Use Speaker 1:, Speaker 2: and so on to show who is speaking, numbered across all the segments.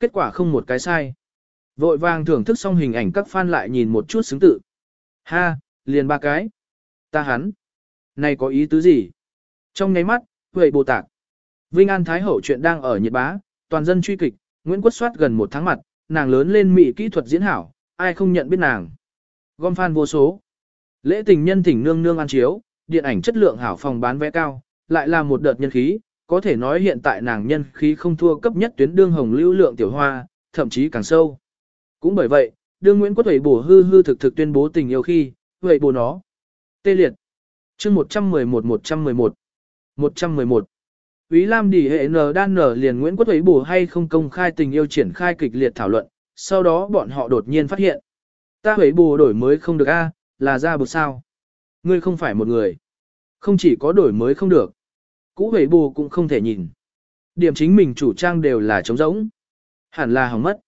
Speaker 1: kết quả không một cái sai. Vội vàng thưởng thức xong hình ảnh các fan lại nhìn một chút xứng tự. Ha, liền ba cái. Ta hắn. Này có ý tứ gì? Trong ngay mắt, huệ bồ tạc. Vinh An Thái Hậu chuyện đang ở nhiệt bá, toàn dân truy kịch, Nguyễn Quốc soát gần một tháng mặt, nàng lớn lên mỹ kỹ thuật diễn hảo, ai không nhận biết nàng. Gom fan vô số. Lễ tình nhân thỉnh nương nương ăn chiếu, điện ảnh chất lượng hảo phòng bán vé cao, lại là một đợt nhân khí, có thể nói hiện tại nàng nhân khí không thua cấp nhất tuyến đương hồng lưu lượng tiểu hoa, thậm chí càng sâu. Cũng bởi vậy, đương Nguyễn Quốc Thủy bổ hư hư thực thực tuyên bố tình yêu khi, vậy bổ nó. Tê liệt. chương 111-111. 111. Ý Lam Đỉ hệ N đan nở liền Nguyễn Quốc Thủy bổ hay không công khai tình yêu triển khai kịch liệt thảo luận, sau đó bọn họ đột nhiên phát hiện. Ta Thủy bổ đổi mới không được a là ra bột sao. Ngươi không phải một người. Không chỉ có đổi mới không được. Cũ Thủy bù cũng không thể nhìn. Điểm chính mình chủ trang đều là trống rỗng. Hẳn là hỏng mất.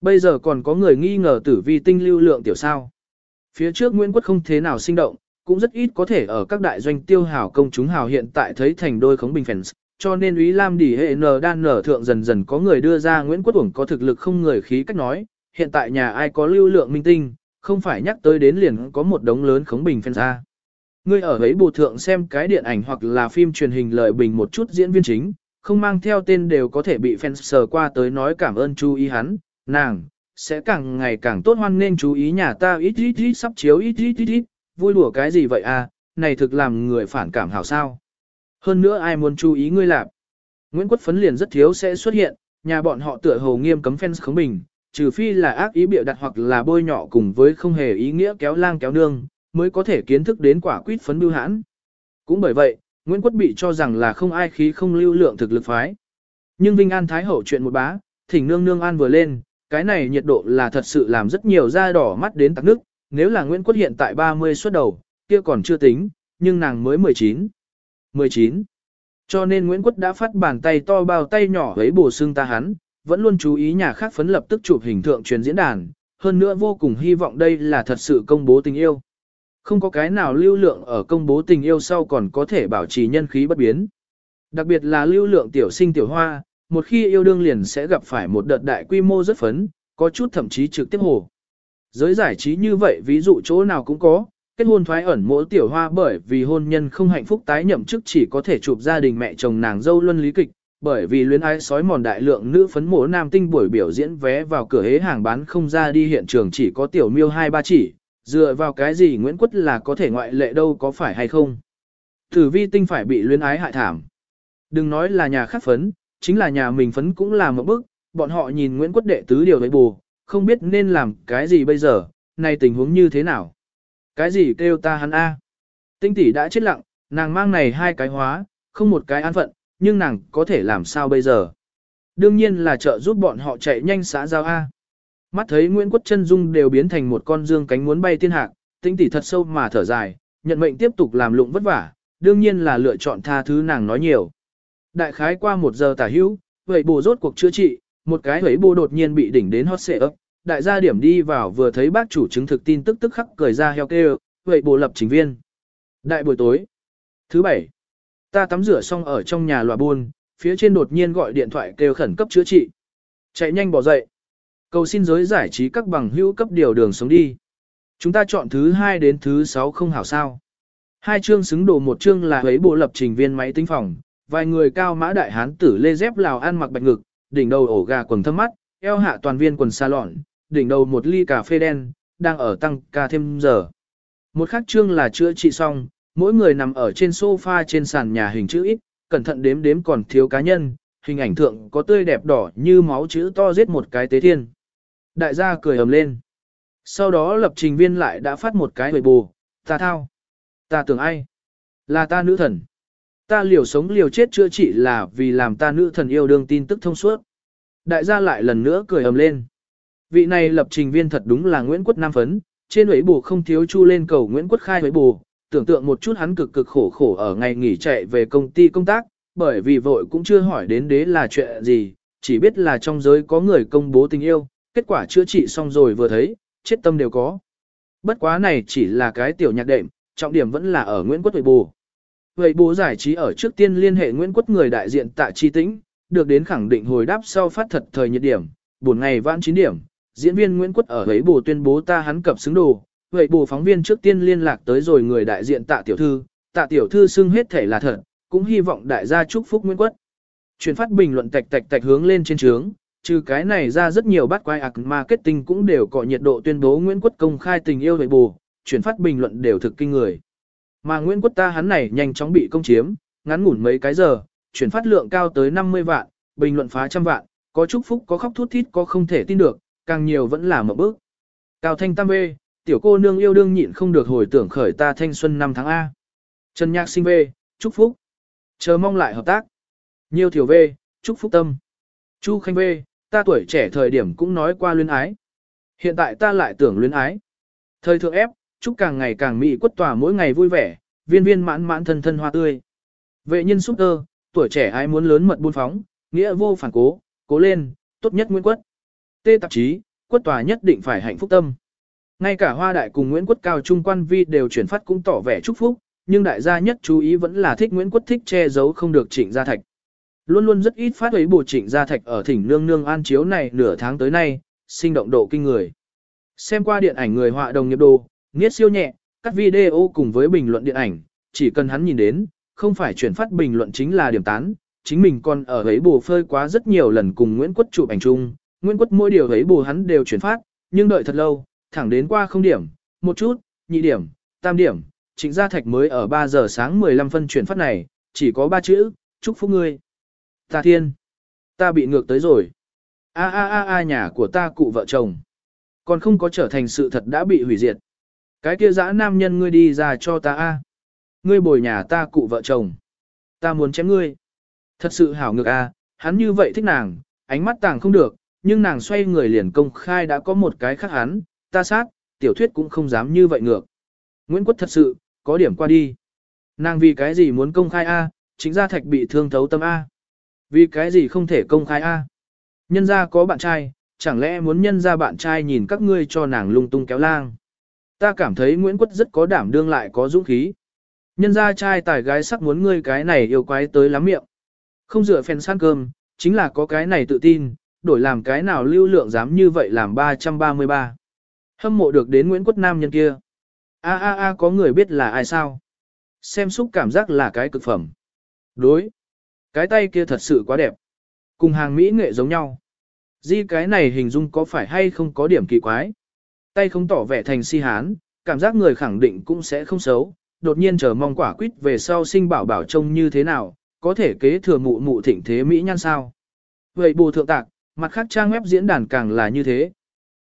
Speaker 1: Bây giờ còn có người nghi ngờ tử vi tinh lưu lượng tiểu sao. Phía trước Nguyễn Quốc không thế nào sinh động, cũng rất ít có thể ở các đại doanh tiêu hào công chúng hào hiện tại thấy thành đôi khống bình fans, cho nên Úy Lam đỉ hệ N đan nở thượng dần dần có người đưa ra Nguyễn Quốc Uổng có thực lực không người khí cách nói, hiện tại nhà ai có lưu lượng minh tinh, không phải nhắc tới đến liền có một đống lớn khống bình fans ra. Ngươi ở ấy bộ thượng xem cái điện ảnh hoặc là phim truyền hình lợi bình một chút diễn viên chính, không mang theo tên đều có thể bị fans sờ qua tới nói cảm ơn chú ý hắn, nàng, sẽ càng ngày càng tốt hoan nên chú ý nhà ta ít ít ít sắp chiếu ít ít ít ít, vui đùa cái gì vậy à, này thực làm người phản cảm hảo sao. Hơn nữa ai muốn chú ý ngươi lạp. Nguyễn Quốc Phấn liền rất thiếu sẽ xuất hiện, nhà bọn họ tựa hồ nghiêm cấm fans khống bình, trừ phi là ác ý biểu đặt hoặc là bôi nhọ cùng với không hề ý nghĩa kéo lang kéo nương, mới có thể kiến thức đến quả quýt phấn bưu hãn. Cũng bởi vậy, Nguyễn Quốc bị cho rằng là không ai khí không lưu lượng thực lực phái. Nhưng Vinh An Thái Hậu chuyện một bá, thỉnh nương nương an vừa lên, cái này nhiệt độ là thật sự làm rất nhiều da đỏ mắt đến tắc nước, nếu là Nguyễn Quốc hiện tại 30 xuất đầu, kia còn chưa tính, nhưng nàng mới 19. 19. Cho nên Nguyễn Quốc đã phát bàn tay to bao tay nhỏ với bổ xương ta hắn, vẫn luôn chú ý nhà khác phấn lập tức chụp hình tượng truyền diễn đàn, hơn nữa vô cùng hy vọng đây là thật sự công bố tình yêu. Không có cái nào lưu lượng ở công bố tình yêu sau còn có thể bảo trì nhân khí bất biến. Đặc biệt là lưu lượng tiểu sinh tiểu hoa, một khi yêu đương liền sẽ gặp phải một đợt đại quy mô rất phấn, có chút thậm chí trực tiếp hồ. Giới giải trí như vậy ví dụ chỗ nào cũng có, kết hôn thoái ẩn mỗi tiểu hoa bởi vì hôn nhân không hạnh phúc tái nhậm chức chỉ có thể chụp gia đình mẹ chồng nàng dâu luân lý kịch, bởi vì luyến ái sói mòn đại lượng nữ phấn mổ nam tinh buổi biểu diễn vé vào cửa hế hàng bán không ra đi hiện trường chỉ có tiểu miêu hai ba chỉ, dựa vào cái gì Nguyễn Quất là có thể ngoại lệ đâu có phải hay không. Tử vi tinh phải bị luyến ái hại thảm. Đừng nói là nhà khắc phấn, chính là nhà mình phấn cũng là một bức, bọn họ nhìn Nguyễn quất đệ tứ điều đấy bù, không biết nên làm cái gì bây giờ, này tình huống như thế nào. Cái gì kêu ta hắn A. Tinh tỷ đã chết lặng, nàng mang này hai cái hóa, không một cái an phận, nhưng nàng có thể làm sao bây giờ. Đương nhiên là trợ giúp bọn họ chạy nhanh xã giao A. Mắt thấy Nguyễn Quốc chân dung đều biến thành một con dương cánh muốn bay thiên hạc, tinh tỷ thật sâu mà thở dài, nhận mệnh tiếp tục làm lụng vất vả, đương nhiên là lựa chọn tha thứ nàng nói nhiều. Đại khái qua một giờ tả hữu, vậy bồ rốt cuộc chữa trị, một cái hấy bồ đột nhiên bị đỉnh đến hot xệ ấp. Đại gia điểm đi vào vừa thấy bác chủ chứng thực tin tức tức khắc cười ra heo kêu, vậy bồ lập trình viên. Đại buổi tối. Thứ bảy. Ta tắm rửa xong ở trong nhà lòa buôn, phía trên đột nhiên gọi điện thoại kêu khẩn cấp chữa trị. Chạy nhanh bỏ dậy. Cầu xin giới giải trí các bằng hữu cấp điều đường sống đi. Chúng ta chọn thứ hai đến thứ sáu không hảo sao. Hai chương xứng đồ một chương là ấy bộ lập trình viên máy tính phòng, vài người cao mã đại hán tử lê dép lào ăn mặc bạch ngực, đỉnh đầu ổ gà quần thâm mắt, eo hạ toàn viên quần xa lọn, đỉnh đầu một ly cà phê đen, đang ở tăng ca thêm giờ. Một khắc chương là chữa trị xong, mỗi người nằm ở trên sofa trên sàn nhà hình chữ ít, cẩn thận đếm đếm còn thiếu cá nhân, hình ảnh thượng có tươi đẹp đỏ như máu chữ to giết một cái tế thiên. Đại gia cười ầm lên. Sau đó lập trình viên lại đã phát một cái hồi bù, ta thao. Ta tưởng ai? Là ta nữ thần. Ta liều sống liều chết chữa trị là vì làm ta nữ thần yêu đương tin tức thông suốt. Đại gia lại lần nữa cười ầm lên. Vị này lập trình viên thật đúng là Nguyễn Quất Nam Phấn, trên ấy bù không thiếu chu lên cầu Nguyễn Quất khai ấy bù, tưởng tượng một chút hắn cực cực khổ khổ ở ngày nghỉ chạy về công ty công tác, bởi vì vội cũng chưa hỏi đến đế là chuyện gì, chỉ biết là trong giới có người công bố tình yêu, kết quả chữa trị xong rồi vừa thấy, chết tâm đều có. Bất quá này chỉ là cái tiểu nhạc đệm, trọng điểm vẫn là ở Nguyễn Quất Huệ Bù. Huệ Bù giải trí ở trước tiên liên hệ Nguyễn Quất người đại diện tạ chi tĩnh, được đến khẳng định hồi đáp sau phát thật thời nhiệt điểm, buổi ngày vãn 9 điểm, diễn viên Nguyễn Quất ở Huệ bù tuyên bố ta hắn cập xứng đồ, Huệ bù phóng viên trước tiên liên lạc tới rồi người đại diện tạ tiểu thư, tạ tiểu thư xưng hết thể là thật, cũng hy vọng đại gia chúc phúc Nguyễn Quất. Chuyển phát bình luận tạch tạch tạch hướng lên trên trướng, trừ cái này ra rất nhiều bắt quay ạc marketing cũng đều có nhiệt độ tuyên bố Nguyễn Quất công khai tình yêu vậy bù, chuyển phát bình luận đều thực kinh người. Mà Nguyễn Quất ta hắn này nhanh chóng bị công chiếm, ngắn ngủn mấy cái giờ, chuyển phát lượng cao tới 50 vạn, bình luận phá trăm vạn, có chúc phúc có khóc thút thít có không thể tin được, càng nhiều vẫn là một bước. Cao thanh tam bê, tiểu cô nương yêu đương nhịn không được hồi tưởng khởi ta thanh xuân năm tháng A. Trần nhạc sinh bê, chúc phúc. Chờ mong lại hợp tác. Nhiều thiểu bê, chúc phúc tâm. Chu khanh bê, ta tuổi trẻ thời điểm cũng nói qua luyến ái. Hiện tại ta lại tưởng luyến ái. Thời thượng ép, chúc càng ngày càng mỹ quất tòa mỗi ngày vui vẻ, viên viên mãn mãn thân thân hoa tươi. Vệ nhân xúc tơ, tuổi trẻ ai muốn lớn mật buôn phóng, nghĩa vô phản cố, cố lên, tốt nhất Nguyễn Quất. Tê tạp chí, quất tòa nhất định phải hạnh phúc tâm. Ngay cả Hoa Đại cùng Nguyễn Quất Cao Trung quan vi đều chuyển phát cũng tỏ vẻ chúc phúc, nhưng đại gia nhất chú ý vẫn là thích Nguyễn Quất thích che giấu không được trịnh gia thạch. Luôn luôn rất ít phát ấy bổ trịnh gia thạch ở thỉnh nương nương an chiếu này nửa tháng tới nay, sinh động độ kinh người. Xem qua điện ảnh người họa đồng nghiệp đồ, nghiết siêu nhẹ, cắt video cùng với bình luận điện ảnh, chỉ cần hắn nhìn đến, không phải chuyển phát bình luận chính là điểm tán, chính mình còn ở ấy bù phơi quá rất nhiều lần cùng Nguyễn Quất chụp ảnh chung, Nguyễn Quất mỗi điều ấy bù hắn đều chuyển phát, nhưng đợi thật lâu, thẳng đến qua không điểm, một chút, nhị điểm, tam điểm, trịnh gia thạch mới ở 3 giờ sáng 15 phân chuyển phát này, chỉ có ba chữ, chúc phúc ngươi. Ta thiên, ta bị ngược tới rồi. A a a a nhà của ta cụ vợ chồng. Còn không có trở thành sự thật đã bị hủy diệt. Cái kia dã nam nhân ngươi đi ra cho ta a. Ngươi bồi nhà ta cụ vợ chồng. Ta muốn chém ngươi. Thật sự hảo ngược a, hắn như vậy thích nàng, ánh mắt tàng không được, nhưng nàng xoay người liền công khai đã có một cái khác hắn, ta sát, tiểu thuyết cũng không dám như vậy ngược. Nguyễn Quất thật sự, có điểm qua đi. Nàng vì cái gì muốn công khai A, chính gia thạch bị thương thấu tâm A. Vì cái gì không thể công khai A. Nhân gia có bạn trai, chẳng lẽ muốn nhân gia bạn trai nhìn các ngươi cho nàng lung tung kéo lang. Ta cảm thấy Nguyễn Quất rất có đảm đương lại có dũng khí. Nhân gia trai tài gái sắc muốn ngươi cái này yêu quái tới lắm miệng. Không dựa phèn san cơm, chính là có cái này tự tin, đổi làm cái nào lưu lượng dám như vậy làm 333. Hâm mộ được đến Nguyễn Quất Nam nhân kia. A a a có người biết là ai sao? Xem xúc cảm giác là cái cực phẩm. Đối. Cái tay kia thật sự quá đẹp. Cùng hàng Mỹ nghệ giống nhau. Di cái này hình dung có phải hay không có điểm kỳ quái. Tay không tỏ vẻ thành si hán, cảm giác người khẳng định cũng sẽ không xấu. Đột nhiên chờ mong quả quýt về sau sinh bảo bảo trông như thế nào, có thể kế thừa mụ mụ thịnh thế Mỹ nhan sao. Vậy bù thượng tạc, mặt khác trang web diễn đàn càng là như thế.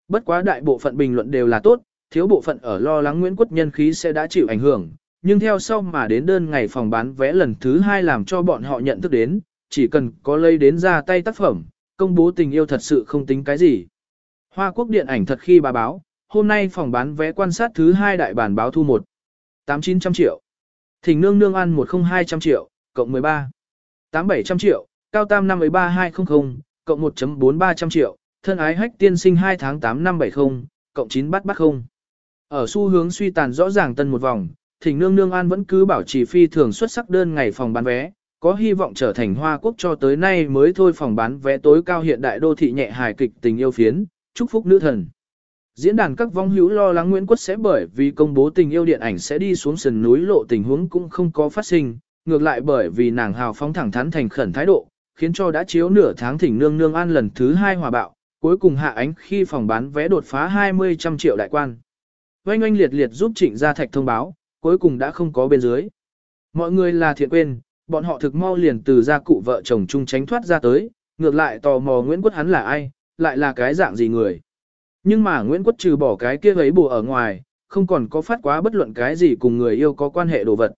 Speaker 1: Bất quá đại bộ phận bình luận đều là tốt, thiếu bộ phận ở lo lắng Nguyễn Quất nhân khí sẽ đã chịu ảnh hưởng, nhưng theo sau mà đến đơn ngày phòng bán vé lần thứ hai làm cho bọn họ nhận thức đến, chỉ cần có lấy đến ra tay tác phẩm, công bố tình yêu thật sự không tính cái gì. Hoa quốc điện ảnh thật khi bà báo, hôm nay phòng bán vé quan sát thứ hai đại bản báo thu 1. 8900 triệu. Thỉnh nương nương ăn 10200 triệu, cộng 13. 8700 triệu, cao tam năm 13200, cộng 1.4300 triệu, thân ái hách tiên sinh 2 tháng 8 năm 70, cộng 9 bắt bắt không. Ở xu hướng suy tàn rõ ràng tân một vòng, thỉnh nương nương an vẫn cứ bảo trì phi thường xuất sắc đơn ngày phòng bán vé, có hy vọng trở thành hoa quốc cho tới nay mới thôi phòng bán vé tối cao hiện đại đô thị nhẹ hài kịch tình yêu phiến, chúc phúc nữ thần. Diễn đàn các vong hữu lo lắng Nguyễn Quốc sẽ bởi vì công bố tình yêu điện ảnh sẽ đi xuống sườn núi lộ tình huống cũng không có phát sinh, ngược lại bởi vì nàng hào phóng thẳng thắn thành khẩn thái độ, khiến cho đã chiếu nửa tháng thỉnh nương nương an lần thứ hai hòa bạo, cuối cùng hạ ánh khi phòng bán vé đột phá 20 trăm triệu đại quan. Oanh oanh liệt liệt giúp trịnh gia thạch thông báo, cuối cùng đã không có bên dưới. Mọi người là thiện quên, bọn họ thực mau liền từ gia cụ vợ chồng chung tránh thoát ra tới, ngược lại tò mò Nguyễn Quốc hắn là ai, lại là cái dạng gì người. Nhưng mà Nguyễn Quốc trừ bỏ cái kia ấy bù ở ngoài, không còn có phát quá bất luận cái gì cùng người yêu có quan hệ đồ vật.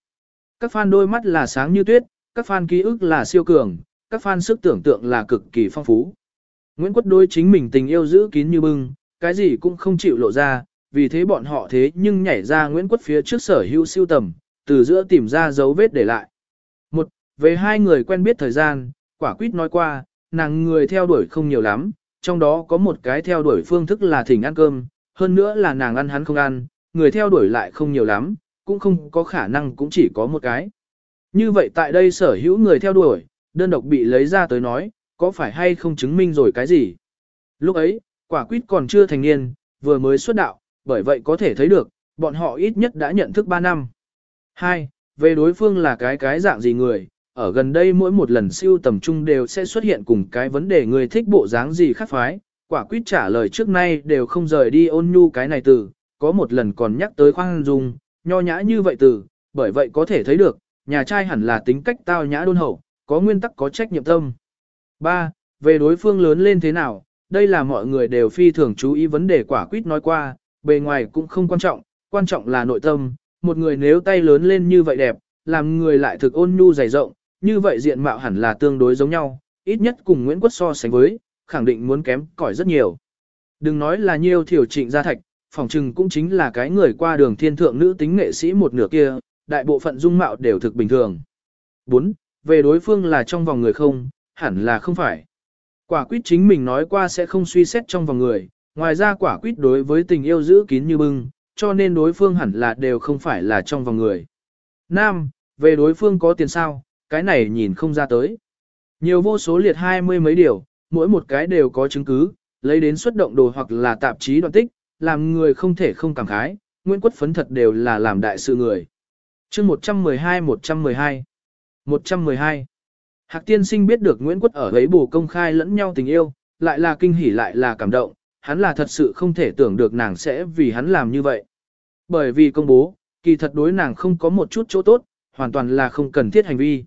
Speaker 1: Các fan đôi mắt là sáng như tuyết, các fan ký ức là siêu cường, các fan sức tưởng tượng là cực kỳ phong phú. Nguyễn Quốc đối chính mình tình yêu giữ kín như bưng, cái gì cũng không chịu lộ ra, vì thế bọn họ thế nhưng nhảy ra Nguyễn Quốc phía trước sở hữu siêu tầm, từ giữa tìm ra dấu vết để lại. Một, về hai người quen biết thời gian, quả quyết nói qua, nàng người theo đuổi không nhiều lắm, trong đó có một cái theo đuổi phương thức là thỉnh ăn cơm, hơn nữa là nàng ăn hắn không ăn, người theo đuổi lại không nhiều lắm, cũng không có khả năng cũng chỉ có một cái. Như vậy tại đây sở hữu người theo đuổi, đơn độc bị lấy ra tới nói, có phải hay không chứng minh rồi cái gì? Lúc ấy, quả quyết còn chưa thành niên, vừa mới xuất đạo, bởi vậy có thể thấy được, bọn họ ít nhất đã nhận thức 3 năm. 2. Về đối phương là cái cái dạng gì người, ở gần đây mỗi một lần siêu tầm trung đều sẽ xuất hiện cùng cái vấn đề người thích bộ dáng gì khác phái, quả quyết trả lời trước nay đều không rời đi ôn nhu cái này từ, có một lần còn nhắc tới khoan dung, nho nhã như vậy từ, bởi vậy có thể thấy được, nhà trai hẳn là tính cách tao nhã đôn hậu, có nguyên tắc có trách nhiệm tâm. 3. Về đối phương lớn lên thế nào, đây là mọi người đều phi thường chú ý vấn đề quả quyết nói qua, bề ngoài cũng không quan trọng, quan trọng là nội tâm, một người nếu tay lớn lên như vậy đẹp, làm người lại thực ôn nhu dày rộng, như vậy diện mạo hẳn là tương đối giống nhau, ít nhất cùng Nguyễn Quốc so sánh với, khẳng định muốn kém cỏi rất nhiều. Đừng nói là nhiều thiểu trịnh gia thạch, phòng trừng cũng chính là cái người qua đường thiên thượng nữ tính nghệ sĩ một nửa kia, đại bộ phận dung mạo đều thực bình thường. 4. Về đối phương là trong vòng người không, hẳn là không phải. Quả quyết chính mình nói qua sẽ không suy xét trong vòng người, ngoài ra quả quyết đối với tình yêu giữ kín như bưng, cho nên đối phương hẳn là đều không phải là trong vòng người. Nam, về đối phương có tiền sao, cái này nhìn không ra tới. Nhiều vô số liệt hai mươi mấy điều, mỗi một cái đều có chứng cứ, lấy đến xuất động đồ hoặc là tạp chí đoạn tích, làm người không thể không cảm khái, Nguyễn Quất Phấn thật đều là làm đại sự người. chương 112-112 112 Hạc tiên sinh biết được Nguyễn Quất ở ấy bù công khai lẫn nhau tình yêu, lại là kinh hỉ lại là cảm động, hắn là thật sự không thể tưởng được nàng sẽ vì hắn làm như vậy. Bởi vì công bố, kỳ thật đối nàng không có một chút chỗ tốt, hoàn toàn là không cần thiết hành vi.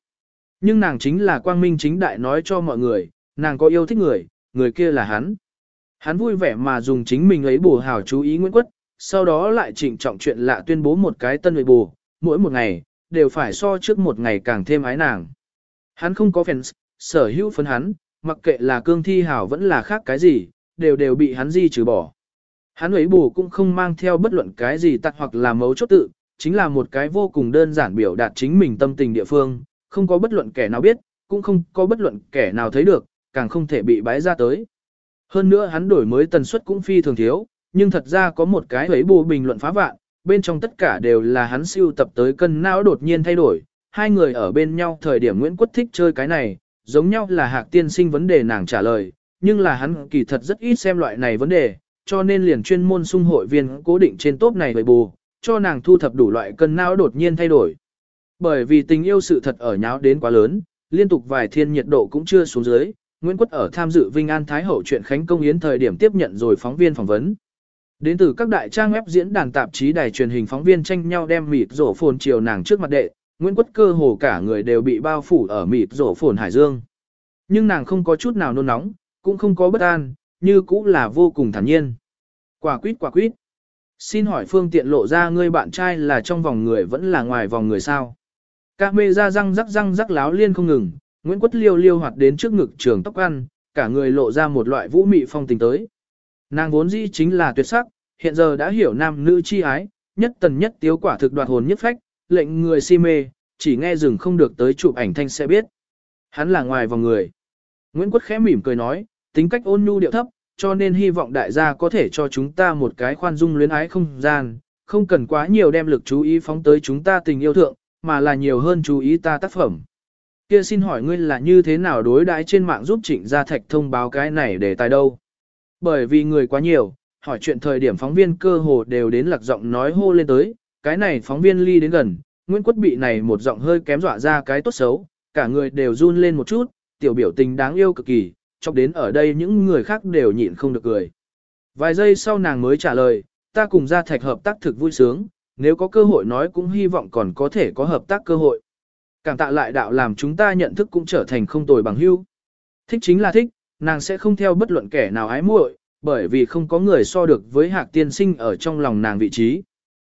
Speaker 1: Nhưng nàng chính là quang minh chính đại nói cho mọi người, nàng có yêu thích người, người kia là hắn. Hắn vui vẻ mà dùng chính mình ấy bù hào chú ý Nguyễn Quất, sau đó lại trịnh trọng chuyện lạ tuyên bố một cái tân người bù, mỗi một ngày, đều phải so trước một ngày càng thêm ái nàng. Hắn không có fans, sở hữu phấn hắn, mặc kệ là cương thi hảo vẫn là khác cái gì, đều đều bị hắn di trừ bỏ. Hắn ấy bù cũng không mang theo bất luận cái gì tặng hoặc là mấu chốt tự, chính là một cái vô cùng đơn giản biểu đạt chính mình tâm tình địa phương, không có bất luận kẻ nào biết, cũng không có bất luận kẻ nào thấy được, càng không thể bị bái ra tới. Hơn nữa hắn đổi mới tần suất cũng phi thường thiếu, nhưng thật ra có một cái ấy bù bình luận phá vạn, bên trong tất cả đều là hắn siêu tập tới cân não đột nhiên thay đổi. Hai người ở bên nhau thời điểm Nguyễn Quất thích chơi cái này, giống nhau là hạc tiên sinh vấn đề nàng trả lời, nhưng là hắn kỳ thật rất ít xem loại này vấn đề, cho nên liền chuyên môn sung hội viên cố định trên tốp này bởi bù, cho nàng thu thập đủ loại cân não đột nhiên thay đổi. Bởi vì tình yêu sự thật ở nháo đến quá lớn, liên tục vài thiên nhiệt độ cũng chưa xuống dưới, Nguyễn Quất ở tham dự Vinh An Thái Hậu chuyện Khánh Công Yến thời điểm tiếp nhận rồi phóng viên phỏng vấn. Đến từ các đại trang web diễn đàn tạp chí đài truyền hình phóng viên tranh nhau đem mịt rổ phồn chiều nàng trước mặt đệ, Nguyễn Quất cơ hồ cả người đều bị bao phủ ở mịt rổ phồn Hải Dương. Nhưng nàng không có chút nào nôn nóng, cũng không có bất an, như cũng là vô cùng thản nhiên. Quả quýt quả quýt. Xin hỏi phương tiện lộ ra ngươi bạn trai là trong vòng người vẫn là ngoài vòng người sao? Các mê ra răng rắc răng rắc láo liên không ngừng, Nguyễn Quất liêu liêu hoạt đến trước ngực trường tóc ăn, cả người lộ ra một loại vũ mị phong tình tới. Nàng vốn dĩ chính là tuyệt sắc, hiện giờ đã hiểu nam nữ chi ái, nhất tần nhất tiếu quả thực đoạt hồn nhất phách, lệnh người si mê, chỉ nghe rừng không được tới chụp ảnh thanh sẽ biết. Hắn là ngoài vòng người. Nguyễn Quất khẽ mỉm cười nói, tính cách ôn nhu điệu thấp, cho nên hy vọng đại gia có thể cho chúng ta một cái khoan dung luyến ái không gian, không cần quá nhiều đem lực chú ý phóng tới chúng ta tình yêu thượng, mà là nhiều hơn chú ý ta tác phẩm. Kia xin hỏi ngươi là như thế nào đối đãi trên mạng giúp Trịnh Gia Thạch thông báo cái này để tài đâu? Bởi vì người quá nhiều, hỏi chuyện thời điểm phóng viên cơ hồ đều đến lạc giọng nói hô lên tới, cái này phóng viên ly đến gần, Nguyễn Quốc bị này một giọng hơi kém dọa ra cái tốt xấu, cả người đều run lên một chút, tiểu biểu tình đáng yêu cực kỳ, chọc đến ở đây những người khác đều nhịn không được cười. Vài giây sau nàng mới trả lời, ta cùng Gia Thạch hợp tác thực vui sướng, nếu có cơ hội nói cũng hy vọng còn có thể có hợp tác cơ hội. Cảm tạ lại đạo làm chúng ta nhận thức cũng trở thành không tồi bằng hữu. Thích chính là thích, nàng sẽ không theo bất luận kẻ nào ái muội, bởi vì không có người so được với hạc tiên sinh ở trong lòng nàng vị trí.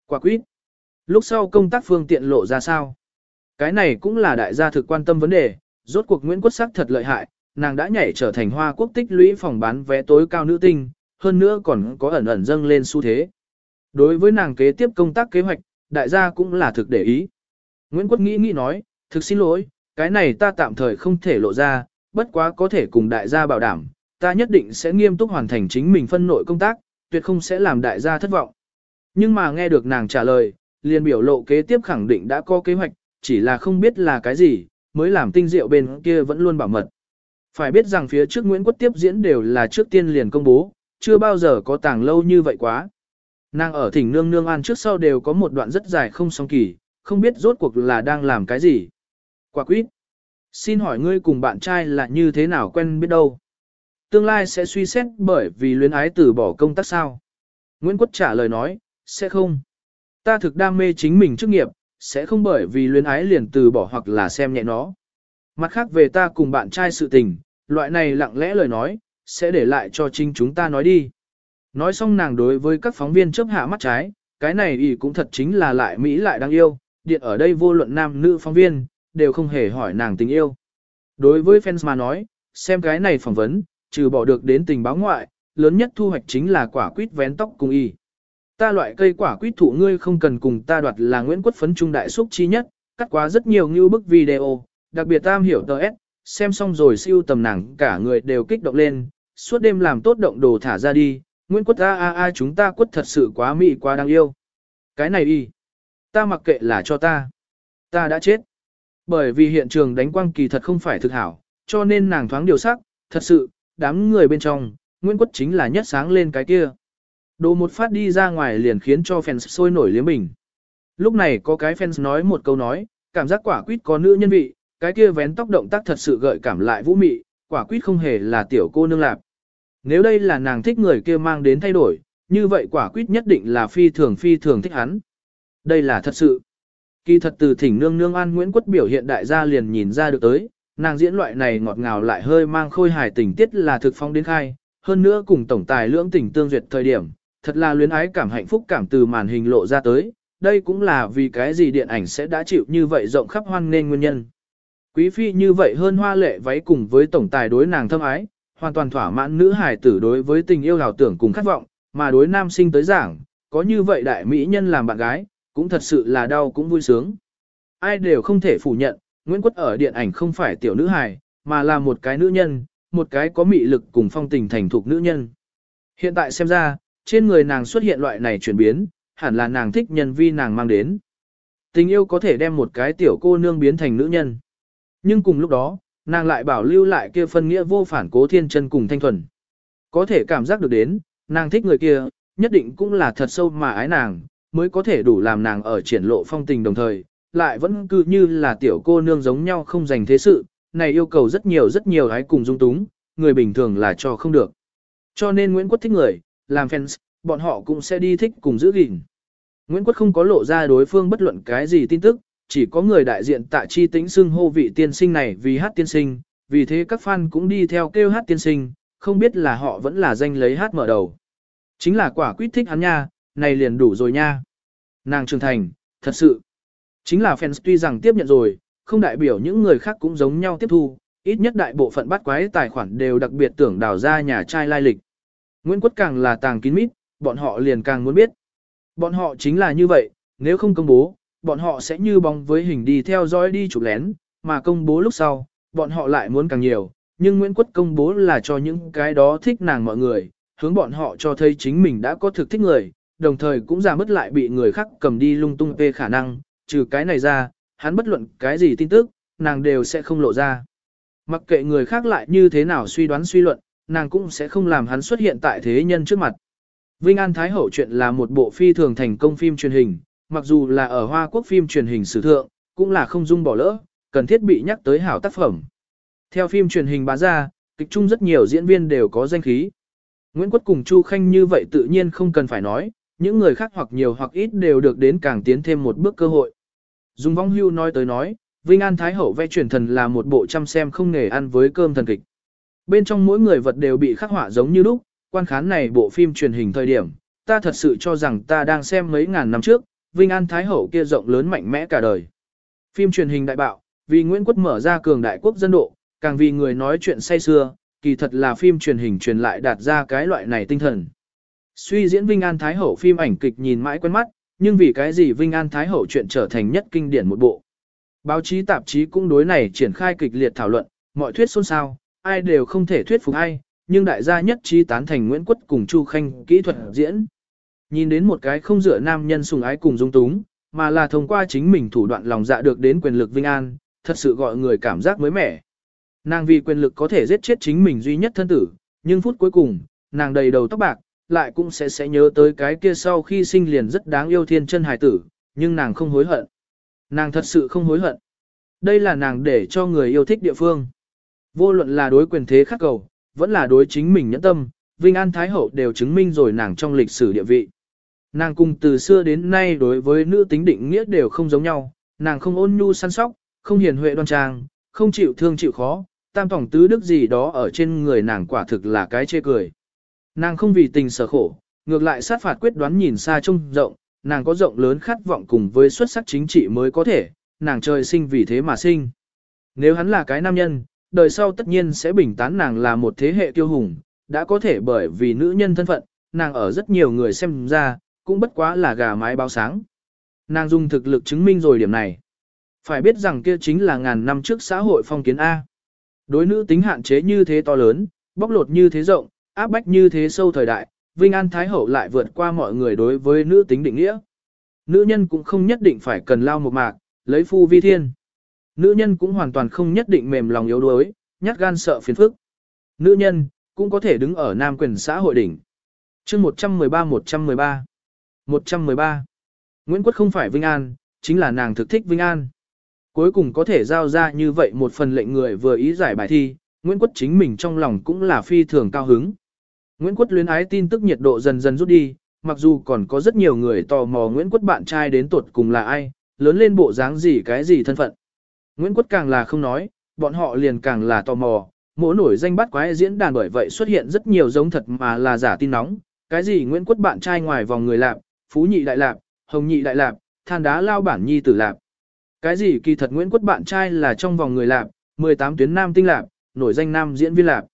Speaker 1: Quả quyết. Lúc sau công tác phương tiện lộ ra sao? Cái này cũng là đại gia thực quan tâm vấn đề, rốt cuộc Nguyễn Quốc sắc thật lợi hại, nàng đã nhảy trở thành hoa quốc tích lũy phòng bán vé tối cao nữ tinh, hơn nữa còn có ẩn ẩn dâng lên xu thế. Đối với nàng kế tiếp công tác kế hoạch, đại gia cũng là thực để ý. Nguyễn Quốc nghĩ nghĩ nói, thực xin lỗi, cái này ta tạm thời không thể lộ ra, bất quá có thể cùng đại gia bảo đảm, ta nhất định sẽ nghiêm túc hoàn thành chính mình phân nội công tác, tuyệt không sẽ làm đại gia thất vọng. Nhưng mà nghe được nàng trả lời, liền biểu lộ kế tiếp khẳng định đã có kế hoạch, chỉ là không biết là cái gì, mới làm tinh diệu bên kia vẫn luôn bảo mật. Phải biết rằng phía trước Nguyễn Quốc tiếp diễn đều là trước tiên liền công bố, chưa bao giờ có tàng lâu như vậy quá. Nàng ở thỉnh nương nương an trước sau đều có một đoạn rất dài không song kỳ, không biết rốt cuộc là đang làm cái gì. Quả quýt. Xin hỏi ngươi cùng bạn trai là như thế nào quen biết đâu? Tương lai sẽ suy xét bởi vì luyến ái từ bỏ công tác sao? Nguyễn Quốc trả lời nói, sẽ không. Ta thực đam mê chính mình chức nghiệp, sẽ không bởi vì luyến ái liền từ bỏ hoặc là xem nhẹ nó. Mặt khác về ta cùng bạn trai sự tình, loại này lặng lẽ lời nói, sẽ để lại cho chính chúng ta nói đi. Nói xong nàng đối với các phóng viên chớp hạ mắt trái, cái này ý cũng thật chính là lại Mỹ lại đáng yêu, điện ở đây vô luận nam nữ phóng viên, đều không hề hỏi nàng tình yêu. Đối với fans mà nói, xem cái này phỏng vấn, trừ bỏ được đến tình báo ngoại, lớn nhất thu hoạch chính là quả quýt vén tóc cùng y. Ta loại cây quả quýt thụ ngươi không cần cùng ta đoạt là Nguyễn Quất phấn trung đại xúc chi nhất, cắt quá rất nhiều như bức video, đặc biệt tam hiểu tờ S, xem xong rồi siêu tầm nàng cả người đều kích động lên, suốt đêm làm tốt động đồ thả ra đi, Nguyễn Quất a a a chúng ta quất thật sự quá mỹ quá đáng yêu. Cái này y, ta mặc kệ là cho ta, ta đã chết. Bởi vì hiện trường đánh quang kỳ thật không phải thực hảo, cho nên nàng thoáng điều sắc, thật sự, đám người bên trong, Nguyễn Quất chính là nhất sáng lên cái kia. Đồ một phát đi ra ngoài liền khiến cho fans sôi nổi liếm mình. Lúc này có cái fans nói một câu nói, cảm giác quả quýt có nữ nhân vị, cái kia vén tóc động tác thật sự gợi cảm lại vũ mị, quả quyết không hề là tiểu cô nương lạp. Nếu đây là nàng thích người kia mang đến thay đổi, như vậy quả quyết nhất định là phi thường phi thường thích hắn. Đây là thật sự. Kỳ thật từ thỉnh nương nương an Nguyễn Quất biểu hiện đại gia liền nhìn ra được tới, nàng diễn loại này ngọt ngào lại hơi mang khôi hài tình tiết là thực phong đến khai, hơn nữa cùng tổng tài lưỡng tình tương duyệt thời điểm, thật là luyến ái cảm hạnh phúc cảm từ màn hình lộ ra tới, đây cũng là vì cái gì điện ảnh sẽ đã chịu như vậy rộng khắp hoan nên nguyên nhân. Quý phi như vậy hơn hoa lệ váy cùng với tổng tài đối nàng thâm ái, hoàn toàn thỏa mãn nữ hài tử đối với tình yêu hào tưởng cùng khát vọng, mà đối nam sinh tới giảng, có như vậy đại mỹ nhân làm bạn gái, cũng thật sự là đau cũng vui sướng. Ai đều không thể phủ nhận, Nguyễn Quất ở điện ảnh không phải tiểu nữ hài, mà là một cái nữ nhân, một cái có mị lực cùng phong tình thành thục nữ nhân. Hiện tại xem ra, trên người nàng xuất hiện loại này chuyển biến, hẳn là nàng thích nhân vi nàng mang đến. Tình yêu có thể đem một cái tiểu cô nương biến thành nữ nhân. Nhưng cùng lúc đó, nàng lại bảo lưu lại kia phân nghĩa vô phản cố thiên chân cùng thanh thuần. Có thể cảm giác được đến, nàng thích người kia, nhất định cũng là thật sâu mà ái nàng, mới có thể đủ làm nàng ở triển lộ phong tình đồng thời, lại vẫn cứ như là tiểu cô nương giống nhau không dành thế sự, này yêu cầu rất nhiều rất nhiều ái cùng dung túng, người bình thường là cho không được. Cho nên Nguyễn Quốc thích người, làm fans, bọn họ cũng sẽ đi thích cùng giữ gìn. Nguyễn Quốc không có lộ ra đối phương bất luận cái gì tin tức, chỉ có người đại diện tại chi tĩnh xưng hô vị tiên sinh này vì hát tiên sinh, vì thế các fan cũng đi theo kêu hát tiên sinh, không biết là họ vẫn là danh lấy hát mở đầu. Chính là quả quyết thích hắn nha, này liền đủ rồi nha. Nàng trưởng thành, thật sự. Chính là fans tuy rằng tiếp nhận rồi, không đại biểu những người khác cũng giống nhau tiếp thu, ít nhất đại bộ phận bắt quái tài khoản đều đặc biệt tưởng đào ra nhà trai lai lịch. Nguyễn Quất càng là tàng kín mít, bọn họ liền càng muốn biết. Bọn họ chính là như vậy, nếu không công bố, bọn họ sẽ như bóng với hình đi theo dõi đi chụp lén, mà công bố lúc sau, bọn họ lại muốn càng nhiều, nhưng Nguyễn Quất công bố là cho những cái đó thích nàng mọi người, hướng bọn họ cho thấy chính mình đã có thực thích người, đồng thời cũng giảm bớt lại bị người khác cầm đi lung tung về khả năng, trừ cái này ra, hắn bất luận cái gì tin tức, nàng đều sẽ không lộ ra. Mặc kệ người khác lại như thế nào suy đoán suy luận, nàng cũng sẽ không làm hắn xuất hiện tại thế nhân trước mặt. Vinh An Thái Hậu chuyện là một bộ phi thường thành công phim truyền hình, mặc dù là ở Hoa Quốc phim truyền hình sử thượng, cũng là không dung bỏ lỡ, cần thiết bị nhắc tới hảo tác phẩm. Theo phim truyền hình bá ra, kịch chung rất nhiều diễn viên đều có danh khí. Nguyễn Quất cùng Chu Khanh như vậy tự nhiên không cần phải nói, những người khác hoặc nhiều hoặc ít đều được đến càng tiến thêm một bước cơ hội. Dung Vong Hưu nói tới nói, Vinh An Thái Hậu vẽ truyền thần là một bộ chăm xem không nghề ăn với cơm thần kịch. Bên trong mỗi người vật đều bị khắc họa giống như lúc, quan khán này bộ phim truyền hình thời điểm, ta thật sự cho rằng ta đang xem mấy ngàn năm trước, Vinh An Thái Hậu kia rộng lớn mạnh mẽ cả đời. Phim truyền hình đại bạo, vì Nguyễn Quất mở ra cường đại quốc dân độ, càng vì người nói chuyện say xưa, kỳ thật là phim truyền hình truyền lại đạt ra cái loại này tinh thần. Suy diễn Vinh An Thái Hậu phim ảnh kịch nhìn mãi quen mắt, nhưng vì cái gì Vinh An Thái Hậu chuyện trở thành nhất kinh điển một bộ. Báo chí tạp chí cũng đối này triển khai kịch liệt thảo luận, mọi thuyết xôn xao, ai đều không thể thuyết phục ai, nhưng đại gia nhất trí tán thành Nguyễn Quất cùng Chu Khanh kỹ thuật diễn. Nhìn đến một cái không dựa nam nhân sùng ái cùng dung túng, mà là thông qua chính mình thủ đoạn lòng dạ được đến quyền lực vinh an, thật sự gọi người cảm giác mới mẻ. Nàng vì quyền lực có thể giết chết chính mình duy nhất thân tử, nhưng phút cuối cùng, nàng đầy đầu tóc bạc, lại cũng sẽ sẽ nhớ tới cái kia sau khi sinh liền rất đáng yêu thiên chân hài tử, nhưng nàng không hối hận. Nàng thật sự không hối hận. Đây là nàng để cho người yêu thích địa phương. Vô luận là đối quyền thế khắc cầu, vẫn là đối chính mình nhẫn tâm, Vinh An Thái Hậu đều chứng minh rồi nàng trong lịch sử địa vị. Nàng cùng từ xưa đến nay đối với nữ tính định nghĩa đều không giống nhau, nàng không ôn nhu săn sóc, không hiền huệ đoan trang, không chịu thương chịu khó, tam tổng tứ đức gì đó ở trên người nàng quả thực là cái chê cười. Nàng không vì tình sở khổ, ngược lại sát phạt quyết đoán nhìn xa trông rộng, nàng có rộng lớn khát vọng cùng với xuất sắc chính trị mới có thể, nàng trời sinh vì thế mà sinh. Nếu hắn là cái nam nhân, đời sau tất nhiên sẽ bình tán nàng là một thế hệ kiêu hùng, đã có thể bởi vì nữ nhân thân phận, nàng ở rất nhiều người xem ra, cũng bất quá là gà mái báo sáng. Nàng dùng thực lực chứng minh rồi điểm này. Phải biết rằng kia chính là ngàn năm trước xã hội phong kiến A. Đối nữ tính hạn chế như thế to lớn, bóc lột như thế rộng, áp bách như thế sâu thời đại, Vinh An Thái Hậu lại vượt qua mọi người đối với nữ tính định nghĩa. Nữ nhân cũng không nhất định phải cần lao một mạc, lấy phu vi thiên. Nữ nhân cũng hoàn toàn không nhất định mềm lòng yếu đuối, nhát gan sợ phiền phức. Nữ nhân, cũng có thể đứng ở nam quyền xã hội đỉnh. chương 113-113 113 Nguyễn Quốc không phải Vinh An, chính là nàng thực thích Vinh An. Cuối cùng có thể giao ra như vậy một phần lệnh người vừa ý giải bài thi, Nguyễn Quốc chính mình trong lòng cũng là phi thường cao hứng. Nguyễn Quốc luyến ái tin tức nhiệt độ dần dần rút đi, mặc dù còn có rất nhiều người tò mò Nguyễn Quốc bạn trai đến tuột cùng là ai, lớn lên bộ dáng gì cái gì thân phận. Nguyễn Quốc càng là không nói, bọn họ liền càng là tò mò, mỗi nổi danh bắt quái diễn đàn bởi vậy xuất hiện rất nhiều giống thật mà là giả tin nóng, cái gì Nguyễn Quốc bạn trai ngoài vòng người lạc, phú nhị đại lạp, hồng nhị đại lạp, than đá lao bản nhi tử lạp. Cái gì kỳ thật Nguyễn Quốc bạn trai là trong vòng người lạp, 18 tuyến nam tinh lạp, nổi danh nam diễn viên lạp.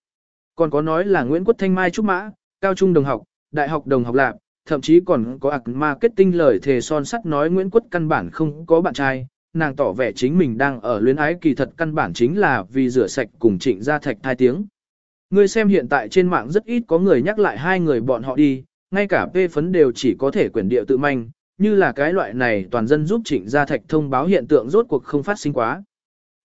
Speaker 1: Còn có nói là Nguyễn Quốc Thanh Mai Trúc Mã, cao trung đồng học, đại học đồng học lạp, thậm chí còn có ạc marketing lời thề son sắt nói Nguyễn Quốc căn bản không có bạn trai, nàng tỏ vẻ chính mình đang ở luyến ái kỳ thật căn bản chính là vì rửa sạch cùng trịnh gia thạch thai tiếng. Người xem hiện tại trên mạng rất ít có người nhắc lại hai người bọn họ đi, ngay cả phê phấn đều chỉ có thể quyển địa tự manh, như là cái loại này toàn dân giúp trịnh gia thạch thông báo hiện tượng rốt cuộc không phát sinh quá.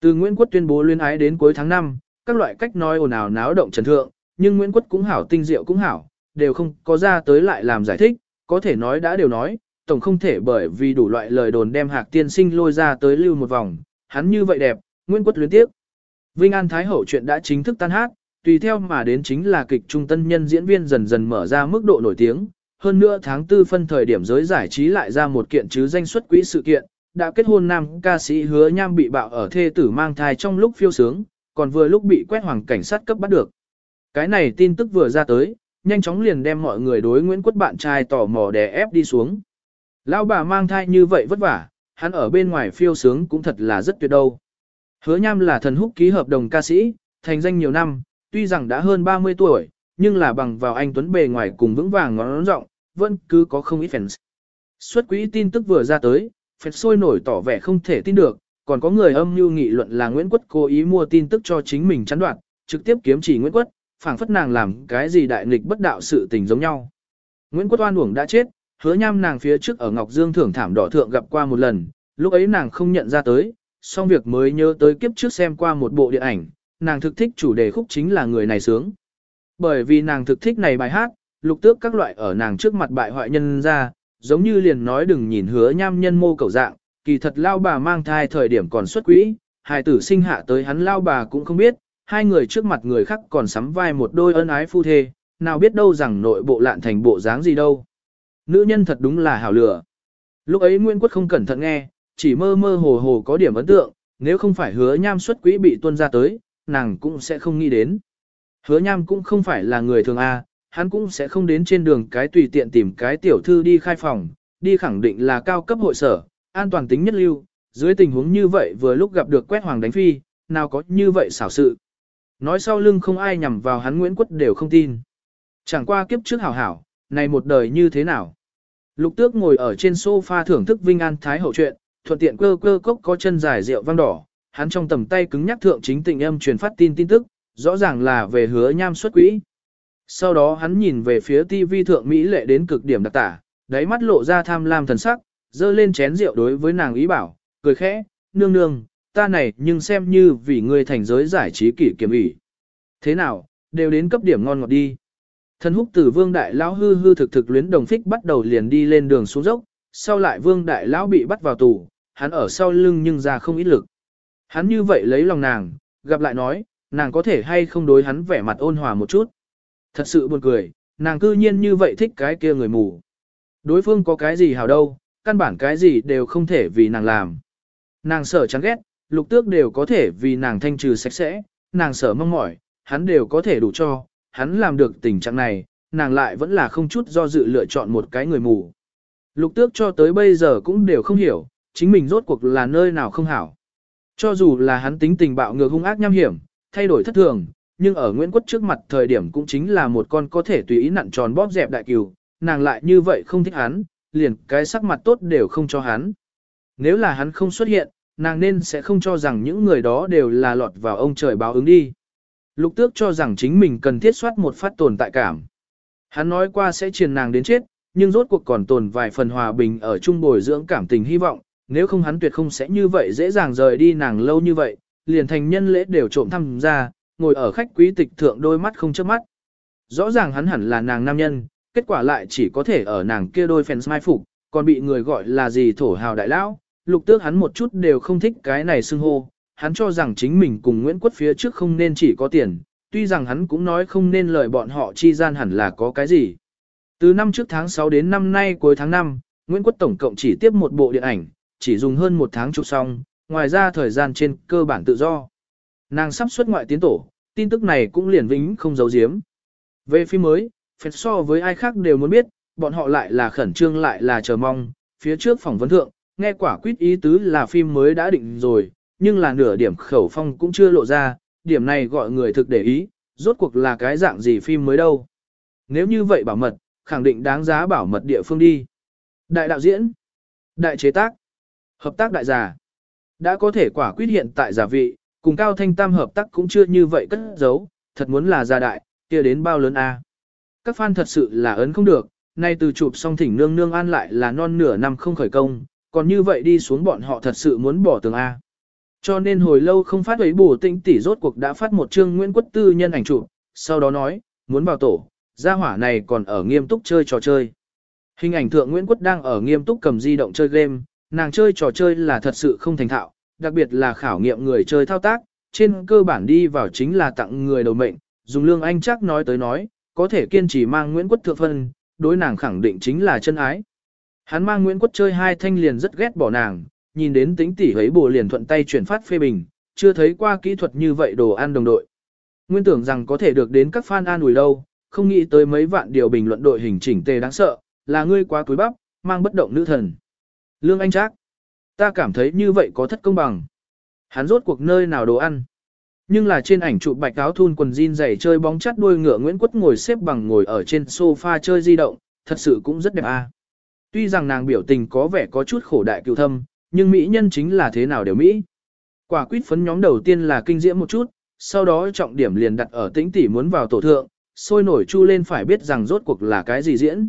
Speaker 1: Từ Nguyễn Quốc tuyên bố luyến ái đến cuối tháng 5, các loại cách nói ồn ào náo động trần thượng, nhưng Nguyễn Quốc cũng hảo tinh diệu cũng hảo, đều không có ra tới lại làm giải thích, có thể nói đã đều nói, tổng không thể bởi vì đủ loại lời đồn đem hạc tiên sinh lôi ra tới lưu một vòng, hắn như vậy đẹp, Nguyễn Quốc luyến tiếp. Vinh An Thái Hậu chuyện đã chính thức tan hát, tùy theo mà đến chính là kịch trung tân nhân diễn viên dần dần mở ra mức độ nổi tiếng. Hơn nữa tháng tư phân thời điểm giới giải trí lại ra một kiện chứ danh xuất quỹ sự kiện, đã kết hôn nam ca sĩ hứa nham bị bạo ở thê tử mang thai trong lúc phiêu sướng, còn vừa lúc bị quét hoàng cảnh sát cấp bắt được. Cái này tin tức vừa ra tới, nhanh chóng liền đem mọi người đối Nguyễn Quốc bạn trai tò mò đè ép đi xuống. Lão bà mang thai như vậy vất vả, hắn ở bên ngoài phiêu sướng cũng thật là rất tuyệt đâu. Hứa Nham là thần húc ký hợp đồng ca sĩ, thành danh nhiều năm, tuy rằng đã hơn 30 tuổi, nhưng là bằng vào anh Tuấn bề ngoài cùng vững vàng ngón rộng, vẫn cứ có không ít fans. Xuất quỹ tin tức vừa ra tới, fans sôi nổi tỏ vẻ không thể tin được, còn có người âm mưu nghị luận là Nguyễn Quất cố ý mua tin tức cho chính mình chắn đoạn, trực tiếp kiếm chỉ Nguyễn Quất, phảng phất nàng làm cái gì đại nghịch bất đạo sự tình giống nhau. Nguyễn Quất oan uổng đã chết, hứa nham nàng phía trước ở Ngọc Dương thưởng thảm đỏ thượng gặp qua một lần, lúc ấy nàng không nhận ra tới, xong việc mới nhớ tới kiếp trước xem qua một bộ điện ảnh, nàng thực thích chủ đề khúc chính là người này sướng. Bởi vì nàng thực thích này bài hát, lục tước các loại ở nàng trước mặt bại hoại nhân ra, giống như liền nói đừng nhìn hứa nham nhân mô cầu dạng, kỳ thật lao bà mang thai thời điểm còn xuất quỹ, hài tử sinh hạ tới hắn lao bà cũng không biết, hai người trước mặt người khác còn sắm vai một đôi ân ái phu thê, nào biết đâu rằng nội bộ lạn thành bộ dáng gì đâu. Nữ nhân thật đúng là hảo lửa. Lúc ấy Nguyễn Quốc không cẩn thận nghe, chỉ mơ mơ hồ hồ có điểm ấn tượng, nếu không phải hứa nham xuất quỹ bị tuân ra tới, nàng cũng sẽ không nghĩ đến. Hứa nham cũng không phải là người thường A, hắn cũng sẽ không đến trên đường cái tùy tiện tìm cái tiểu thư đi khai phòng, đi khẳng định là cao cấp hội sở, an toàn tính nhất lưu, dưới tình huống như vậy vừa lúc gặp được quét hoàng đánh phi, nào có như vậy xảo sự. Nói sau lưng không ai nhằm vào hắn Nguyễn Quất đều không tin. Chẳng qua kiếp trước hảo hảo, này một đời như thế nào. Lục tước ngồi ở trên sofa thưởng thức Vinh An Thái hậu chuyện, thuận tiện cơ cơ cốc có chân dài rượu vang đỏ, hắn trong tầm tay cứng nhắc thượng chính tình âm truyền phát tin tin tức, rõ ràng là về hứa nham xuất quỹ. Sau đó hắn nhìn về phía TV thượng Mỹ lệ đến cực điểm đặc tả, đáy mắt lộ ra tham lam thần sắc, dơ lên chén rượu đối với nàng ý bảo, cười khẽ, nương nương, ta này nhưng xem như vì ngươi thành giới giải trí kỷ kiểm ủy. Thế nào, đều đến cấp điểm ngon ngọt đi. Thần húc tử vương đại lão hư hư thực thực luyến đồng phích bắt đầu liền đi lên đường xuống dốc, sau lại vương đại lão bị bắt vào tù, hắn ở sau lưng nhưng ra không ít lực. Hắn như vậy lấy lòng nàng, gặp lại nói, nàng có thể hay không đối hắn vẻ mặt ôn hòa một chút. Thật sự buồn cười, nàng cư nhiên như vậy thích cái kia người mù. Đối phương có cái gì hào đâu, căn bản cái gì đều không thể vì nàng làm. Nàng sợ chán ghét, lục tước đều có thể vì nàng thanh trừ sạch sẽ, nàng sợ mong mỏi, hắn đều có thể đủ cho, hắn làm được tình trạng này, nàng lại vẫn là không chút do dự lựa chọn một cái người mù. Lục tước cho tới bây giờ cũng đều không hiểu, chính mình rốt cuộc là nơi nào không hảo. Cho dù là hắn tính tình bạo ngược hung ác nham hiểm, thay đổi thất thường, nhưng ở Nguyễn Quốc trước mặt thời điểm cũng chính là một con có thể tùy ý nặn tròn bóp dẹp đại cừu, nàng lại như vậy không thích hắn, liền cái sắc mặt tốt đều không cho hắn. Nếu là hắn không xuất hiện, nàng nên sẽ không cho rằng những người đó đều là lọt vào ông trời báo ứng đi. Lục tước cho rằng chính mình cần thiết soát một phát tồn tại cảm. Hắn nói qua sẽ truyền nàng đến chết, nhưng rốt cuộc còn tồn vài phần hòa bình ở chung bồi dưỡng cảm tình hy vọng, nếu không hắn tuyệt không sẽ như vậy dễ dàng rời đi nàng lâu như vậy, liền thành nhân lễ đều trộm thăm ra, ngồi ở khách quý tịch thượng đôi mắt không chớp mắt. Rõ ràng hắn hẳn là nàng nam nhân, kết quả lại chỉ có thể ở nàng kia đôi fans mai phục, còn bị người gọi là gì thổ hào đại lão, lục tước hắn một chút đều không thích cái này xưng hô, hắn cho rằng chính mình cùng Nguyễn Quất phía trước không nên chỉ có tiền, tuy rằng hắn cũng nói không nên lời bọn họ chi gian hẳn là có cái gì. Từ năm trước tháng 6 đến năm nay cuối tháng 5, Nguyễn Quất tổng cộng chỉ tiếp một bộ điện ảnh, chỉ dùng hơn một tháng chụp xong, ngoài ra thời gian trên cơ bản tự do. Nàng sắp xuất ngoại tiến tổ, tin tức này cũng liền vĩnh không giấu giếm. Về phim mới, phép so với ai khác đều muốn biết, bọn họ lại là khẩn trương lại là chờ mong, phía trước phỏng vấn thượng, nghe quả quyết ý tứ là phim mới đã định rồi, nhưng là nửa điểm khẩu phong cũng chưa lộ ra, điểm này gọi người thực để ý, rốt cuộc là cái dạng gì phim mới đâu. Nếu như vậy bảo mật, khẳng định đáng giá bảo mật địa phương đi. Đại đạo diễn, đại chế tác, hợp tác đại giả, đã có thể quả quyết hiện tại giả vị, cùng Cao Thanh Tam hợp tác cũng chưa như vậy cất giấu, thật muốn là gia đại, kia đến bao lớn a. Các fan thật sự là ấn không được, nay từ chụp xong thỉnh nương nương an lại là non nửa năm không khởi công, còn như vậy đi xuống bọn họ thật sự muốn bỏ tường A. Cho nên hồi lâu không phát ấy bổ tinh tỷ rốt cuộc đã phát một chương Nguyễn Quất Tư nhân ảnh chụp, sau đó nói, muốn vào tổ, gia hỏa này còn ở nghiêm túc chơi trò chơi. Hình ảnh thượng Nguyễn Quất đang ở nghiêm túc cầm di động chơi game, nàng chơi trò chơi là thật sự không thành thạo, đặc biệt là khảo nghiệm người chơi thao tác, trên cơ bản đi vào chính là tặng người đầu mệnh, dùng lương anh chắc nói tới nói, có thể kiên trì mang Nguyễn Quất thượng phân, đối nàng khẳng định chính là chân ái. Hắn mang Nguyễn Quất chơi hai thanh liền rất ghét bỏ nàng, nhìn đến tính tỷ ấy bồ liền thuận tay chuyển phát phê bình, chưa thấy qua kỹ thuật như vậy đồ ăn đồng đội. Nguyên tưởng rằng có thể được đến các fan an ủi đâu, không nghĩ tới mấy vạn điều bình luận đội hình chỉnh tề đáng sợ, là ngươi quá túi bắp, mang bất động nữ thần. Lương Anh Trác, ta cảm thấy như vậy có thất công bằng. Hắn rốt cuộc nơi nào đồ ăn. Nhưng là trên ảnh chụp bạch áo thun quần jean giày chơi bóng chắt đuôi ngựa Nguyễn Quất ngồi xếp bằng ngồi ở trên sofa chơi di động, thật sự cũng rất đẹp a. Tuy rằng nàng biểu tình có vẻ có chút khổ đại cựu thâm, nhưng mỹ nhân chính là thế nào đều mỹ. Quả quýt phấn nhóm đầu tiên là kinh diễm một chút, sau đó trọng điểm liền đặt ở tĩnh tỷ muốn vào tổ thượng, sôi nổi chu lên phải biết rằng rốt cuộc là cái gì diễn.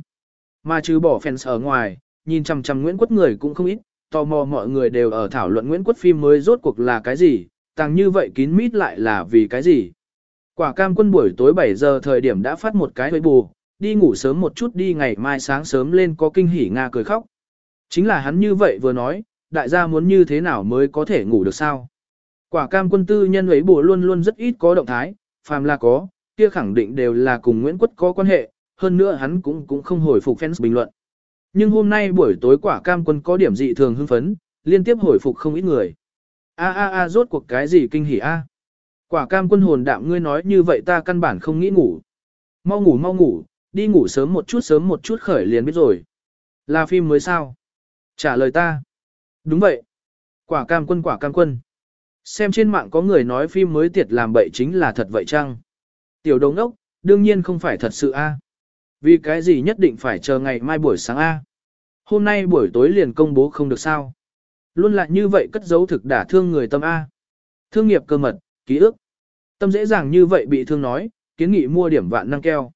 Speaker 1: Mà trừ bỏ fans ở ngoài, nhìn chằm chằm Nguyễn Quốc người cũng không ít, tò mò mọi người đều ở thảo luận Nguyễn Quốc phim mới rốt cuộc là cái gì, Tàng như vậy kín mít lại là vì cái gì. Quả cam quân buổi tối 7 giờ thời điểm đã phát một cái hơi bù, đi ngủ sớm một chút đi ngày mai sáng sớm lên có kinh hỉ Nga cười khóc. Chính là hắn như vậy vừa nói, đại gia muốn như thế nào mới có thể ngủ được sao. Quả cam quân tư nhân ấy bù luôn luôn rất ít có động thái, phàm là có, kia khẳng định đều là cùng Nguyễn Quốc có quan hệ, hơn nữa hắn cũng cũng không hồi phục fans bình luận. Nhưng hôm nay buổi tối quả cam quân có điểm dị thường hưng phấn, liên tiếp hồi phục không ít người. A a a rốt cuộc cái gì kinh hỉ a? Quả cam quân hồn đạm ngươi nói như vậy ta căn bản không nghĩ ngủ. Mau ngủ mau ngủ, đi ngủ sớm một chút sớm một chút khởi liền biết rồi. Là phim mới sao? Trả lời ta. Đúng vậy. Quả cam quân quả cam quân. Xem trên mạng có người nói phim mới tiệt làm bậy chính là thật vậy chăng? Tiểu đồng ốc, đương nhiên không phải thật sự a. Vì cái gì nhất định phải chờ ngày mai buổi sáng a? Hôm nay buổi tối liền công bố không được sao? Luôn lại như vậy cất giấu thực đả thương người tâm A. Thương nghiệp cơ mật, ký ức. Tâm dễ dàng như vậy bị thương nói, kiến nghị mua điểm vạn năng keo.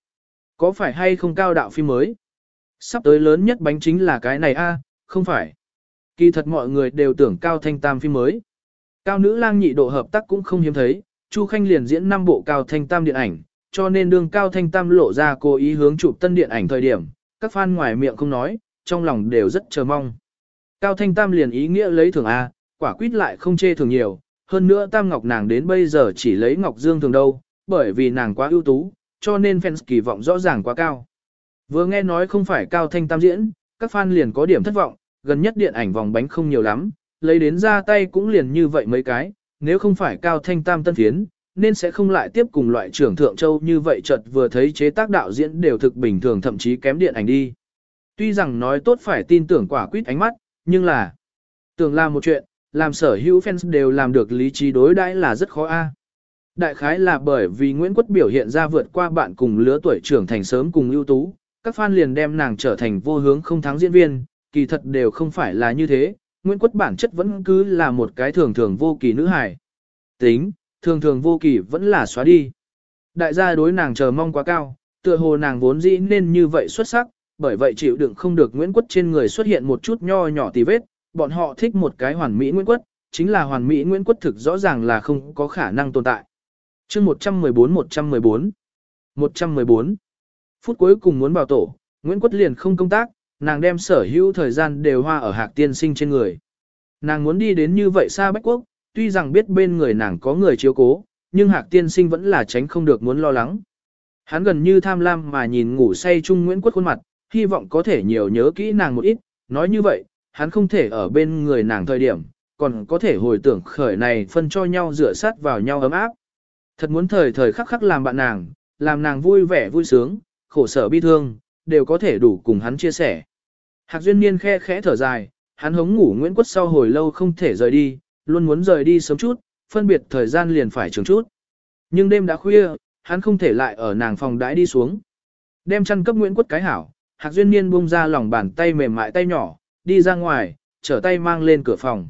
Speaker 1: Có phải hay không cao đạo phim mới? Sắp tới lớn nhất bánh chính là cái này A, không phải. Kỳ thật mọi người đều tưởng cao thanh tam phim mới. Cao nữ lang nhị độ hợp tác cũng không hiếm thấy, Chu Khanh liền diễn năm bộ cao thanh tam điện ảnh, cho nên đương cao thanh tam lộ ra cố ý hướng chụp tân điện ảnh thời điểm, các fan ngoài miệng không nói, trong lòng đều rất chờ mong. Cao thanh tam liền ý nghĩa lấy thường A, quả quyết lại không chê thường nhiều, hơn nữa tam ngọc nàng đến bây giờ chỉ lấy ngọc dương thường đâu, bởi vì nàng quá ưu tú, cho nên fans kỳ vọng rõ ràng quá cao. Vừa nghe nói không phải cao thanh tam diễn, các fan liền có điểm thất vọng, gần nhất điện ảnh vòng bánh không nhiều lắm, lấy đến ra tay cũng liền như vậy mấy cái, nếu không phải cao thanh tam tân phiến, nên sẽ không lại tiếp cùng loại trưởng thượng châu như vậy chợt vừa thấy chế tác đạo diễn đều thực bình thường thậm chí kém điện ảnh đi. Tuy rằng nói tốt phải tin tưởng quả quyết ánh mắt, nhưng là tưởng làm một chuyện, làm sở hữu fans đều làm được lý trí đối đãi là rất khó a. Đại khái là bởi vì Nguyễn Quất biểu hiện ra vượt qua bạn cùng lứa tuổi trưởng thành sớm cùng ưu tú, các fan liền đem nàng trở thành vô hướng không thắng diễn viên, kỳ thật đều không phải là như thế, Nguyễn Quất bản chất vẫn cứ là một cái thường thường vô kỳ nữ hài. Tính, thường thường vô kỳ vẫn là xóa đi. Đại gia đối nàng chờ mong quá cao, tựa hồ nàng vốn dĩ nên như vậy xuất sắc, bởi vậy chịu đựng không được Nguyễn Quất trên người xuất hiện một chút nho nhỏ tì vết, bọn họ thích một cái hoàn mỹ Nguyễn Quất, chính là hoàn mỹ Nguyễn Quất thực rõ ràng là không có khả năng tồn tại. chương 114-114 114 Phút cuối cùng muốn bảo tổ, Nguyễn Quất liền không công tác, nàng đem sở hữu thời gian đều hoa ở hạc tiên sinh trên người. Nàng muốn đi đến như vậy xa Bách Quốc, tuy rằng biết bên người nàng có người chiếu cố, nhưng hạc tiên sinh vẫn là tránh không được muốn lo lắng. Hắn gần như tham lam mà nhìn ngủ say chung Nguyễn Quất khuôn mặt, hy vọng có thể nhiều nhớ kỹ nàng một ít, nói như vậy, hắn không thể ở bên người nàng thời điểm, còn có thể hồi tưởng khởi này phân cho nhau rửa sát vào nhau ấm áp. Thật muốn thời thời khắc khắc làm bạn nàng, làm nàng vui vẻ vui sướng, khổ sở bi thương, đều có thể đủ cùng hắn chia sẻ. Hạc Duyên Niên khe khẽ thở dài, hắn hống ngủ Nguyễn Quất sau hồi lâu không thể rời đi, luôn muốn rời đi sớm chút, phân biệt thời gian liền phải trường chút. Nhưng đêm đã khuya, hắn không thể lại ở nàng phòng đãi đi xuống. Đem chăn cấp Nguyễn Quất cái hảo, Hạc Duyên Niên buông ra lòng bàn tay mềm mại tay nhỏ, đi ra ngoài, trở tay mang lên cửa phòng.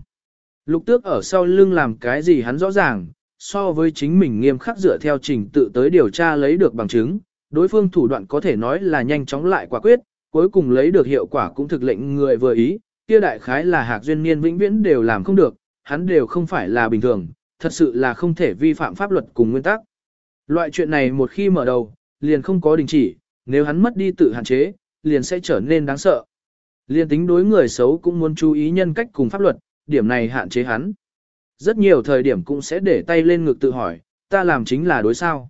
Speaker 1: Lục tước ở sau lưng làm cái gì hắn rõ ràng, so với chính mình nghiêm khắc dựa theo trình tự tới điều tra lấy được bằng chứng, đối phương thủ đoạn có thể nói là nhanh chóng lại quả quyết, cuối cùng lấy được hiệu quả cũng thực lệnh người vừa ý, kia đại khái là hạc duyên niên vĩnh viễn đều làm không được, hắn đều không phải là bình thường, thật sự là không thể vi phạm pháp luật cùng nguyên tắc. Loại chuyện này một khi mở đầu, liền không có đình chỉ, nếu hắn mất đi tự hạn chế, liền sẽ trở nên đáng sợ. Liên tính đối người xấu cũng muốn chú ý nhân cách cùng pháp luật, điểm này hạn chế hắn. Rất nhiều thời điểm cũng sẽ để tay lên ngực tự hỏi, ta làm chính là đối sao.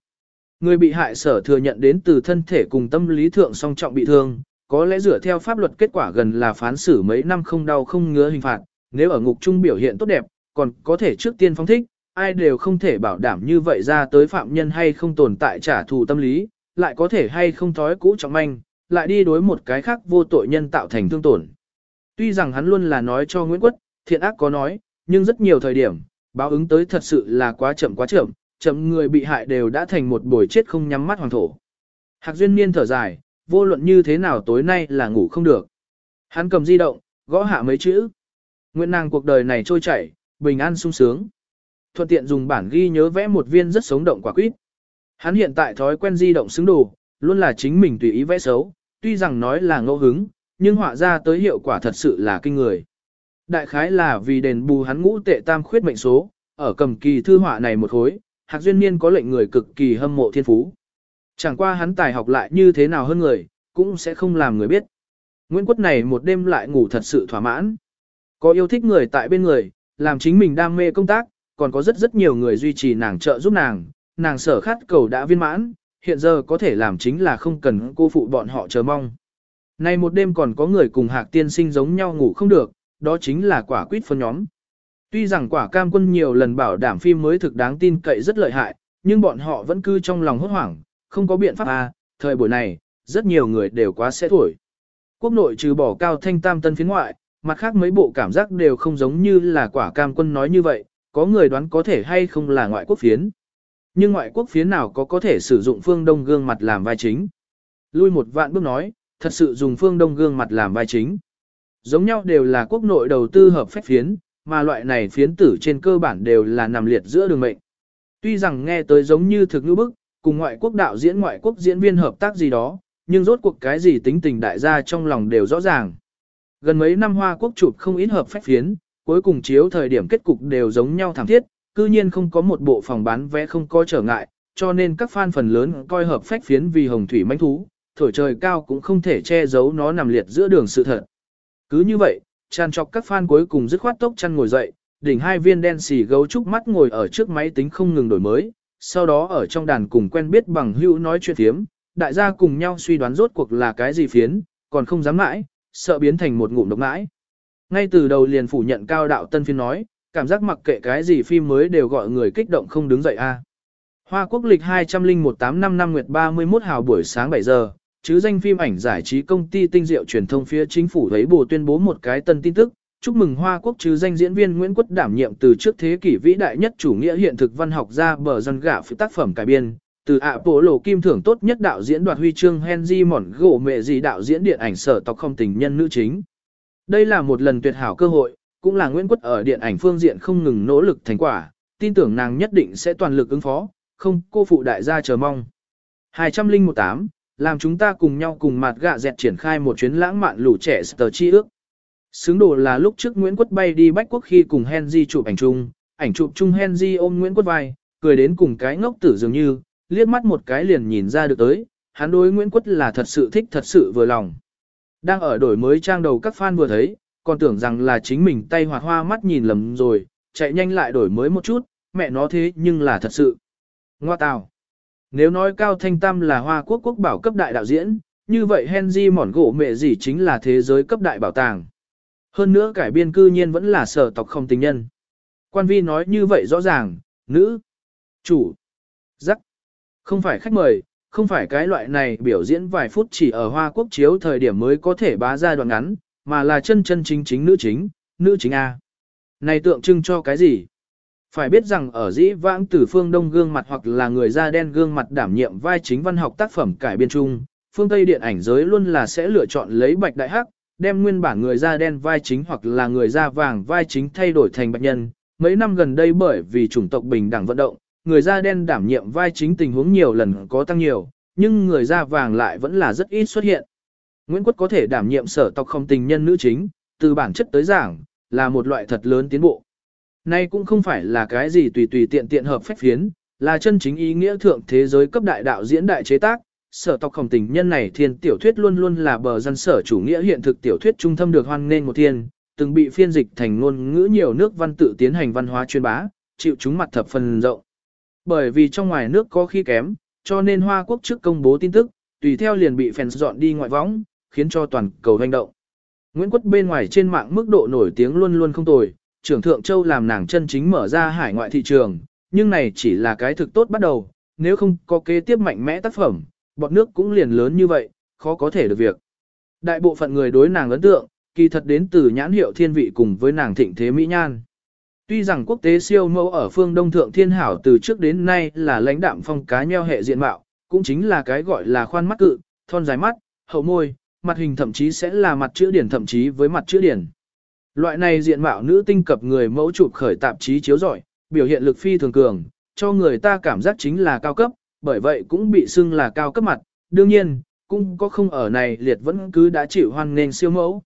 Speaker 1: Người bị hại sở thừa nhận đến từ thân thể cùng tâm lý thượng song trọng bị thương, có lẽ dựa theo pháp luật kết quả gần là phán xử mấy năm không đau không ngứa hình phạt, nếu ở ngục trung biểu hiện tốt đẹp, còn có thể trước tiên phóng thích, ai đều không thể bảo đảm như vậy ra tới phạm nhân hay không tồn tại trả thù tâm lý, lại có thể hay không thói cũ trọng manh, lại đi đối một cái khác vô tội nhân tạo thành thương tổn. Tuy rằng hắn luôn là nói cho Nguyễn Quất, thiện ác có nói, nhưng rất nhiều thời điểm, báo ứng tới thật sự là quá chậm quá chậm, chậm người bị hại đều đã thành một buổi chết không nhắm mắt hoàng thổ. Hạc Duyên Niên thở dài, vô luận như thế nào tối nay là ngủ không được. Hắn cầm di động, gõ hạ mấy chữ. Nguyện nàng cuộc đời này trôi chảy, bình an sung sướng. Thuận tiện dùng bản ghi nhớ vẽ một viên rất sống động quả quýt. Hắn hiện tại thói quen di động xứng đồ, luôn là chính mình tùy ý vẽ xấu, tuy rằng nói là ngẫu hứng, nhưng họa ra tới hiệu quả thật sự là kinh người. Đại khái là vì đền bù hắn ngũ tệ tam khuyết mệnh số, ở cầm kỳ thư họa này một khối, Hạc Duyên Niên có lệnh người cực kỳ hâm mộ thiên phú. Chẳng qua hắn tài học lại như thế nào hơn người, cũng sẽ không làm người biết. Nguyễn Quất này một đêm lại ngủ thật sự thỏa mãn. Có yêu thích người tại bên người, làm chính mình đam mê công tác, còn có rất rất nhiều người duy trì nàng trợ giúp nàng, nàng sở khát cầu đã viên mãn, hiện giờ có thể làm chính là không cần cô phụ bọn họ chờ mong. Nay một đêm còn có người cùng hạc tiên sinh giống nhau ngủ không được, đó chính là quả quýt phân nhóm. Tuy rằng quả cam quân nhiều lần bảo đảm phim mới thực đáng tin cậy rất lợi hại, nhưng bọn họ vẫn cứ trong lòng hốt hoảng, không có biện pháp à, thời buổi này, rất nhiều người đều quá sẽ thổi. Quốc nội trừ bỏ cao thanh tam tân phiến ngoại, mặt khác mấy bộ cảm giác đều không giống như là quả cam quân nói như vậy, có người đoán có thể hay không là ngoại quốc phiến. Nhưng ngoại quốc phiến nào có có thể sử dụng phương đông gương mặt làm vai chính. Lui một vạn bước nói, thật sự dùng phương đông gương mặt làm vai chính. Giống nhau đều là quốc nội đầu tư hợp phép phiến, mà loại này phiến tử trên cơ bản đều là nằm liệt giữa đường mệnh. Tuy rằng nghe tới giống như thực ngữ bức, cùng ngoại quốc đạo diễn ngoại quốc diễn viên hợp tác gì đó, nhưng rốt cuộc cái gì tính tình đại gia trong lòng đều rõ ràng. Gần mấy năm Hoa Quốc chụp không ít hợp phép phiến, cuối cùng chiếu thời điểm kết cục đều giống nhau thảm thiết, cư nhiên không có một bộ phòng bán vé không có trở ngại, cho nên các fan phần lớn coi hợp phách phiến vì hồng thủy mãnh thú, thổi trời cao cũng không thể che giấu nó nằm liệt giữa đường sự thật. Cứ như vậy, tràn trọc các fan cuối cùng dứt khoát tốc chăn ngồi dậy, đỉnh hai viên đen xì gấu trúc mắt ngồi ở trước máy tính không ngừng đổi mới, sau đó ở trong đàn cùng quen biết bằng hữu nói chuyện thiếm, đại gia cùng nhau suy đoán rốt cuộc là cái gì phiến, còn không dám mãi, sợ biến thành một ngụm độc mãi. Ngay từ đầu liền phủ nhận cao đạo tân phiên nói, cảm giác mặc kệ cái gì phim mới đều gọi người kích động không đứng dậy a. Hoa quốc lịch 2018 năm nguyệt 31 hào buổi sáng 7 giờ, chứ danh phim ảnh giải trí công ty tinh diệu truyền thông phía chính phủ thấy bù tuyên bố một cái tân tin tức, chúc mừng Hoa Quốc chứ danh diễn viên Nguyễn Quất đảm nhiệm từ trước thế kỷ vĩ đại nhất chủ nghĩa hiện thực văn học ra bờ dân gạ phụ tác phẩm cải biên, từ ạ bộ lộ kim thưởng tốt nhất đạo diễn đoạt huy chương Henry Mỏn gỗ mẹ gì đạo diễn điện ảnh sở tộc không tình nhân nữ chính. Đây là một lần tuyệt hảo cơ hội, cũng là Nguyễn Quất ở điện ảnh phương diện không ngừng nỗ lực thành quả, tin tưởng nàng nhất định sẽ toàn lực ứng phó, không cô phụ đại gia chờ mong. 2018, làm chúng ta cùng nhau cùng mặt gạ dẹt triển khai một chuyến lãng mạn lũ trẻ sờ chi ước. Xứng đồ là lúc trước Nguyễn Quất bay đi Bách Quốc khi cùng Henry chụp ảnh chung, ảnh chụp chung Henry ôm Nguyễn Quất vai, cười đến cùng cái ngốc tử dường như, liếc mắt một cái liền nhìn ra được tới, hắn đối Nguyễn Quất là thật sự thích thật sự vừa lòng. Đang ở đổi mới trang đầu các fan vừa thấy, còn tưởng rằng là chính mình tay hoạt hoa mắt nhìn lầm rồi, chạy nhanh lại đổi mới một chút, mẹ nó thế nhưng là thật sự. Ngoa tào. Nếu nói Cao Thanh Tam là Hoa Quốc quốc bảo cấp đại đạo diễn, như vậy Henry Mỏn gỗ mẹ gì chính là thế giới cấp đại bảo tàng. Hơn nữa cải biên cư nhiên vẫn là sở tộc không tình nhân. Quan vi nói như vậy rõ ràng, nữ, chủ, giắc, không phải khách mời, không phải cái loại này biểu diễn vài phút chỉ ở Hoa Quốc chiếu thời điểm mới có thể bá ra đoạn ngắn, mà là chân chân chính chính nữ chính, nữ chính A. Này tượng trưng cho cái gì? Phải biết rằng ở dĩ vãng từ phương Đông gương mặt hoặc là người da đen gương mặt đảm nhiệm vai chính văn học tác phẩm cải biên trung phương Tây điện ảnh giới luôn là sẽ lựa chọn lấy bạch đại hắc, đem nguyên bản người da đen vai chính hoặc là người da vàng vai chính thay đổi thành bạch nhân. Mấy năm gần đây bởi vì chủng tộc bình đẳng vận động, người da đen đảm nhiệm vai chính tình huống nhiều lần có tăng nhiều, nhưng người da vàng lại vẫn là rất ít xuất hiện. Nguyễn Quốc có thể đảm nhiệm sở tộc không tình nhân nữ chính, từ bản chất tới giảng, là một loại thật lớn tiến bộ. Nay cũng không phải là cái gì tùy tùy tiện tiện hợp phách phiến, là chân chính ý nghĩa thượng thế giới cấp đại đạo diễn đại chế tác. Sở tộc khổng tình nhân này thiên tiểu thuyết luôn luôn là bờ dân sở chủ nghĩa hiện thực tiểu thuyết trung tâm được hoan nên một thiên, từng bị phiên dịch thành ngôn ngữ nhiều nước văn tự tiến hành văn hóa chuyên bá, chịu chúng mặt thập phần rộng. Bởi vì trong ngoài nước có khi kém, cho nên Hoa Quốc trước công bố tin tức, tùy theo liền bị fans dọn đi ngoại võng, khiến cho toàn cầu hành động. Nguyễn Quất bên ngoài trên mạng mức độ nổi tiếng luôn luôn không tồi, trưởng Thượng Châu làm nàng chân chính mở ra hải ngoại thị trường, nhưng này chỉ là cái thực tốt bắt đầu, nếu không có kế tiếp mạnh mẽ tác phẩm, bọt nước cũng liền lớn như vậy, khó có thể được việc. Đại bộ phận người đối nàng ấn tượng, kỳ thật đến từ nhãn hiệu thiên vị cùng với nàng thịnh thế mỹ nhan. Tuy rằng quốc tế siêu mẫu ở phương Đông Thượng Thiên Hảo từ trước đến nay là lãnh đạm phong cá nheo hệ diện mạo, cũng chính là cái gọi là khoan mắt cự, thon dài mắt, hậu môi, mặt hình thậm chí sẽ là mặt chữ điển thậm chí với mặt chữ điển. Loại này diện mạo nữ tinh cập người mẫu chụp khởi tạp chí chiếu giỏi, biểu hiện lực phi thường cường, cho người ta cảm giác chính là cao cấp, bởi vậy cũng bị xưng là cao cấp mặt. Đương nhiên, cũng có không ở này liệt vẫn cứ đã chịu hoan nghênh siêu mẫu.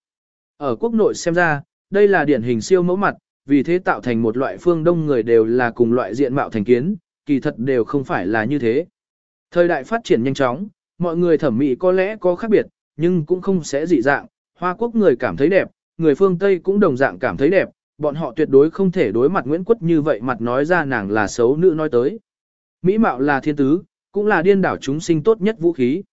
Speaker 1: Ở quốc nội xem ra, đây là điển hình siêu mẫu mặt, vì thế tạo thành một loại phương đông người đều là cùng loại diện mạo thành kiến, kỳ thật đều không phải là như thế. Thời đại phát triển nhanh chóng, mọi người thẩm mỹ có lẽ có khác biệt, nhưng cũng không sẽ dị dạng, Hoa Quốc người cảm thấy đẹp, người phương Tây cũng đồng dạng cảm thấy đẹp, bọn họ tuyệt đối không thể đối mặt Nguyễn Quất như vậy mặt nói ra nàng là xấu nữ nói tới. Mỹ mạo là thiên tứ, cũng là điên đảo chúng sinh tốt nhất vũ khí.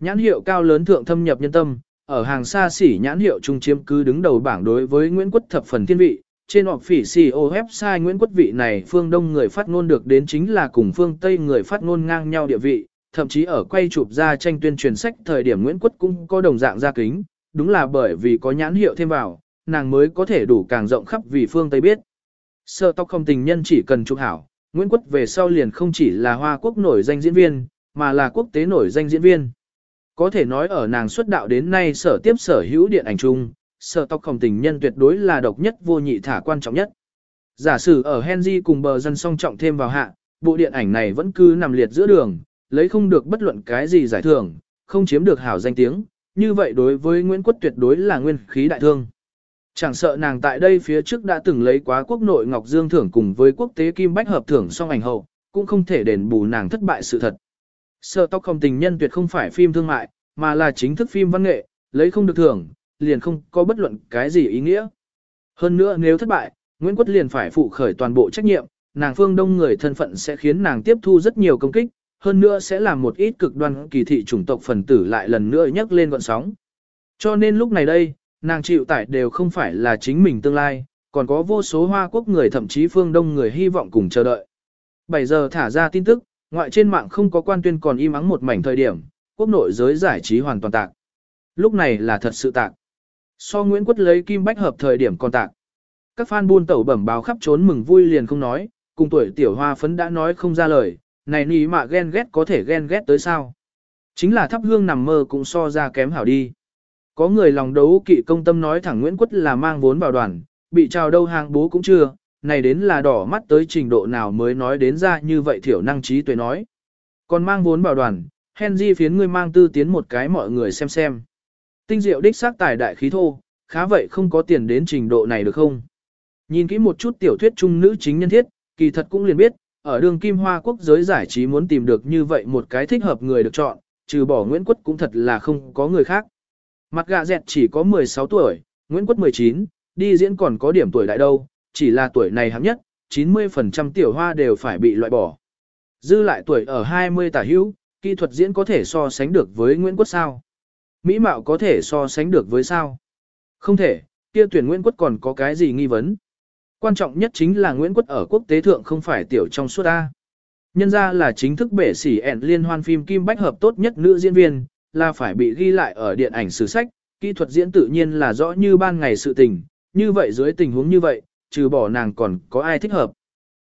Speaker 1: Nhãn hiệu cao lớn thượng thâm nhập nhân tâm, ở hàng xa xỉ nhãn hiệu trung chiếm cứ đứng đầu bảng đối với Nguyễn Quất thập phần thiên vị. Trên họp phỉ CEO website Nguyễn Quất vị này phương Đông người phát ngôn được đến chính là cùng phương Tây người phát ngôn ngang nhau địa vị, thậm chí ở quay chụp ra tranh tuyên truyền sách thời điểm Nguyễn Quất cũng có đồng dạng ra kính, đúng là bởi vì có nhãn hiệu thêm vào, nàng mới có thể đủ càng rộng khắp vì phương Tây biết. Sơ tóc không tình nhân chỉ cần chụp hảo, Nguyễn Quất về sau liền không chỉ là Hoa Quốc nổi danh diễn viên, mà là quốc tế nổi danh diễn viên. Có thể nói ở nàng xuất đạo đến nay sở tiếp sở hữu điện ảnh chung, sở tóc khổng tình nhân tuyệt đối là độc nhất vô nhị thả quan trọng nhất. Giả sử ở Henry cùng bờ dân song trọng thêm vào hạ, bộ điện ảnh này vẫn cứ nằm liệt giữa đường, lấy không được bất luận cái gì giải thưởng, không chiếm được hảo danh tiếng, như vậy đối với Nguyễn Quất tuyệt đối là nguyên khí đại thương. Chẳng sợ nàng tại đây phía trước đã từng lấy quá quốc nội Ngọc Dương thưởng cùng với quốc tế Kim Bách hợp thưởng song ảnh hậu, cũng không thể đền bù nàng thất bại sự thật. Sở tóc không tình nhân tuyệt không phải phim thương mại, mà là chính thức phim văn nghệ, lấy không được thưởng, liền không có bất luận cái gì ý nghĩa. Hơn nữa nếu thất bại, Nguyễn Quất liền phải phụ khởi toàn bộ trách nhiệm, nàng phương đông người thân phận sẽ khiến nàng tiếp thu rất nhiều công kích, hơn nữa sẽ làm một ít cực đoan kỳ thị chủng tộc phần tử lại lần nữa nhấc lên gọn sóng. Cho nên lúc này đây, nàng chịu tải đều không phải là chính mình tương lai, còn có vô số hoa quốc người thậm chí phương đông người hy vọng cùng chờ đợi. 7 giờ thả ra tin tức, ngoại trên mạng không có quan tuyên còn im ắng một mảnh thời điểm, quốc nội giới giải trí hoàn toàn tạc. Lúc này là thật sự tạc. So Nguyễn Quất lấy kim bách hợp thời điểm còn tạc. Các fan buôn tẩu bẩm báo khắp trốn mừng vui liền không nói, cùng tuổi tiểu hoa phấn đã nói không ra lời, này ní mà ghen ghét có thể ghen ghét tới sao. Chính là thắp hương nằm mơ cũng so ra kém hảo đi. Có người lòng đấu kỵ công tâm nói thẳng Nguyễn Quất là mang vốn vào đoàn, bị trào đâu hàng bố cũng chưa, này đến là đỏ mắt tới trình độ nào mới nói đến ra như vậy thiểu năng trí tuệ nói. Còn mang vốn vào đoàn, Henry phiến ngươi mang tư tiến một cái mọi người xem xem. Tinh diệu đích xác tài đại khí thô, khá vậy không có tiền đến trình độ này được không? Nhìn kỹ một chút tiểu thuyết trung nữ chính nhân thiết, kỳ thật cũng liền biết, ở đường Kim Hoa quốc giới giải trí muốn tìm được như vậy một cái thích hợp người được chọn, trừ bỏ Nguyễn Quất cũng thật là không có người khác. Mặt gạ dẹt chỉ có 16 tuổi, Nguyễn Quất 19, đi diễn còn có điểm tuổi đại đâu, chỉ là tuổi này hạng nhất, 90% tiểu hoa đều phải bị loại bỏ. Dư lại tuổi ở 20 tả hữu, kỹ thuật diễn có thể so sánh được với Nguyễn Quất sao? Mỹ mạo có thể so sánh được với sao? Không thể, kia tuyển Nguyễn Quất còn có cái gì nghi vấn? Quan trọng nhất chính là Nguyễn Quất ở quốc tế thượng không phải tiểu trong suốt A. Nhân ra là chính thức bể sỉ ẹn liên hoan phim Kim Bách Hợp tốt nhất nữ diễn viên, là phải bị ghi lại ở điện ảnh sử sách, kỹ thuật diễn tự nhiên là rõ như ban ngày sự tình, như vậy dưới tình huống như vậy, trừ bỏ nàng còn có ai thích hợp.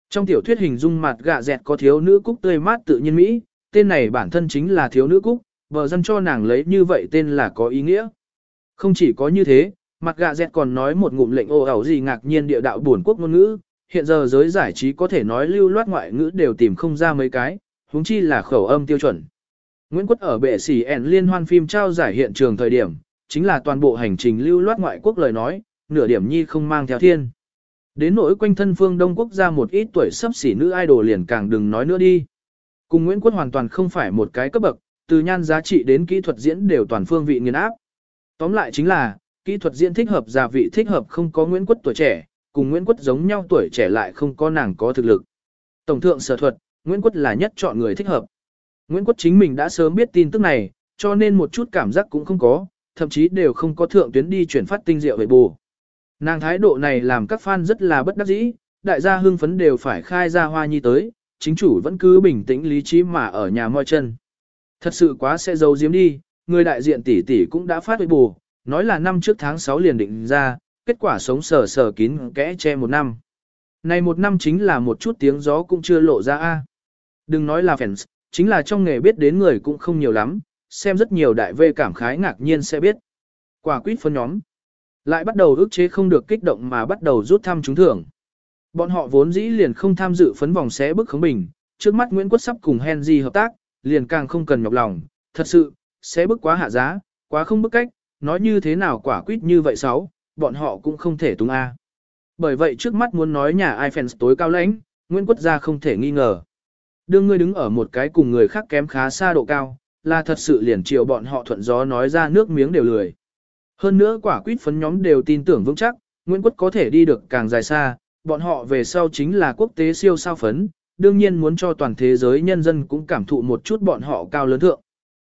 Speaker 1: Trong tiểu thuyết hình dung mặt gạ dẹt có thiếu nữ cúc tươi mát tự nhiên Mỹ, tên này bản thân chính là thiếu nữ cúc, bờ dân cho nàng lấy như vậy tên là có ý nghĩa. Không chỉ có như thế, mặt gạ dẹt còn nói một ngụm lệnh ô ảo gì ngạc nhiên địa đạo buồn quốc ngôn ngữ, hiện giờ giới giải trí có thể nói lưu loát ngoại ngữ đều tìm không ra mấy cái, huống chi là khẩu âm tiêu chuẩn. Nguyễn Quất ở bệ sỉ ẻn liên hoan phim trao giải hiện trường thời điểm, chính là toàn bộ hành trình lưu loát ngoại quốc lời nói, nửa điểm nhi không mang theo thiên. Đến nỗi quanh thân phương Đông Quốc ra một ít tuổi sắp xỉ nữ idol liền càng đừng nói nữa đi. Cùng Nguyễn Quất hoàn toàn không phải một cái cấp bậc, từ nhan giá trị đến kỹ thuật diễn đều toàn phương vị nghiền áp. Tóm lại chính là, kỹ thuật diễn thích hợp gia vị thích hợp không có Nguyễn Quất tuổi trẻ, cùng Nguyễn Quất giống nhau tuổi trẻ lại không có nàng có thực lực. Tổng thượng sở thuật, Nguyễn Quất là nhất chọn người thích hợp. Nguyễn Quất chính mình đã sớm biết tin tức này, cho nên một chút cảm giác cũng không có, thậm chí đều không có thượng tuyến đi chuyển phát tinh diệu về bù. Nàng thái độ này làm các fan rất là bất đắc dĩ, đại gia hưng phấn đều phải khai ra hoa nhi tới, chính chủ vẫn cứ bình tĩnh lý trí mà ở nhà moi chân. Thật sự quá sẽ giấu giếm đi, người đại diện tỷ tỷ cũng đã phát huy bù, nói là năm trước tháng 6 liền định ra, kết quả sống sờ sờ kín kẽ che một năm. Này một năm chính là một chút tiếng gió cũng chưa lộ ra a. Đừng nói là fans, chính là trong nghề biết đến người cũng không nhiều lắm, xem rất nhiều đại vê cảm khái ngạc nhiên sẽ biết. Quả quýt phân nhóm. Lại bắt đầu ức chế không được kích động mà bắt đầu rút thăm trúng thưởng. Bọn họ vốn dĩ liền không tham dự phấn vòng xé bức khống bình, trước mắt Nguyễn Quốc sắp cùng Henry hợp tác, liền càng không cần nhọc lòng, thật sự, sẽ bức quá hạ giá, quá không bức cách, nói như thế nào quả quyết như vậy sáu, bọn họ cũng không thể tung A. Bởi vậy trước mắt muốn nói nhà ai fans tối cao lãnh, Nguyễn Quốc gia không thể nghi ngờ. Đương ngươi đứng ở một cái cùng người khác kém khá xa độ cao, là thật sự liền chiều bọn họ thuận gió nói ra nước miếng đều lười. Hơn nữa quả quýt phấn nhóm đều tin tưởng vững chắc, Nguyễn Quốc có thể đi được càng dài xa, bọn họ về sau chính là quốc tế siêu sao phấn, đương nhiên muốn cho toàn thế giới nhân dân cũng cảm thụ một chút bọn họ cao lớn thượng.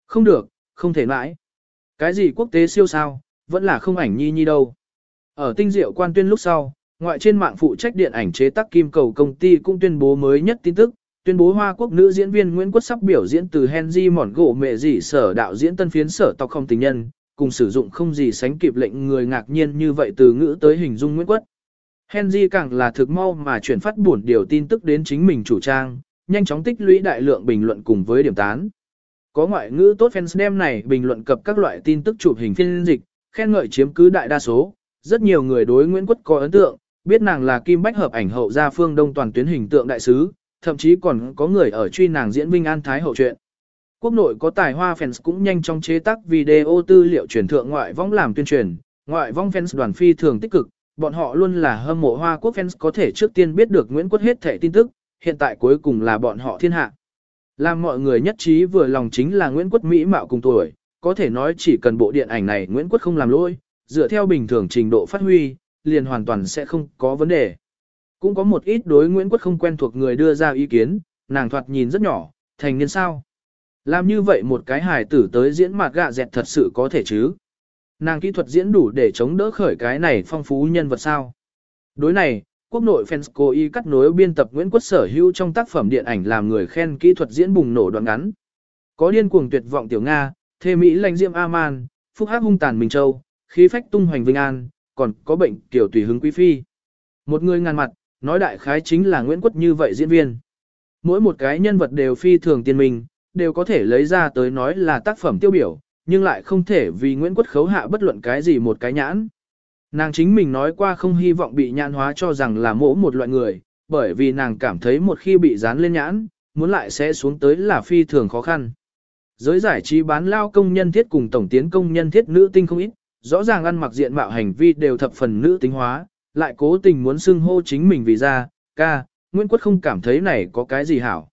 Speaker 1: Không được, không thể mãi. Cái gì quốc tế siêu sao, vẫn là không ảnh nhi nhi đâu. Ở tinh diệu quan tuyên lúc sau, ngoại trên mạng phụ trách điện ảnh chế tác kim cầu công ty cũng tuyên bố mới nhất tin tức, tuyên bố Hoa Quốc nữ diễn viên Nguyễn Quốc sắp biểu diễn từ Henry Mỏn Gỗ Mẹ Dĩ sở đạo diễn tân phiến sở tộc không tình nhân, cùng sử dụng không gì sánh kịp lệnh người ngạc nhiên như vậy từ ngữ tới hình dung Nguyễn Quốc. Henry càng là thực mau mà chuyển phát buồn điều tin tức đến chính mình chủ trang, nhanh chóng tích lũy đại lượng bình luận cùng với điểm tán. Có ngoại ngữ tốt fans đem này bình luận cập các loại tin tức chụp hình phiên dịch, khen ngợi chiếm cứ đại đa số, rất nhiều người đối Nguyễn Quốc có ấn tượng, biết nàng là kim bách hợp ảnh hậu gia phương đông toàn tuyến hình tượng đại sứ, thậm chí còn có người ở truy nàng diễn Vinh An Thái hậu truyện. Quốc nội có tài hoa fans cũng nhanh chóng chế tác video tư liệu truyền thượng ngoại vong làm tuyên truyền, Ngoại vong fans đoàn phi thường tích cực, bọn họ luôn là hâm mộ Hoa Quốc fans có thể trước tiên biết được Nguyễn Quốc hết thể tin tức, hiện tại cuối cùng là bọn họ thiên hạ. Làm mọi người nhất trí vừa lòng chính là Nguyễn Quốc Mỹ mạo cùng tuổi, có thể nói chỉ cần bộ điện ảnh này Nguyễn Quốc không làm lỗi, dựa theo bình thường trình độ phát huy, liền hoàn toàn sẽ không có vấn đề. Cũng có một ít đối Nguyễn Quốc không quen thuộc người đưa ra ý kiến, nàng thoạt nhìn rất nhỏ, thành niên sao. Làm như vậy một cái hài tử tới diễn mặt gạ dẹt thật sự có thể chứ. Nàng kỹ thuật diễn đủ để chống đỡ khởi cái này phong phú nhân vật sao. Đối này, quốc nội fans cố ý cắt nối biên tập Nguyễn Quốc sở hữu trong tác phẩm điện ảnh làm người khen kỹ thuật diễn bùng nổ đoạn ngắn. Có điên cuồng tuyệt vọng tiểu Nga, thê Mỹ lành diêm A-man, phúc hắc hung tàn Minh Châu, khí phách tung hoành Vinh An, còn có bệnh tiểu tùy hứng quý phi. Một người ngàn mặt, nói đại khái chính là Nguyễn Quốc như vậy diễn viên. Mỗi một cái nhân vật đều phi thường tiên minh, đều có thể lấy ra tới nói là tác phẩm tiêu biểu, nhưng lại không thể vì Nguyễn Quốc khấu hạ bất luận cái gì một cái nhãn. Nàng chính mình nói qua không hy vọng bị nhãn hóa cho rằng là mỗ một loại người, bởi vì nàng cảm thấy một khi bị dán lên nhãn, muốn lại sẽ xuống tới là phi thường khó khăn. Giới giải trí bán lao công nhân thiết cùng tổng tiến công nhân thiết nữ tinh không ít, rõ ràng ăn mặc diện mạo hành vi đều thập phần nữ tính hóa, lại cố tình muốn xưng hô chính mình vì ra, ca, Nguyễn Quốc không cảm thấy này có cái gì hảo.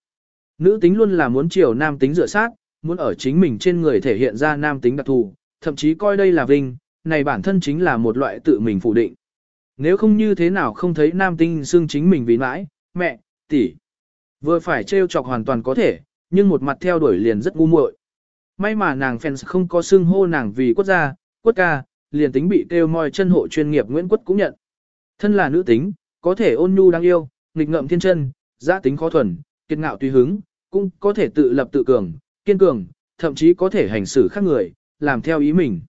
Speaker 1: Nữ tính luôn là muốn chiều nam tính dựa sát, muốn ở chính mình trên người thể hiện ra nam tính đặc thù, thậm chí coi đây là vinh, này bản thân chính là một loại tự mình phủ định. Nếu không như thế nào không thấy nam tinh xưng chính mình vì mãi, mẹ, tỷ. Vừa phải trêu chọc hoàn toàn có thể, nhưng một mặt theo đuổi liền rất ngu muội. May mà nàng fans không có xưng hô nàng vì quốc gia, quốc ca, liền tính bị kêu moi chân hộ chuyên nghiệp Nguyễn Quốc cũng nhận. Thân là nữ tính, có thể ôn nhu đáng yêu, nghịch ngợm thiên chân, giã tính khó thuần, kiệt ngạo tùy hứng, cũng có thể tự lập tự cường, kiên cường, thậm chí có thể hành xử khác người, làm theo ý mình.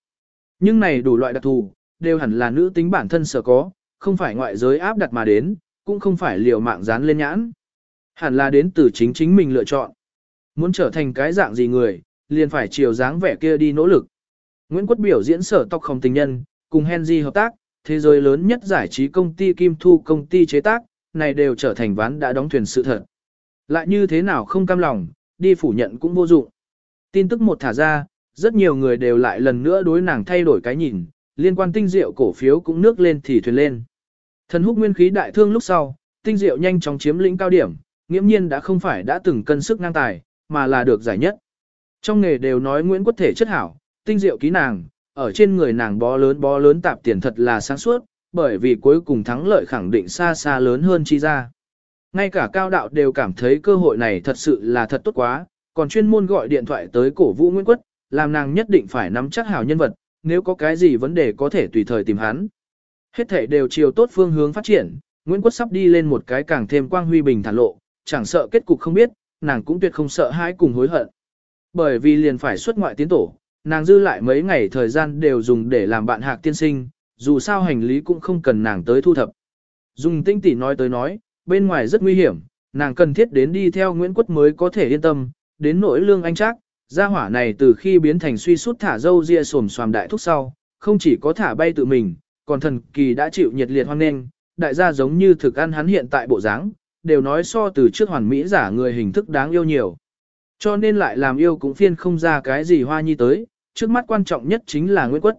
Speaker 1: Nhưng này đủ loại đặc thù, đều hẳn là nữ tính bản thân sở có, không phải ngoại giới áp đặt mà đến, cũng không phải liều mạng dán lên nhãn. Hẳn là đến từ chính chính mình lựa chọn. Muốn trở thành cái dạng gì người, liền phải chiều dáng vẻ kia đi nỗ lực. Nguyễn Quốc biểu diễn sở tóc không tình nhân, cùng Henry hợp tác, thế giới lớn nhất giải trí công ty Kim Thu công ty chế tác, này đều trở thành ván đã đóng thuyền sự thật. Lại như thế nào không cam lòng, đi phủ nhận cũng vô dụng. Tin tức một thả ra, rất nhiều người đều lại lần nữa đối nàng thay đổi cái nhìn, liên quan tinh diệu cổ phiếu cũng nước lên thì thuyền lên. Thần húc nguyên khí đại thương lúc sau, tinh diệu nhanh chóng chiếm lĩnh cao điểm, nghiễm nhiên đã không phải đã từng cân sức ngang tài, mà là được giải nhất. Trong nghề đều nói Nguyễn Quốc thể chất hảo, tinh diệu ký nàng, ở trên người nàng bó lớn bó lớn tạp tiền thật là sáng suốt, bởi vì cuối cùng thắng lợi khẳng định xa xa lớn hơn chi ra. Ngay cả cao đạo đều cảm thấy cơ hội này thật sự là thật tốt quá, còn chuyên môn gọi điện thoại tới cổ vũ Nguyễn Quất, làm nàng nhất định phải nắm chắc hảo nhân vật, nếu có cái gì vấn đề có thể tùy thời tìm hắn. Hết thể đều chiều tốt phương hướng phát triển, Nguyễn Quất sắp đi lên một cái càng thêm quang huy bình thản lộ, chẳng sợ kết cục không biết, nàng cũng tuyệt không sợ hãi cùng hối hận. Bởi vì liền phải xuất ngoại tiến tổ, nàng dư lại mấy ngày thời gian đều dùng để làm bạn hạc tiên sinh, dù sao hành lý cũng không cần nàng tới thu thập. Dùng tinh tỉ nói tới nói, bên ngoài rất nguy hiểm, nàng cần thiết đến đi theo Nguyễn Quất mới có thể yên tâm, đến nỗi lương anh chắc, gia hỏa này từ khi biến thành suy sút thả dâu ria sồm xoàm đại thúc sau, không chỉ có thả bay tự mình, còn thần kỳ đã chịu nhiệt liệt hoan nghênh, đại gia giống như thực ăn hắn hiện tại bộ dáng, đều nói so từ trước hoàn mỹ giả người hình thức đáng yêu nhiều. Cho nên lại làm yêu cũng phiên không ra cái gì hoa nhi tới, trước mắt quan trọng nhất chính là Nguyễn Quất.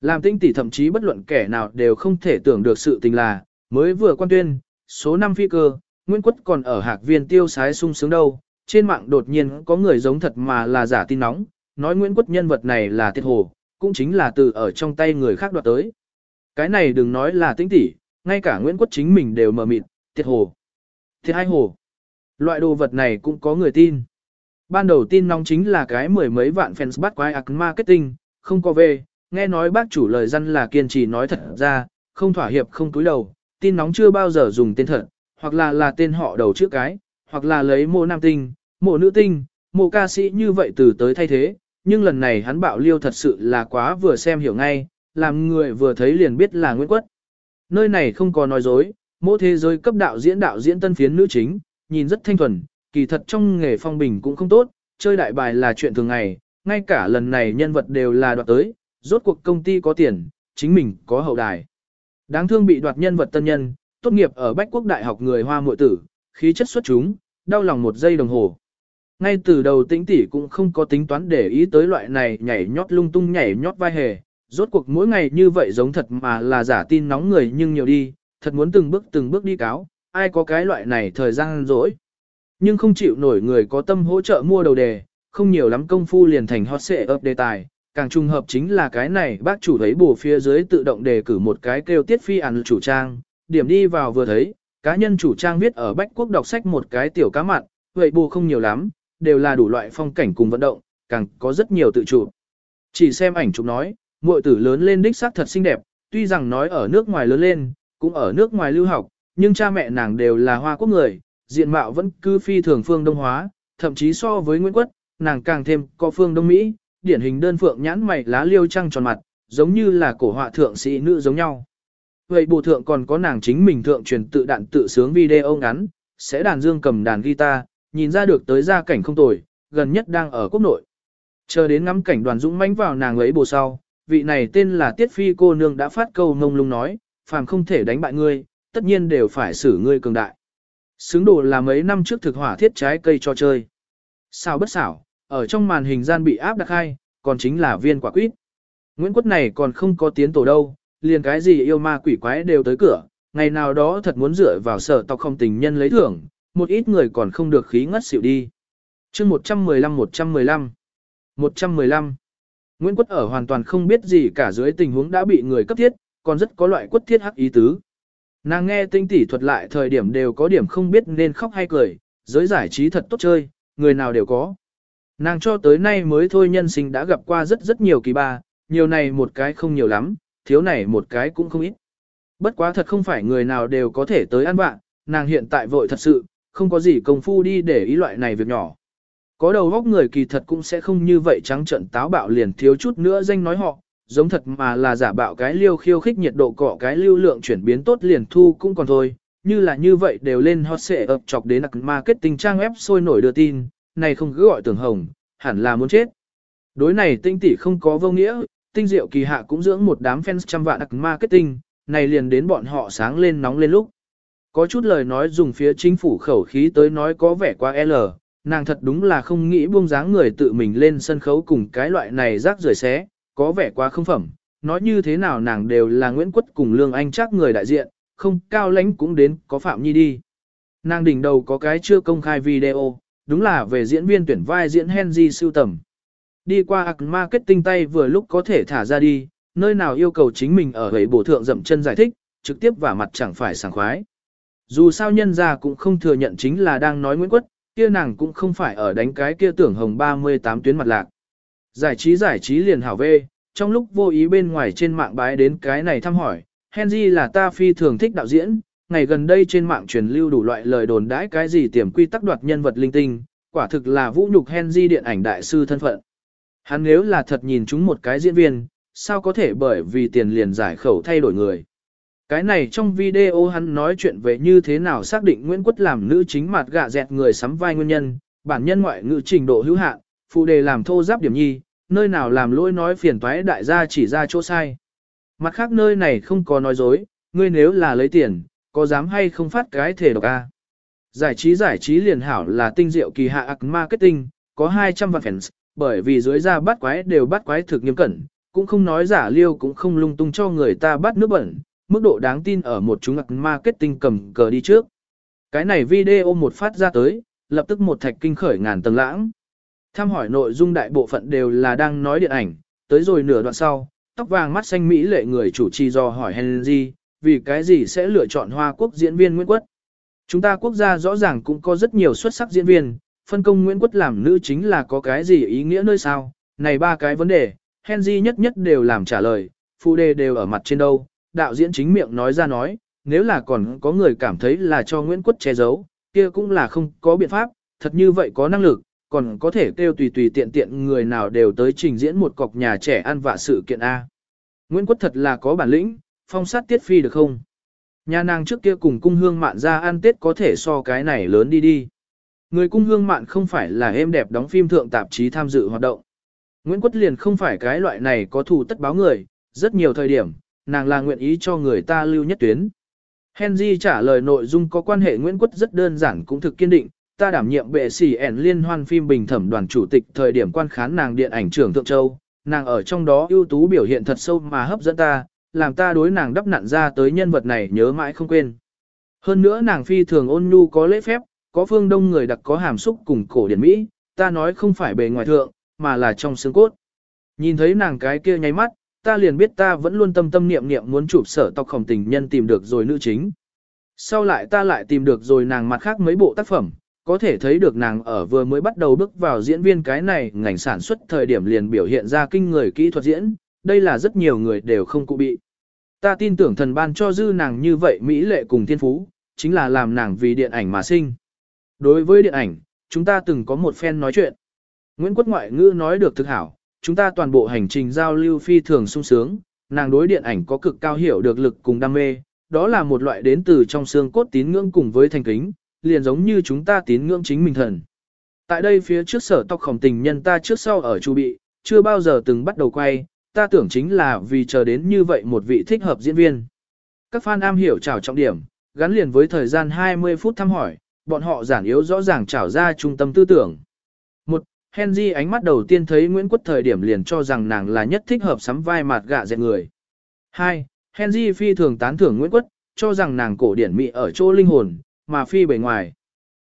Speaker 1: Làm tinh tỷ thậm chí bất luận kẻ nào đều không thể tưởng được sự tình là, mới vừa quan tuyên, số 5 phi cơ, Nguyễn Quất còn ở hạc viên tiêu sái sung sướng đâu, trên mạng đột nhiên có người giống thật mà là giả tin nóng, nói Nguyễn Quất nhân vật này là thiệt hồ, cũng chính là từ ở trong tay người khác đoạt tới. Cái này đừng nói là tinh tỉ, ngay cả Nguyễn Quất chính mình đều mờ mịt, thiệt hồ. Thiệt hai hồ. Loại đồ vật này cũng có người tin. Ban đầu tin nóng chính là cái mười mấy vạn fans bắt quái ạc marketing, không có về, nghe nói bác chủ lời dân là kiên trì nói thật ra, không thỏa hiệp không túi đầu, tin nóng chưa bao giờ dùng tên thật, hoặc là là tên họ đầu trước cái, hoặc là lấy mô nam tinh, mô nữ tinh, mô ca sĩ như vậy từ tới thay thế, nhưng lần này hắn bạo liêu thật sự là quá vừa xem hiểu ngay, làm người vừa thấy liền biết là Nguyễn Quất. Nơi này không có nói dối, mỗi thế giới cấp đạo diễn đạo diễn tân phiến nữ chính, nhìn rất thanh thuần, kỳ thật trong nghề phong bình cũng không tốt, chơi đại bài là chuyện thường ngày, ngay cả lần này nhân vật đều là đoạt tới, rốt cuộc công ty có tiền, chính mình có hậu đài. Đáng thương bị đoạt nhân vật tân nhân, tốt nghiệp ở Bách Quốc Đại học người Hoa muội tử, khí chất xuất chúng, đau lòng một giây đồng hồ. Ngay từ đầu tĩnh tỷ cũng không có tính toán để ý tới loại này nhảy nhót lung tung nhảy nhót vai hề, rốt cuộc mỗi ngày như vậy giống thật mà là giả tin nóng người nhưng nhiều đi, thật muốn từng bước từng bước đi cáo, ai có cái loại này thời gian rỗi. Nhưng không chịu nổi người có tâm hỗ trợ mua đầu đề, không nhiều lắm công phu liền thành hot xệ ấp đề tài. Càng trùng hợp chính là cái này bác chủ thấy bù phía dưới tự động đề cử một cái kêu tiết phi ăn chủ trang, điểm đi vào vừa thấy, cá nhân chủ trang viết ở Bách Quốc đọc sách một cái tiểu cá mặn, vậy bù không nhiều lắm, đều là đủ loại phong cảnh cùng vận động, càng có rất nhiều tự chụp. Chỉ xem ảnh chụp nói, muội tử lớn lên đích xác thật xinh đẹp, tuy rằng nói ở nước ngoài lớn lên, cũng ở nước ngoài lưu học, nhưng cha mẹ nàng đều là hoa quốc người, diện mạo vẫn cư phi thường phương đông hóa, thậm chí so với Nguyễn Quất, nàng càng thêm có phương đông Mỹ, điển hình đơn phượng nhãn mày lá liêu trăng tròn mặt, giống như là cổ họa thượng sĩ nữ giống nhau. Vậy bộ thượng còn có nàng chính mình thượng truyền tự đạn tự sướng video ngắn, sẽ đàn dương cầm đàn guitar, nhìn ra được tới gia cảnh không tồi, gần nhất đang ở quốc nội. Chờ đến ngắm cảnh đoàn dũng mãnh vào nàng ấy bồ sau, vị này tên là Tiết Phi cô nương đã phát câu ngông lung nói, phàm không thể đánh bại ngươi, tất nhiên đều phải xử ngươi cường đại. Xứng đồ là mấy năm trước thực hỏa thiết trái cây cho chơi. Sao bất xảo, ở trong màn hình gian bị áp đặt hai, còn chính là viên quả quýt. Nguyễn Quất này còn không có tiến tổ đâu, liền cái gì yêu ma quỷ quái đều tới cửa, ngày nào đó thật muốn dựa vào sở tộc không tình nhân lấy thưởng, một ít người còn không được khí ngất xỉu đi. chương 115-115 115 Nguyễn Quất ở hoàn toàn không biết gì cả dưới tình huống đã bị người cấp thiết, còn rất có loại quất thiết hắc ý tứ. Nàng nghe tinh tỉ thuật lại thời điểm đều có điểm không biết nên khóc hay cười, giới giải trí thật tốt chơi, người nào đều có. Nàng cho tới nay mới thôi nhân sinh đã gặp qua rất rất nhiều kỳ ba, nhiều này một cái không nhiều lắm, thiếu này một cái cũng không ít. Bất quá thật không phải người nào đều có thể tới ăn bạn, nàng hiện tại vội thật sự, không có gì công phu đi để ý loại này việc nhỏ. Có đầu góc người kỳ thật cũng sẽ không như vậy trắng trận táo bạo liền thiếu chút nữa danh nói họ, giống thật mà là giả bạo cái liêu khiêu khích nhiệt độ cọ cái lưu lượng chuyển biến tốt liền thu cũng còn thôi, như là như vậy đều lên hot sẽ ập chọc đến nặc marketing trang web sôi nổi đưa tin, này không cứ gọi tưởng hồng, hẳn là muốn chết. Đối này tinh tỷ không có vô nghĩa, tinh diệu kỳ hạ cũng dưỡng một đám fans trăm vạn đặc marketing, này liền đến bọn họ sáng lên nóng lên lúc. Có chút lời nói dùng phía chính phủ khẩu khí tới nói có vẻ quá L, nàng thật đúng là không nghĩ buông dáng người tự mình lên sân khấu cùng cái loại này rác rưởi xé, có vẻ quá không phẩm. Nói như thế nào nàng đều là Nguyễn Quất cùng Lương Anh chắc người đại diện, không cao lãnh cũng đến có Phạm Nhi đi. Nàng đỉnh đầu có cái chưa công khai video, đúng là về diễn viên tuyển vai diễn Henry sưu tầm. Đi qua ạc marketing tay vừa lúc có thể thả ra đi, nơi nào yêu cầu chính mình ở gầy bổ thượng dậm chân giải thích, trực tiếp và mặt chẳng phải sảng khoái. Dù sao nhân ra cũng không thừa nhận chính là đang nói Nguyễn Quất, kia nàng cũng không phải ở đánh cái kia tưởng hồng 38 tuyến mặt lạc. Giải trí giải trí liền hảo vê, trong lúc vô ý bên ngoài trên mạng bái đến cái này thăm hỏi, Henry là ta phi thường thích đạo diễn, ngày gần đây trên mạng truyền lưu đủ loại lời đồn đãi cái gì tiềm quy tắc đoạt nhân vật linh tinh, quả thực là vũ nhục Henry điện ảnh đại sư thân phận. Hắn nếu là thật nhìn chúng một cái diễn viên, sao có thể bởi vì tiền liền giải khẩu thay đổi người. Cái này trong video hắn nói chuyện về như thế nào xác định Nguyễn Quất làm nữ chính mặt gạ dẹt người sắm vai nguyên nhân, bản nhân ngoại ngữ trình độ hữu hạn, phụ đề làm thô giáp điểm nhi, nơi nào làm lỗi nói phiền toái đại gia chỉ ra chỗ sai. Mặt khác nơi này không có nói dối, ngươi nếu là lấy tiền, có dám hay không phát cái thể độc A. Giải trí giải trí liền hảo là tinh diệu kỳ hạ ạc marketing, có 200 vạn fans, bởi vì dưới ra bắt quái đều bắt quái thực nghiêm cẩn, cũng không nói giả liêu cũng không lung tung cho người ta bắt nước bẩn, mức độ đáng tin ở một chúng ạc marketing cầm cờ đi trước. Cái này video một phát ra tới, lập tức một thạch kinh khởi ngàn tầng lãng. Tham hỏi nội dung đại bộ phận đều là đang nói điện ảnh, tới rồi nửa đoạn sau, tóc vàng mắt xanh Mỹ lệ người chủ trì do hỏi Henry, vì cái gì sẽ lựa chọn Hoa Quốc diễn viên Nguyễn Quất. Chúng ta quốc gia rõ ràng cũng có rất nhiều xuất sắc diễn viên, phân công Nguyễn Quất làm nữ chính là có cái gì ý nghĩa nơi sao, này ba cái vấn đề, Henry nhất nhất đều làm trả lời, phụ đề đều ở mặt trên đâu, đạo diễn chính miệng nói ra nói, nếu là còn có người cảm thấy là cho Nguyễn Quất che giấu, kia cũng là không có biện pháp, thật như vậy có năng lực, còn có thể kêu tùy tùy tiện tiện người nào đều tới trình diễn một cọc nhà trẻ ăn vạ sự kiện A. Nguyễn Quất thật là có bản lĩnh, phong sát tiết phi được không? Nhà nàng trước kia cùng cung hương mạn ra ăn tết có thể so cái này lớn đi đi. Người cung hương mạn không phải là em đẹp đóng phim thượng tạp chí tham dự hoạt động. Nguyễn Quất liền không phải cái loại này có thù tất báo người, rất nhiều thời điểm, nàng là nguyện ý cho người ta lưu nhất tuyến. Henry trả lời nội dung có quan hệ Nguyễn Quất rất đơn giản cũng thực kiên định, ta đảm nhiệm bệ sĩ ẻn liên hoan phim bình thẩm đoàn chủ tịch thời điểm quan khán nàng điện ảnh trưởng Thượng Châu, nàng ở trong đó ưu tú biểu hiện thật sâu mà hấp dẫn ta, làm ta đối nàng đắp nặn ra tới nhân vật này nhớ mãi không quên. Hơn nữa nàng phi thường ôn nhu có lễ phép, có phương đông người đặc có hàm xúc cùng cổ điển Mỹ, ta nói không phải bề ngoài thượng, mà là trong xương cốt. Nhìn thấy nàng cái kia nháy mắt, ta liền biết ta vẫn luôn tâm tâm niệm niệm muốn chụp sở tộc khổng tình nhân tìm được rồi nữ chính. Sau lại ta lại tìm được rồi nàng mặt khác mấy bộ tác phẩm, có thể thấy được nàng ở vừa mới bắt đầu bước vào diễn viên cái này ngành sản xuất thời điểm liền biểu hiện ra kinh người kỹ thuật diễn, đây là rất nhiều người đều không cụ bị. Ta tin tưởng thần ban cho dư nàng như vậy mỹ lệ cùng thiên phú, chính là làm nàng vì điện ảnh mà sinh. Đối với điện ảnh, chúng ta từng có một phen nói chuyện. Nguyễn Quốc Ngoại ngữ nói được thực hảo, chúng ta toàn bộ hành trình giao lưu phi thường sung sướng, nàng đối điện ảnh có cực cao hiểu được lực cùng đam mê, đó là một loại đến từ trong xương cốt tín ngưỡng cùng với thành kính, liền giống như chúng ta tín ngưỡng chính mình thần. Tại đây phía trước sở tóc khổng tình nhân ta trước sau ở chu bị, chưa bao giờ từng bắt đầu quay, ta tưởng chính là vì chờ đến như vậy một vị thích hợp diễn viên. Các fan am hiểu chào trọng điểm, gắn liền với thời gian 20 phút thăm hỏi, bọn họ giản yếu rõ ràng trào ra trung tâm tư tưởng. Một, Henry ánh mắt đầu tiên thấy Nguyễn Quất thời điểm liền cho rằng nàng là nhất thích hợp sắm vai mặt gạ dẹt người. 2. Henry phi thường tán thưởng Nguyễn Quất, cho rằng nàng cổ điển mỹ ở chỗ linh hồn, mà phi bề ngoài.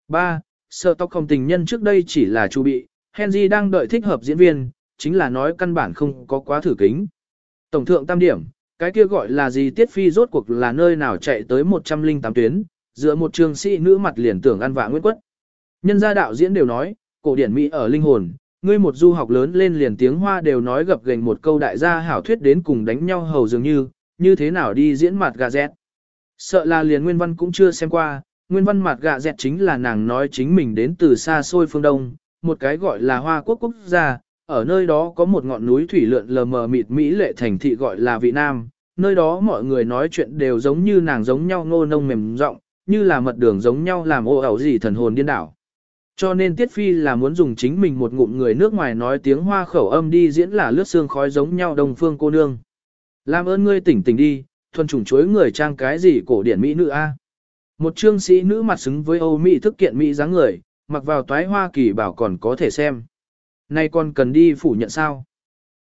Speaker 1: 3. Sợ tóc không tình nhân trước đây chỉ là chu bị, Henry đang đợi thích hợp diễn viên, chính là nói căn bản không có quá thử kính. Tổng thượng tam điểm, cái kia gọi là gì tiết phi rốt cuộc là nơi nào chạy tới 108 tuyến, dựa một trường sĩ nữ mặt liền tưởng ăn vạ Nguyễn Quất. Nhân gia đạo diễn đều nói, cổ điển Mỹ ở linh hồn, ngươi một du học lớn lên liền tiếng hoa đều nói gập gành một câu đại gia hảo thuyết đến cùng đánh nhau hầu dường như, như thế nào đi diễn mặt gà dẹt. Sợ là liền nguyên văn cũng chưa xem qua, nguyên văn mặt gà dẹt chính là nàng nói chính mình đến từ xa xôi phương Đông, một cái gọi là hoa quốc quốc gia, ở nơi đó có một ngọn núi thủy lượn lờ mờ mịt Mỹ lệ thành thị gọi là vị Nam, nơi đó mọi người nói chuyện đều giống như nàng giống nhau ngô nông mềm rộng, như là mật đường giống nhau làm ô ẩu gì thần hồn điên đảo. Cho nên Tiết Phi là muốn dùng chính mình một ngụm người nước ngoài nói tiếng hoa khẩu âm đi diễn là lướt xương khói giống nhau đồng phương cô nương. Làm ơn ngươi tỉnh tỉnh đi, thuần chủng chối người trang cái gì cổ điển Mỹ nữ a Một trương sĩ nữ mặt xứng với Âu Mỹ thức kiện Mỹ dáng người, mặc vào toái hoa kỳ bảo còn có thể xem. Nay còn cần đi phủ nhận sao?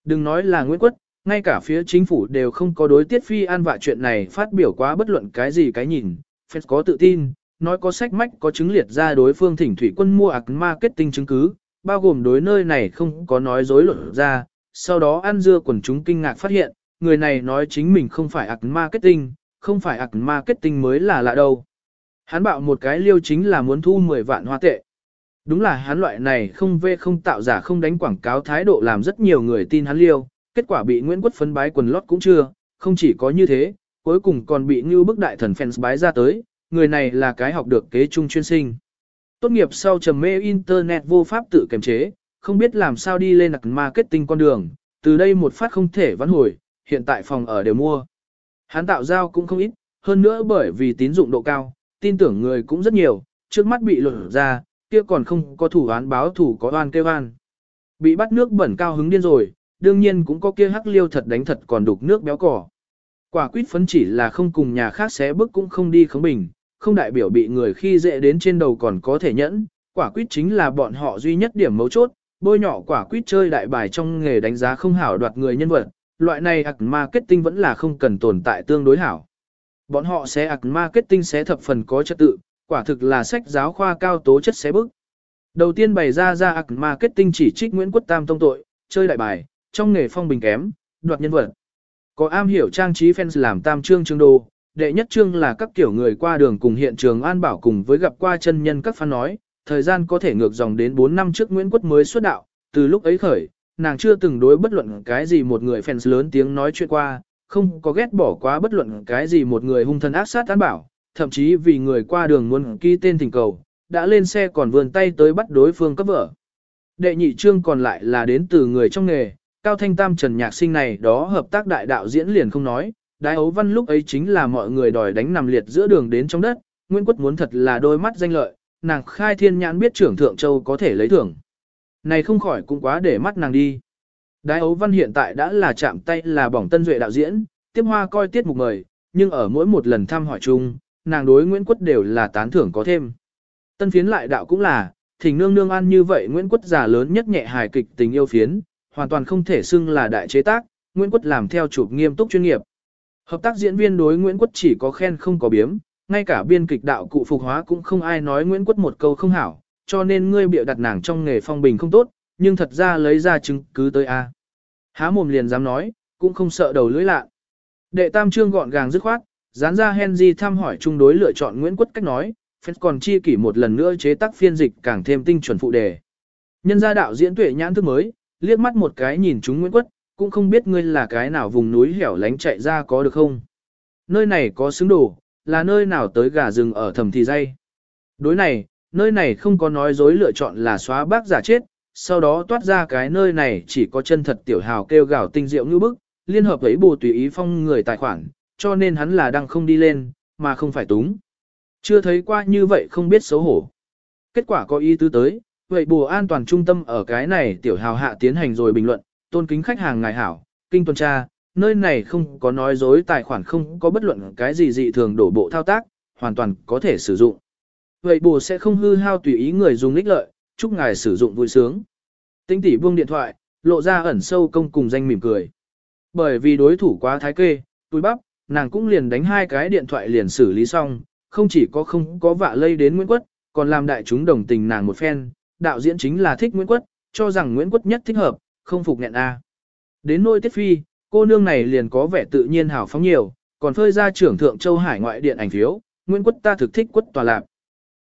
Speaker 1: Đừng nói là Nguyễn Quất, ngay cả phía chính phủ đều không có đối tiết phi an vạ chuyện này phát biểu quá bất luận cái gì cái nhìn, phép có tự tin, nói có sách mách có chứng liệt ra đối phương thỉnh thủy quân mua ạc marketing chứng cứ, bao gồm đối nơi này không có nói dối luận ra, sau đó ăn dưa quần chúng kinh ngạc phát hiện, người này nói chính mình không phải ạc marketing, không phải ạc marketing mới là lạ đâu. Hắn bạo một cái liêu chính là muốn thu 10 vạn hoa tệ. Đúng là hắn loại này không vê không tạo giả không đánh quảng cáo thái độ làm rất nhiều người tin hắn liêu, kết quả bị Nguyễn Quất phấn bái quần lót cũng chưa, không chỉ có như thế, cuối cùng còn bị như bức đại thần fans bái ra tới, người này là cái học được kế trung chuyên sinh. Tốt nghiệp sau trầm mê internet vô pháp tự kiềm chế, không biết làm sao đi lên nặc marketing con đường, từ đây một phát không thể vãn hồi, hiện tại phòng ở đều mua. Hắn tạo giao cũng không ít, hơn nữa bởi vì tín dụng độ cao, tin tưởng người cũng rất nhiều, trước mắt bị lột ra, kia còn không có thủ án báo thủ có oan kêu oan. Bị bắt nước bẩn cao hứng điên rồi, đương nhiên cũng có kia hắc liêu thật đánh thật còn đục nước béo cỏ. Quả quýt phấn chỉ là không cùng nhà khác xé bức cũng không đi khống bình, không đại biểu bị người khi dễ đến trên đầu còn có thể nhẫn, quả quýt chính là bọn họ duy nhất điểm mấu chốt, bôi nhỏ quả quýt chơi đại bài trong nghề đánh giá không hảo đoạt người nhân vật, loại này ạc marketing vẫn là không cần tồn tại tương đối hảo. Bọn họ sẽ ạc marketing sẽ thập phần có trật tự, quả thực là sách giáo khoa cao tố chất xé bức. Đầu tiên bày ra ra ạc marketing chỉ trích Nguyễn Quốc Tam tông tội, chơi đại bài, trong nghề phong bình kém, đoạt nhân vật. Có am hiểu trang trí fans làm tam trương trương đồ, đệ nhất trương là các kiểu người qua đường cùng hiện trường an bảo cùng với gặp qua chân nhân các fan nói, thời gian có thể ngược dòng đến 4 năm trước Nguyễn Quốc mới xuất đạo, từ lúc ấy khởi, nàng chưa từng đối bất luận cái gì một người fans lớn tiếng nói chuyện qua, không có ghét bỏ quá bất luận cái gì một người hung thần ác sát an bảo, thậm chí vì người qua đường muốn ký tên thỉnh cầu, đã lên xe còn vươn tay tới bắt đối phương cấp vợ. Đệ nhị trương còn lại là đến từ người trong nghề, Cao Thanh Tam Trần Nhạc Sinh này đó hợp tác đại đạo diễn liền không nói, Đái ấu văn lúc ấy chính là mọi người đòi đánh nằm liệt giữa đường đến trong đất, Nguyễn Quất muốn thật là đôi mắt danh lợi, nàng khai thiên nhãn biết trưởng thượng châu có thể lấy thưởng. Này không khỏi cũng quá để mắt nàng đi. Đái ấu văn hiện tại đã là chạm tay là bỏng tân duệ đạo diễn, tiếp hoa coi tiết mục mời, nhưng ở mỗi một lần thăm hỏi chung, nàng đối Nguyễn Quất đều là tán thưởng có thêm. Tân phiến lại đạo cũng là, thỉnh nương nương ăn như vậy Nguyễn Quất già lớn nhất nhẹ hài kịch tình yêu phiến, hoàn toàn không thể xưng là đại chế tác, Nguyễn Quất làm theo chụp nghiêm túc chuyên nghiệp. Hợp tác diễn viên đối Nguyễn Quất chỉ có khen không có biếm, ngay cả biên kịch đạo cụ phục hóa cũng không ai nói Nguyễn Quất một câu không hảo, cho nên ngươi bịa đặt nàng trong nghề phong bình không tốt, nhưng thật ra lấy ra chứng cứ tới a. Há mồm liền dám nói, cũng không sợ đầu lưỡi lạ. Đệ tam trương gọn gàng dứt khoát, dán ra Henry thăm hỏi chung đối lựa chọn Nguyễn Quất cách nói, phép còn chi kỷ một lần nữa chế tác phiên dịch càng thêm tinh chuẩn phụ đề. Nhân gia đạo diễn tuệ nhãn thức mới, liếc mắt một cái nhìn chúng Nguyễn Quất, cũng không biết ngươi là cái nào vùng núi hẻo lánh chạy ra có được không. Nơi này có xứng đồ, là nơi nào tới gà rừng ở thầm thì dây. Đối này, nơi này không có nói dối lựa chọn là xóa bác giả chết, sau đó toát ra cái nơi này chỉ có chân thật tiểu hào kêu gào tinh diệu như bức, liên hợp với bù tùy ý phong người tài khoản, cho nên hắn là đang không đi lên, mà không phải túng. Chưa thấy qua như vậy không biết xấu hổ. Kết quả có ý tứ tới, vậy bù an toàn trung tâm ở cái này tiểu hào hạ tiến hành rồi bình luận, tôn kính khách hàng ngài hảo, kinh tuần tra, nơi này không có nói dối tài khoản không có bất luận cái gì dị thường đổ bộ thao tác, hoàn toàn có thể sử dụng. Vậy bù sẽ không hư hao tùy ý người dùng ních lợi, chúc ngài sử dụng vui sướng. Tinh tỷ buông điện thoại, lộ ra ẩn sâu công cùng danh mỉm cười. Bởi vì đối thủ quá thái kê, túi bắp, nàng cũng liền đánh hai cái điện thoại liền xử lý xong, không chỉ có không có vạ lây đến Nguyễn Quất, còn làm đại chúng đồng tình nàng một phen, đạo diễn chính là thích Nguyễn Quất, cho rằng Nguyễn Quất nhất thích hợp, không phục nghẹn A. Đến nôi tiết phi, cô nương này liền có vẻ tự nhiên hào phóng nhiều, còn phơi ra trưởng thượng châu hải ngoại điện ảnh phiếu, Nguyễn Quất ta thực thích quất tòa lạp.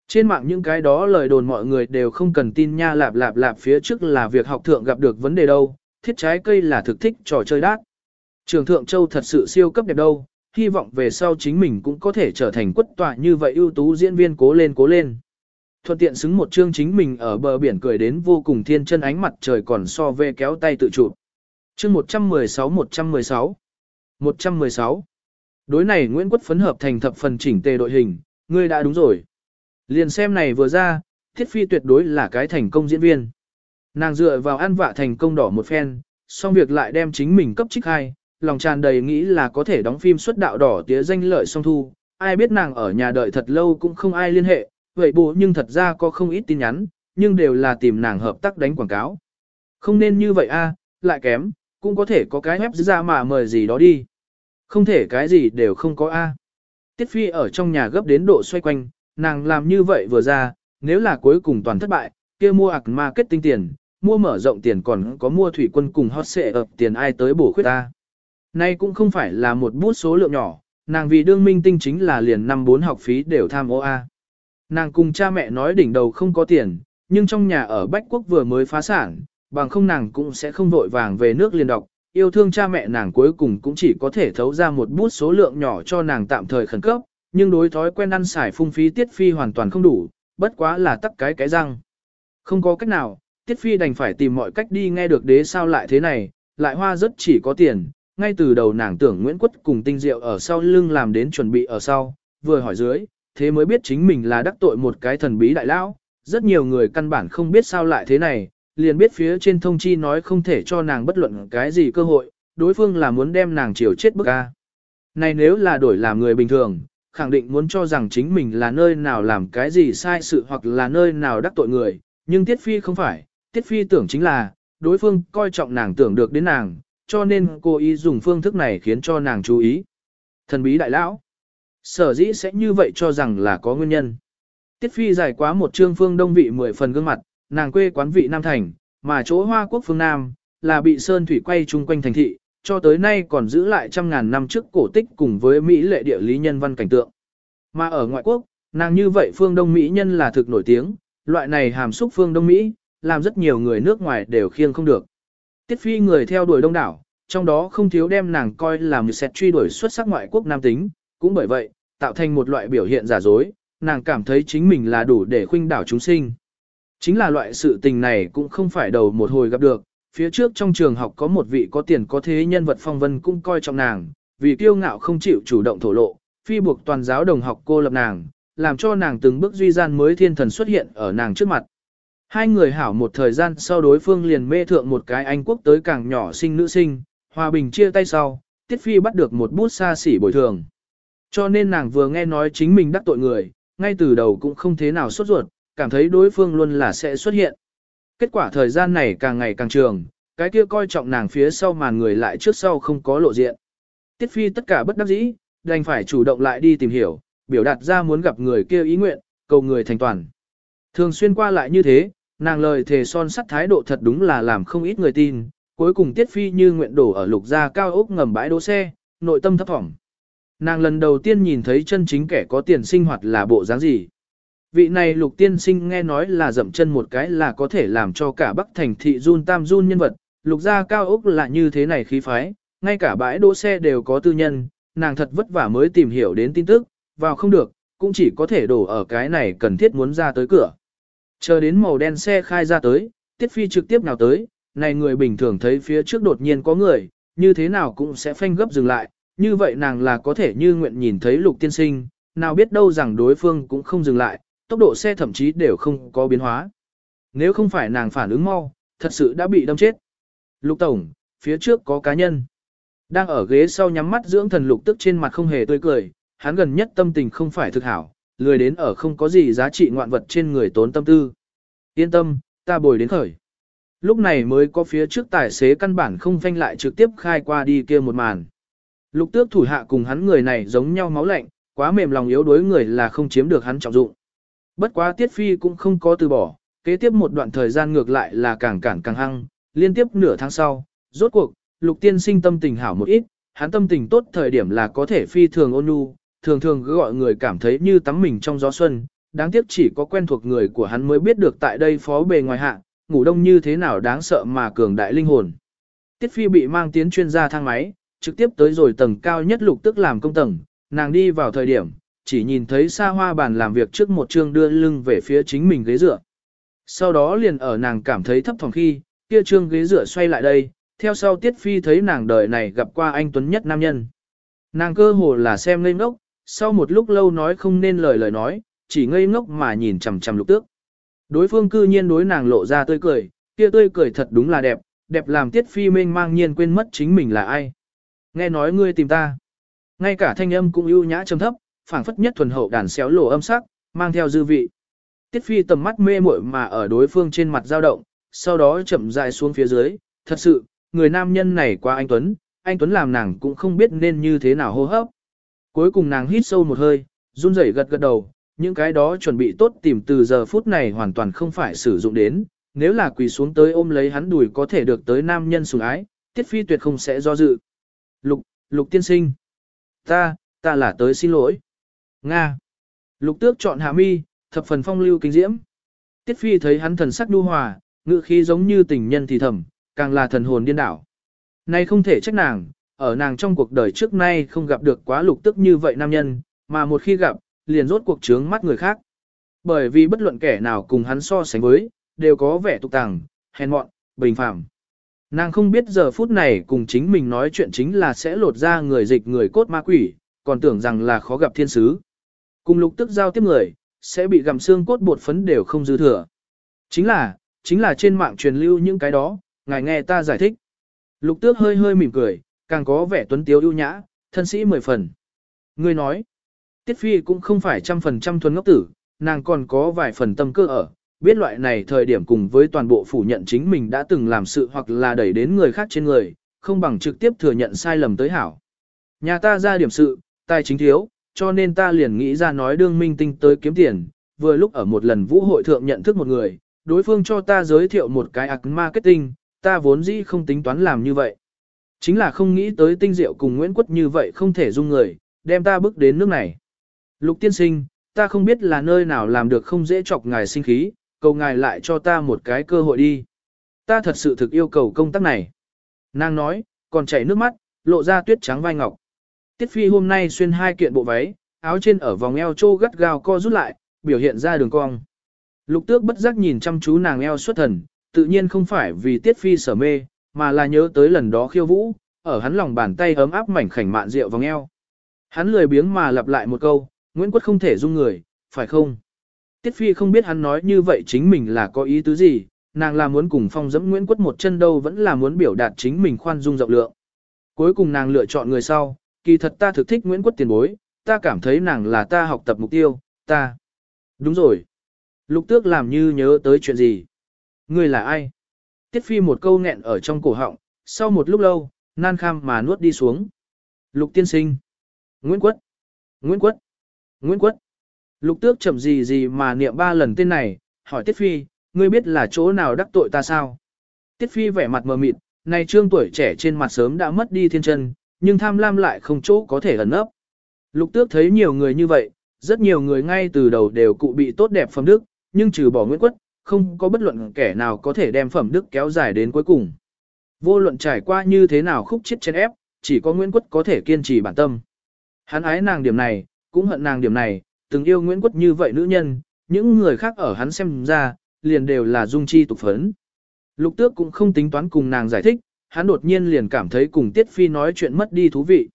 Speaker 1: Trên mạng những cái đó lời đồn mọi người đều không cần tin nha lạp lạp lạp phía trước là việc học thượng gặp được vấn đề đâu, thiết trái cây là thực thích trò chơi đát. Trường thượng châu thật sự siêu cấp đẹp đâu, hy vọng về sau chính mình cũng có thể trở thành quất tọa như vậy ưu tú diễn viên cố lên cố lên. Thuận tiện xứng một chương chính mình ở bờ biển cười đến vô cùng thiên chân ánh mặt trời còn so về kéo tay tự chụp. Chương 116-116 116 Đối này Nguyễn Quất phấn hợp thành thập phần chỉnh tề đội hình, ngươi đã đúng rồi. Liền xem này vừa ra, Thiết Phi tuyệt đối là cái thành công diễn viên. Nàng dựa vào ăn vạ thành công đỏ một phen, xong việc lại đem chính mình cấp trích hai, lòng tràn đầy nghĩ là có thể đóng phim xuất đạo đỏ tía danh lợi song thu. Ai biết nàng ở nhà đợi thật lâu cũng không ai liên hệ, vậy bố nhưng thật ra có không ít tin nhắn, nhưng đều là tìm nàng hợp tác đánh quảng cáo. Không nên như vậy a, lại kém, cũng có thể có cái web ra mà mời gì đó đi. Không thể cái gì đều không có a. Tiết Phi ở trong nhà gấp đến độ xoay quanh, nàng làm như vậy vừa ra, nếu là cuối cùng toàn thất bại, kia mua ạc marketing tiền, mua mở rộng tiền còn có mua thủy quân cùng hot xệ ập tiền ai tới bổ khuyết ta. Nay cũng không phải là một bút số lượng nhỏ, nàng vì đương minh tinh chính là liền năm bốn học phí đều tham ô A. Nàng cùng cha mẹ nói đỉnh đầu không có tiền, nhưng trong nhà ở Bách Quốc vừa mới phá sản, bằng không nàng cũng sẽ không vội vàng về nước liền đọc. Yêu thương cha mẹ nàng cuối cùng cũng chỉ có thể thấu ra một bút số lượng nhỏ cho nàng tạm thời khẩn cấp, nhưng đối thói quen ăn xài phung phí tiết phi hoàn toàn không đủ, bất quá là tắc cái cái răng. Không có cách nào, tiết phi đành phải tìm mọi cách đi nghe được đế sao lại thế này, lại hoa rất chỉ có tiền, ngay từ đầu nàng tưởng Nguyễn Quất cùng tinh diệu ở sau lưng làm đến chuẩn bị ở sau, vừa hỏi dưới, thế mới biết chính mình là đắc tội một cái thần bí đại lão, rất nhiều người căn bản không biết sao lại thế này, liền biết phía trên thông chi nói không thể cho nàng bất luận cái gì cơ hội, đối phương là muốn đem nàng chiều chết bức ca. Này nếu là đổi làm người bình thường, khẳng định muốn cho rằng chính mình là nơi nào làm cái gì sai sự hoặc là nơi nào đắc tội người, nhưng Tiết Phi không phải, Tiết Phi tưởng chính là, đối phương coi trọng nàng tưởng được đến nàng, cho nên cô ý dùng phương thức này khiến cho nàng chú ý. Thần bí đại lão, sở dĩ sẽ như vậy cho rằng là có nguyên nhân. Tiết Phi giải quá một trương phương đông vị mười phần gương mặt, nàng quê quán vị Nam Thành, mà chỗ Hoa Quốc phương Nam, là bị Sơn Thủy quay chung quanh thành thị, cho tới nay còn giữ lại trăm ngàn năm trước cổ tích cùng với Mỹ lệ địa lý nhân văn cảnh tượng. Mà ở ngoại quốc, nàng như vậy phương Đông Mỹ nhân là thực nổi tiếng, loại này hàm xúc phương Đông Mỹ, làm rất nhiều người nước ngoài đều khiêng không được. Tiết phi người theo đuổi đông đảo, trong đó không thiếu đem nàng coi là một xét truy đuổi xuất sắc ngoại quốc nam tính, cũng bởi vậy, tạo thành một loại biểu hiện giả dối, nàng cảm thấy chính mình là đủ để khuynh đảo chúng sinh. Chính là loại sự tình này cũng không phải đầu một hồi gặp được, phía trước trong trường học có một vị có tiền có thế nhân vật phong vân cũng coi trọng nàng, vì kiêu ngạo không chịu chủ động thổ lộ, phi buộc toàn giáo đồng học cô lập nàng, làm cho nàng từng bước duy gian mới thiên thần xuất hiện ở nàng trước mặt. Hai người hảo một thời gian sau đối phương liền mê thượng một cái Anh quốc tới càng nhỏ sinh nữ sinh, hòa bình chia tay sau, Tiết Phi bắt được một bút xa xỉ bồi thường. Cho nên nàng vừa nghe nói chính mình đắc tội người, ngay từ đầu cũng không thế nào sốt ruột, cảm thấy đối phương luôn là sẽ xuất hiện. Kết quả thời gian này càng ngày càng trường, cái kia coi trọng nàng phía sau màn người lại trước sau không có lộ diện. Tiết Phi tất cả bất đắc dĩ, đành phải chủ động lại đi tìm hiểu, biểu đạt ra muốn gặp người kia ý nguyện, cầu người thành toàn. Thường xuyên qua lại như thế, nàng lời thề son sắt thái độ thật đúng là làm không ít người tin, cuối cùng Tiết Phi như nguyện đổ ở lục gia cao ốc ngầm bãi đỗ xe, nội tâm thấp thỏm. Nàng lần đầu tiên nhìn thấy chân chính kẻ có tiền sinh hoạt là bộ dáng gì. Vị này lục tiên sinh nghe nói là dậm chân một cái là có thể làm cho cả Bắc thành thị run tam run nhân vật, lục gia cao ốc là như thế này khí phái, ngay cả bãi đỗ xe đều có tư nhân, nàng thật vất vả mới tìm hiểu đến tin tức, vào không được, cũng chỉ có thể đổ ở cái này cần thiết muốn ra tới cửa. Chờ đến màu đen xe khai ra tới, Tiết Phi trực tiếp nào tới, này người bình thường thấy phía trước đột nhiên có người, như thế nào cũng sẽ phanh gấp dừng lại, như vậy nàng là có thể như nguyện nhìn thấy lục tiên sinh, nào biết đâu rằng đối phương cũng không dừng lại, tốc độ xe thậm chí đều không có biến hóa. Nếu không phải nàng phản ứng mau, thật sự đã bị đâm chết. Lục Tổng, phía trước có cá nhân. Đang ở ghế sau nhắm mắt dưỡng thần lục tức trên mặt không hề tươi cười, hắn gần nhất tâm tình không phải thực hảo, lười đến ở không có gì giá trị ngoạn vật trên người tốn tâm tư. Yên tâm, ta bồi đến khởi. Lúc này mới có phía trước tài xế căn bản không phanh lại trực tiếp khai qua đi kia một màn. Lục tước thủ hạ cùng hắn người này giống nhau máu lạnh, quá mềm lòng yếu đối người là không chiếm được hắn trọng dụng. Bất quá tiết phi cũng không có từ bỏ, kế tiếp một đoạn thời gian ngược lại là càng cản càng hăng, liên tiếp nửa tháng sau, rốt cuộc, lục tiên sinh tâm tình hảo một ít, hắn tâm tình tốt thời điểm là có thể phi thường ôn nhu, thường thường cứ gọi người cảm thấy như tắm mình trong gió xuân, đáng tiếc chỉ có quen thuộc người của hắn mới biết được tại đây phó bề ngoài hạ, ngủ đông như thế nào đáng sợ mà cường đại linh hồn. Tiết Phi bị mang tiến chuyên gia thang máy, trực tiếp tới rồi tầng cao nhất lục tức làm công tầng, nàng đi vào thời điểm, chỉ nhìn thấy xa hoa bàn làm việc trước một chương đưa lưng về phía chính mình ghế dựa. Sau đó liền ở nàng cảm thấy thấp thỏm khi, kia trương ghế dựa xoay lại đây, theo sau Tiết Phi thấy nàng đời này gặp qua anh Tuấn nhất nam nhân. Nàng cơ hồ là xem lên ngốc, sau một lúc lâu nói không nên lời lời nói, chỉ ngây ngốc mà nhìn chằm chằm lục tước. Đối phương cư nhiên đối nàng lộ ra tươi cười, kia tươi cười thật đúng là đẹp, đẹp làm Tiết Phi mênh mang nhiên quên mất chính mình là ai. Nghe nói ngươi tìm ta. Ngay cả thanh âm cũng ưu nhã trầm thấp, phảng phất nhất thuần hậu đàn xéo lộ âm sắc, mang theo dư vị. Tiết Phi tầm mắt mê muội mà ở đối phương trên mặt dao động, sau đó chậm rãi xuống phía dưới, thật sự, người nam nhân này qua anh Tuấn, anh Tuấn làm nàng cũng không biết nên như thế nào hô hấp. Cuối cùng nàng hít sâu một hơi, run rẩy gật gật đầu, những cái đó chuẩn bị tốt tìm từ giờ phút này hoàn toàn không phải sử dụng đến, nếu là quỳ xuống tới ôm lấy hắn đùi có thể được tới nam nhân sủng ái, Tiết Phi tuyệt không sẽ do dự. Lục, Lục tiên sinh. Ta, ta là tới xin lỗi. Nga. Lục tước chọn hạ mi, thập phần phong lưu kinh diễm. Tiết Phi thấy hắn thần sắc nhu hòa, ngự khí giống như tình nhân thì thầm, càng là thần hồn điên đảo. Nay không thể trách nàng, ở nàng trong cuộc đời trước nay không gặp được quá lục tức như vậy nam nhân, mà một khi gặp, liền rốt cuộc trướng mắt người khác. Bởi vì bất luận kẻ nào cùng hắn so sánh với, đều có vẻ tục tàng, hèn mọn, bình phẳng Nàng không biết giờ phút này cùng chính mình nói chuyện chính là sẽ lột ra người dịch người cốt ma quỷ, còn tưởng rằng là khó gặp thiên sứ. Cùng lục tức giao tiếp người, sẽ bị gặm xương cốt bột phấn đều không dư thừa. Chính là, chính là trên mạng truyền lưu những cái đó, ngài nghe ta giải thích. Lục tước hơi hơi mỉm cười, càng có vẻ tuấn tiếu ưu nhã, thân sĩ mười phần. Ngươi nói, Tiết Phi cũng không phải trăm phần trăm thuần ngốc tử, nàng còn có vài phần tâm cơ ở, biết loại này thời điểm cùng với toàn bộ phủ nhận chính mình đã từng làm sự hoặc là đẩy đến người khác trên người, không bằng trực tiếp thừa nhận sai lầm tới hảo. Nhà ta ra điểm sự, tài chính thiếu, cho nên ta liền nghĩ ra nói đương minh tinh tới kiếm tiền, vừa lúc ở một lần vũ hội thượng nhận thức một người, đối phương cho ta giới thiệu một cái ạc marketing, ta vốn dĩ không tính toán làm như vậy. Chính là không nghĩ tới tinh diệu cùng Nguyễn Quất như vậy không thể dung người, đem ta bước đến nước này. Lục tiên sinh, ta không biết là nơi nào làm được không dễ chọc ngài sinh khí, cầu ngài lại cho ta một cái cơ hội đi. Ta thật sự thực yêu cầu công tác này. Nàng nói, còn chảy nước mắt, lộ ra tuyết trắng vai ngọc. Tiết Phi hôm nay xuyên hai kiện bộ váy, áo trên ở vòng eo trô gắt gao co rút lại, biểu hiện ra đường cong. Lục tước bất giác nhìn chăm chú nàng eo xuất thần, tự nhiên không phải vì Tiết Phi sở mê, mà là nhớ tới lần đó khiêu vũ, ở hắn lòng bàn tay ấm áp mảnh khảnh mạn rượu vòng eo. Hắn lười biếng mà lặp lại một câu, Nguyễn Quất không thể dung người, phải không? Tiết Phi không biết hắn nói như vậy chính mình là có ý tứ gì, nàng là muốn cùng phong dẫm Nguyễn Quất một chân đâu vẫn là muốn biểu đạt chính mình khoan dung rộng lượng. Cuối cùng nàng lựa chọn người sau, kỳ thật ta thực thích Nguyễn Quất tiền bối, ta cảm thấy nàng là ta học tập mục tiêu, ta. Đúng rồi. Lục tước làm như nhớ tới chuyện gì. Ngươi là ai? Tiết Phi một câu nghẹn ở trong cổ họng, sau một lúc lâu, nan kham mà nuốt đi xuống. Lục tiên sinh. Nguyễn Quất. Nguyễn Quất. Nguyễn Quất. Lục tước chậm gì gì mà niệm ba lần tên này, hỏi Tiết Phi, ngươi biết là chỗ nào đắc tội ta sao? Tiết Phi vẻ mặt mờ mịt, này trương tuổi trẻ trên mặt sớm đã mất đi thiên chân, nhưng tham lam lại không chỗ có thể ẩn ấp. Lục tước thấy nhiều người như vậy, rất nhiều người ngay từ đầu đều cụ bị tốt đẹp phẩm đức, nhưng trừ bỏ Nguyễn Quất, không có bất luận kẻ nào có thể đem phẩm đức kéo dài đến cuối cùng. Vô luận trải qua như thế nào khúc chết trên ép, chỉ có Nguyễn Quất có thể kiên trì bản tâm. Hắn ái nàng điểm này, cũng hận nàng điểm này, từng yêu Nguyễn Quất như vậy nữ nhân, những người khác ở hắn xem ra, liền đều là dung chi tục phấn. Lục tước cũng không tính toán cùng nàng giải thích, hắn đột nhiên liền cảm thấy cùng Tiết Phi nói chuyện mất đi thú vị.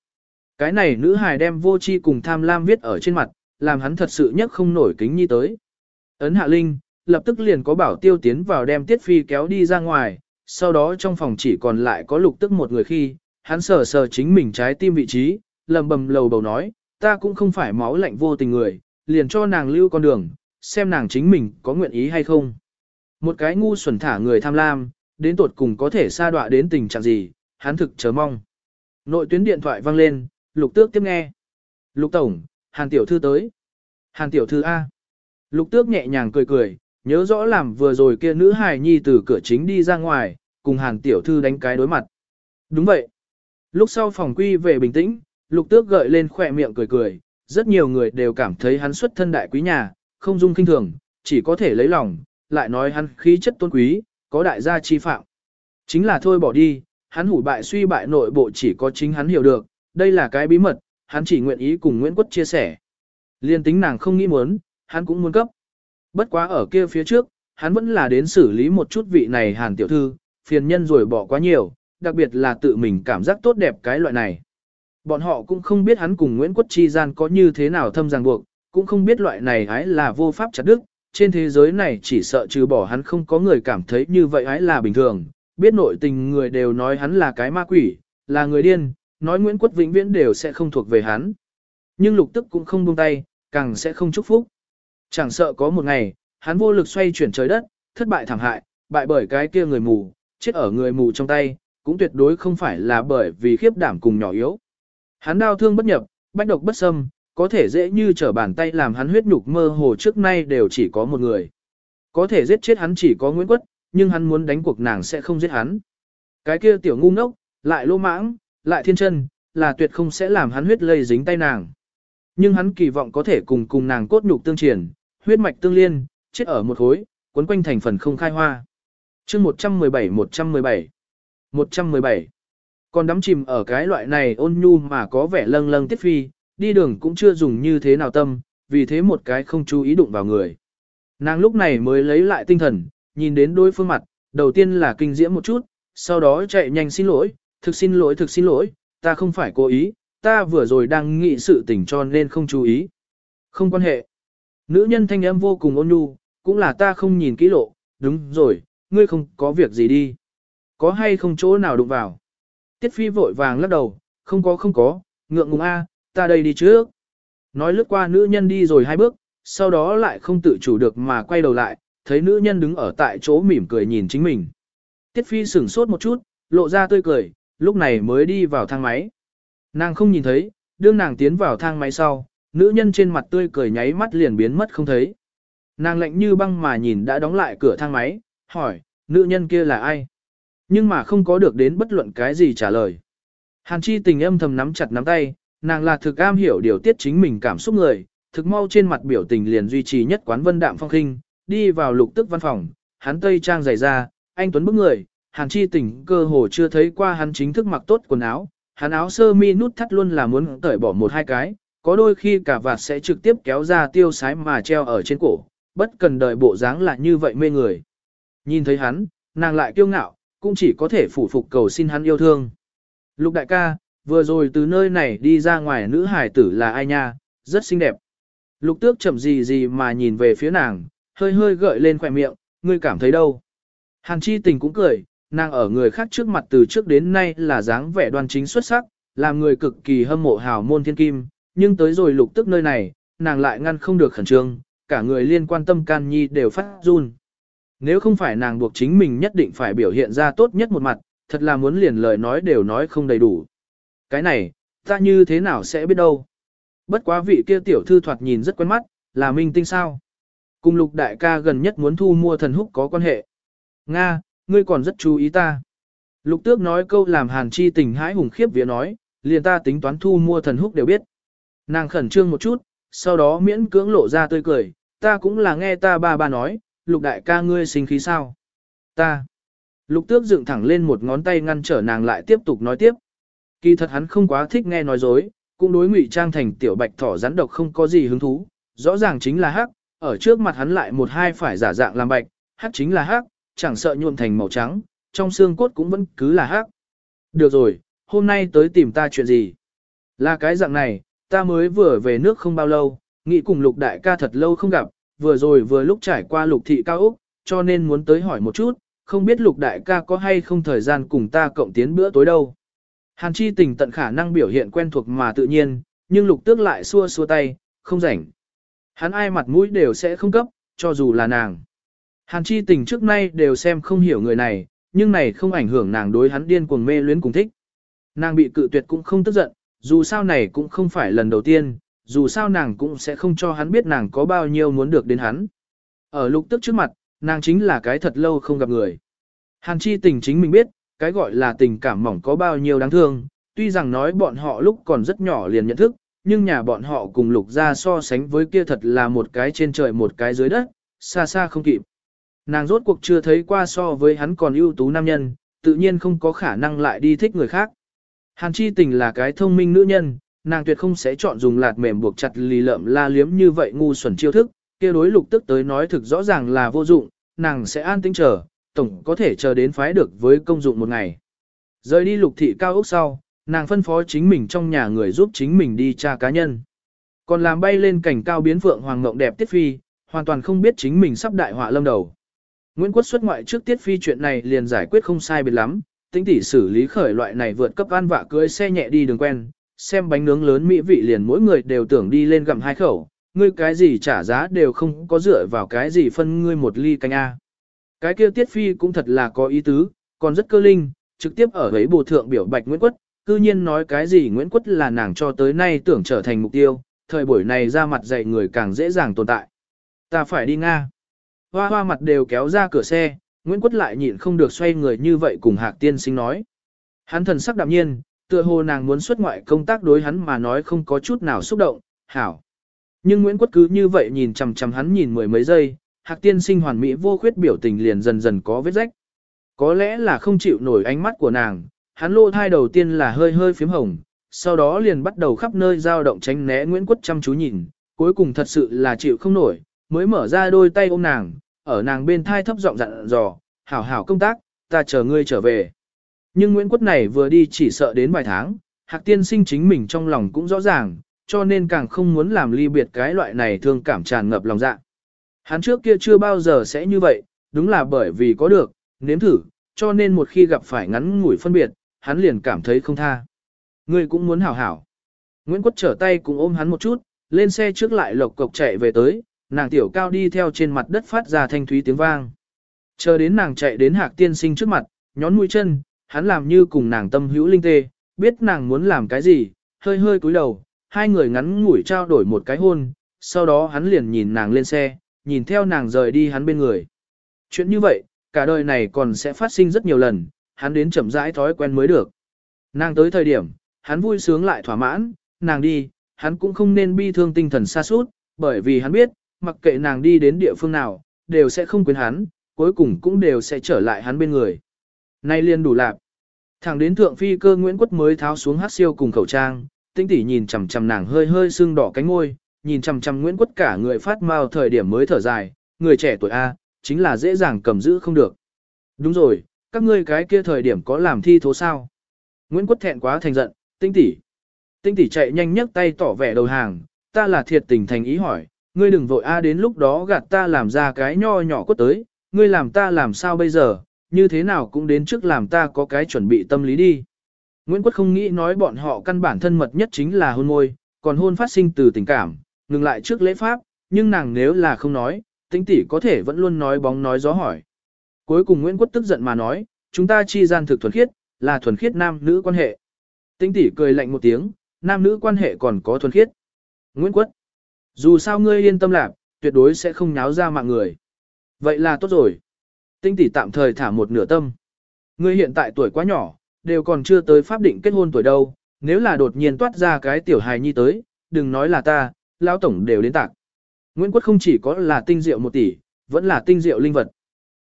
Speaker 1: Cái này nữ hài đem vô chi cùng tham lam viết ở trên mặt, làm hắn thật sự nhất không nổi kính nhi tới. Ấn hạ linh, lập tức liền có bảo tiêu tiến vào đem Tiết Phi kéo đi ra ngoài, sau đó trong phòng chỉ còn lại có lục tức một người khi, hắn sờ sờ chính mình trái tim vị trí, lầm bầm lầu bầu nói, ta cũng không phải máu lạnh vô tình người, liền cho nàng lưu con đường, xem nàng chính mình có nguyện ý hay không. Một cái ngu xuẩn thả người tham lam, đến tuột cùng có thể sa đọa đến tình trạng gì, hắn thực chờ mong. Nội tuyến điện thoại vang lên, lục tước tiếp nghe. Lục tổng, hàn tiểu thư tới. Hàn tiểu thư A. Lục tước nhẹ nhàng cười cười, nhớ rõ làm vừa rồi kia nữ hài nhi từ cửa chính đi ra ngoài, cùng hàn tiểu thư đánh cái đối mặt. Đúng vậy. Lúc sau phòng quy về bình tĩnh, lục tước gợi lên khỏe miệng cười cười, rất nhiều người đều cảm thấy hắn xuất thân đại quý nhà, không dung kinh thường, chỉ có thể lấy lòng, lại nói hắn khí chất tôn quý, có đại gia chi phạm. Chính là thôi bỏ đi, hắn hủ bại suy bại nội bộ chỉ có chính hắn hiểu được, đây là cái bí mật, hắn chỉ nguyện ý cùng Nguyễn Quất chia sẻ. Liên tính nàng không nghĩ muốn, hắn cũng muốn cấp. Bất quá ở kia phía trước, hắn vẫn là đến xử lý một chút vị này hàn tiểu thư, phiền nhân rồi bỏ quá nhiều, đặc biệt là tự mình cảm giác tốt đẹp cái loại này. Bọn họ cũng không biết hắn cùng Nguyễn Quất Chi gian có như thế nào thâm ràng buộc, cũng không biết loại này ái là vô pháp chặt đức, trên thế giới này chỉ sợ trừ bỏ hắn không có người cảm thấy như vậy ái là bình thường, biết nội tình người đều nói hắn là cái ma quỷ, là người điên, nói Nguyễn Quất vĩnh viễn đều sẽ không thuộc về hắn. Nhưng lục tức cũng không buông tay, càng sẽ không chúc phúc. Chẳng sợ có một ngày, hắn vô lực xoay chuyển trời đất, thất bại thảm hại, bại bởi cái kia người mù, chết ở người mù trong tay, cũng tuyệt đối không phải là bởi vì khiếp đảm cùng nhỏ yếu. Hắn đau thương bất nhập, bách độc bất xâm, có thể dễ như trở bàn tay làm hắn huyết nhục mơ hồ trước nay đều chỉ có một người. Có thể giết chết hắn chỉ có Nguyễn Quất, nhưng hắn muốn đánh cuộc nàng sẽ không giết hắn. Cái kia tiểu ngu ngốc, lại lô mãng, lại thiên chân, là tuyệt không sẽ làm hắn huyết lây dính tay nàng. Nhưng hắn kỳ vọng có thể cùng cùng nàng cốt nhục tương triển, huyết mạch tương liên, chết ở một khối, cuốn quanh thành phần không khai hoa. chương 117-117 117 Còn đắm chìm ở cái loại này ôn nhu mà có vẻ lâng lâng tiết phi, đi đường cũng chưa dùng như thế nào tâm, vì thế một cái không chú ý đụng vào người. Nàng lúc này mới lấy lại tinh thần, nhìn đến đối phương mặt, đầu tiên là kinh diễm một chút, sau đó chạy nhanh xin lỗi, thực xin lỗi thực xin lỗi, ta không phải cố ý, ta vừa rồi đang nghĩ sự tình cho nên không chú ý. Không quan hệ. Nữ nhân thanh âm vô cùng ôn nhu, cũng là ta không nhìn kỹ lộ, đúng rồi, ngươi không có việc gì đi. Có hay không chỗ nào đụng vào. Tiết phi vội vàng lắc đầu, không có không có, ngượng ngùng a, ta đây đi trước. Nói lướt qua nữ nhân đi rồi hai bước, sau đó lại không tự chủ được mà quay đầu lại, thấy nữ nhân đứng ở tại chỗ mỉm cười nhìn chính mình. Tiết phi sửng sốt một chút, lộ ra tươi cười, lúc này mới đi vào thang máy. Nàng không nhìn thấy, đương nàng tiến vào thang máy sau, nữ nhân trên mặt tươi cười nháy mắt liền biến mất không thấy. Nàng lạnh như băng mà nhìn đã đóng lại cửa thang máy, hỏi, nữ nhân kia là ai? Nhưng mà không có được đến bất luận cái gì trả lời. Hàn chi tình âm thầm nắm chặt nắm tay, nàng là thực am hiểu điều tiết chính mình cảm xúc người, thực mau trên mặt biểu tình liền duy trì nhất quán vân đạm phong khinh, đi vào lục tức văn phòng, hắn tây trang dày ra, anh tuấn bức người, hàn chi tình cơ hồ chưa thấy qua hắn chính thức mặc tốt quần áo, hắn áo sơ mi nút thắt luôn là muốn tởi bỏ một hai cái, có đôi khi cả vạt sẽ trực tiếp kéo ra tiêu sái mà treo ở trên cổ, bất cần đợi bộ dáng là như vậy mê người. Nhìn thấy hắn, nàng lại kiêu ngạo, cũng chỉ có thể phủ phục cầu xin hắn yêu thương. Lục đại ca, vừa rồi từ nơi này đi ra ngoài nữ hải tử là ai nha, rất xinh đẹp. Lục tước chậm gì gì mà nhìn về phía nàng, hơi hơi gợi lên khỏe miệng, ngươi cảm thấy đâu. Hàn chi tình cũng cười, nàng ở người khác trước mặt từ trước đến nay là dáng vẻ đoan chính xuất sắc, làm người cực kỳ hâm mộ hào môn thiên kim, nhưng tới rồi lục tức nơi này, nàng lại ngăn không được khẩn trương, cả người liên quan tâm can nhi đều phát run. Nếu không phải nàng buộc chính mình nhất định phải biểu hiện ra tốt nhất một mặt, thật là muốn liền lời nói đều nói không đầy đủ. Cái này, ta như thế nào sẽ biết đâu. Bất quá vị kia tiểu thư thoạt nhìn rất quen mắt, là minh tinh sao. Cùng lục đại ca gần nhất muốn thu mua thần húc có quan hệ. Nga, ngươi còn rất chú ý ta. Lục tước nói câu làm hàn chi tình hãi hùng khiếp vía nói, liền ta tính toán thu mua thần húc đều biết. Nàng khẩn trương một chút, sau đó miễn cưỡng lộ ra tươi cười, ta cũng là nghe ta ba ba nói, lục đại ca ngươi sinh khí sao. Ta. Lục tước dựng thẳng lên một ngón tay ngăn trở nàng lại tiếp tục nói tiếp. Kỳ thật hắn không quá thích nghe nói dối, cũng đối ngụy trang thành tiểu bạch thỏ rắn độc không có gì hứng thú, rõ ràng chính là hắc, ở trước mặt hắn lại một hai phải giả dạng làm bạch, hắc chính là hắc, chẳng sợ nhuộm thành màu trắng, trong xương cốt cũng vẫn cứ là hắc. Được rồi, hôm nay tới tìm ta chuyện gì? Là cái dạng này, ta mới vừa về nước không bao lâu, nghĩ cùng lục đại ca thật lâu không gặp, vừa rồi vừa lúc trải qua lục thị cao Úc, cho nên muốn tới hỏi một chút, không biết lục đại ca có hay không thời gian cùng ta cộng tiến bữa tối đâu. Hàn chi tình tận khả năng biểu hiện quen thuộc mà tự nhiên, nhưng lục tước lại xua xua tay, không rảnh. Hắn ai mặt mũi đều sẽ không cấp, cho dù là nàng. Hàn chi tình trước nay đều xem không hiểu người này, nhưng này không ảnh hưởng nàng đối hắn điên cuồng mê luyến cùng thích. Nàng bị cự tuyệt cũng không tức giận, dù sao này cũng không phải lần đầu tiên, dù sao nàng cũng sẽ không cho hắn biết nàng có bao nhiêu muốn được đến hắn. Ở lục tức trước mặt, nàng chính là cái thật lâu không gặp người. Hàn chi tình chính mình biết, cái gọi là tình cảm mỏng có bao nhiêu đáng thương, tuy rằng nói bọn họ lúc còn rất nhỏ liền nhận thức, nhưng nhà bọn họ cùng lục ra so sánh với kia thật là một cái trên trời một cái dưới đất, xa xa không kịp. Nàng rốt cuộc chưa thấy qua so với hắn còn ưu tú nam nhân, tự nhiên không có khả năng lại đi thích người khác. Hàn chi tình là cái thông minh nữ nhân, nàng tuyệt không sẽ chọn dùng lạt mềm buộc chặt lì lợm la liếm như vậy ngu xuẩn chiêu thức, kia đối lục tức tới nói thực rõ ràng là vô dụng, nàng sẽ an tĩnh chờ, tổng có thể chờ đến phái được với công dụng một ngày. Rời đi lục thị cao ốc sau, nàng phân phó chính mình trong nhà người giúp chính mình đi tra cá nhân. Còn làm bay lên cảnh cao biến phượng hoàng ngộng đẹp tiết phi, hoàn toàn không biết chính mình sắp đại họa lâm đầu. Nguyễn Quốc xuất ngoại trước tiết phi chuyện này liền giải quyết không sai biệt lắm, tính tỉ xử lý khởi loại này vượt cấp ăn vạ cưới xe nhẹ đi đường quen, xem bánh nướng lớn mỹ vị liền mỗi người đều tưởng đi lên gặm hai khẩu, ngươi cái gì trả giá đều không có dựa vào cái gì phân ngươi một ly canh A. Cái kia tiết phi cũng thật là có ý tứ, còn rất cơ linh, trực tiếp ở ấy bồ thượng biểu bạch Nguyễn Quất, cư nhiên nói cái gì Nguyễn Quất là nàng cho tới nay tưởng trở thành mục tiêu, thời buổi này ra mặt dạy người càng dễ dàng tồn tại. Ta phải đi Nga. Hoa hoa mặt đều kéo ra cửa xe, Nguyễn Quất lại nhịn không được xoay người như vậy cùng Hạc Tiên Sinh nói. Hắn thần sắc đạm nhiên, tựa hồ nàng muốn xuất ngoại công tác đối hắn mà nói không có chút nào xúc động, hảo. Nhưng Nguyễn Quất cứ như vậy nhìn chằm chằm hắn nhìn mười mấy giây, Hạc Tiên Sinh hoàn mỹ vô khuyết biểu tình liền dần dần có vết rách. Có lẽ là không chịu nổi ánh mắt của nàng, hắn lô thai đầu tiên là hơi hơi phím hồng, sau đó liền bắt đầu khắp nơi dao động tránh né Nguyễn Quất chăm chú nhìn, cuối cùng thật sự là chịu không nổi, mới mở ra đôi tay ôm nàng, ở nàng bên thai thấp giọng dặn dò, hảo hảo công tác, ta chờ ngươi trở về. Nhưng Nguyễn Quất này vừa đi chỉ sợ đến vài tháng, Hạc Tiên Sinh chính mình trong lòng cũng rõ ràng, cho nên càng không muốn làm ly biệt cái loại này thương cảm tràn ngập lòng dạ. Hắn trước kia chưa bao giờ sẽ như vậy, đúng là bởi vì có được, nếm thử, cho nên một khi gặp phải ngắn ngủi phân biệt, hắn liền cảm thấy không tha. Ngươi cũng muốn hảo hảo. Nguyễn Quất trở tay cùng ôm hắn một chút, lên xe trước lại lộc cộc chạy về tới, nàng tiểu cao đi theo trên mặt đất phát ra thanh thúy tiếng vang. Chờ đến nàng chạy đến hạc tiên sinh trước mặt, nhón mũi chân, hắn làm như cùng nàng tâm hữu linh tê, biết nàng muốn làm cái gì, hơi hơi cúi đầu, hai người ngắn ngủi trao đổi một cái hôn, sau đó hắn liền nhìn nàng lên xe, nhìn theo nàng rời đi hắn bên người. Chuyện như vậy, cả đời này còn sẽ phát sinh rất nhiều lần, hắn đến chậm rãi thói quen mới được. Nàng tới thời điểm, hắn vui sướng lại thỏa mãn, nàng đi, hắn cũng không nên bi thương tinh thần xa suốt, bởi vì hắn biết, mặc kệ nàng đi đến địa phương nào, đều sẽ không quên hắn, cuối cùng cũng đều sẽ trở lại hắn bên người. Nay liền đủ lạc. Thẳng đến thượng phi cơ Nguyễn Quất mới tháo xuống hát siêu cùng khẩu trang, tinh tỉ nhìn chằm chằm nàng hơi hơi sưng đỏ cánh ngôi, nhìn chằm chằm Nguyễn Quất cả người phát mau thời điểm mới thở dài, người trẻ tuổi A, chính là dễ dàng cầm giữ không được. Đúng rồi, các ngươi cái kia thời điểm có làm thi thố sao? Nguyễn Quất thẹn quá thành giận, tinh tỉ. Tinh tỉ chạy nhanh nhấc tay tỏ vẻ đầu hàng, ta là thiệt tình thành ý hỏi, ngươi đừng vội A đến lúc đó gạt ta làm ra cái nho nhỏ cốt tới, ngươi làm ta làm sao bây giờ, như thế nào cũng đến trước làm ta có cái chuẩn bị tâm lý đi. Nguyễn Quất không nghĩ nói bọn họ căn bản thân mật nhất chính là hôn môi, còn hôn phát sinh từ tình cảm, ngừng lại trước lễ pháp, nhưng nàng nếu là không nói, tính tỷ có thể vẫn luôn nói bóng nói gió hỏi, Cuối cùng Nguyễn Quất tức giận mà nói, chúng ta chi gian thực thuần khiết, là thuần khiết nam nữ quan hệ. Tinh tỷ cười lạnh một tiếng, nam nữ quan hệ còn có thuần khiết. Nguyễn Quất, dù sao ngươi yên tâm lạc, tuyệt đối sẽ không nháo ra mạng người. Vậy là tốt rồi. Tinh tỷ tạm thời thả một nửa tâm. Ngươi hiện tại tuổi quá nhỏ, đều còn chưa tới pháp định kết hôn tuổi đâu, nếu là đột nhiên toát ra cái tiểu hài nhi tới, đừng nói là ta, lão tổng đều đến tạc. Nguyễn Quất không chỉ có là tinh diệu một tỷ, vẫn là tinh diệu linh vật.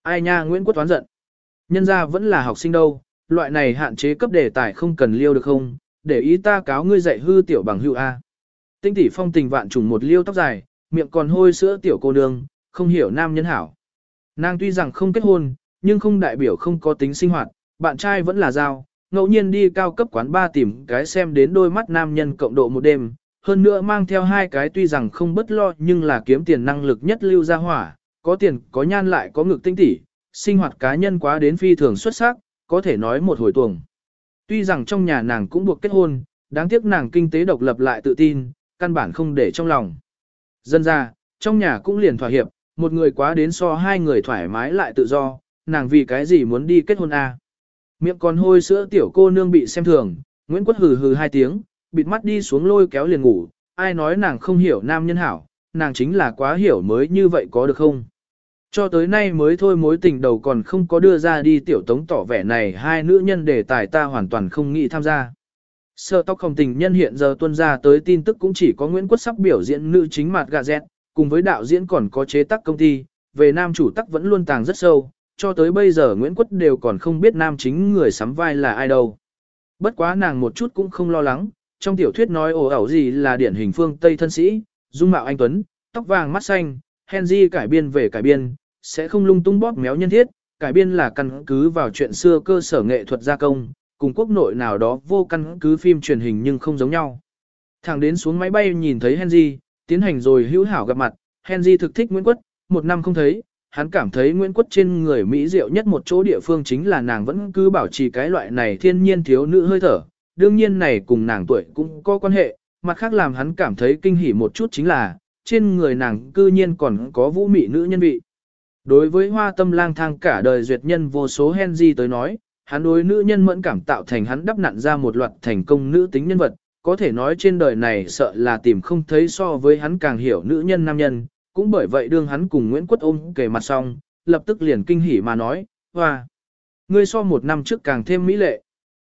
Speaker 1: Ai nha Nguyễn Quất toán giận. Nhân ra vẫn là học sinh đâu, loại này hạn chế cấp đề tài không cần liêu được không, để ý ta cáo ngươi dạy hư tiểu bằng hữu A. Tinh tỷ phong tình vạn trùng một liêu tóc dài, miệng còn hôi sữa tiểu cô nương, không hiểu nam nhân hảo. Nàng tuy rằng không kết hôn, nhưng không đại biểu không có tính sinh hoạt, bạn trai vẫn là giao, ngẫu nhiên đi cao cấp quán ba tìm cái xem đến đôi mắt nam nhân cộng độ một đêm, hơn nữa mang theo hai cái tuy rằng không bất lo nhưng là kiếm tiền năng lực nhất lưu ra hỏa, có tiền có nhan lại có ngực tinh tỷ, sinh hoạt cá nhân quá đến phi thường xuất sắc, có thể nói một hồi tuồng. Tuy rằng trong nhà nàng cũng buộc kết hôn, đáng tiếc nàng kinh tế độc lập lại tự tin, căn bản không để trong lòng. Dân ra, trong nhà cũng liền thỏa hiệp, một người quá đến so hai người thoải mái lại tự do, nàng vì cái gì muốn đi kết hôn à. Miệng còn hôi sữa tiểu cô nương bị xem thường, Nguyễn Quất hừ hừ hai tiếng, bịt mắt đi xuống lôi kéo liền ngủ, ai nói nàng không hiểu nam nhân hảo, nàng chính là quá hiểu mới như vậy có được không? Cho tới nay mới thôi mối tình đầu còn không có đưa ra đi tiểu tống tỏ vẻ này hai nữ nhân đề tài ta hoàn toàn không nghĩ tham gia. Sở tóc không tình nhân hiện giờ tuân ra tới tin tức cũng chỉ có Nguyễn Quốc sắp biểu diễn nữ chính mặt gà dẹt, cùng với đạo diễn còn có chế tác công ty, về nam chủ tắc vẫn luôn tàng rất sâu, cho tới bây giờ Nguyễn Quốc đều còn không biết nam chính người sắm vai là ai đâu. Bất quá nàng một chút cũng không lo lắng, trong tiểu thuyết nói ồ ẩu gì là điển hình phương Tây thân sĩ, dung mạo anh Tuấn, tóc vàng mắt xanh, Henry cải biên về cải biên, sẽ không lung tung bóp méo nhân thiết, cải biên là căn cứ vào chuyện xưa cơ sở nghệ thuật gia công, cùng quốc nội nào đó vô căn cứ phim truyền hình nhưng không giống nhau. Thẳng đến xuống máy bay nhìn thấy Henry, tiến hành rồi hữu hảo gặp mặt, Henry thực thích Nguyễn Quất, một năm không thấy, hắn cảm thấy Nguyễn Quất trên người Mỹ diệu nhất một chỗ địa phương chính là nàng vẫn cứ bảo trì cái loại này thiên nhiên thiếu nữ hơi thở, đương nhiên này cùng nàng tuổi cũng có quan hệ, mặt khác làm hắn cảm thấy kinh hỉ một chút chính là, trên người nàng cư nhiên còn có vũ mị nữ nhân vị. Đối với hoa tâm lang thang cả đời duyệt nhân vô số Henry tới nói, hắn đối nữ nhân mẫn cảm tạo thành hắn đắp nặn ra một loạt thành công nữ tính nhân vật, có thể nói trên đời này sợ là tìm không thấy so với hắn càng hiểu nữ nhân nam nhân, cũng bởi vậy đương hắn cùng Nguyễn Quất ôm kề mặt xong, lập tức liền kinh hỉ mà nói, hoa, ngươi so một năm trước càng thêm mỹ lệ.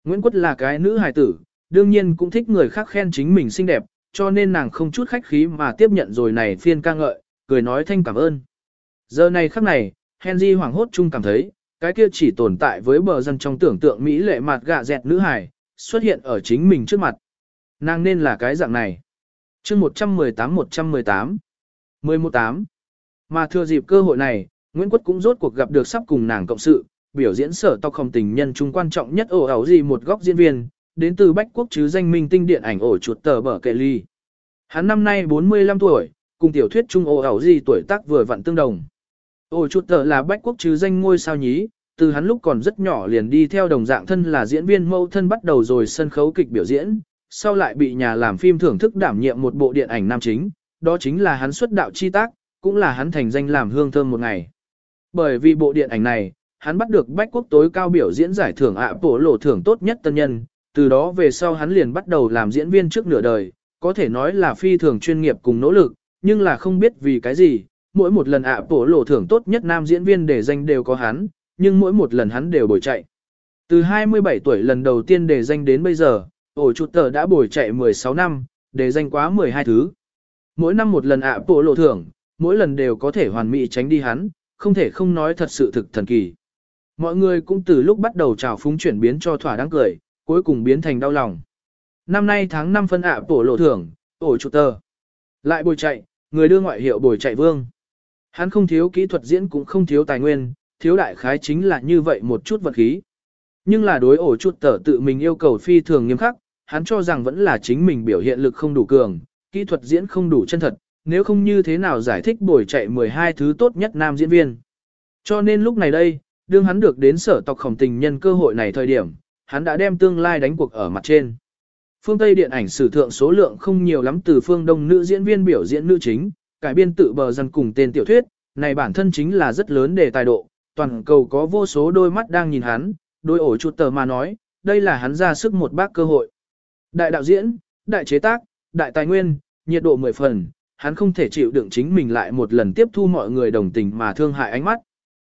Speaker 1: Nguyễn Quất là cái nữ hài tử, đương nhiên cũng thích người khác khen chính mình xinh đẹp, cho nên nàng không chút khách khí mà tiếp nhận rồi này phiên ca ngợi, cười nói thanh cảm ơn. Giờ này khắc này, Henry hoảng hốt chung cảm thấy, cái kia chỉ tồn tại với bờ dân trong tưởng tượng Mỹ lệ mặt gạ dẹt nữ hài, xuất hiện ở chính mình trước mặt. Nàng nên là cái dạng này. chương 118-118 118 Mà thừa dịp cơ hội này, Nguyễn Quất cũng rốt cuộc gặp được sắp cùng nàng cộng sự, biểu diễn sở tộc không tình nhân chung quan trọng nhất ổ ảo gì một góc diễn viên, đến từ Bách Quốc chứ danh minh tinh điện ảnh ổ chuột tờ bờ kệ ly. Hắn năm nay 45 tuổi, cùng tiểu thuyết trung ổ ảo gì tuổi tác vừa vặn tương đồng. Ôi chút tờ là Bách Quốc chứ danh ngôi sao nhí, từ hắn lúc còn rất nhỏ liền đi theo đồng dạng thân là diễn viên mâu thân bắt đầu rồi sân khấu kịch biểu diễn, sau lại bị nhà làm phim thưởng thức đảm nhiệm một bộ điện ảnh nam chính, đó chính là hắn xuất đạo chi tác, cũng là hắn thành danh làm hương thơm một ngày. Bởi vì bộ điện ảnh này, hắn bắt được Bách Quốc tối cao biểu diễn giải thưởng ạ bổ lộ thưởng tốt nhất tân nhân, từ đó về sau hắn liền bắt đầu làm diễn viên trước nửa đời, có thể nói là phi thường chuyên nghiệp cùng nỗ lực, nhưng là không biết vì cái gì, mỗi một lần ạ bổ lộ thưởng tốt nhất nam diễn viên để danh đều có hắn, nhưng mỗi một lần hắn đều bồi chạy. Từ 27 tuổi lần đầu tiên để danh đến bây giờ, ổ chuột tờ đã bồi chạy 16 năm, để danh quá 12 thứ. Mỗi năm một lần ạ bổ lộ thưởng, mỗi lần đều có thể hoàn mỹ tránh đi hắn, không thể không nói thật sự thực thần kỳ. Mọi người cũng từ lúc bắt đầu trào phúng chuyển biến cho thỏa đáng cười, cuối cùng biến thành đau lòng. Năm nay tháng 5 phân ạ à bổ lộ thưởng, ổ chuột tờ. Lại bồi chạy, người đưa ngoại hiệu bồi chạy vương. Hắn không thiếu kỹ thuật diễn cũng không thiếu tài nguyên, thiếu đại khái chính là như vậy một chút vật khí. Nhưng là đối ổ chuột tở tự mình yêu cầu phi thường nghiêm khắc, hắn cho rằng vẫn là chính mình biểu hiện lực không đủ cường, kỹ thuật diễn không đủ chân thật, nếu không như thế nào giải thích buổi chạy 12 thứ tốt nhất nam diễn viên. Cho nên lúc này đây, đương hắn được đến sở tộc khổng tình nhân cơ hội này thời điểm, hắn đã đem tương lai đánh cuộc ở mặt trên. Phương Tây điện ảnh sử thượng số lượng không nhiều lắm từ phương Đông nữ diễn viên biểu diễn nữ chính, cải biên tự bờ dân cùng tên tiểu thuyết, này bản thân chính là rất lớn để tài độ, toàn cầu có vô số đôi mắt đang nhìn hắn, đôi ổ chuột tờ mà nói, đây là hắn ra sức một bác cơ hội. Đại đạo diễn, đại chế tác, đại tài nguyên, nhiệt độ mười phần, hắn không thể chịu đựng chính mình lại một lần tiếp thu mọi người đồng tình mà thương hại ánh mắt.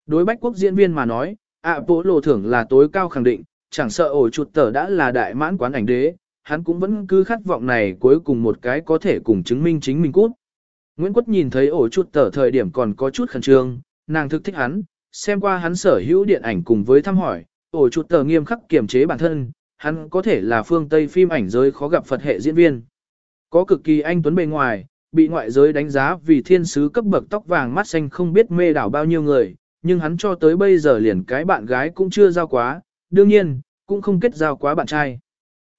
Speaker 1: Đối bách quốc diễn viên mà nói, ạ bố lộ thưởng là tối cao khẳng định, chẳng sợ ổ chuột tờ đã là đại mãn quán ảnh đế, hắn cũng vẫn cứ khát vọng này cuối cùng một cái có thể cùng chứng minh chính mình cút. Nguyễn Quất nhìn thấy ổ chuột tờ thời điểm còn có chút khẩn trương, nàng thực thích hắn, xem qua hắn sở hữu điện ảnh cùng với thăm hỏi, ổ chuột tờ nghiêm khắc kiềm chế bản thân, hắn có thể là phương Tây phim ảnh giới khó gặp Phật hệ diễn viên. Có cực kỳ anh tuấn bề ngoài, bị ngoại giới đánh giá vì thiên sứ cấp bậc tóc vàng mắt xanh không biết mê đảo bao nhiêu người, nhưng hắn cho tới bây giờ liền cái bạn gái cũng chưa giao quá, đương nhiên, cũng không kết giao quá bạn trai.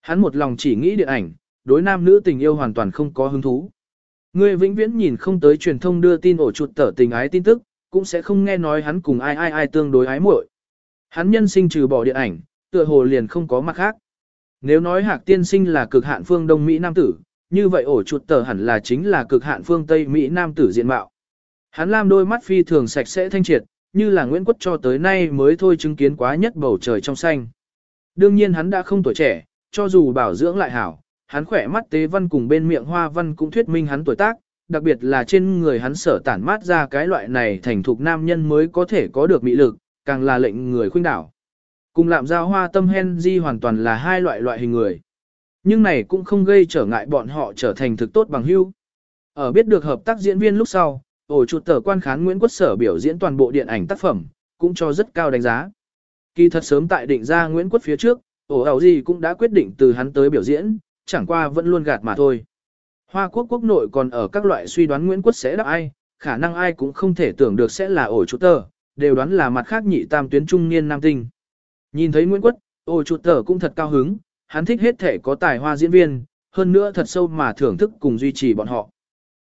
Speaker 1: Hắn một lòng chỉ nghĩ điện ảnh, đối nam nữ tình yêu hoàn toàn không có hứng thú. Ngươi vĩnh viễn nhìn không tới truyền thông đưa tin ổ chuột tở tình ái tin tức, cũng sẽ không nghe nói hắn cùng ai ai ai tương đối ái muội. Hắn nhân sinh trừ bỏ điện ảnh, tựa hồ liền không có mặt khác. Nếu nói Hạc Tiên Sinh là cực hạn phương Đông Mỹ Nam tử, như vậy ổ chuột tở hẳn là chính là cực hạn phương Tây Mỹ Nam tử diện mạo. Hắn lam đôi mắt phi thường sạch sẽ thanh triệt, như là Nguyễn Quất cho tới nay mới thôi chứng kiến quá nhất bầu trời trong xanh. Đương nhiên hắn đã không tuổi trẻ, cho dù bảo dưỡng lại hảo, hắn khỏe mắt tế văn cùng bên miệng hoa văn cũng thuyết minh hắn tuổi tác, đặc biệt là trên người hắn sở tản mát ra cái loại này thành thục nam nhân mới có thể có được mỹ lực, càng là lệnh người khuynh đảo. Cùng lạm giao hoa tâm hen di hoàn toàn là hai loại loại hình người. Nhưng này cũng không gây trở ngại bọn họ trở thành thực tốt bằng hữu. Ở biết được hợp tác diễn viên lúc sau, ổ chuột tờ quan khán Nguyễn Quốc Sở biểu diễn toàn bộ điện ảnh tác phẩm, cũng cho rất cao đánh giá. Kỳ thật sớm tại định ra Nguyễn Quốc phía trước, ổ ảo gì cũng đã quyết định từ hắn tới biểu diễn, chẳng qua vẫn luôn gạt mà thôi. Hoa quốc quốc nội còn ở các loại suy đoán Nguyễn Quốc sẽ đáp ai, khả năng ai cũng không thể tưởng được sẽ là ổ chủ tờ, đều đoán là mặt khác nhị tam tuyến trung niên nam tinh. Nhìn thấy Nguyễn Quốc, ổ chủ tờ cũng thật cao hứng, hắn thích hết thể có tài hoa diễn viên, hơn nữa thật sâu mà thưởng thức cùng duy trì bọn họ.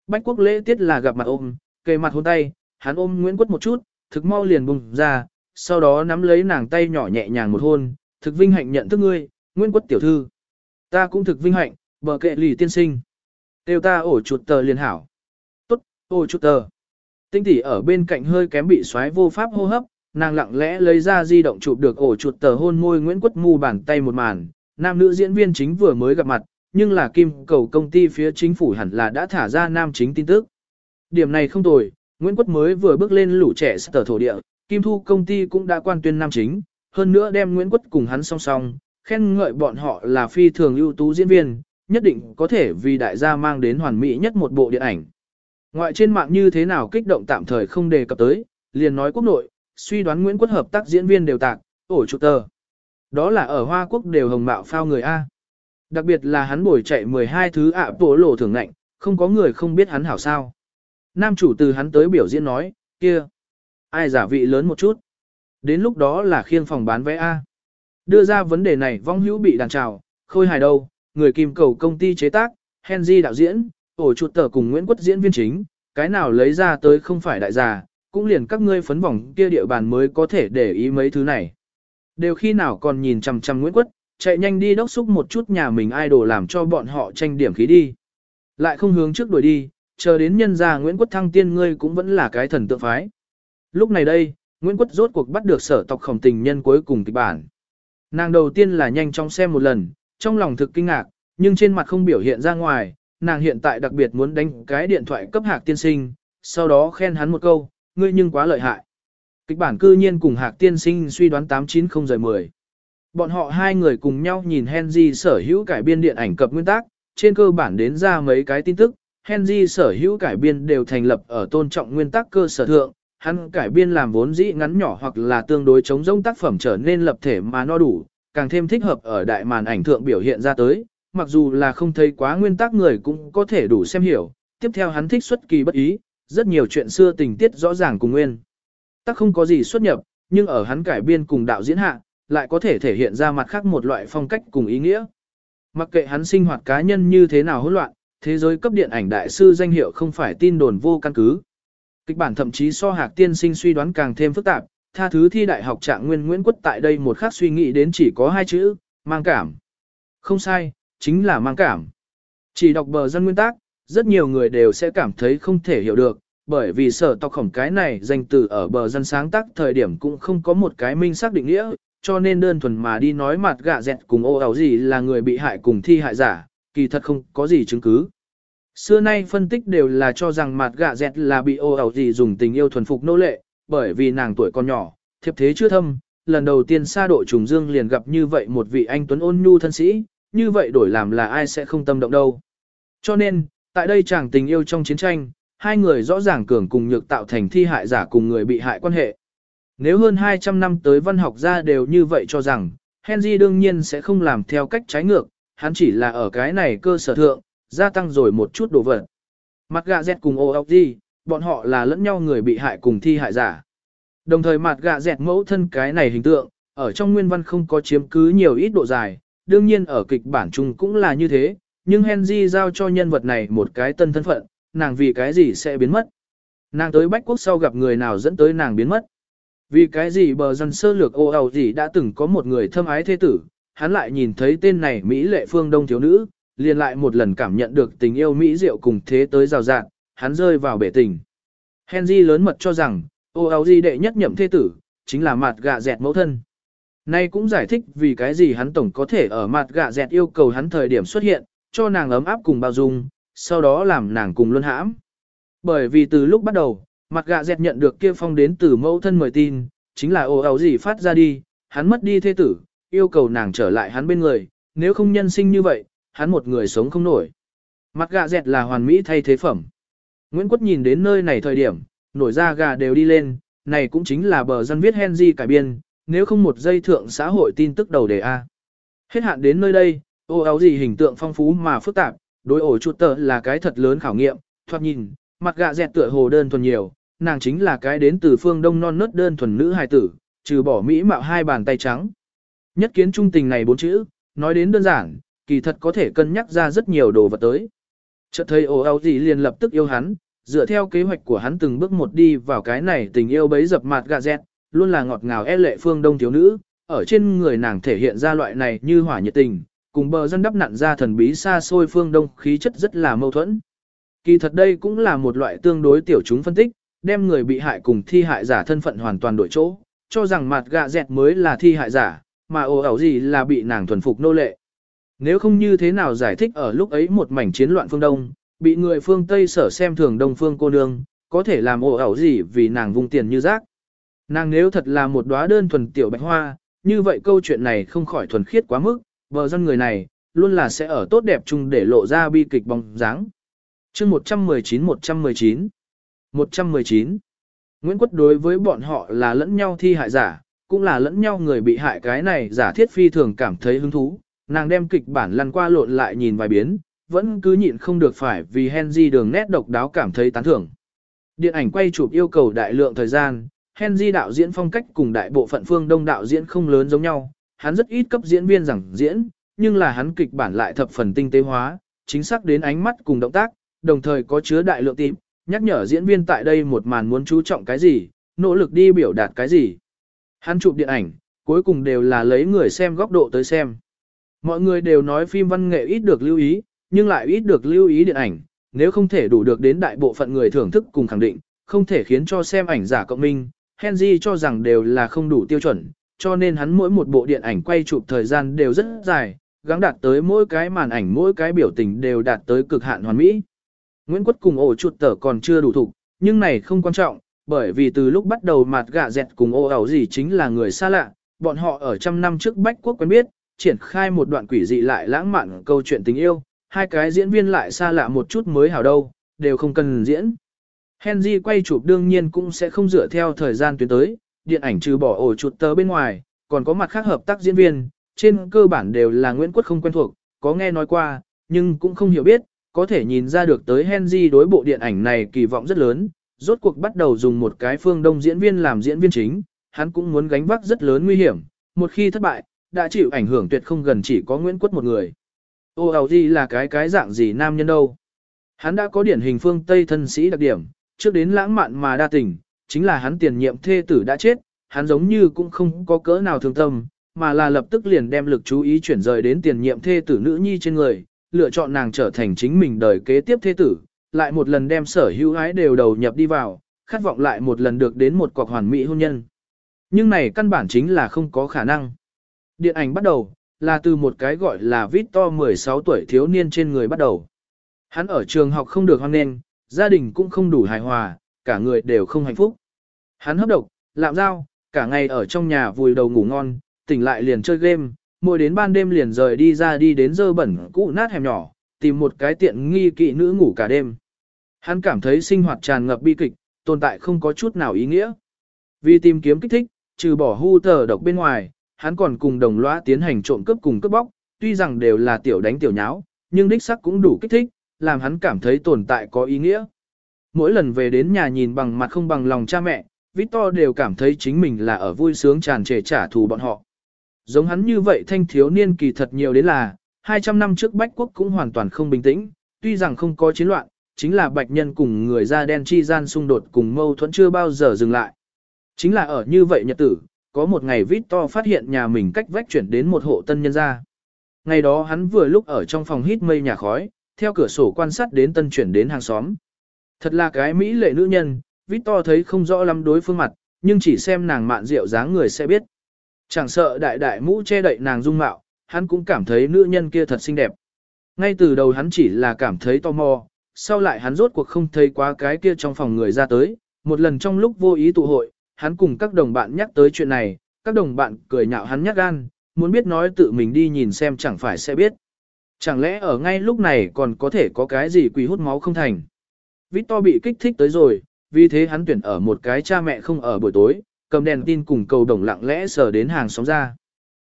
Speaker 1: Bách quốc lễ tiết là gặp mặt ôm, kề mặt hôn tay, hắn ôm Nguyễn Quất một chút, thực mau liền bùng ra, sau đó nắm lấy nàng tay nhỏ nhẹ nhàng một hôn, thực vinh hạnh nhận thức ngươi, Nguyễn Quất tiểu thư. Ta cũng thực vinh hạnh, bờ kệ lì tiên sinh. Tiêu ta ổ chuột tờ liền hảo. Tốt, ổ chuột tờ. Tinh tỷ ở bên cạnh hơi kém bị xoáy vô pháp hô hấp, nàng lặng lẽ lấy ra di động chụp được ổ chuột tờ hôn môi Nguyễn Quất Mù bàn tay một màn, nam nữ diễn viên chính vừa mới gặp mặt, nhưng là kim cầu công ty phía chính phủ hẳn là đã thả ra nam chính tin tức. Điểm này không tồi, Nguyễn Quất mới vừa bước lên lũ trẻ sở thổ địa, kim thu công ty cũng đã quan tuyên nam chính, hơn nữa đem Nguyễn Quất cùng hắn song song, khen ngợi bọn họ là phi thường ưu tú diễn viên, nhất định có thể vì đại gia mang đến hoàn mỹ nhất một bộ điện ảnh. Ngoại trên mạng như thế nào kích động tạm thời không đề cập tới, liền nói quốc nội, suy đoán Nguyễn Quất hợp tác diễn viên đều tạc, ổ trụ tờ. Đó là ở Hoa Quốc đều hồng mạo phao người A. Đặc biệt là hắn bồi chạy 12 thứ ạ tổ lộ thường ngạnh, không có người không biết hắn hảo sao. Nam chủ từ hắn tới biểu diễn nói, kia, ai giả vị lớn một chút. Đến lúc đó là khiêng phòng bán vé A. Đưa ra vấn đề này vong hữu bị đàn trào, khôi hài đâu, người kim cầu công ty chế tác, Henry đạo diễn, ổ chuột tờ cùng Nguyễn Quất diễn viên chính, cái nào lấy ra tới không phải đại già cũng liền các ngươi phấn vòng kia địa bàn mới có thể để ý mấy thứ này. Đều khi nào còn nhìn chằm chằm Nguyễn Quất, chạy nhanh đi đốc xúc một chút nhà mình idol làm cho bọn họ tranh điểm khí đi. Lại không hướng trước đuổi đi, chờ đến nhân gia Nguyễn Quất thăng tiên ngươi cũng vẫn là cái thần tượng phái. Lúc này đây, Nguyễn Quất rốt cuộc bắt được sở tộc khổng tình nhân cuối cùng kịch bản. Nàng đầu tiên là nhanh chóng xem một lần, trong lòng thực kinh ngạc, nhưng trên mặt không biểu hiện ra ngoài, nàng hiện tại đặc biệt muốn đánh cái điện thoại cấp hạc tiên sinh, sau đó khen hắn một câu, ngươi nhưng quá lợi hại. Kịch bản cư nhiên cùng Hạc Tiên Sinh suy đoán 890-10. Bọn họ hai người cùng nhau nhìn Henry sở hữu cải biên điện ảnh cập nguyên tắc, trên cơ bản đến ra mấy cái tin tức, Henry sở hữu cải biên đều thành lập ở tôn trọng nguyên tắc cơ sở thượng, hắn cải biên làm vốn dĩ ngắn nhỏ hoặc là tương đối chống rông tác phẩm trở nên lập thể mà no đủ, càng thêm thích hợp ở đại màn ảnh thượng biểu hiện ra tới, mặc dù là không thấy quá nguyên tắc người cũng có thể đủ xem hiểu, tiếp theo hắn thích xuất kỳ bất ý, rất nhiều chuyện xưa tình tiết rõ ràng cùng nguyên tác không có gì xuất nhập, nhưng ở hắn cải biên cùng đạo diễn hạ, lại có thể thể hiện ra mặt khác một loại phong cách cùng ý nghĩa. Mặc kệ hắn sinh hoạt cá nhân như thế nào hỗn loạn, thế giới cấp điện ảnh đại sư danh hiệu không phải tin đồn vô căn cứ. Kịch bản thậm chí so hạc tiên sinh suy đoán càng thêm phức tạp, tha thứ thi đại học trạng nguyên Nguyễn Quất tại đây một khắc suy nghĩ đến chỉ có hai chữ, mang cảm. Không sai, chính là mang cảm. Chỉ đọc bờ dân nguyên tác, rất nhiều người đều sẽ cảm thấy không thể hiểu được, bởi vì sở tộc khổng cái này danh từ ở bờ dân sáng tác thời điểm cũng không có một cái minh xác định nghĩa, cho nên đơn thuần mà đi nói mặt gạ dẹt cùng ô ảo gì là người bị hại cùng thi hại giả, kỳ thật không có gì chứng cứ. Xưa nay phân tích đều là cho rằng mặt gạ dẹt là bị ô ẩu gì dùng tình yêu thuần phục nô lệ, bởi vì nàng tuổi còn nhỏ, thiệp thế chưa thâm, lần đầu tiên xa độ trùng dương liền gặp như vậy một vị anh tuấn ôn nhu thân sĩ, như vậy đổi làm là ai sẽ không tâm động đâu. Cho nên, tại đây chàng tình yêu trong chiến tranh, hai người rõ ràng cường cùng nhược tạo thành thi hại giả cùng người bị hại quan hệ. Nếu hơn 200 năm tới văn học gia đều như vậy cho rằng, Henry đương nhiên sẽ không làm theo cách trái ngược, hắn chỉ là ở cái này cơ sở thượng, gia tăng rồi một chút đồ vật. Mặt gạ dẹt cùng OLG, bọn họ là lẫn nhau người bị hại cùng thi hại giả. Đồng thời mặt gạ dẹt mẫu thân cái này hình tượng, ở trong nguyên văn không có chiếm cứ nhiều ít độ dài, đương nhiên ở kịch bản chung cũng là như thế, nhưng Henry giao cho nhân vật này một cái tân thân phận, nàng vì cái gì sẽ biến mất. Nàng tới Bách Quốc sau gặp người nào dẫn tới nàng biến mất. Vì cái gì bờ dân sơ lược ô ầu gì đã từng có một người thâm ái thế tử, hắn lại nhìn thấy tên này Mỹ lệ phương đông thiếu nữ, liền lại một lần cảm nhận được tình yêu Mỹ diệu cùng thế tới rào rạng, hắn rơi vào bể tình. Henry lớn mật cho rằng, ô ầu gì đệ nhất nhậm thế tử, chính là mặt gạ dẹt mẫu thân. Nay cũng giải thích vì cái gì hắn tổng có thể ở mặt gạ dẹt yêu cầu hắn thời điểm xuất hiện, cho nàng ấm áp cùng bao dung, sau đó làm nàng cùng luân hãm. Bởi vì từ lúc bắt đầu, mặt gạ dẹt nhận được kia phong đến từ mẫu thân mời tin, chính là ồ ào gì phát ra đi, hắn mất đi thế tử, yêu cầu nàng trở lại hắn bên người, nếu không nhân sinh như vậy, hắn một người sống không nổi. Mặt gà dẹt là hoàn mỹ thay thế phẩm. Nguyễn Quất nhìn đến nơi này thời điểm, nổi da gà đều đi lên, này cũng chính là bờ dân viết Henry cải biên, nếu không một giây thượng xã hội tin tức đầu đề A. Hết hạn đến nơi đây, ô áo gì hình tượng phong phú mà phức tạp, đối ổ chuột tờ là cái thật lớn khảo nghiệm, thoạt nhìn, mặt gạ dẹt tựa hồ đơn thuần nhiều, nàng chính là cái đến từ phương đông non nớt đơn thuần nữ hài tử, trừ bỏ mỹ mạo hai bàn tay trắng. Nhất kiến trung tình này bốn chữ, nói đến đơn giản, kỳ thật có thể cân nhắc ra rất nhiều đồ vật tới. Chợt thấy ồ ao gì liền lập tức yêu hắn, dựa theo kế hoạch của hắn từng bước một đi vào cái này tình yêu bấy dập mặt gà dẹt, luôn là ngọt ngào e lệ phương đông thiếu nữ, ở trên người nàng thể hiện ra loại này như hỏa nhiệt tình, cùng bờ dân đắp nặn ra thần bí xa xôi phương đông khí chất rất là mâu thuẫn. Kỳ thật đây cũng là một loại tương đối tiểu chúng phân tích, đem người bị hại cùng thi hại giả thân phận hoàn toàn đổi chỗ, cho rằng mặt gạ dẹt mới là thi hại giả, mà ồ ảo gì là bị nàng thuần phục nô lệ. Nếu không như thế nào giải thích ở lúc ấy một mảnh chiến loạn phương Đông, bị người phương Tây sở xem thường Đông phương cô nương, có thể làm ồ ảo gì vì nàng vung tiền như rác. Nàng nếu thật là một đóa đơn thuần tiểu bạch hoa, như vậy câu chuyện này không khỏi thuần khiết quá mức, vợ dân người này, luôn là sẽ ở tốt đẹp chung để lộ ra bi kịch bóng dáng. chương 119-119 119 Nguyễn Quất đối với bọn họ là lẫn nhau thi hại giả, cũng là lẫn nhau người bị hại cái này giả thiết phi thường cảm thấy hứng thú, nàng đem kịch bản lăn qua lộn lại nhìn vài biến, vẫn cứ nhịn không được phải vì Henry đường nét độc đáo cảm thấy tán thưởng. Điện ảnh quay chụp yêu cầu đại lượng thời gian, Henry đạo diễn phong cách cùng đại bộ phận phương đông đạo diễn không lớn giống nhau, hắn rất ít cấp diễn viên rằng diễn, nhưng là hắn kịch bản lại thập phần tinh tế hóa, chính xác đến ánh mắt cùng động tác, đồng thời có chứa đại lượng tìm, nhắc nhở diễn viên tại đây một màn muốn chú trọng cái gì, nỗ lực đi biểu đạt cái gì. Hắn chụp điện ảnh, cuối cùng đều là lấy người xem góc độ tới xem. Mọi người đều nói phim văn nghệ ít được lưu ý, nhưng lại ít được lưu ý điện ảnh, nếu không thể đủ được đến đại bộ phận người thưởng thức cùng khẳng định, không thể khiến cho xem ảnh giả cộng minh, Henry cho rằng đều là không đủ tiêu chuẩn, cho nên hắn mỗi một bộ điện ảnh quay chụp thời gian đều rất dài, gắng đạt tới mỗi cái màn ảnh mỗi cái biểu tình đều đạt tới cực hạn hoàn mỹ. Nguyễn Quất cùng ổ chuột tở còn chưa đủ thục, nhưng này không quan trọng, bởi vì từ lúc bắt đầu mặt gạ dẹt cùng ô ảo gì chính là người xa lạ, bọn họ ở trăm năm trước Bách Quốc quen biết, triển khai một đoạn quỷ dị lại lãng mạn câu chuyện tình yêu, hai cái diễn viên lại xa lạ một chút mới hảo đâu, đều không cần diễn. Henry quay chụp đương nhiên cũng sẽ không dựa theo thời gian tuyến tới, điện ảnh trừ bỏ ổ chuột tớ bên ngoài, còn có mặt khác hợp tác diễn viên, trên cơ bản đều là Nguyễn Quốc không quen thuộc, có nghe nói qua, nhưng cũng không hiểu biết, có thể nhìn ra được tới Henry đối bộ điện ảnh này kỳ vọng rất lớn, rốt cuộc bắt đầu dùng một cái phương đông diễn viên làm diễn viên chính, hắn cũng muốn gánh vác rất lớn nguy hiểm, một khi thất bại, đã chịu ảnh hưởng tuyệt không gần chỉ có Nguyễn Quất một người. Ô ảo gì là cái cái dạng gì nam nhân đâu. Hắn đã có điển hình phương Tây thân sĩ đặc điểm, trước đến lãng mạn mà đa tình, chính là hắn tiền nhiệm thê tử đã chết, hắn giống như cũng không có cỡ nào thương tâm, mà là lập tức liền đem lực chú ý chuyển rời đến tiền nhiệm thê tử nữ nhi trên người, lựa chọn nàng trở thành chính mình đời kế tiếp thê tử, lại một lần đem sở hữu ái đều đầu nhập đi vào, khát vọng lại một lần được đến một cọc hoàn mỹ hôn nhân. Nhưng này căn bản chính là không có khả năng. Điện ảnh bắt đầu, là từ một cái gọi là Victor 16 tuổi thiếu niên trên người bắt đầu. Hắn ở trường học không được hoan nghênh, gia đình cũng không đủ hài hòa, cả người đều không hạnh phúc. Hắn hấp độc, lạm dao, cả ngày ở trong nhà vùi đầu ngủ ngon, tỉnh lại liền chơi game, mỗi đến ban đêm liền rời đi ra đi đến dơ bẩn cũ nát hẻm nhỏ, tìm một cái tiện nghi kỵ nữ ngủ cả đêm. Hắn cảm thấy sinh hoạt tràn ngập bi kịch, tồn tại không có chút nào ý nghĩa. Vì tìm kiếm kích thích, trừ bỏ hưu tờ độc bên ngoài, hắn còn cùng đồng lõa tiến hành trộm cướp cùng cướp bóc, tuy rằng đều là tiểu đánh tiểu nháo, nhưng đích sắc cũng đủ kích thích, làm hắn cảm thấy tồn tại có ý nghĩa. Mỗi lần về đến nhà nhìn bằng mặt không bằng lòng cha mẹ, Victor đều cảm thấy chính mình là ở vui sướng tràn trề trả thù bọn họ. Giống hắn như vậy thanh thiếu niên kỳ thật nhiều đến là, 200 năm trước Bách Quốc cũng hoàn toàn không bình tĩnh, tuy rằng không có chiến loạn, chính là bạch nhân cùng người da đen chi gian xung đột cùng mâu thuẫn chưa bao giờ dừng lại. Chính là ở như vậy nhật tử, có một ngày Victor phát hiện nhà mình cách vách chuyển đến một hộ tân nhân gia. Ngày đó hắn vừa lúc ở trong phòng hít mây nhà khói, theo cửa sổ quan sát đến tân chuyển đến hàng xóm. Thật là cái mỹ lệ nữ nhân, Victor thấy không rõ lắm đối phương mặt, nhưng chỉ xem nàng mạn rượu dáng người sẽ biết. Chẳng sợ đại đại mũ che đậy nàng dung mạo, hắn cũng cảm thấy nữ nhân kia thật xinh đẹp. Ngay từ đầu hắn chỉ là cảm thấy tò mò, sau lại hắn rốt cuộc không thấy quá cái kia trong phòng người ra tới, một lần trong lúc vô ý tụ hội, hắn cùng các đồng bạn nhắc tới chuyện này, các đồng bạn cười nhạo hắn nhắc gan, muốn biết nói tự mình đi nhìn xem chẳng phải sẽ biết. Chẳng lẽ ở ngay lúc này còn có thể có cái gì quỷ hút máu không thành. Victor bị kích thích tới rồi, vì thế hắn tuyển ở một cái cha mẹ không ở buổi tối, cầm đèn tin cùng cầu đồng lặng lẽ sờ đến hàng xóm ra.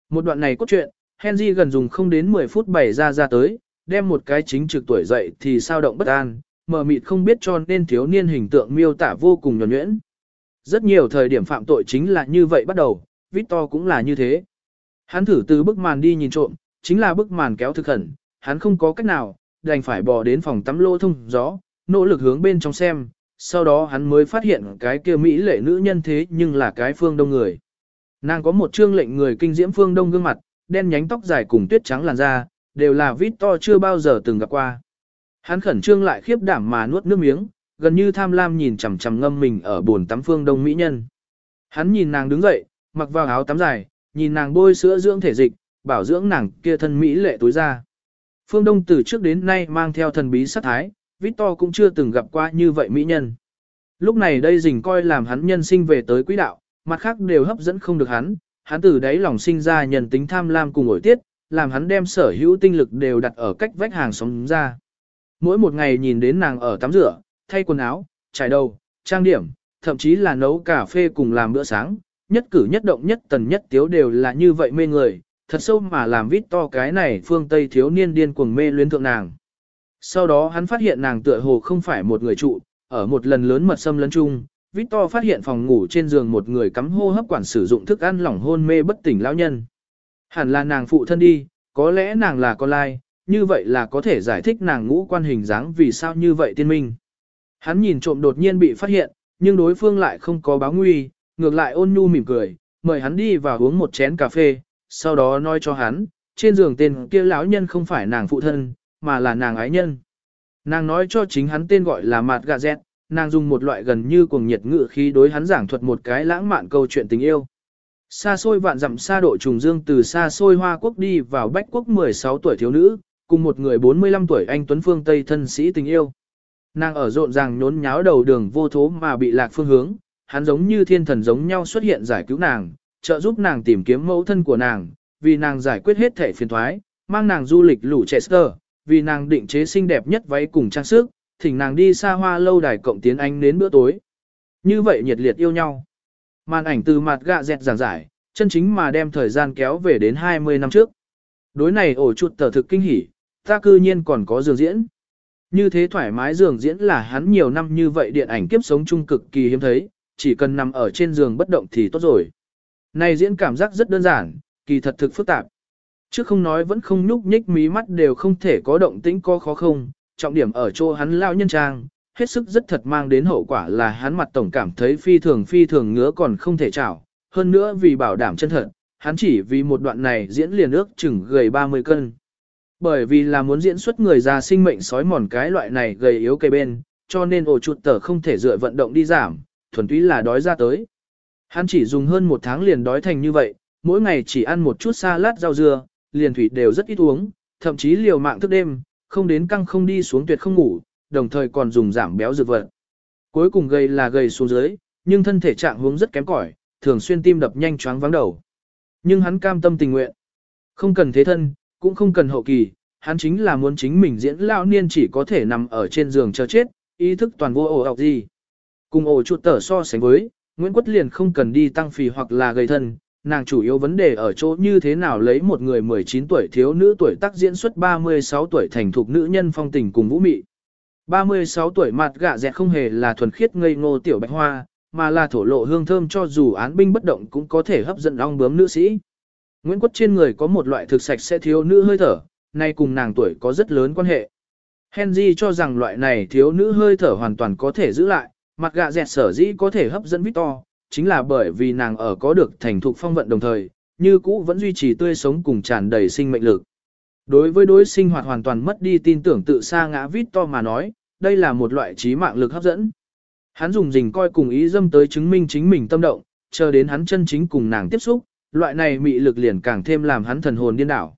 Speaker 1: Một đoạn này cốt truyện, Henry gần dùng không đến 10 phút bày ra ra tới, đem một cái chính trực tuổi dậy thì sao động bất an, mờ mịt không biết cho nên thiếu niên hình tượng miêu tả vô cùng nhuẩn nhuyễn. Rất nhiều thời điểm phạm tội chính là như vậy bắt đầu, Victor cũng là như thế. Hắn thử từ bức màn đi nhìn trộm, chính là bức màn kéo thực khẩn, hắn không có cách nào, đành phải bò đến phòng tắm lô thông gió, nỗ lực hướng bên trong xem, sau đó hắn mới phát hiện cái kia Mỹ lệ nữ nhân thế nhưng là cái phương đông người. Nàng có một trương lệnh người kinh diễm phương đông gương mặt, đen nhánh tóc dài cùng tuyết trắng làn da, đều là Victor chưa bao giờ từng gặp qua. Hắn khẩn trương lại khiếp đảm mà nuốt nước miếng, gần như tham lam nhìn chằm chằm ngâm mình ở bồn tắm phương đông mỹ nhân. Hắn nhìn nàng đứng dậy, mặc vào áo tắm dài, nhìn nàng bôi sữa dưỡng thể dịch, bảo dưỡng nàng kia thân mỹ lệ tối ra. Phương Đông từ trước đến nay mang theo thần bí sát thái, Victor cũng chưa từng gặp qua như vậy mỹ nhân. Lúc này đây dình coi làm hắn nhân sinh về tới quỹ đạo, mặt khác đều hấp dẫn không được hắn, hắn từ đấy lòng sinh ra nhân tính tham lam cùng ổi tiết, làm hắn đem sở hữu tinh lực đều đặt ở cách vách hàng sống ra. Mỗi một ngày nhìn đến nàng ở tắm rửa, thay quần áo, trải đầu, trang điểm, thậm chí là nấu cà phê cùng làm bữa sáng, nhất cử nhất động nhất tần nhất tiếu đều là như vậy mê người, thật sâu mà làm vít to cái này phương Tây thiếu niên điên cuồng mê luyến thượng nàng. Sau đó hắn phát hiện nàng tựa hồ không phải một người trụ, ở một lần lớn mật xâm lấn chung, Victor phát hiện phòng ngủ trên giường một người cắm hô hấp quản sử dụng thức ăn lỏng hôn mê bất tỉnh lão nhân. Hẳn là nàng phụ thân đi, có lẽ nàng là con lai, như vậy là có thể giải thích nàng ngũ quan hình dáng vì sao như vậy tiên minh. Hắn nhìn trộm đột nhiên bị phát hiện, nhưng đối phương lại không có báo nguy, ngược lại ôn nhu mỉm cười, mời hắn đi vào uống một chén cà phê, sau đó nói cho hắn, trên giường tên kia lão nhân không phải nàng phụ thân, mà là nàng ái nhân. Nàng nói cho chính hắn tên gọi là Mạt Gà Dẹt, nàng dùng một loại gần như cuồng nhiệt ngự khí đối hắn giảng thuật một cái lãng mạn câu chuyện tình yêu. Xa xôi vạn dặm xa độ trùng dương từ xa xôi Hoa Quốc đi vào Bách Quốc 16 tuổi thiếu nữ, cùng một người 45 tuổi anh Tuấn Phương Tây thân sĩ tình yêu. Nàng ở rộn ràng nhốn nháo đầu đường vô thố mà bị lạc phương hướng, hắn giống như thiên thần giống nhau xuất hiện giải cứu nàng, trợ giúp nàng tìm kiếm mẫu thân của nàng, vì nàng giải quyết hết thể phiền thoái, mang nàng du lịch lũ Chester, vì nàng định chế xinh đẹp nhất váy cùng trang sức, thỉnh nàng đi xa hoa lâu đài cộng tiến anh đến bữa tối. Như vậy nhiệt liệt yêu nhau. Màn ảnh từ mặt gạ dẹt giảng giải, chân chính mà đem thời gian kéo về đến 20 năm trước. Đối này ổ chuột tờ thực kinh hỉ, ta cư nhiên còn có dường diễn. Như thế thoải mái giường diễn là hắn nhiều năm như vậy điện ảnh kiếp sống chung cực kỳ hiếm thấy, chỉ cần nằm ở trên giường bất động thì tốt rồi. Này diễn cảm giác rất đơn giản, kỳ thật thực phức tạp. Chứ không nói vẫn không nhúc nhích mí mắt đều không thể có động tĩnh có khó không, trọng điểm ở chỗ hắn lao nhân trang, hết sức rất thật mang đến hậu quả là hắn mặt tổng cảm thấy phi thường phi thường ngứa còn không thể chảo, hơn nữa vì bảo đảm chân thật, hắn chỉ vì một đoạn này diễn liền ước chừng gầy 30 cân. Bởi vì là muốn diễn xuất người già sinh mệnh sói mòn cái loại này gầy yếu cây bên, cho nên ổ chuột tờ không thể dựa vận động đi giảm, thuần túy là đói ra tới. Hắn chỉ dùng hơn một tháng liền đói thành như vậy, mỗi ngày chỉ ăn một chút salad rau dưa, liền thủy đều rất ít uống, thậm chí liều mạng thức đêm, không đến căng không đi xuống tuyệt không ngủ, đồng thời còn dùng giảm béo dược vật. Cuối cùng gầy là gầy xuống dưới, nhưng thân thể trạng huống rất kém cỏi, thường xuyên tim đập nhanh choáng vắng đầu. Nhưng hắn cam tâm tình nguyện. Không cần thế thân, cũng không cần hậu kỳ, hắn chính là muốn chính mình diễn lão niên chỉ có thể nằm ở trên giường chờ chết, ý thức toàn vô ổ ọc gì. Cùng ổ chuột tở so sánh với, Nguyễn Quất liền không cần đi tăng phì hoặc là gầy thân, nàng chủ yếu vấn đề ở chỗ như thế nào lấy một người 19 tuổi thiếu nữ tuổi tác diễn xuất 36 tuổi thành thục nữ nhân phong tình cùng vũ mị. 36 tuổi mặt gạ dẹt không hề là thuần khiết ngây ngô tiểu bạch hoa, mà là thổ lộ hương thơm cho dù án binh bất động cũng có thể hấp dẫn ong bướm nữ sĩ. Nguyễn Quất trên người có một loại thực sạch sẽ thiếu nữ hơi thở, nay cùng nàng tuổi có rất lớn quan hệ. Henry cho rằng loại này thiếu nữ hơi thở hoàn toàn có thể giữ lại, mặt gạ dẹt sở dĩ có thể hấp dẫn Victor, chính là bởi vì nàng ở có được thành thục phong vận đồng thời, như cũ vẫn duy trì tươi sống cùng tràn đầy sinh mệnh lực. Đối với đối sinh hoạt hoàn toàn mất đi tin tưởng tự sa ngã Victor mà nói, đây là một loại trí mạng lực hấp dẫn. Hắn dùng dình coi cùng ý dâm tới chứng minh chính mình tâm động, chờ đến hắn chân chính cùng nàng tiếp xúc, loại này mị lực liền càng thêm làm hắn thần hồn điên đảo.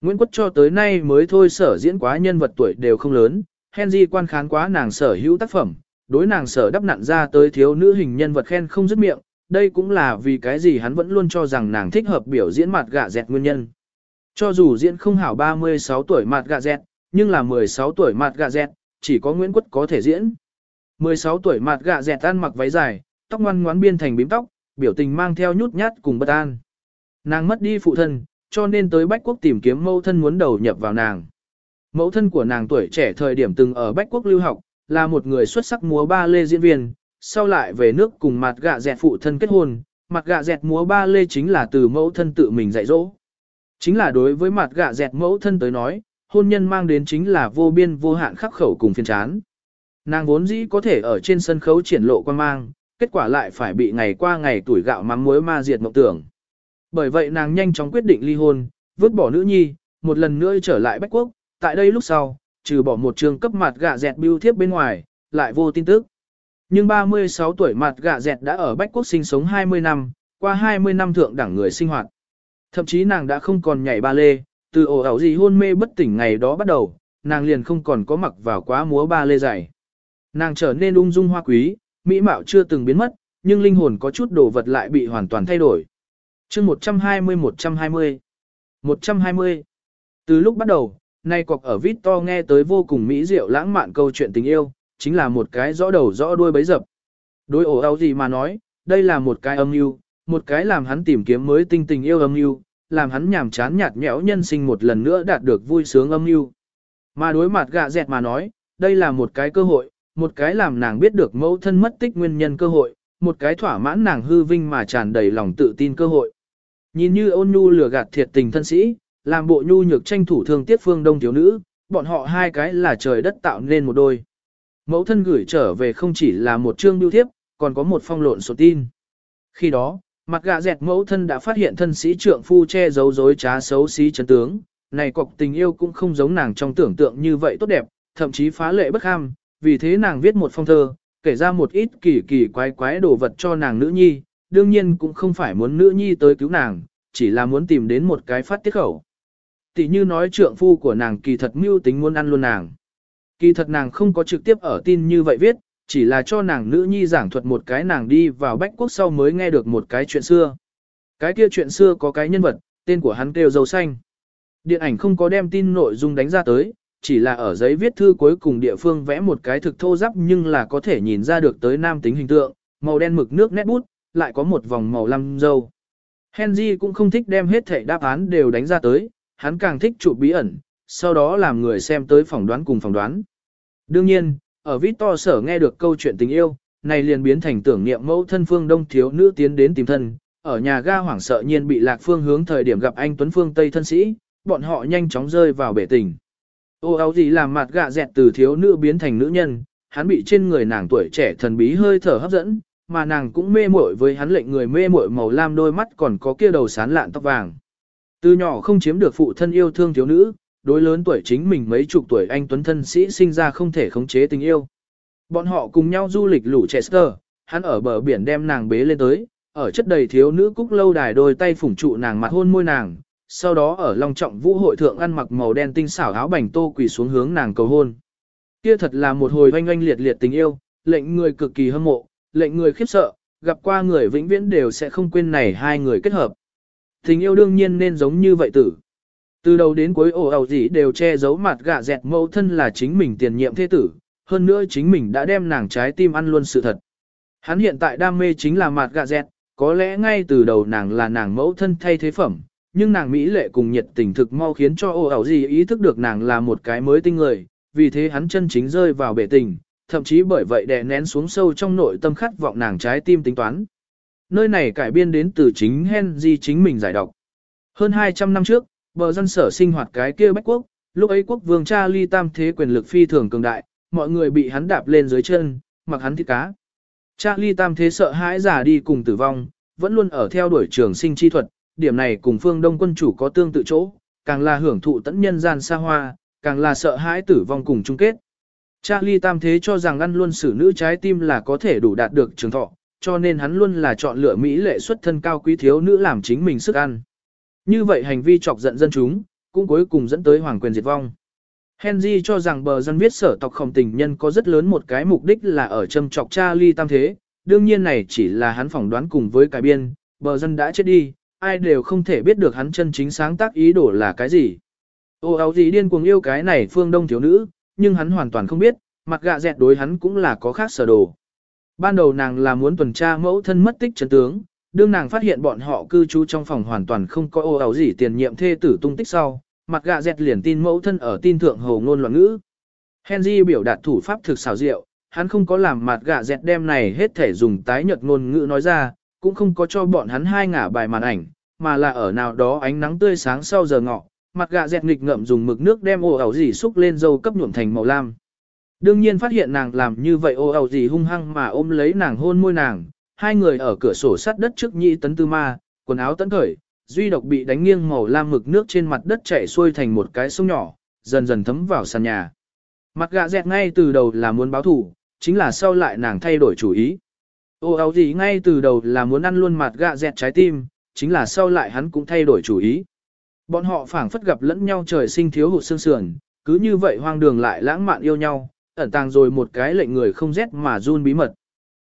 Speaker 1: Nguyễn Quất cho tới nay mới thôi sở diễn quá nhân vật tuổi đều không lớn, Henry quan khán quá nàng sở hữu tác phẩm, đối nàng sở đắp nặn ra tới thiếu nữ hình nhân vật khen không dứt miệng, đây cũng là vì cái gì hắn vẫn luôn cho rằng nàng thích hợp biểu diễn mặt gạ dẹt nguyên nhân. Cho dù diễn không hảo 36 tuổi mặt gạ dẹt, nhưng là 16 tuổi mặt gạ dẹt, chỉ có Nguyễn Quất có thể diễn. 16 tuổi mặt gạ dẹt ăn mặc váy dài, tóc ngoan ngoãn biên thành bím tóc, biểu tình mang theo nhút nhát cùng bất an. Nàng mất đi phụ thân, cho nên tới Bách Quốc tìm kiếm mẫu thân muốn đầu nhập vào nàng. Mẫu thân của nàng tuổi trẻ thời điểm từng ở Bách Quốc lưu học, là một người xuất sắc múa ba lê diễn viên, sau lại về nước cùng mặt gạ dẹt phụ thân kết hôn, mặt gạ dẹt múa ba lê chính là từ mẫu thân tự mình dạy dỗ. Chính là đối với mặt gạ dẹt mẫu thân tới nói, hôn nhân mang đến chính là vô biên vô hạn khắc khẩu cùng phiên chán. Nàng vốn dĩ có thể ở trên sân khấu triển lộ quan mang, kết quả lại phải bị ngày qua ngày tuổi gạo mắm muối ma diệt mộng tưởng. Bởi vậy nàng nhanh chóng quyết định ly hôn, vứt bỏ nữ nhi, một lần nữa trở lại Bách Quốc, tại đây lúc sau, trừ bỏ một trường cấp mặt gạ dẹt bưu thiếp bên ngoài, lại vô tin tức. Nhưng 36 tuổi mặt gạ dẹt đã ở Bách Quốc sinh sống 20 năm, qua 20 năm thượng đẳng người sinh hoạt. Thậm chí nàng đã không còn nhảy ba lê, từ ổ ảo gì hôn mê bất tỉnh ngày đó bắt đầu, nàng liền không còn có mặc vào quá múa ba lê dày. Nàng trở nên ung dung hoa quý, mỹ mạo chưa từng biến mất, nhưng linh hồn có chút đồ vật lại bị hoàn toàn thay đổi chương 120-120 120 Từ lúc bắt đầu, nay cọc ở Victor nghe tới vô cùng mỹ diệu lãng mạn câu chuyện tình yêu, chính là một cái rõ đầu rõ đuôi bấy dập. Đối ổ ao gì mà nói, đây là một cái âm mưu, một cái làm hắn tìm kiếm mới tinh tình yêu âm mưu, làm hắn nhàm chán nhạt nhẽo nhân sinh một lần nữa đạt được vui sướng âm mưu. Mà đối mặt gạ dẹt mà nói, đây là một cái cơ hội, một cái làm nàng biết được mẫu thân mất tích nguyên nhân cơ hội, một cái thỏa mãn nàng hư vinh mà tràn đầy lòng tự tin cơ hội. Nhìn như ôn nhu lừa gạt thiệt tình thân sĩ, làm bộ nhu nhược tranh thủ thương tiếc phương đông thiếu nữ, bọn họ hai cái là trời đất tạo nên một đôi. Mẫu thân gửi trở về không chỉ là một chương biêu thiếp, còn có một phong lộn sổ tin. Khi đó, mặt gạ dẹt mẫu thân đã phát hiện thân sĩ trượng phu che giấu dối trá xấu xí chấn tướng, này cọc tình yêu cũng không giống nàng trong tưởng tượng như vậy tốt đẹp, thậm chí phá lệ bất ham, vì thế nàng viết một phong thơ, kể ra một ít kỳ kỳ quái quái đồ vật cho nàng nữ nhi, đương nhiên cũng không phải muốn nữ nhi tới cứu nàng, chỉ là muốn tìm đến một cái phát tiết khẩu. Tỷ như nói trượng phu của nàng kỳ thật mưu tính muốn ăn luôn nàng. Kỳ thật nàng không có trực tiếp ở tin như vậy viết, chỉ là cho nàng nữ nhi giảng thuật một cái nàng đi vào Bách Quốc sau mới nghe được một cái chuyện xưa. Cái kia chuyện xưa có cái nhân vật, tên của hắn kêu dầu xanh. Điện ảnh không có đem tin nội dung đánh ra tới, chỉ là ở giấy viết thư cuối cùng địa phương vẽ một cái thực thô giáp nhưng là có thể nhìn ra được tới nam tính hình tượng, màu đen mực nước nét bút, lại có một vòng màu lam dâu. Henry cũng không thích đem hết thảy đáp án đều đánh ra tới, hắn càng thích chụp bí ẩn, sau đó làm người xem tới phỏng đoán cùng phỏng đoán. Đương nhiên, ở Victor sở nghe được câu chuyện tình yêu, này liền biến thành tưởng niệm mẫu thân phương đông thiếu nữ tiến đến tìm thân, ở nhà ga hoảng sợ nhiên bị lạc phương hướng thời điểm gặp anh Tuấn Phương Tây thân sĩ, bọn họ nhanh chóng rơi vào bể tình. Ô áo gì làm mặt gạ dẹt từ thiếu nữ biến thành nữ nhân, hắn bị trên người nàng tuổi trẻ thần bí hơi thở hấp dẫn, mà nàng cũng mê muội với hắn lệnh người mê muội màu lam đôi mắt còn có kia đầu sán lạn tóc vàng. Từ nhỏ không chiếm được phụ thân yêu thương thiếu nữ, đối lớn tuổi chính mình mấy chục tuổi anh tuấn thân sĩ sinh ra không thể khống chế tình yêu. Bọn họ cùng nhau du lịch lũ Chester, hắn ở bờ biển đem nàng bế lên tới, ở chất đầy thiếu nữ cúc lâu đài đôi tay phủng trụ nàng mặt hôn môi nàng, sau đó ở long trọng vũ hội thượng ăn mặc màu đen tinh xảo áo bành tô quỳ xuống hướng nàng cầu hôn. Kia thật là một hồi oanh oanh liệt liệt tình yêu, lệnh người cực kỳ hâm mộ, lệnh người khiếp sợ, gặp qua người vĩnh viễn đều sẽ không quên này hai người kết hợp. Tình yêu đương nhiên nên giống như vậy tử. Từ đầu đến cuối ổ ảo gì đều che giấu mặt gạ dẹt mẫu thân là chính mình tiền nhiệm thế tử, hơn nữa chính mình đã đem nàng trái tim ăn luôn sự thật. Hắn hiện tại đam mê chính là mặt gạ dẹt, có lẽ ngay từ đầu nàng là nàng mẫu thân thay thế phẩm, nhưng nàng mỹ lệ cùng nhiệt tình thực mau khiến cho ổ ảo gì ý thức được nàng là một cái mới tinh người, vì thế hắn chân chính rơi vào bể tình, thậm chí bởi vậy đè nén xuống sâu trong nội tâm khát vọng nàng trái tim tính toán. Nơi này cải biên đến từ chính Henry chính mình giải đọc. Hơn 200 năm trước, bờ dân sở sinh hoạt cái kia bách quốc, lúc ấy quốc vương cha ly tam thế quyền lực phi thường cường đại, mọi người bị hắn đạp lên dưới chân, mặc hắn thịt cá. Cha ly tam thế sợ hãi giả đi cùng tử vong, vẫn luôn ở theo đuổi trường sinh chi thuật, điểm này cùng phương đông quân chủ có tương tự chỗ, càng là hưởng thụ tẫn nhân gian xa hoa, càng là sợ hãi tử vong cùng chung kết. Charlie Tam Thế cho rằng ăn luôn xử nữ trái tim là có thể đủ đạt được trường thọ, cho nên hắn luôn là chọn lựa Mỹ lệ xuất thân cao quý thiếu nữ làm chính mình sức ăn. Như vậy hành vi chọc giận dân chúng, cũng cuối cùng dẫn tới hoàng quyền diệt vong. Henry cho rằng bờ dân viết sở tộc không tình nhân có rất lớn một cái mục đích là ở châm chọc Charlie Tam Thế, đương nhiên này chỉ là hắn phỏng đoán cùng với cái biên, bờ dân đã chết đi, ai đều không thể biết được hắn chân chính sáng tác ý đồ là cái gì. Ô áo gì điên cuồng yêu cái này phương đông thiếu nữ, nhưng hắn hoàn toàn không biết, mặt gạ dẹt đối hắn cũng là có khác sở đồ. Ban đầu nàng là muốn tuần tra mẫu thân mất tích chấn tướng, đương nàng phát hiện bọn họ cư trú trong phòng hoàn toàn không có ô áo gì tiền nhiệm thê tử tung tích sau, mặt gạ dẹt liền tin mẫu thân ở tin thượng hồ ngôn loạn ngữ. Henry biểu đạt thủ pháp thực xảo diệu, hắn không có làm mặt gạ dẹt đem này hết thể dùng tái nhật ngôn ngữ nói ra, cũng không có cho bọn hắn hai ngả bài màn ảnh, mà là ở nào đó ánh nắng tươi sáng sau giờ ngọ, mặt gạ dẹt nghịch ngậm dùng mực nước đem ô ảo gì xúc lên dâu cấp nhuộm thành màu lam. Đương nhiên phát hiện nàng làm như vậy ô ảo gì hung hăng mà ôm lấy nàng hôn môi nàng, hai người ở cửa sổ sắt đất trước nhị tấn tư ma, quần áo tấn khởi, duy độc bị đánh nghiêng màu lam mực nước trên mặt đất chảy xuôi thành một cái sông nhỏ, dần dần thấm vào sàn nhà. Mặt gạ dẹt ngay từ đầu là muốn báo thủ, chính là sau lại nàng thay đổi chủ ý. Ô áo gì ngay từ đầu là muốn ăn luôn mặt gạ dẹt trái tim, chính là sau lại hắn cũng thay đổi chủ ý. Bọn họ phảng phất gặp lẫn nhau trời sinh thiếu hụt xương sườn, cứ như vậy hoang đường lại lãng mạn yêu nhau, ẩn tàng rồi một cái lệnh người không rét mà run bí mật.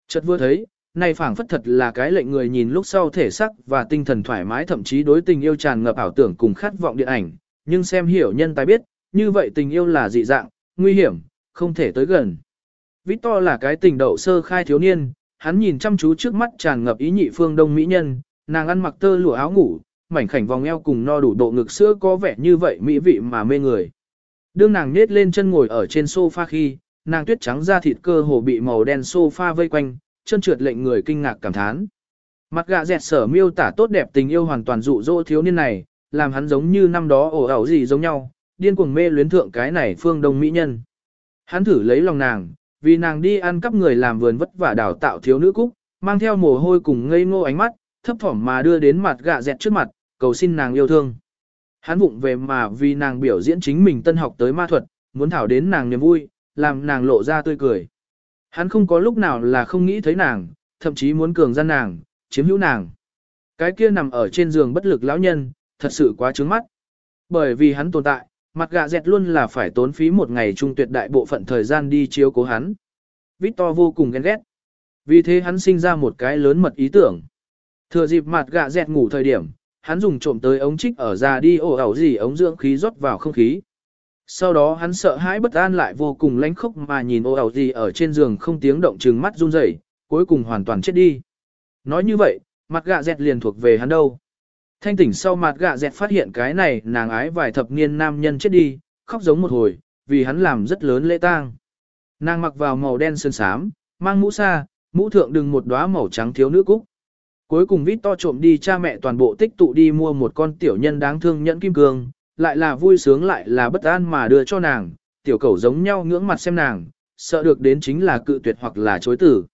Speaker 1: Chợt vừa thấy, này phảng phất thật là cái lệnh người nhìn lúc sau thể sắc và tinh thần thoải mái thậm chí đối tình yêu tràn ngập ảo tưởng cùng khát vọng điện ảnh, nhưng xem hiểu nhân tài biết, như vậy tình yêu là dị dạng, nguy hiểm, không thể tới gần. Victor là cái tình đậu sơ khai thiếu niên, hắn nhìn chăm chú trước mắt tràn ngập ý nhị phương đông mỹ nhân, nàng ăn mặc tơ lụa áo ngủ, mảnh khảnh vòng eo cùng no đủ độ ngực sữa có vẻ như vậy mỹ vị mà mê người. Đương nàng nết lên chân ngồi ở trên sofa khi, nàng tuyết trắng da thịt cơ hồ bị màu đen sofa vây quanh, chân trượt lệnh người kinh ngạc cảm thán. Mặt gạ dẹt sở miêu tả tốt đẹp tình yêu hoàn toàn dụ dỗ thiếu niên này, làm hắn giống như năm đó ổ ảo gì giống nhau, điên cuồng mê luyến thượng cái này phương đông mỹ nhân. Hắn thử lấy lòng nàng, vì nàng đi ăn cắp người làm vườn vất vả đào tạo thiếu nữ cúc, mang theo mồ hôi cùng ngây ngô ánh mắt, thấp thỏm mà đưa đến mặt gạ dẹt trước mặt, cầu xin nàng yêu thương. Hắn vụng về mà vì nàng biểu diễn chính mình tân học tới ma thuật, muốn thảo đến nàng niềm vui, làm nàng lộ ra tươi cười. Hắn không có lúc nào là không nghĩ thấy nàng, thậm chí muốn cường gian nàng, chiếm hữu nàng. Cái kia nằm ở trên giường bất lực lão nhân, thật sự quá trướng mắt. Bởi vì hắn tồn tại, mặt gạ dẹt luôn là phải tốn phí một ngày trung tuyệt đại bộ phận thời gian đi chiếu cố hắn. Victor vô cùng ghen ghét. Vì thế hắn sinh ra một cái lớn mật ý tưởng. Thừa dịp mặt gạ dẹt ngủ thời điểm, hắn dùng trộm tới ống trích ở ra đi ổ ảo gì ống dưỡng khí rót vào không khí. Sau đó hắn sợ hãi bất an lại vô cùng lánh khốc mà nhìn ổ ảo gì ở trên giường không tiếng động trừng mắt run rẩy, cuối cùng hoàn toàn chết đi. Nói như vậy, mặt gạ dẹt liền thuộc về hắn đâu. Thanh tỉnh sau mặt gạ dẹt phát hiện cái này nàng ái vài thập niên nam nhân chết đi, khóc giống một hồi, vì hắn làm rất lớn lễ tang. Nàng mặc vào màu đen sơn sám, mang mũ sa, mũ thượng đừng một đóa màu trắng thiếu nữ cúc. Cuối cùng vít to trộm đi cha mẹ toàn bộ tích tụ đi mua một con tiểu nhân đáng thương nhẫn kim cương, lại là vui sướng lại là bất an mà đưa cho nàng, tiểu cầu giống nhau ngưỡng mặt xem nàng, sợ được đến chính là cự tuyệt hoặc là chối tử.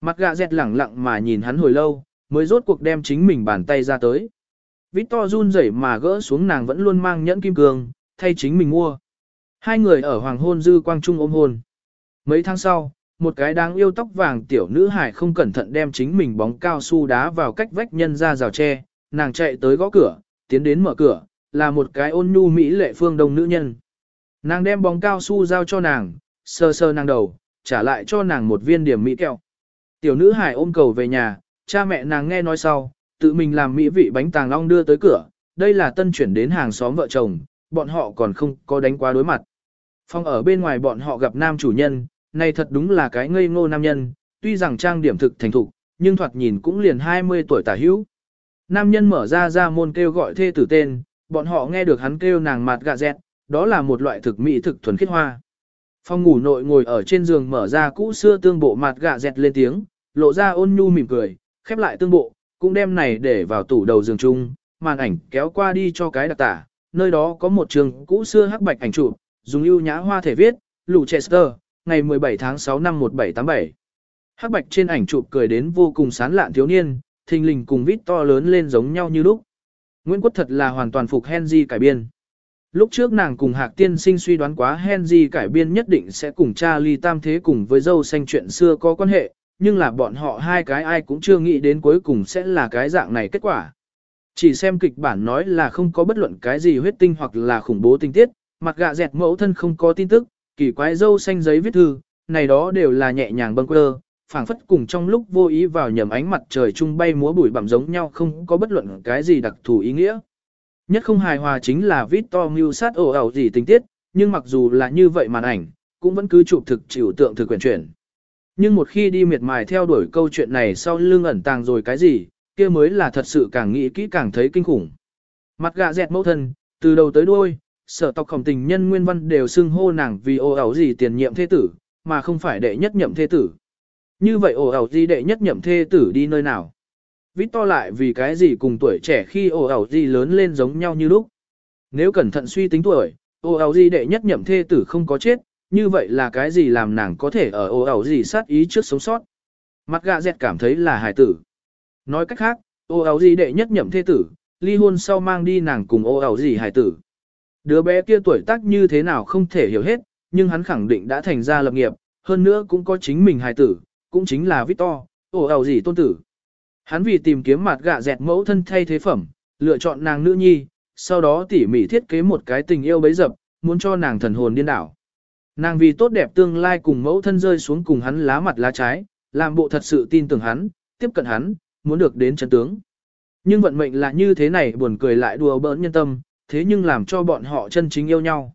Speaker 1: Mặt gạ dẹt lẳng lặng mà nhìn hắn hồi lâu, mới rốt cuộc đem chính mình bàn tay ra tới. Victor run rẩy mà gỡ xuống nàng vẫn luôn mang nhẫn kim cương, thay chính mình mua. Hai người ở hoàng hôn dư quang trung ôm hôn. Mấy tháng sau, một cái đáng yêu tóc vàng tiểu nữ hải không cẩn thận đem chính mình bóng cao su đá vào cách vách nhân ra rào tre, nàng chạy tới gõ cửa, tiến đến mở cửa, là một cái ôn nhu mỹ lệ phương đông nữ nhân. Nàng đem bóng cao su giao cho nàng, sơ sơ nàng đầu, trả lại cho nàng một viên điểm mỹ kẹo. Tiểu nữ hải ôm cầu về nhà, cha mẹ nàng nghe nói sau, tự mình làm mỹ vị bánh tàng long đưa tới cửa, đây là tân chuyển đến hàng xóm vợ chồng, bọn họ còn không có đánh quá đối mặt. Phong ở bên ngoài bọn họ gặp nam chủ nhân, này thật đúng là cái ngây ngô nam nhân, tuy rằng trang điểm thực thành thục, nhưng thoạt nhìn cũng liền 20 tuổi tả hữu. Nam nhân mở ra ra môn kêu gọi thê tử tên, bọn họ nghe được hắn kêu nàng mặt gạ dẹt, đó là một loại thực mỹ thực thuần khiết hoa. Phong ngủ nội ngồi ở trên giường mở ra cũ xưa tương bộ mặt gạ dẹt lên tiếng, lộ ra ôn nhu mỉm cười, khép lại tương bộ, cũng đem này để vào tủ đầu giường chung, màn ảnh kéo qua đi cho cái đặc tả, nơi đó có một trường cũ xưa hắc bạch ảnh chụp, dùng ưu nhã hoa thể viết, Chester, ngày 17 tháng 6 năm 1787. Hắc bạch trên ảnh chụp cười đến vô cùng sán lạn thiếu niên, thình lình cùng vít to lớn lên giống nhau như lúc. Nguyễn Quốc thật là hoàn toàn phục Henry cải biên. Lúc trước nàng cùng Hạc Tiên Sinh suy đoán quá Henry cải biên nhất định sẽ cùng Charlie Tam Thế cùng với dâu xanh chuyện xưa có quan hệ, nhưng là bọn họ hai cái ai cũng chưa nghĩ đến cuối cùng sẽ là cái dạng này kết quả. Chỉ xem kịch bản nói là không có bất luận cái gì huyết tinh hoặc là khủng bố tinh tiết, mặt gạ dẹt mẫu thân không có tin tức, kỳ quái dâu xanh giấy viết thư, này đó đều là nhẹ nhàng bâng quơ, phảng phất cùng trong lúc vô ý vào nhầm ánh mặt trời trung bay múa bụi bặm giống nhau không có bất luận cái gì đặc thù ý nghĩa. Nhất không hài hòa chính là Victor mưu sát ổ ảo gì tình tiết, nhưng mặc dù là như vậy màn ảnh, cũng vẫn cứ chụp thực chịu tượng thực quyển chuyển. Nhưng một khi đi miệt mài theo đuổi câu chuyện này sau lưng ẩn tàng rồi cái gì, kia mới là thật sự càng nghĩ kỹ càng thấy kinh khủng. Mặt gạ dẹt mẫu thân, từ đầu tới đuôi, sở tộc khổng tình nhân nguyên văn đều xưng hô nàng vì ồ ẩu gì tiền nhiệm thế tử, mà không phải đệ nhất nhậm thế tử. Như vậy ồ ẩu gì đệ nhất nhậm thế tử đi nơi nào? Vít to lại vì cái gì cùng tuổi trẻ khi ồ ẩu gì lớn lên giống nhau như lúc. Nếu cẩn thận suy tính tuổi, ồ ẩu gì đệ nhất nhậm thế tử không có chết, như vậy là cái gì làm nàng có thể ở ồ ẩu gì sát ý trước sống sót. Mặt gạ dẹt cảm thấy là hài tử. Nói cách khác, ồ ẩu gì đệ nhất nhậm thế tử, ly hôn sau mang đi nàng cùng ồ ẩu gì hài tử. Đứa bé kia tuổi tác như thế nào không thể hiểu hết, nhưng hắn khẳng định đã thành ra lập nghiệp, hơn nữa cũng có chính mình hài tử, cũng chính là Victor, ổ ảo gì tôn tử. Hắn vì tìm kiếm mặt gạ dẹt mẫu thân thay thế phẩm, lựa chọn nàng nữ nhi, sau đó tỉ mỉ thiết kế một cái tình yêu bấy dập, muốn cho nàng thần hồn điên đảo. Nàng vì tốt đẹp tương lai cùng mẫu thân rơi xuống cùng hắn lá mặt lá trái, làm bộ thật sự tin tưởng hắn, tiếp cận hắn, muốn được đến chân tướng. Nhưng vận mệnh là như thế này buồn cười lại đùa bỡn nhân tâm, thế nhưng làm cho bọn họ chân chính yêu nhau.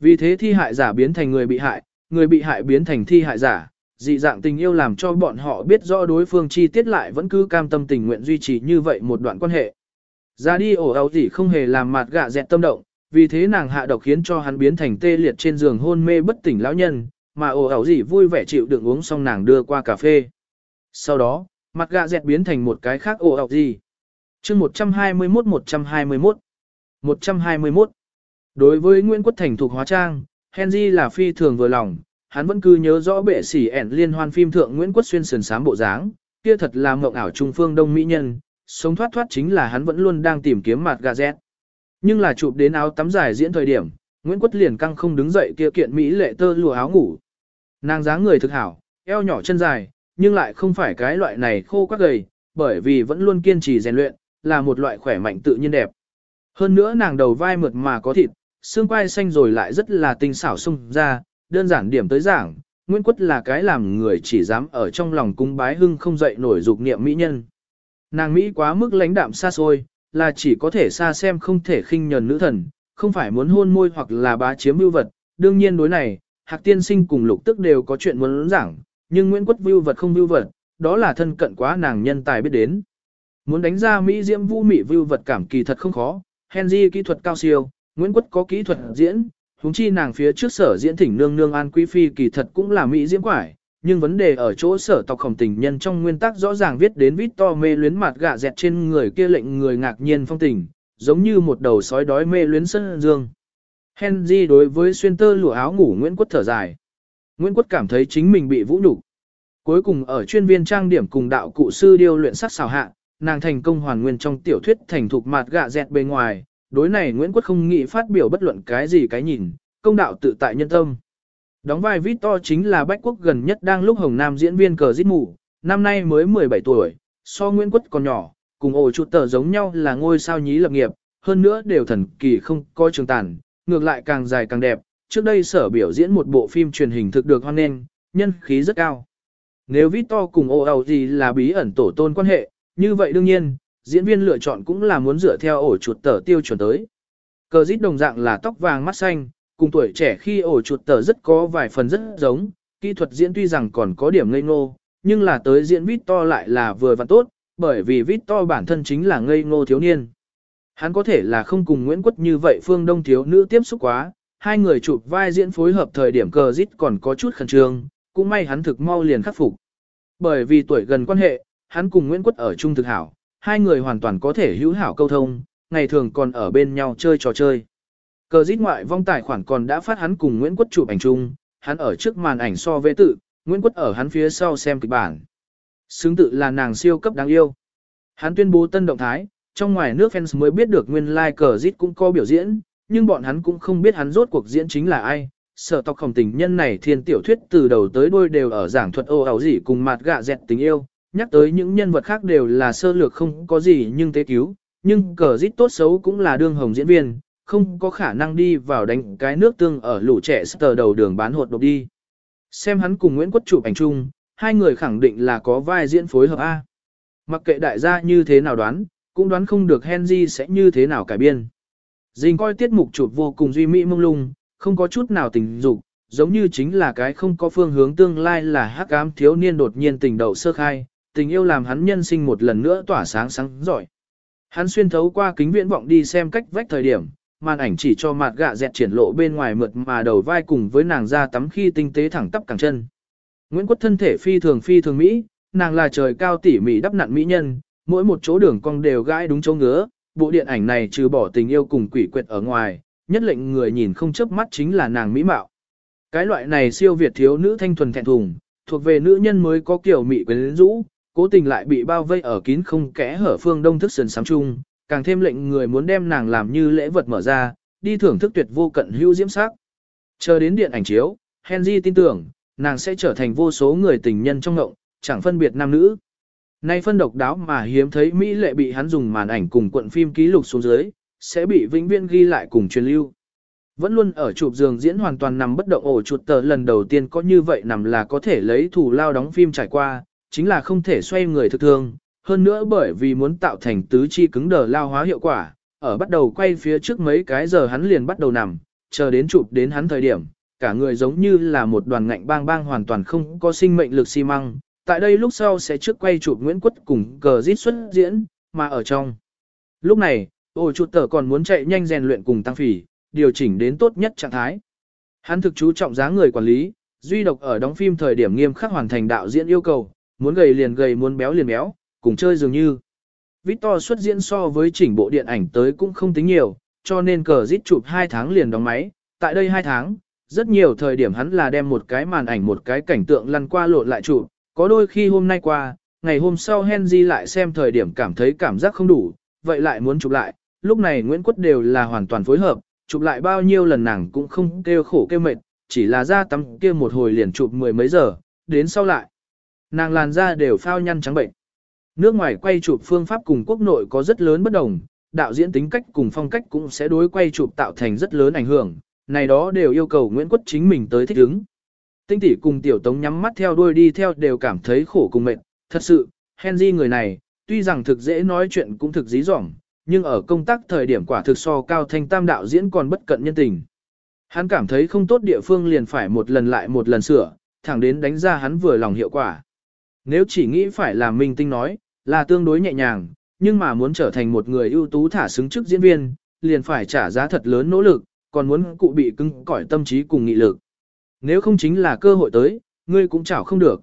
Speaker 1: Vì thế thi hại giả biến thành người bị hại, người bị hại biến thành thi hại giả, dị dạng tình yêu làm cho bọn họ biết rõ đối phương chi tiết lại vẫn cứ cam tâm tình nguyện duy trì như vậy một đoạn quan hệ. Ra đi ổ áo gì không hề làm mặt gạ dẹt tâm động, vì thế nàng hạ độc khiến cho hắn biến thành tê liệt trên giường hôn mê bất tỉnh lão nhân, mà ổ áo gì vui vẻ chịu đựng uống xong nàng đưa qua cà phê. Sau đó, mặt gạ dẹt biến thành một cái khác ổ áo gì. chương 121-121 121. Đối với Nguyễn Quốc Thành thuộc hóa trang, Henry là phi thường vừa lòng, hắn vẫn cứ nhớ rõ bệ sỉ ẻn liên hoan phim thượng Nguyễn Quốc xuyên sườn sám bộ dáng, kia thật là mộng ảo trung phương đông mỹ nhân, sống thoát thoát chính là hắn vẫn luôn đang tìm kiếm mặt gà dẹt. Nhưng là chụp đến áo tắm dài diễn thời điểm, Nguyễn Quốc liền căng không đứng dậy kia kiện mỹ lệ tơ lụa áo ngủ. Nàng dáng người thực hảo, eo nhỏ chân dài, nhưng lại không phải cái loại này khô quắc gầy, bởi vì vẫn luôn kiên trì rèn luyện, là một loại khỏe mạnh tự nhiên đẹp. Hơn nữa nàng đầu vai mượt mà có thịt, xương quai xanh rồi lại rất là tinh xảo sung ra, đơn giản điểm tới giảng, Nguyễn Quất là cái làm người chỉ dám ở trong lòng cung bái hưng không dậy nổi dục niệm mỹ nhân. Nàng Mỹ quá mức lãnh đạm xa xôi, là chỉ có thể xa xem không thể khinh nhờn nữ thần, không phải muốn hôn môi hoặc là bá chiếm mưu vật. Đương nhiên đối này, Hạc Tiên Sinh cùng Lục Tức đều có chuyện muốn giảng, nhưng Nguyễn Quất vưu vật không vưu vật, đó là thân cận quá nàng nhân tài biết đến. Muốn đánh ra Mỹ diễm vũ mỹ vưu vật cảm kỳ thật không khó, Henry kỹ thuật cao siêu, Nguyễn Quất có kỹ thuật diễn, huống chi nàng phía trước sở diễn thỉnh nương nương an quý phi kỳ thật cũng là mỹ diễm quải, nhưng vấn đề ở chỗ sở tộc khổng tình nhân trong nguyên tắc rõ ràng viết đến vít to mê luyến mặt gạ dẹt trên người kia lệnh người ngạc nhiên phong tình, giống như một đầu sói đói mê luyến sân dương. Henry đối với xuyên tơ lụa áo ngủ Nguyễn Quất thở dài. Nguyễn Quất cảm thấy chính mình bị vũ nhục. Cuối cùng ở chuyên viên trang điểm cùng đạo cụ sư điêu luyện sắc xào hạ, nàng thành công hoàn nguyên trong tiểu thuyết thành thục mặt gạ dẹt bề ngoài, đối này Nguyễn Quốc không nghĩ phát biểu bất luận cái gì cái nhìn, công đạo tự tại nhân tâm. Đóng vai Victor chính là bách quốc gần nhất đang lúc Hồng Nam diễn viên cờ giết mù, năm nay mới 17 tuổi, so Nguyễn Quốc còn nhỏ, cùng ổ chuột tờ giống nhau là ngôi sao nhí lập nghiệp, hơn nữa đều thần kỳ không coi trường tàn, ngược lại càng dài càng đẹp. Trước đây sở biểu diễn một bộ phim truyền hình thực được hoan nghênh, nhân khí rất cao. Nếu Victor cùng ổ gì là bí ẩn tổ tôn quan hệ, như vậy đương nhiên, diễn viên lựa chọn cũng là muốn dựa theo ổ chuột tờ tiêu chuẩn tới. Cờ dít đồng dạng là tóc vàng mắt xanh, cùng tuổi trẻ khi ổ chuột tờ rất có vài phần rất giống, kỹ thuật diễn tuy rằng còn có điểm ngây ngô, nhưng là tới diễn Victor lại là vừa và tốt, bởi vì Victor bản thân chính là ngây ngô thiếu niên. Hắn có thể là không cùng Nguyễn Quất như vậy phương đông thiếu nữ tiếp xúc quá, hai người chụp vai diễn phối hợp thời điểm cờ dít còn có chút khẩn trương, cũng may hắn thực mau liền khắc phục. Bởi vì tuổi gần quan hệ, hắn cùng Nguyễn Quất ở chung thực hảo, hai người hoàn toàn có thể hữu hảo câu thông, ngày thường còn ở bên nhau chơi trò chơi. Cờ dít ngoại vong tài khoản còn đã phát hắn cùng Nguyễn Quất chụp ảnh chung, hắn ở trước màn ảnh so với tự, Nguyễn Quất ở hắn phía sau xem kịch bản. Xứng tự là nàng siêu cấp đáng yêu. Hắn tuyên bố tân động thái, trong ngoài nước fans mới biết được nguyên lai like cờ dít cũng có biểu diễn, nhưng bọn hắn cũng không biết hắn rốt cuộc diễn chính là ai. Sở tộc khổng tình nhân này thiên tiểu thuyết từ đầu tới đuôi đều ở giảng thuật ô ảo gì cùng mặt gạ dẹt tình yêu, nhắc tới những nhân vật khác đều là sơ lược không có gì nhưng tế cứu, nhưng cờ dít tốt xấu cũng là đương hồng diễn viên, không có khả năng đi vào đánh cái nước tương ở lũ trẻ sờ đầu đường bán hột đột đi. Xem hắn cùng Nguyễn Quốc chụp ảnh chung, hai người khẳng định là có vai diễn phối hợp A. Mặc kệ đại gia như thế nào đoán, cũng đoán không được Henry sẽ như thế nào cải biên. Dình coi tiết mục chụp vô cùng duy mỹ mông lung, không có chút nào tình dục, giống như chính là cái không có phương hướng tương lai là hắc ám thiếu niên đột nhiên tình đầu sơ khai, tình yêu làm hắn nhân sinh một lần nữa tỏa sáng sáng giỏi. Hắn xuyên thấu qua kính viễn vọng đi xem cách vách thời điểm, màn ảnh chỉ cho mặt gạ dẹt triển lộ bên ngoài mượt mà đầu vai cùng với nàng ra tắm khi tinh tế thẳng tắp càng chân. Nguyễn Quốc thân thể phi thường phi thường Mỹ, nàng là trời cao tỉ mỉ đắp nặn mỹ nhân, mỗi một chỗ đường cong đều gãi đúng chỗ ngứa, bộ điện ảnh này trừ bỏ tình yêu cùng quỷ quyệt ở ngoài, nhất lệnh người nhìn không chớp mắt chính là nàng mỹ mạo. Cái loại này siêu việt thiếu nữ thanh thuần thẹn thùng, thuộc về nữ nhân mới có kiểu mỹ quyến rũ, cố tình lại bị bao vây ở kín không kẽ hở phương đông thức sườn sám chung, càng thêm lệnh người muốn đem nàng làm như lễ vật mở ra, đi thưởng thức tuyệt vô cận hữu diễm sắc. Chờ đến điện ảnh chiếu, Henry tin tưởng, nàng sẽ trở thành vô số người tình nhân trong ngộng, chẳng phân biệt nam nữ. Nay phân độc đáo mà hiếm thấy Mỹ lệ bị hắn dùng màn ảnh cùng cuộn phim ký lục xuống dưới, sẽ bị vĩnh viễn ghi lại cùng truyền lưu. Vẫn luôn ở chụp giường diễn hoàn toàn nằm bất động ổ chuột tờ lần đầu tiên có như vậy nằm là có thể lấy thủ lao đóng phim trải qua, chính là không thể xoay người thực thương, hơn nữa bởi vì muốn tạo thành tứ chi cứng đờ lao hóa hiệu quả, ở bắt đầu quay phía trước mấy cái giờ hắn liền bắt đầu nằm, chờ đến chụp đến hắn thời điểm, cả người giống như là một đoàn ngạnh bang bang hoàn toàn không có sinh mệnh lực xi măng. Tại đây lúc sau sẽ trước quay chụp Nguyễn Quất cùng cờ dít xuất diễn, mà ở trong. Lúc này, ôi chuột tờ còn muốn chạy nhanh rèn luyện cùng tăng phỉ, điều chỉnh đến tốt nhất trạng thái. Hắn thực chú trọng giá người quản lý, duy độc ở đóng phim thời điểm nghiêm khắc hoàn thành đạo diễn yêu cầu, muốn gầy liền gầy muốn béo liền béo, cùng chơi dường như. Victor xuất diễn so với chỉnh bộ điện ảnh tới cũng không tính nhiều, cho nên cờ dít chụp 2 tháng liền đóng máy, tại đây 2 tháng, rất nhiều thời điểm hắn là đem một cái màn ảnh một cái cảnh tượng lăn qua lộn lại chụp, có đôi khi hôm nay qua, ngày hôm sau Henry lại xem thời điểm cảm thấy cảm giác không đủ, vậy lại muốn chụp lại, lúc này Nguyễn Quất đều là hoàn toàn phối hợp, chụp lại bao nhiêu lần nàng cũng không kêu khổ kêu mệt, chỉ là ra tắm kia một hồi liền chụp mười mấy giờ, đến sau lại. Nàng làn da đều phao nhăn trắng bệnh. Nước ngoài quay chụp phương pháp cùng quốc nội có rất lớn bất đồng, đạo diễn tính cách cùng phong cách cũng sẽ đối quay chụp tạo thành rất lớn ảnh hưởng, này đó đều yêu cầu Nguyễn Quất chính mình tới thích ứng. Tinh tỷ cùng tiểu tống nhắm mắt theo đuôi đi theo đều cảm thấy khổ cùng mệt, thật sự, Henry người này, tuy rằng thực dễ nói chuyện cũng thực dí dỏm, nhưng ở công tác thời điểm quả thực so cao thanh tam đạo diễn còn bất cận nhân tình. Hắn cảm thấy không tốt địa phương liền phải một lần lại một lần sửa, thẳng đến đánh ra hắn vừa lòng hiệu quả. Nếu chỉ nghĩ phải làm minh tinh nói, là tương đối nhẹ nhàng, nhưng mà muốn trở thành một người ưu tú thả xứng chức diễn viên, liền phải trả giá thật lớn nỗ lực, còn muốn cụ bị cứng cỏi tâm trí cùng nghị lực. Nếu không chính là cơ hội tới, ngươi cũng chảo không được.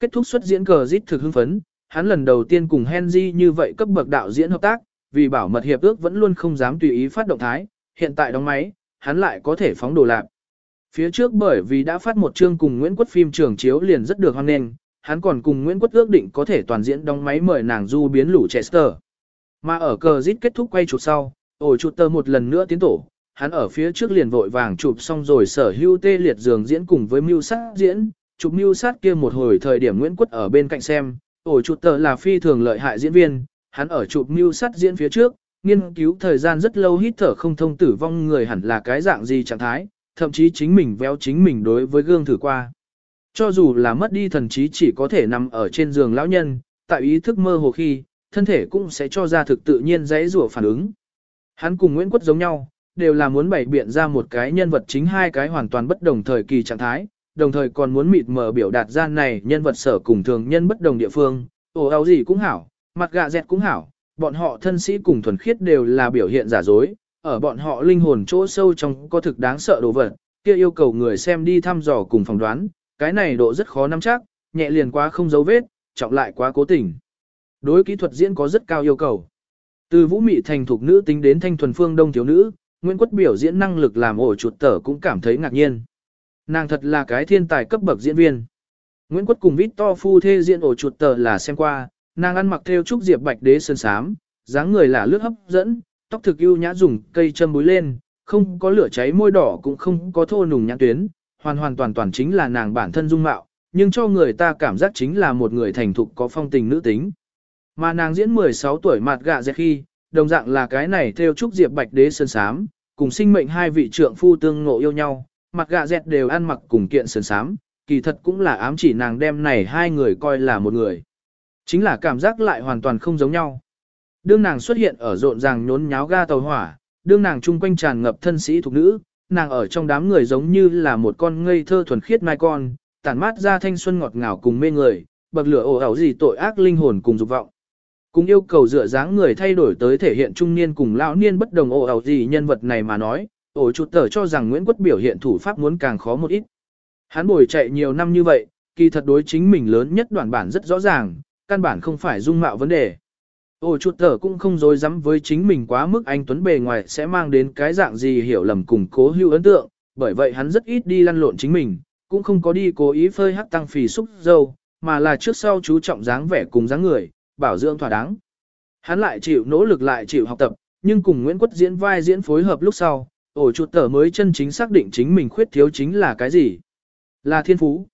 Speaker 1: Kết thúc xuất diễn cờ dít thực hưng phấn, hắn lần đầu tiên cùng Henry như vậy cấp bậc đạo diễn hợp tác, vì bảo mật hiệp ước vẫn luôn không dám tùy ý phát động thái, hiện tại đóng máy, hắn lại có thể phóng đồ lạc. Phía trước bởi vì đã phát một chương cùng Nguyễn Quất phim trường chiếu liền rất được hoan nghênh, hắn còn cùng Nguyễn Quốc ước định có thể toàn diễn đóng máy mời nàng du biến lũ Chester. Mà ở cờ dít kết thúc quay chụp sau, ổ chụp tờ một lần nữa tiến tổ, hắn ở phía trước liền vội vàng chụp xong rồi sở hữu tê liệt giường diễn cùng với mưu sát diễn, chụp mưu sát kia một hồi thời điểm Nguyễn Quất ở bên cạnh xem, ổ chụp tờ là phi thường lợi hại diễn viên, hắn ở chụp mưu sát diễn phía trước, nghiên cứu thời gian rất lâu hít thở không thông tử vong người hẳn là cái dạng gì trạng thái, thậm chí chính mình véo chính mình đối với gương thử qua. Cho dù là mất đi thần trí chỉ có thể nằm ở trên giường lão nhân, tại ý thức mơ hồ khi, thân thể cũng sẽ cho ra thực tự nhiên dãy rủa phản ứng. Hắn cùng Nguyễn Quất giống nhau, đều là muốn bày biện ra một cái nhân vật chính hai cái hoàn toàn bất đồng thời kỳ trạng thái, đồng thời còn muốn mịt mờ biểu đạt ra này nhân vật sở cùng thường nhân bất đồng địa phương, ồ áo gì cũng hảo, mặt gạ dẹt cũng hảo, bọn họ thân sĩ cùng thuần khiết đều là biểu hiện giả dối, ở bọn họ linh hồn chỗ sâu trong có thực đáng sợ đồ vật, kia yêu cầu người xem đi thăm dò cùng phỏng đoán, cái này độ rất khó nắm chắc, nhẹ liền quá không dấu vết, trọng lại quá cố tình. Đối kỹ thuật diễn có rất cao yêu cầu. Từ vũ mị thành thục nữ tính đến thanh thuần phương đông thiếu nữ, Nguyễn Quất biểu diễn năng lực làm ổ chuột tở cũng cảm thấy ngạc nhiên. Nàng thật là cái thiên tài cấp bậc diễn viên. Nguyễn Quất cùng Victor phu thê diễn ổ chuột tở là xem qua, nàng ăn mặc theo trúc diệp bạch đế sơn sám, dáng người là lướt hấp dẫn, tóc thực ưu nhã dùng cây châm búi lên, không có lửa cháy môi đỏ cũng không có thô nùng nhãn tuyến, hoàn hoàn toàn toàn chính là nàng bản thân dung mạo, nhưng cho người ta cảm giác chính là một người thành thục có phong tình nữ tính. Mà nàng diễn 16 tuổi mặt gạ dẹt khi, đồng dạng là cái này theo trúc diệp bạch đế sơn sám, cùng sinh mệnh hai vị trượng phu tương ngộ yêu nhau, mặt gạ dẹt đều ăn mặc cùng kiện sơn sám, kỳ thật cũng là ám chỉ nàng đem này hai người coi là một người. Chính là cảm giác lại hoàn toàn không giống nhau. Đương nàng xuất hiện ở rộn ràng nhốn nháo ga tàu hỏa, đương nàng chung quanh tràn ngập thân sĩ thuộc nữ, nàng ở trong đám người giống như là một con ngây thơ thuần khiết mai con, tản mát ra thanh xuân ngọt ngào cùng mê người, bậc lửa ồ ảo gì tội ác linh hồn cùng dục vọng. Cùng yêu cầu dựa dáng người thay đổi tới thể hiện trung niên cùng lão niên bất đồng ồ ảo gì nhân vật này mà nói, ổ chuột tờ cho rằng Nguyễn Quất biểu hiện thủ pháp muốn càng khó một ít. Hắn bồi chạy nhiều năm như vậy, kỳ thật đối chính mình lớn nhất đoạn bản rất rõ ràng, căn bản không phải dung mạo vấn đề. Ôi chuột thở cũng không dối dám với chính mình quá mức anh Tuấn bề ngoài sẽ mang đến cái dạng gì hiểu lầm cùng cố hữu ấn tượng, bởi vậy hắn rất ít đi lăn lộn chính mình, cũng không có đi cố ý phơi hắc tăng phì xúc dâu, mà là trước sau chú trọng dáng vẻ cùng dáng người, bảo dưỡng thỏa đáng. Hắn lại chịu nỗ lực lại chịu học tập, nhưng cùng Nguyễn Quất diễn vai diễn phối hợp lúc sau, ổ chuột tở mới chân chính xác định chính mình khuyết thiếu chính là cái gì. Là thiên phú.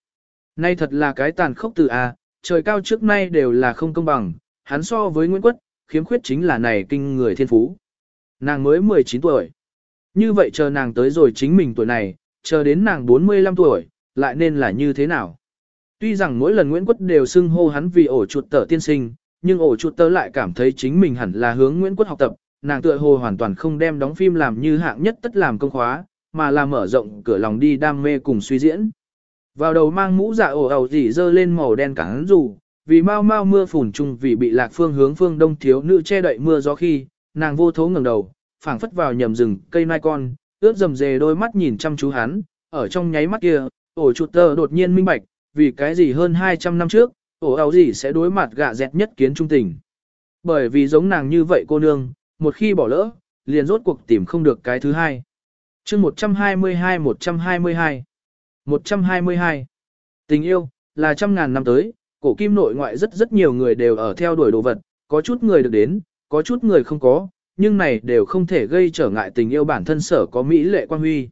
Speaker 1: Nay thật là cái tàn khốc từ A, trời cao trước nay đều là không công bằng, hắn so với Nguyễn Quất, khiếm khuyết chính là này kinh người thiên phú. Nàng mới 19 tuổi. Như vậy chờ nàng tới rồi chính mình tuổi này, chờ đến nàng 45 tuổi, lại nên là như thế nào? Tuy rằng mỗi lần Nguyễn Quất đều xưng hô hắn vì ổ chuột tở tiên sinh, nhưng ổ chuột tờ lại cảm thấy chính mình hẳn là hướng Nguyễn Quất học tập, nàng tựa hồ hoàn toàn không đem đóng phim làm như hạng nhất tất làm công khóa, mà là mở rộng cửa lòng đi đam mê cùng suy diễn. Vào đầu mang mũ dạ ổ ẩu dỉ dơ lên màu đen cắn dù, vì mau mau mưa phùn chung vì bị lạc phương hướng phương đông thiếu nữ che đậy mưa gió khi, nàng vô thố ngẩng đầu, phảng phất vào nhầm rừng cây mai con, ướt dầm dề đôi mắt nhìn chăm chú hắn, ở trong nháy mắt kia, ổ chuột tơ đột nhiên minh bạch, vì cái gì hơn 200 năm trước, ổ áo gì sẽ đối mặt gạ dẹt nhất kiến trung tình. Bởi vì giống nàng như vậy cô nương, một khi bỏ lỡ, liền rốt cuộc tìm không được cái thứ hai. chương 122-122 122 Tình yêu, là trăm ngàn năm tới, cổ kim nội ngoại rất rất nhiều người đều ở theo đuổi đồ vật, có chút người được đến, có chút người không có, nhưng này đều không thể gây trở ngại tình yêu bản thân sở có mỹ lệ quan huy.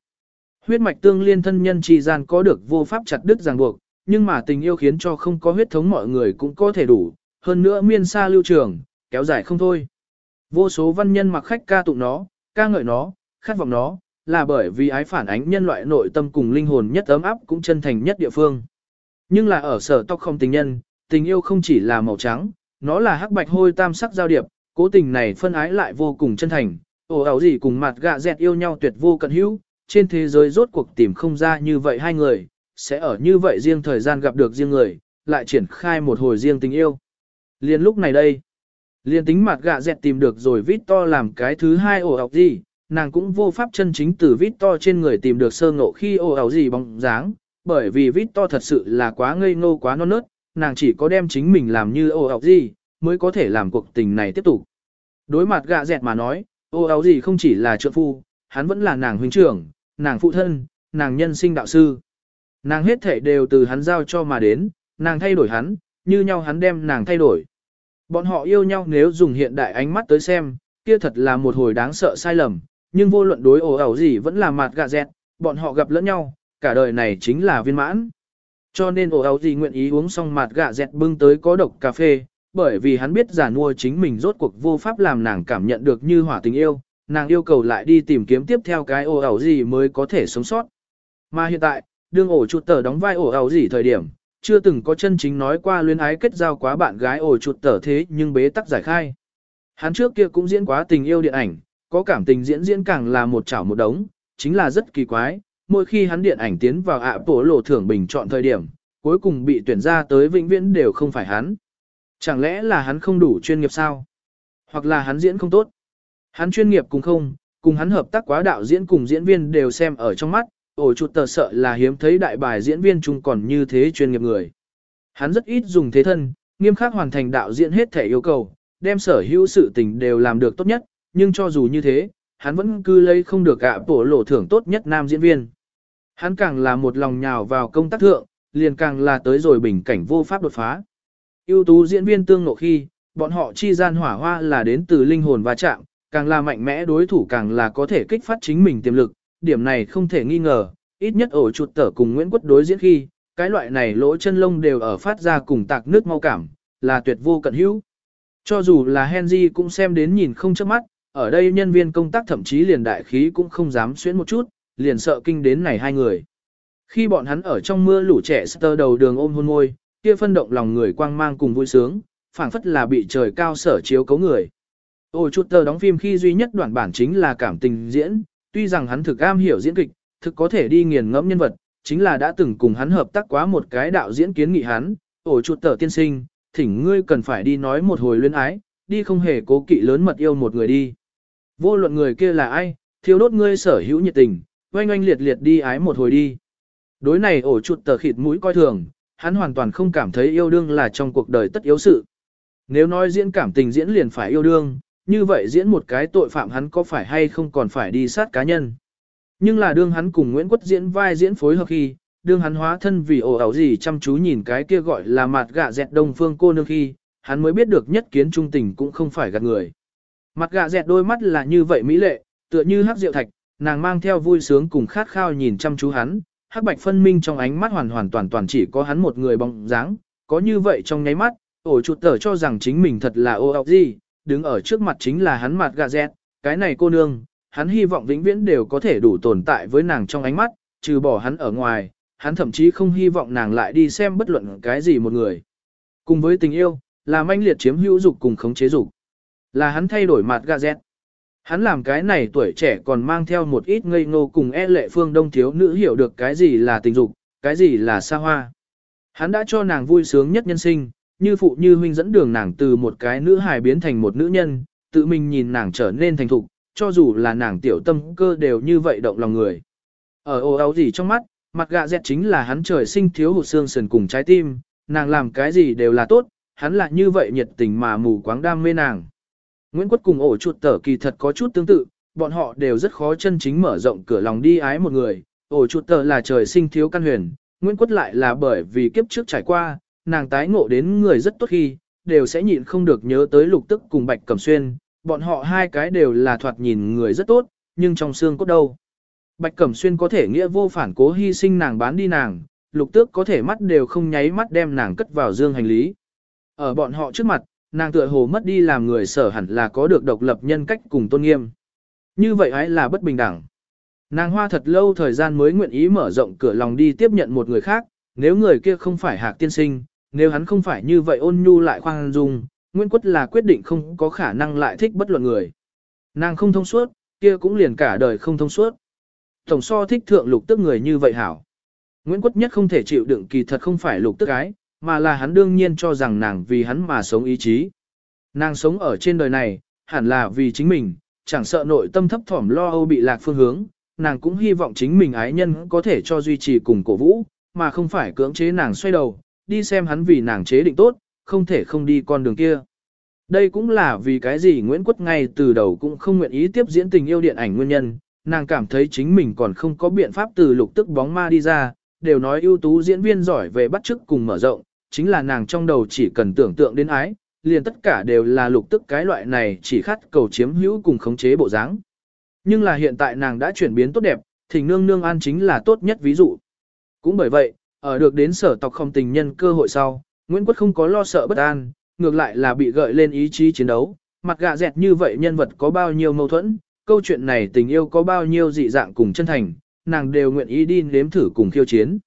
Speaker 1: Huyết mạch tương liên thân nhân chi gian có được vô pháp chặt đứt ràng buộc, nhưng mà tình yêu khiến cho không có huyết thống mọi người cũng có thể đủ, hơn nữa miên xa lưu trường, kéo dài không thôi. Vô số văn nhân mặc khách ca tụng nó, ca ngợi nó, khát vọng nó, là bởi vì ái phản ánh nhân loại nội tâm cùng linh hồn nhất ấm áp cũng chân thành nhất địa phương. Nhưng là ở sở tóc không tình nhân, tình yêu không chỉ là màu trắng, nó là hắc bạch hôi tam sắc giao điệp, cố tình này phân ái lại vô cùng chân thành, ồ ảo gì cùng mặt gạ dẹt yêu nhau tuyệt vô cận hữu, trên thế giới rốt cuộc tìm không ra như vậy hai người, sẽ ở như vậy riêng thời gian gặp được riêng người, lại triển khai một hồi riêng tình yêu. Liên lúc này đây, liên tính mặt gạ dẹt tìm được rồi vít to làm cái thứ hai ồ ảo gì, nàng cũng vô pháp chân chính từ vít to trên người tìm được sơ ngộ khi ồ ảo gì bóng dáng, bởi vì vít to thật sự là quá ngây ngô quá non nớt, nàng chỉ có đem chính mình làm như ô ảo gì, mới có thể làm cuộc tình này tiếp tục. Đối mặt gạ dẹt mà nói, ô ảo gì không chỉ là trợ phu, hắn vẫn là nàng huynh trưởng, nàng phụ thân, nàng nhân sinh đạo sư. Nàng hết thể đều từ hắn giao cho mà đến, nàng thay đổi hắn, như nhau hắn đem nàng thay đổi. Bọn họ yêu nhau nếu dùng hiện đại ánh mắt tới xem, kia thật là một hồi đáng sợ sai lầm, nhưng vô luận đối ồ ẩu gì vẫn là mặt gạ dẹt, bọn họ gặp lẫn nhau, cả đời này chính là viên mãn. Cho nên ổ áo gì nguyện ý uống xong mặt gạ dẹt bưng tới có độc cà phê, bởi vì hắn biết giả nuôi chính mình rốt cuộc vô pháp làm nàng cảm nhận được như hỏa tình yêu, nàng yêu cầu lại đi tìm kiếm tiếp theo cái ổ ẩu gì mới có thể sống sót. Mà hiện tại, đương ổ chuột tờ đóng vai ổ ẩu gì thời điểm, chưa từng có chân chính nói qua luyến ái kết giao quá bạn gái ổ chuột tờ thế nhưng bế tắc giải khai. Hắn trước kia cũng diễn quá tình yêu điện ảnh, có cảm tình diễn diễn càng là một chảo một đống, chính là rất kỳ quái, mỗi khi hắn điện ảnh tiến vào ạ bổ lộ thưởng bình chọn thời điểm, cuối cùng bị tuyển ra tới vĩnh viễn đều không phải hắn. Chẳng lẽ là hắn không đủ chuyên nghiệp sao? Hoặc là hắn diễn không tốt? Hắn chuyên nghiệp cùng không, cùng hắn hợp tác quá đạo diễn cùng diễn viên đều xem ở trong mắt, ổ chuột tờ sợ là hiếm thấy đại bài diễn viên chung còn như thế chuyên nghiệp người. Hắn rất ít dùng thế thân, nghiêm khắc hoàn thành đạo diễn hết thể yêu cầu, đem sở hữu sự tình đều làm được tốt nhất, nhưng cho dù như thế, hắn vẫn cứ lấy không được ạ bổ lộ thưởng tốt nhất nam diễn viên. Hắn càng là một lòng nhào vào công tác thượng, liền càng là tới rồi bình cảnh vô pháp đột phá. ưu tú diễn viên tương nộ khi, bọn họ chi gian hỏa hoa là đến từ linh hồn va chạm, càng là mạnh mẽ đối thủ càng là có thể kích phát chính mình tiềm lực, điểm này không thể nghi ngờ, ít nhất ổ chuột tở cùng Nguyễn Quất đối diễn khi, cái loại này lỗ chân lông đều ở phát ra cùng tạc nước mau cảm, là tuyệt vô cận hữu. Cho dù là Henry cũng xem đến nhìn không chớp mắt, ở đây nhân viên công tác thậm chí liền đại khí cũng không dám xuyến một chút, liền sợ kinh đến này hai người. Khi bọn hắn ở trong mưa lũ trẻ sơ đầu đường ôm hôn môi, kia phân động lòng người quang mang cùng vui sướng, phảng phất là bị trời cao sở chiếu cấu người. Ôi chút tờ đóng phim khi duy nhất đoạn bản chính là cảm tình diễn, tuy rằng hắn thực am hiểu diễn kịch, thực có thể đi nghiền ngẫm nhân vật, chính là đã từng cùng hắn hợp tác quá một cái đạo diễn kiến nghị hắn, ôi chút tờ tiên sinh, thỉnh ngươi cần phải đi nói một hồi luyến ái, đi không hề cố kỵ lớn mật yêu một người đi. Vô luận người kia là ai, thiếu đốt ngươi sở hữu nhiệt tình, oanh oanh liệt liệt đi ái một hồi đi. Đối này ổ chuột tờ khịt mũi coi thường, hắn hoàn toàn không cảm thấy yêu đương là trong cuộc đời tất yếu sự. Nếu nói diễn cảm tình diễn liền phải yêu đương, như vậy diễn một cái tội phạm hắn có phải hay không còn phải đi sát cá nhân. Nhưng là đương hắn cùng Nguyễn Quất diễn vai diễn phối hợp khi, đương hắn hóa thân vì ổ ảo gì chăm chú nhìn cái kia gọi là mặt gạ dẹt đông phương cô nương khi, hắn mới biết được nhất kiến trung tình cũng không phải gạt người. Mặt gạ dẹt đôi mắt là như vậy mỹ lệ, tựa như hắc rượu thạch, nàng mang theo vui sướng cùng khát khao nhìn chăm chú hắn, hắc bạch phân minh trong ánh mắt hoàn hoàn toàn toàn chỉ có hắn một người bóng dáng, có như vậy trong nháy mắt, ổ chuột tở cho rằng chính mình thật là ô ọc gì, đứng ở trước mặt chính là hắn mặt gà dẹt, cái này cô nương, hắn hy vọng vĩnh viễn đều có thể đủ tồn tại với nàng trong ánh mắt, trừ bỏ hắn ở ngoài, hắn thậm chí không hy vọng nàng lại đi xem bất luận cái gì một người. Cùng với tình yêu, là manh liệt chiếm hữu dục cùng khống chế dục. Là hắn thay đổi mặt gà dẹt. Hắn làm cái này tuổi trẻ còn mang theo một ít ngây ngô cùng e lệ phương đông thiếu nữ hiểu được cái gì là tình dục, cái gì là xa hoa. Hắn đã cho nàng vui sướng nhất nhân sinh, như phụ như huynh dẫn đường nàng từ một cái nữ hài biến thành một nữ nhân, tự mình nhìn nàng trở nên thành thục, cho dù là nàng tiểu tâm cơ đều như vậy động lòng người. Ở ô áo gì trong mắt, mặt gạ dẹt chính là hắn trời sinh thiếu hụt xương sườn cùng trái tim, nàng làm cái gì đều là tốt, hắn lại như vậy nhiệt tình mà mù quáng đam mê nàng. Nguyễn Quất cùng ổ chuột tở kỳ thật có chút tương tự, bọn họ đều rất khó chân chính mở rộng cửa lòng đi ái một người, ổ chuột tở là trời sinh thiếu căn huyền, Nguyễn Quất lại là bởi vì kiếp trước trải qua, nàng tái ngộ đến người rất tốt khi, đều sẽ nhịn không được nhớ tới lục tức cùng bạch cẩm xuyên, bọn họ hai cái đều là thoạt nhìn người rất tốt, nhưng trong xương cốt đâu. Bạch Cẩm Xuyên có thể nghĩa vô phản cố hy sinh nàng bán đi nàng, lục tước có thể mắt đều không nháy mắt đem nàng cất vào dương hành lý. Ở bọn họ trước mặt, nàng tựa hồ mất đi làm người sở hẳn là có được độc lập nhân cách cùng tôn nghiêm. Như vậy ấy là bất bình đẳng. Nàng hoa thật lâu thời gian mới nguyện ý mở rộng cửa lòng đi tiếp nhận một người khác, nếu người kia không phải hạc tiên sinh, nếu hắn không phải như vậy ôn nhu lại khoan dung, Nguyễn Quất là quyết định không có khả năng lại thích bất luận người. Nàng không thông suốt, kia cũng liền cả đời không thông suốt. Tổng so thích thượng lục tức người như vậy hảo. Nguyễn Quất nhất không thể chịu đựng kỳ thật không phải lục tức ái, mà là hắn đương nhiên cho rằng nàng vì hắn mà sống ý chí. Nàng sống ở trên đời này, hẳn là vì chính mình, chẳng sợ nội tâm thấp thỏm lo âu bị lạc phương hướng, nàng cũng hy vọng chính mình ái nhân có thể cho duy trì cùng cổ vũ, mà không phải cưỡng chế nàng xoay đầu, đi xem hắn vì nàng chế định tốt, không thể không đi con đường kia. Đây cũng là vì cái gì Nguyễn Quất ngay từ đầu cũng không nguyện ý tiếp diễn tình yêu điện ảnh nguyên nhân, nàng cảm thấy chính mình còn không có biện pháp từ lục tức bóng ma đi ra, đều nói ưu tú diễn viên giỏi về bắt chước cùng mở rộng, chính là nàng trong đầu chỉ cần tưởng tượng đến ái, liền tất cả đều là lục tức cái loại này chỉ khát cầu chiếm hữu cùng khống chế bộ dáng. Nhưng là hiện tại nàng đã chuyển biến tốt đẹp, thỉnh nương nương an chính là tốt nhất ví dụ. Cũng bởi vậy, ở được đến sở tộc không tình nhân cơ hội sau, Nguyễn Quốc không có lo sợ bất an, ngược lại là bị gợi lên ý chí chiến đấu, mặt gạ dẹt như vậy nhân vật có bao nhiêu mâu thuẫn, câu chuyện này tình yêu có bao nhiêu dị dạng cùng chân thành, nàng đều nguyện ý đi nếm thử cùng khiêu chiến.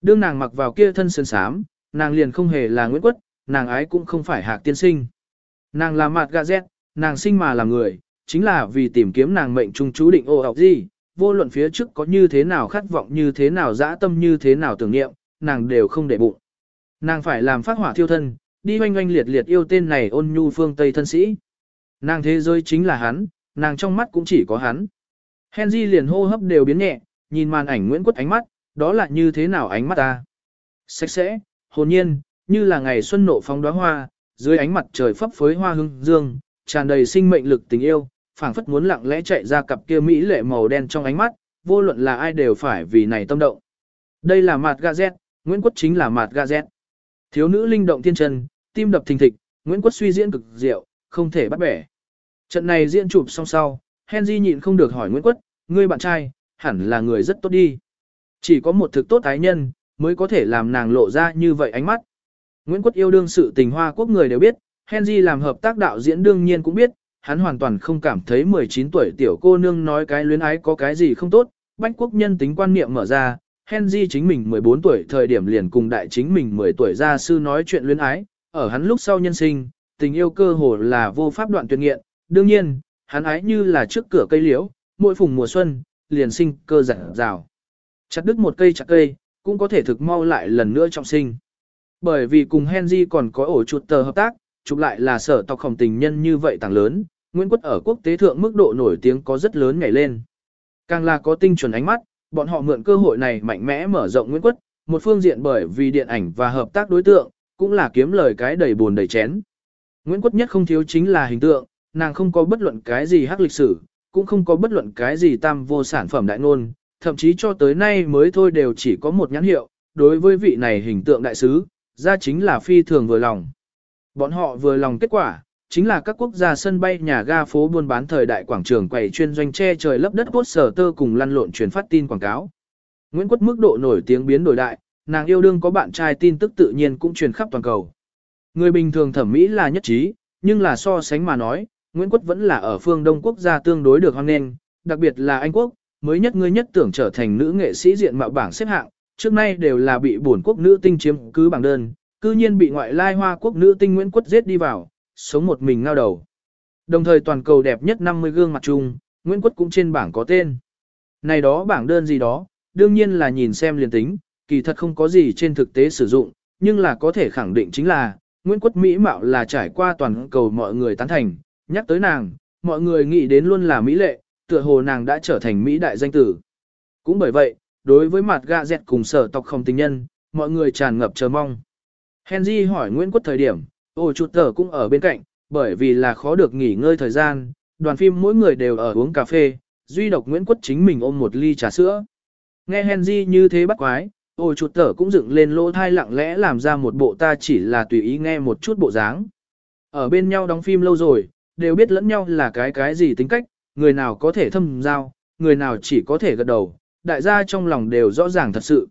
Speaker 1: Đương nàng mặc vào kia thân sơn sám, nàng liền không hề là Nguyễn Quất, nàng ái cũng không phải hạc tiên sinh. Nàng là Mạt Gà dẹt, nàng sinh mà là người, chính là vì tìm kiếm nàng mệnh trung chú định ô học gì, vô luận phía trước có như thế nào khát vọng như thế nào dã tâm như thế nào tưởng niệm, nàng đều không để bụng. Nàng phải làm phát hỏa thiêu thân, đi oanh oanh liệt liệt yêu tên này ôn nhu phương Tây thân sĩ. Nàng thế giới chính là hắn, nàng trong mắt cũng chỉ có hắn. Henry liền hô hấp đều biến nhẹ, nhìn màn ảnh Nguyễn Quất ánh mắt, đó là như thế nào ánh mắt ta. Sạch sẽ, hồn nhiên, như là ngày xuân nộ phong đóa hoa, dưới ánh mặt trời phấp phới hoa hương dương, tràn đầy sinh mệnh lực tình yêu, phảng phất muốn lặng lẽ chạy ra cặp kia mỹ lệ màu đen trong ánh mắt, vô luận là ai đều phải vì này tâm động. Đây là mặt gazet, Nguyễn Quất chính là mặt gazet. Thiếu nữ linh động thiên trần, tim đập thình thịch, Nguyễn Quất suy diễn cực diệu, không thể bắt bẻ. Trận này diễn chụp xong sau, Henry nhịn không được hỏi Nguyễn Quất, ngươi bạn trai, hẳn là người rất tốt đi. Chỉ có một thực tốt ái nhân, mới có thể làm nàng lộ ra như vậy ánh mắt. Nguyễn Quất yêu đương sự tình hoa quốc người đều biết, Henry làm hợp tác đạo diễn đương nhiên cũng biết, hắn hoàn toàn không cảm thấy 19 tuổi tiểu cô nương nói cái luyến ái có cái gì không tốt, bách quốc nhân tính quan niệm mở ra, Henry chính mình 14 tuổi thời điểm liền cùng đại chính mình 10 tuổi gia sư nói chuyện luyến ái, ở hắn lúc sau nhân sinh, tình yêu cơ hồ là vô pháp đoạn tuyệt nghiện, đương nhiên, hắn ái như là trước cửa cây liễu, mỗi phùng mùa xuân, liền sinh cơ giản rào. Chặt đứt một cây chặt cây, cũng có thể thực mau lại lần nữa trọng sinh. Bởi vì cùng Henry còn có ổ chuột tờ hợp tác, chụp lại là sở tộc khổng tình nhân như vậy tàng lớn, Nguyễn Quất ở quốc tế thượng mức độ nổi tiếng có rất lớn ngày lên. Càng là có tinh chuẩn ánh mắt, bọn họ mượn cơ hội này mạnh mẽ mở rộng Nguyễn Quất, một phương diện bởi vì điện ảnh và hợp tác đối tượng, cũng là kiếm lời cái đầy buồn đầy chén. Nguyễn Quất nhất không thiếu chính là hình tượng, nàng không có bất luận cái gì hắc lịch sử, cũng không có bất luận cái gì tam vô sản phẩm đại ngôn, thậm chí cho tới nay mới thôi đều chỉ có một nhãn hiệu, đối với vị này hình tượng đại sứ, ra chính là phi thường vừa lòng. Bọn họ vừa lòng kết quả, chính là các quốc gia sân bay nhà ga phố buôn bán thời đại quảng trường quầy chuyên doanh che trời lấp đất poster tơ cùng lăn lộn truyền phát tin quảng cáo. Nguyễn Quất mức độ nổi tiếng biến đổi đại, nàng yêu đương có bạn trai tin tức tự nhiên cũng truyền khắp toàn cầu. Người bình thường thẩm mỹ là nhất trí, nhưng là so sánh mà nói, Nguyễn Quất vẫn là ở phương Đông quốc gia tương đối được hoan nghênh, đặc biệt là Anh quốc, mới nhất ngươi nhất tưởng trở thành nữ nghệ sĩ diện mạo bảng xếp hạng, trước nay đều là bị bổn quốc nữ tinh chiếm cứ bảng đơn, cư nhiên bị ngoại lai hoa quốc nữ tinh Nguyễn Quất giết đi vào, sống một mình ngao đầu. Đồng thời toàn cầu đẹp nhất 50 gương mặt chung, Nguyễn Quất cũng trên bảng có tên. Này đó bảng đơn gì đó, đương nhiên là nhìn xem liền tính, kỳ thật không có gì trên thực tế sử dụng, nhưng là có thể khẳng định chính là, Nguyễn Quất Mỹ Mạo là trải qua toàn cầu mọi người tán thành, nhắc tới nàng, mọi người nghĩ đến luôn là Mỹ lệ, tựa hồ nàng đã trở thành Mỹ đại danh tử. Cũng bởi vậy, đối với mặt gạ dẹt cùng sở tộc không tình nhân, mọi người tràn ngập chờ mong. Henry hỏi Nguyễn Quất thời điểm, ô chuột tờ cũng ở bên cạnh, bởi vì là khó được nghỉ ngơi thời gian, đoàn phim mỗi người đều ở uống cà phê, duy độc Nguyễn Quất chính mình ôm một ly trà sữa. Nghe Henry như thế bắt quái, ô chuột tờ cũng dựng lên lỗ thai lặng lẽ làm ra một bộ ta chỉ là tùy ý nghe một chút bộ dáng. Ở bên nhau đóng phim lâu rồi, đều biết lẫn nhau là cái cái gì tính cách, người nào có thể thâm giao, người nào chỉ có thể gật đầu, đại gia trong lòng đều rõ ràng thật sự.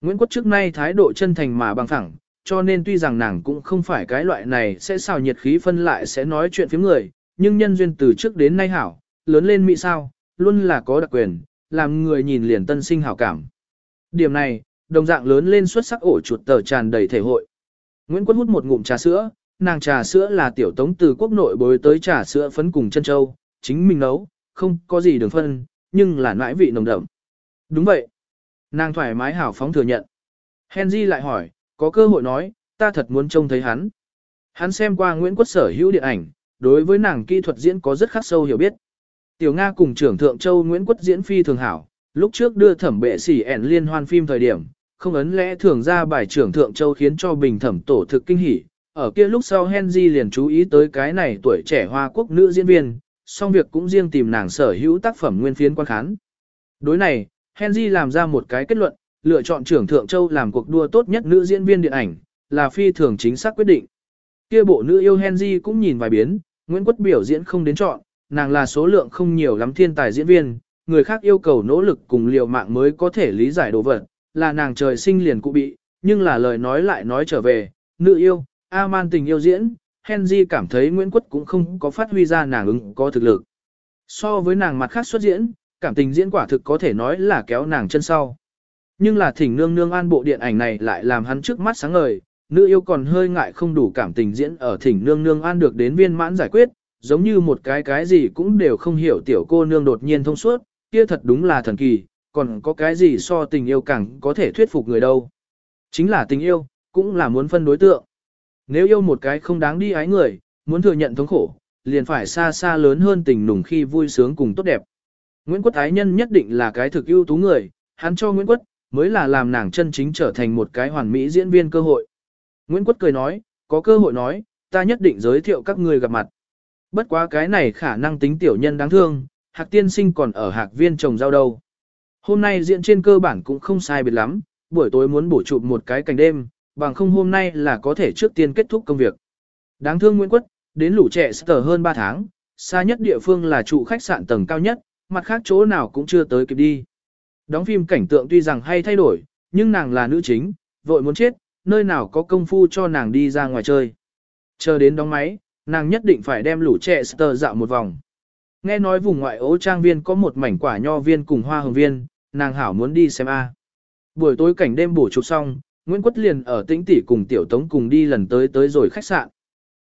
Speaker 1: Nguyễn Quốc trước nay thái độ chân thành mà bằng phẳng, cho nên tuy rằng nàng cũng không phải cái loại này sẽ xào nhiệt khí phân lại sẽ nói chuyện phía người, nhưng nhân duyên từ trước đến nay hảo, lớn lên mỹ sao, luôn là có đặc quyền, làm người nhìn liền tân sinh hảo cảm. Điểm này, đồng dạng lớn lên xuất sắc ổ chuột tờ tràn đầy thể hội. Nguyễn Quốc hút một ngụm trà sữa, nàng trà sữa là tiểu tống từ quốc nội bối tới trà sữa phấn cùng chân châu, chính mình nấu, không có gì đường phân, nhưng là nãi vị nồng đậm. Đúng vậy. Nàng thoải mái hảo phóng thừa nhận. Henry lại hỏi, có cơ hội nói, ta thật muốn trông thấy hắn. Hắn xem qua Nguyễn Quốc sở hữu điện ảnh, đối với nàng kỹ thuật diễn có rất khắc sâu hiểu biết. Tiểu Nga cùng trưởng thượng châu Nguyễn Quốc diễn phi thường hảo, lúc trước đưa thẩm bệ sỉ ẻn liên hoan phim thời điểm, không ấn lẽ thường ra bài trưởng thượng châu khiến cho bình thẩm tổ thực kinh hỉ. Ở kia lúc sau Henry liền chú ý tới cái này tuổi trẻ hoa quốc nữ diễn viên, xong việc cũng riêng tìm nàng sở hữu tác phẩm nguyên phiến quan khán. Đối này, Henry làm ra một cái kết luận, lựa chọn trưởng Thượng Châu làm cuộc đua tốt nhất nữ diễn viên điện ảnh, là phi thường chính xác quyết định. Kia bộ nữ yêu Henry cũng nhìn vài biến, Nguyễn Quất biểu diễn không đến chọn, nàng là số lượng không nhiều lắm thiên tài diễn viên, người khác yêu cầu nỗ lực cùng liều mạng mới có thể lý giải đồ vật, là nàng trời sinh liền cụ bị, nhưng là lời nói lại nói trở về, nữ yêu, A-man tình yêu diễn, Henry cảm thấy Nguyễn Quất cũng không có phát huy ra nàng ứng có thực lực. So với nàng mặt khác xuất diễn, cảm tình diễn quả thực có thể nói là kéo nàng chân sau. Nhưng là thỉnh nương nương an bộ điện ảnh này lại làm hắn trước mắt sáng ngời, nữ yêu còn hơi ngại không đủ cảm tình diễn ở thỉnh nương nương an được đến viên mãn giải quyết, giống như một cái cái gì cũng đều không hiểu tiểu cô nương đột nhiên thông suốt, kia thật đúng là thần kỳ, còn có cái gì so tình yêu càng có thể thuyết phục người đâu. Chính là tình yêu, cũng là muốn phân đối tượng. Nếu yêu một cái không đáng đi ái người, muốn thừa nhận thống khổ, liền phải xa xa lớn hơn tình nùng khi vui sướng cùng tốt đẹp. Nguyễn Quất ái nhân nhất định là cái thực ưu tú người, hắn cho Nguyễn Quất, mới là làm nàng chân chính trở thành một cái hoàn mỹ diễn viên cơ hội. Nguyễn Quất cười nói, có cơ hội nói, ta nhất định giới thiệu các người gặp mặt. Bất quá cái này khả năng tính tiểu nhân đáng thương, hạc tiên sinh còn ở hạc viên trồng rau đâu. Hôm nay diễn trên cơ bản cũng không sai biệt lắm, buổi tối muốn bổ chụp một cái cảnh đêm, bằng không hôm nay là có thể trước tiên kết thúc công việc. Đáng thương Nguyễn Quất, đến lũ trẻ sở hơn 3 tháng, xa nhất địa phương là trụ khách sạn tầng cao nhất, mặt khác chỗ nào cũng chưa tới kịp đi. Đóng phim cảnh tượng tuy rằng hay thay đổi, nhưng nàng là nữ chính, vội muốn chết, nơi nào có công phu cho nàng đi ra ngoài chơi. Chờ đến đóng máy, nàng nhất định phải đem lũ trẻ sờ dạo một vòng. Nghe nói vùng ngoại ố trang viên có một mảnh quả nho viên cùng hoa hồng viên, nàng hảo muốn đi xem a. Buổi tối cảnh đêm bổ chụp xong, Nguyễn Quất liền ở tĩnh tỷ cùng tiểu tống cùng đi lần tới tới rồi khách sạn.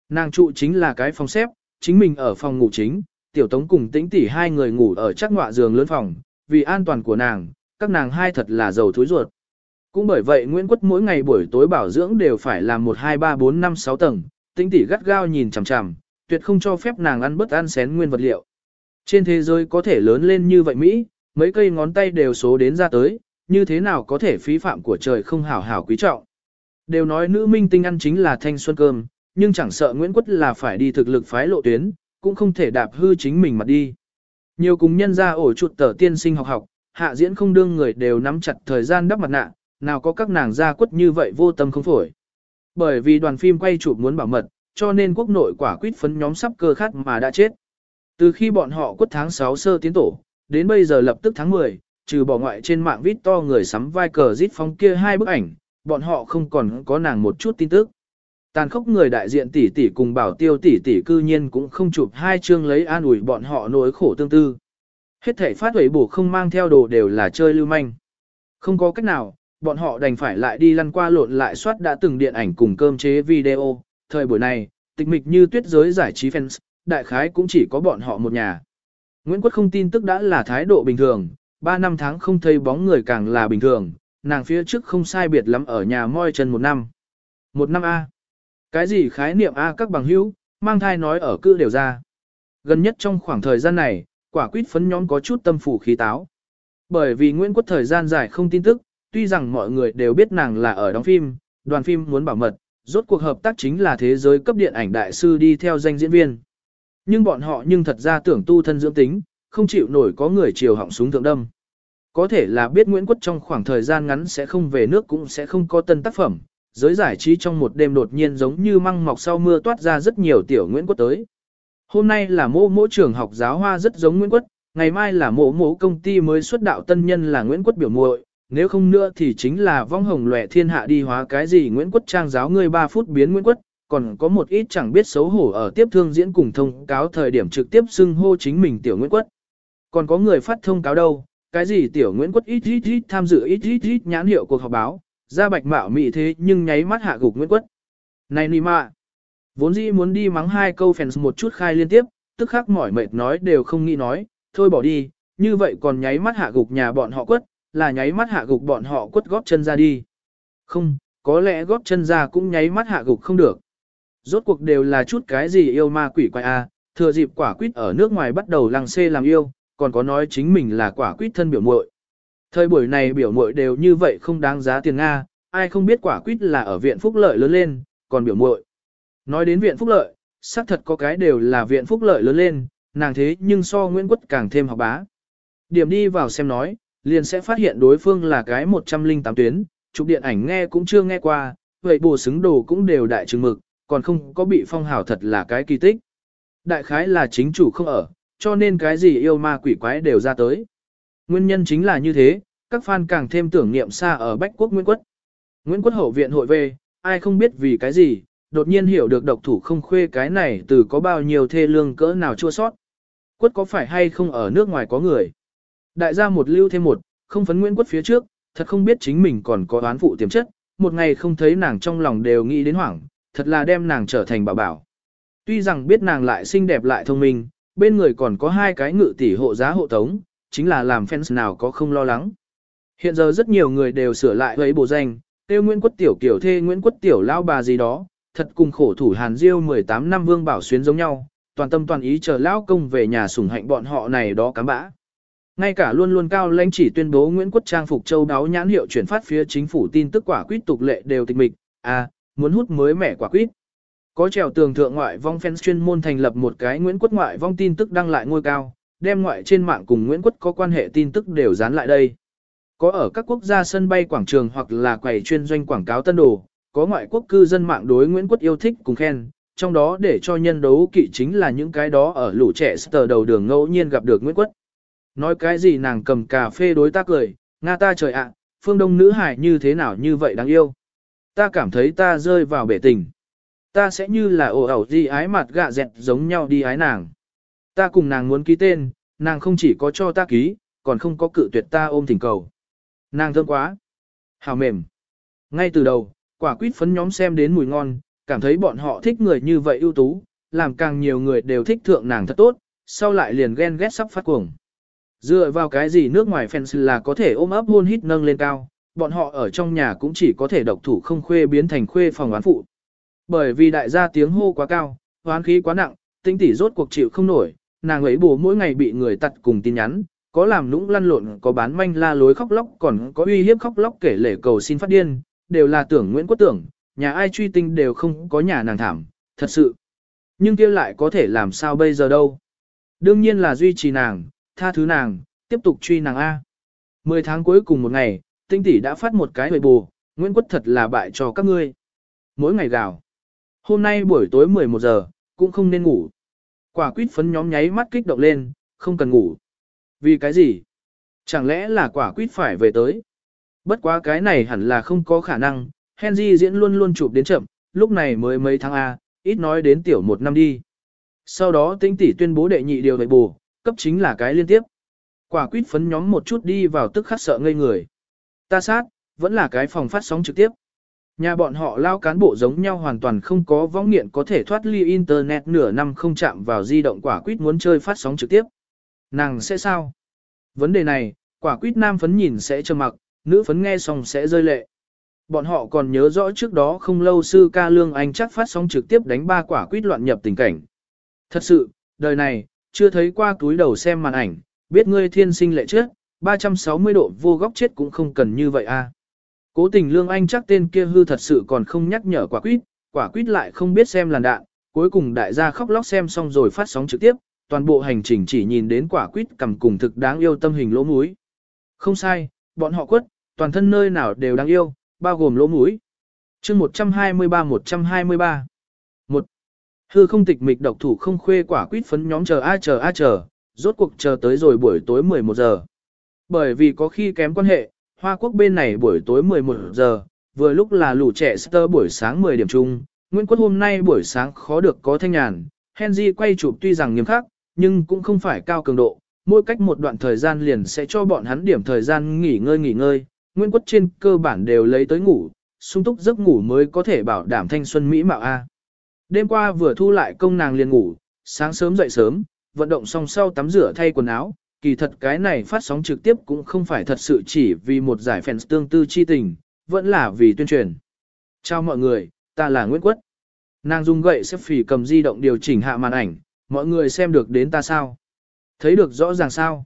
Speaker 1: Nàng trụ chính là cái phòng xếp, chính mình ở phòng ngủ chính, tiểu tống cùng tĩnh tỷ hai người ngủ ở chắc ngọa giường lớn phòng, vì an toàn của nàng, các nàng hai thật là giàu thối ruột. Cũng bởi vậy Nguyễn Quất mỗi ngày buổi tối bảo dưỡng đều phải làm 1 2 3 4 5 6 tầng, tĩnh tỷ gắt gao nhìn chằm chằm, tuyệt không cho phép nàng ăn bất ăn xén nguyên vật liệu. Trên thế giới có thể lớn lên như vậy Mỹ, mấy cây ngón tay đều số đến ra tới, như thế nào có thể phí phạm của trời không hảo hảo quý trọng. Đều nói nữ minh tinh ăn chính là thanh xuân cơm, nhưng chẳng sợ Nguyễn Quất là phải đi thực lực phái lộ tuyến, cũng không thể đạp hư chính mình mà đi. Nhiều cùng nhân ra ổ chuột tờ tiên sinh học học, hạ diễn không đương người đều nắm chặt thời gian đắp mặt nạ, nào có các nàng ra quất như vậy vô tâm không phổi. Bởi vì đoàn phim quay chụp muốn bảo mật, cho nên quốc nội quả quyết phấn nhóm sắp cơ khát mà đã chết. Từ khi bọn họ quất tháng 6 sơ tiến tổ, đến bây giờ lập tức tháng 10, trừ bỏ ngoại trên mạng vít to người sắm vai cờ rít phong kia hai bức ảnh, bọn họ không còn có nàng một chút tin tức. Tàn khốc người đại diện tỷ tỷ cùng bảo tiêu tỷ tỷ cư nhiên cũng không chụp hai chương lấy an ủi bọn họ nỗi khổ tương tư. Hết thể phát huệ bổ không mang theo đồ đều là chơi lưu manh. Không có cách nào, bọn họ đành phải lại đi lăn qua lộn lại soát đã từng điện ảnh cùng cơm chế video. Thời buổi này, tịch mịch như tuyết giới giải trí fans, đại khái cũng chỉ có bọn họ một nhà. Nguyễn Quốc không tin tức đã là thái độ bình thường, ba năm tháng không thấy bóng người càng là bình thường, nàng phía trước không sai biệt lắm ở nhà moi chân một năm. Một năm A. Cái gì khái niệm A các bằng hữu, mang thai nói ở cư đều ra. Gần nhất trong khoảng thời gian này, quả quýt phấn nhóm có chút tâm phủ khí táo. Bởi vì Nguyễn Quốc thời gian dài không tin tức, tuy rằng mọi người đều biết nàng là ở đóng phim, đoàn phim muốn bảo mật, rốt cuộc hợp tác chính là thế giới cấp điện ảnh đại sư đi theo danh diễn viên. Nhưng bọn họ nhưng thật ra tưởng tu thân dưỡng tính, không chịu nổi có người chiều họng súng thượng đâm. Có thể là biết Nguyễn Quất trong khoảng thời gian ngắn sẽ không về nước cũng sẽ không có tân tác phẩm, giới giải trí trong một đêm đột nhiên giống như măng mọc sau mưa toát ra rất nhiều tiểu Nguyễn Quất tới. Hôm nay là mô mỗ trường học giáo hoa rất giống Nguyễn Quất, ngày mai là mộ mỗ công ty mới xuất đạo tân nhân là Nguyễn Quất biểu muội, nếu không nữa thì chính là vong hồng lòe thiên hạ đi hóa cái gì Nguyễn Quất trang giáo ngươi 3 phút biến Nguyễn Quất, còn có một ít chẳng biết xấu hổ ở tiếp thương diễn cùng thông cáo thời điểm trực tiếp xưng hô chính mình tiểu Nguyễn Quất. Còn có người phát thông cáo đâu, cái gì tiểu Nguyễn Quất ít ít ít tham dự ít ít ít nhãn hiệu cuộc họp báo, ra bạch mạo mị thế nhưng nháy mắt hạ gục Nguyễn Quất. Này nì mạ, vốn dĩ muốn đi mắng hai câu fans một chút khai liên tiếp, tức khắc mỏi mệt nói đều không nghĩ nói, thôi bỏ đi, như vậy còn nháy mắt hạ gục nhà bọn họ quất, là nháy mắt hạ gục bọn họ quất góp chân ra đi. Không, có lẽ góp chân ra cũng nháy mắt hạ gục không được. Rốt cuộc đều là chút cái gì yêu ma quỷ quái a, thừa dịp quả quýt ở nước ngoài bắt đầu lăng xê làm yêu, còn có nói chính mình là quả quýt thân biểu muội. Thời buổi này biểu muội đều như vậy không đáng giá tiền Nga, ai không biết quả quýt là ở viện phúc lợi lớn lên, còn biểu muội. Nói đến viện phúc lợi, xác thật có cái đều là viện phúc lợi lớn lên, nàng thế nhưng so Nguyễn Quất càng thêm học bá. Điểm đi vào xem nói, liền sẽ phát hiện đối phương là cái 108 tuyến, chụp điện ảnh nghe cũng chưa nghe qua, vậy bổ xứng đồ cũng đều đại trừng mực, còn không có bị phong hào thật là cái kỳ tích. Đại khái là chính chủ không ở, cho nên cái gì yêu ma quỷ quái đều ra tới. Nguyên nhân chính là như thế, các fan càng thêm tưởng niệm xa ở Bách Quốc Nguyễn Quất. Nguyễn Quất hậu viện hội về, ai không biết vì cái gì, đột nhiên hiểu được độc thủ không khuê cái này từ có bao nhiêu thê lương cỡ nào chua sót. Quất có phải hay không ở nước ngoài có người. Đại gia một lưu thêm một, không phấn Nguyễn Quất phía trước, thật không biết chính mình còn có oán phụ tiềm chất, một ngày không thấy nàng trong lòng đều nghĩ đến hoảng, thật là đem nàng trở thành bảo bảo. Tuy rằng biết nàng lại xinh đẹp lại thông minh, bên người còn có hai cái ngự tỷ hộ giá hộ tống, chính là làm fans nào có không lo lắng. Hiện giờ rất nhiều người đều sửa lại với bộ danh, tiêu Nguyễn Quất Tiểu kiểu thê Nguyễn Quất Tiểu lao bà gì đó, thật cùng khổ thủ Hàn Diêu 18 năm vương bảo xuyến giống nhau, toàn tâm toàn ý chờ lão công về nhà sủng hạnh bọn họ này đó cám bã. Ngay cả luôn luôn cao lãnh chỉ tuyên bố Nguyễn Quốc Trang phục châu đáo nhãn hiệu chuyển phát phía chính phủ tin tức quả quyết tục lệ đều tịch mịch, à, muốn hút mới mẻ quả quyết có trèo tường thượng ngoại vong fans chuyên môn thành lập một cái Nguyễn Quốc ngoại vong tin tức đăng lại ngôi cao, đem ngoại trên mạng cùng Nguyễn Quốc có quan hệ tin tức đều dán lại đây. Có ở các quốc gia sân bay quảng trường hoặc là quầy chuyên doanh quảng cáo tân đồ, có ngoại quốc cư dân mạng đối Nguyễn Quốc yêu thích cùng khen, trong đó để cho nhân đấu kỵ chính là những cái đó ở lũ trẻ sờ đầu đường ngẫu nhiên gặp được Nguyễn Quốc. Nói cái gì nàng cầm cà phê đối tác cười, Nga ta trời ạ, phương đông nữ hải như thế nào như vậy đáng yêu. Ta cảm thấy ta rơi vào bể tình. Ta sẽ như là ồ ẩu gì ái mặt gạ dẹt giống nhau đi ái nàng. Ta cùng nàng muốn ký tên, nàng không chỉ có cho ta ký, còn không có cự tuyệt ta ôm thỉnh cầu. Nàng thơm quá. Hào mềm. Ngay từ đầu, quả quýt phấn nhóm xem đến mùi ngon, cảm thấy bọn họ thích người như vậy ưu tú, làm càng nhiều người đều thích thượng nàng thật tốt, sau lại liền ghen ghét sắp phát cuồng. Dựa vào cái gì nước ngoài fans là có thể ôm ấp hôn hít nâng lên cao, bọn họ ở trong nhà cũng chỉ có thể độc thủ không khuê biến thành khuê phòng oán phụ. Bởi vì đại gia tiếng hô quá cao, oán khí quá nặng, tinh tỷ rốt cuộc chịu không nổi, nàng ấy bù mỗi ngày bị người tặt cùng tin nhắn, có làm lũng lăn lộn, có bán manh la lối khóc lóc còn có uy hiếp khóc lóc kể lể cầu xin phát điên, đều là tưởng Nguyễn Quốc Tưởng, nhà ai truy tinh đều không có nhà nàng thảm, thật sự. Nhưng kia lại có thể làm sao bây giờ đâu. Đương nhiên là duy trì nàng, tha thứ nàng, tiếp tục truy nàng A. Mười tháng cuối cùng một ngày, tinh tỷ đã phát một cái hồi bù, Nguyễn quốc thật là bại cho các ngươi. Mỗi ngày gào. Hôm nay buổi tối 11 giờ, cũng không nên ngủ. Quả quýt phấn nhóm nháy mắt kích động lên, không cần ngủ. Vì cái gì? Chẳng lẽ là quả quýt phải về tới? Bất quá cái này hẳn là không có khả năng, Henry diễn luôn luôn chụp đến chậm, lúc này mới mấy tháng A, ít nói đến tiểu một năm đi. Sau đó tinh tỷ tuyên bố đệ nhị điều đại bù, cấp chính là cái liên tiếp. Quả quýt phấn nhóm một chút đi vào tức khắc sợ ngây người. Ta sát, vẫn là cái phòng phát sóng trực tiếp. Nhà bọn họ lao cán bộ giống nhau hoàn toàn không có võng nghiện có thể thoát ly internet nửa năm không chạm vào di động quả quýt muốn chơi phát sóng trực tiếp. Nàng sẽ sao? Vấn đề này, quả quýt nam phấn nhìn sẽ trầm mặc, nữ phấn nghe xong sẽ rơi lệ. Bọn họ còn nhớ rõ trước đó không lâu sư ca lương anh chắc phát sóng trực tiếp đánh ba quả quýt loạn nhập tình cảnh. Thật sự, đời này, chưa thấy qua túi đầu xem màn ảnh, biết ngươi thiên sinh lệ trước, 360 độ vô góc chết cũng không cần như vậy a. À. Cố tình lương anh chắc tên kia hư thật sự còn không nhắc nhở quả quýt, quả quýt lại không biết xem làn đạn, cuối cùng đại gia khóc lóc xem xong rồi phát sóng trực tiếp, toàn bộ hành trình chỉ nhìn đến quả quýt cầm cùng thực đáng yêu tâm hình lỗ mũi. Không sai, bọn họ quất, toàn thân nơi nào đều đáng yêu, bao gồm lỗ mũi. chương 123-123 một Hư không tịch mịch độc thủ không khuê quả quýt phấn nhóm chờ a chờ a chờ, rốt cuộc chờ tới rồi buổi tối 11 giờ. Bởi vì có khi kém quan hệ, Hoa Quốc bên này buổi tối 11 giờ, vừa lúc là lũ trẻ Star buổi sáng 10 điểm chung, Nguyễn Quốc hôm nay buổi sáng khó được có thanh nhàn, Henry quay chụp tuy rằng nghiêm khắc, nhưng cũng không phải cao cường độ, mỗi cách một đoạn thời gian liền sẽ cho bọn hắn điểm thời gian nghỉ ngơi nghỉ ngơi, Nguyễn Quốc trên cơ bản đều lấy tới ngủ, sung túc giấc ngủ mới có thể bảo đảm thanh xuân mỹ mạo A. Đêm qua vừa thu lại công nàng liền ngủ, sáng sớm dậy sớm, vận động xong sau tắm rửa thay quần áo, kỳ thật cái này phát sóng trực tiếp cũng không phải thật sự chỉ vì một giải fans tương tư chi tình, vẫn là vì tuyên truyền. Chào mọi người, ta là Nguyễn Quất. Nàng dùng gậy xếp phì cầm di động điều chỉnh hạ màn ảnh, mọi người xem được đến ta sao? Thấy được rõ ràng sao?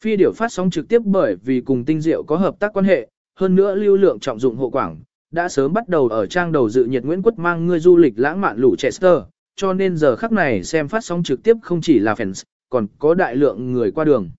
Speaker 1: Phi điểu phát sóng trực tiếp bởi vì cùng tinh diệu có hợp tác quan hệ, hơn nữa lưu lượng trọng dụng hộ quảng, đã sớm bắt đầu ở trang đầu dự nhiệt Nguyễn Quất mang người du lịch lãng mạn lũ Chester, cho nên giờ khắc này xem phát sóng trực tiếp không chỉ là fans, còn có đại lượng người qua đường.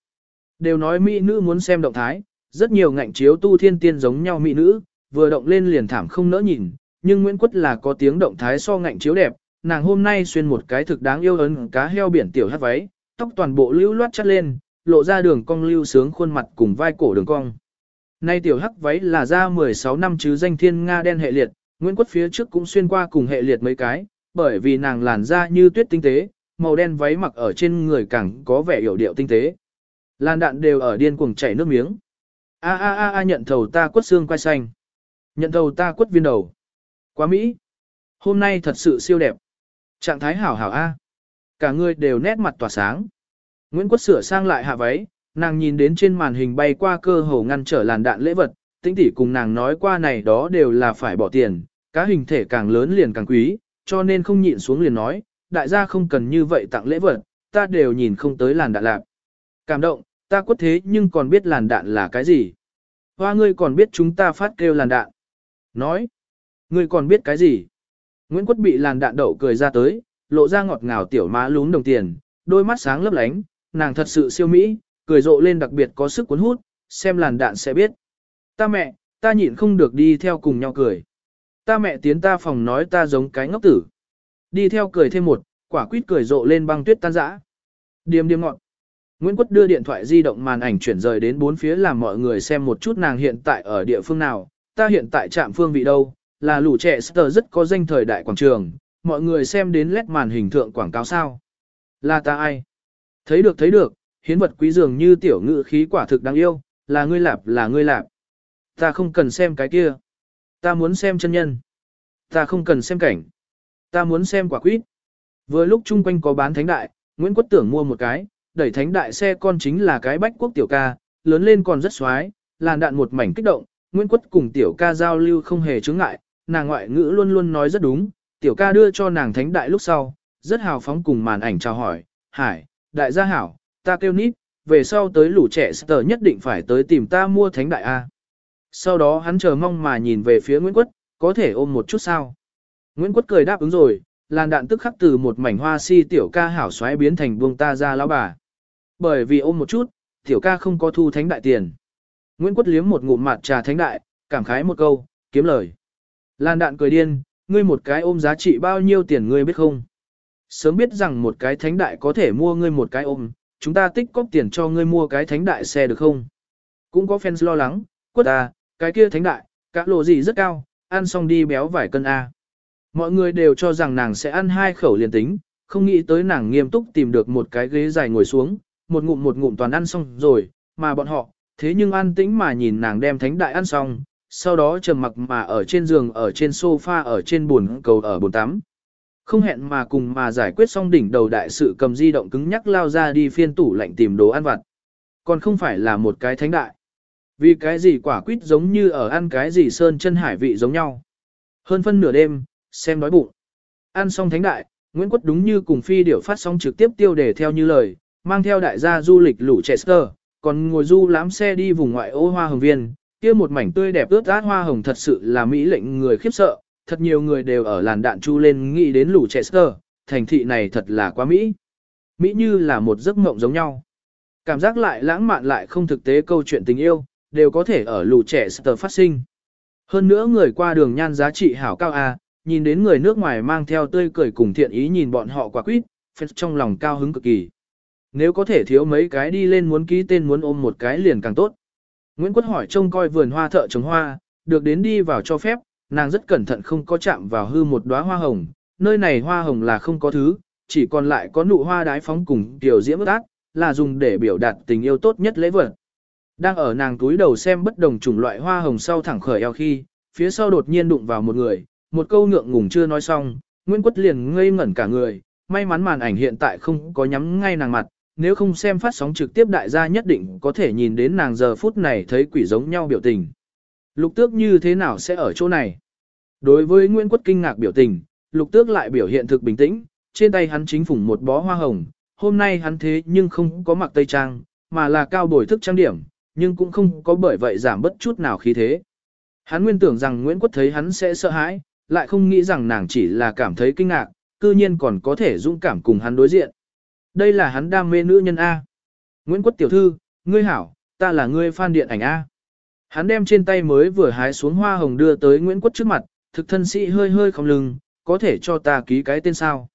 Speaker 1: Đều nói mỹ nữ muốn xem động thái, rất nhiều ngạnh chiếu tu thiên tiên giống nhau mỹ nữ, vừa động lên liền thảm không nỡ nhìn, nhưng Nguyễn Quất là có tiếng động thái so ngạnh chiếu đẹp, nàng hôm nay xuyên một cái thực đáng yêu ấn cá heo biển tiểu hát váy, tóc toàn bộ lưu loát chắt lên, lộ ra đường cong lưu sướng khuôn mặt cùng vai cổ đường cong. Nay tiểu hắc váy là ra 16 năm chứ danh thiên Nga đen hệ liệt, Nguyễn Quất phía trước cũng xuyên qua cùng hệ liệt mấy cái, bởi vì nàng làn da như tuyết tinh tế, màu đen váy mặc ở trên người càng có vẻ hiểu điệu tinh tế. Lan đạn đều ở điên cuồng chảy nước miếng. A a a a nhận thầu ta quất xương quai xanh. Nhận thầu ta quất viên đầu. Quá Mỹ. Hôm nay thật sự siêu đẹp. Trạng thái hảo hảo A. Cả người đều nét mặt tỏa sáng. Nguyễn Quất sửa sang lại hạ váy, nàng nhìn đến trên màn hình bay qua cơ hồ ngăn trở làn đạn lễ vật, tĩnh tỷ cùng nàng nói qua này đó đều là phải bỏ tiền, cá hình thể càng lớn liền càng quý, cho nên không nhịn xuống liền nói, đại gia không cần như vậy tặng lễ vật, ta đều nhìn không tới làn đạn lạc. Cảm động, ta quất thế nhưng còn biết làn đạn là cái gì. Hoa ngươi còn biết chúng ta phát kêu làn đạn. Nói, ngươi còn biết cái gì. Nguyễn Quất bị làn đạn đậu cười ra tới, lộ ra ngọt ngào tiểu má lún đồng tiền, đôi mắt sáng lấp lánh, nàng thật sự siêu mỹ, cười rộ lên đặc biệt có sức cuốn hút, xem làn đạn sẽ biết. Ta mẹ, ta nhịn không được đi theo cùng nhau cười. Ta mẹ tiến ta phòng nói ta giống cái ngốc tử. Đi theo cười thêm một, quả quýt cười rộ lên băng tuyết tan rã. Điềm điềm ngọn. Nguyễn Quất đưa điện thoại di động màn ảnh chuyển rời đến bốn phía làm mọi người xem một chút nàng hiện tại ở địa phương nào. Ta hiện tại trạm phương vị đâu, là lũ trẻ sơ rất có danh thời đại quảng trường. Mọi người xem đến lét màn hình thượng quảng cáo sao. Là ta ai? Thấy được thấy được, hiến vật quý dường như tiểu ngự khí quả thực đáng yêu, là ngươi lạp là ngươi lạp. Ta không cần xem cái kia. Ta muốn xem chân nhân. Ta không cần xem cảnh. Ta muốn xem quả quýt. Vừa lúc chung quanh có bán thánh đại, Nguyễn Quất tưởng mua một cái, đẩy thánh đại xe con chính là cái bách quốc tiểu ca, lớn lên còn rất xoái, làn đạn một mảnh kích động, Nguyễn Quất cùng tiểu ca giao lưu không hề chướng ngại, nàng ngoại ngữ luôn luôn nói rất đúng, tiểu ca đưa cho nàng thánh đại lúc sau, rất hào phóng cùng màn ảnh chào hỏi, hải, đại gia hảo, ta kêu nít, về sau tới lũ trẻ tờ nhất định phải tới tìm ta mua thánh đại A. Sau đó hắn chờ mong mà nhìn về phía Nguyễn Quất, có thể ôm một chút sao. Nguyễn Quất cười đáp ứng rồi, làn đạn tức khắc từ một mảnh hoa si tiểu ca hảo xoáy biến thành buông ta ra lão bà. Bởi vì ôm một chút, tiểu ca không có thu thánh đại tiền. Nguyễn Quất liếm một ngụm mặt trà thánh đại, cảm khái một câu, kiếm lời. Làn đạn cười điên, ngươi một cái ôm giá trị bao nhiêu tiền ngươi biết không? Sớm biết rằng một cái thánh đại có thể mua ngươi một cái ôm, chúng ta tích cóp tiền cho ngươi mua cái thánh đại xe được không? Cũng có fans lo lắng, quất à, cái kia thánh đại, cả lộ gì rất cao, ăn xong đi béo vài cân A. Mọi người đều cho rằng nàng sẽ ăn hai khẩu liền tính, không nghĩ tới nàng nghiêm túc tìm được một cái ghế dài ngồi xuống, một ngụm một ngụm toàn ăn xong rồi, mà bọn họ, thế nhưng ăn tĩnh mà nhìn nàng đem thánh đại ăn xong, sau đó trầm mặc mà ở trên giường ở trên sofa ở trên bồn cầu ở bồn tắm. Không hẹn mà cùng mà giải quyết xong đỉnh đầu đại sự cầm di động cứng nhắc lao ra đi phiên tủ lạnh tìm đồ ăn vặt. Còn không phải là một cái thánh đại. Vì cái gì quả quýt giống như ở ăn cái gì sơn chân hải vị giống nhau. Hơn phân nửa đêm, xem đói bụng. Ăn xong thánh đại, Nguyễn Quất đúng như cùng phi điểu phát sóng trực tiếp tiêu đề theo như lời, mang theo đại gia du lịch lũ Chester, còn ngồi du lãm xe đi vùng ngoại ô hoa hồng viên, kia một mảnh tươi đẹp ướt át hoa hồng thật sự là mỹ lệnh người khiếp sợ, thật nhiều người đều ở làn đạn chu lên nghĩ đến lũ Chester, thành thị này thật là quá mỹ. Mỹ như là một giấc mộng giống nhau. Cảm giác lại lãng mạn lại không thực tế câu chuyện tình yêu, đều có thể ở lũ Chester phát sinh. Hơn nữa người qua đường nhan giá trị hảo cao A, nhìn đến người nước ngoài mang theo tươi cười cùng thiện ý nhìn bọn họ quả quýt, phết trong lòng cao hứng cực kỳ. Nếu có thể thiếu mấy cái đi lên muốn ký tên muốn ôm một cái liền càng tốt. Nguyễn Quất hỏi trông coi vườn hoa thợ trồng hoa, được đến đi vào cho phép, nàng rất cẩn thận không có chạm vào hư một đóa hoa hồng, nơi này hoa hồng là không có thứ, chỉ còn lại có nụ hoa đái phóng cùng tiểu diễm ước ác, là dùng để biểu đạt tình yêu tốt nhất lễ vật. Đang ở nàng túi đầu xem bất đồng chủng loại hoa hồng sau thẳng khởi eo khi, phía sau đột nhiên đụng vào một người, một câu ngượng ngùng chưa nói xong, Nguyễn Quất liền ngây ngẩn cả người, may mắn màn ảnh hiện tại không có nhắm ngay nàng mặt, nếu không xem phát sóng trực tiếp đại gia nhất định có thể nhìn đến nàng giờ phút này thấy quỷ giống nhau biểu tình. Lục tước như thế nào sẽ ở chỗ này? Đối với Nguyễn Quất kinh ngạc biểu tình, lục tước lại biểu hiện thực bình tĩnh, trên tay hắn chính phủng một bó hoa hồng, hôm nay hắn thế nhưng không có mặc tây trang, mà là cao bồi thức trang điểm, nhưng cũng không có bởi vậy giảm bất chút nào khí thế. Hắn nguyên tưởng rằng Nguyễn Quất thấy hắn sẽ sợ hãi, lại không nghĩ rằng nàng chỉ là cảm thấy kinh ngạc, cư nhiên còn có thể dũng cảm cùng hắn đối diện. Đây là hắn đam mê nữ nhân A. Nguyễn Quất tiểu thư, ngươi hảo, ta là ngươi fan điện ảnh A. Hắn đem trên tay mới vừa hái xuống hoa hồng đưa tới Nguyễn Quất trước mặt, thực thân sĩ hơi hơi không lưng, có thể cho ta ký cái tên sao.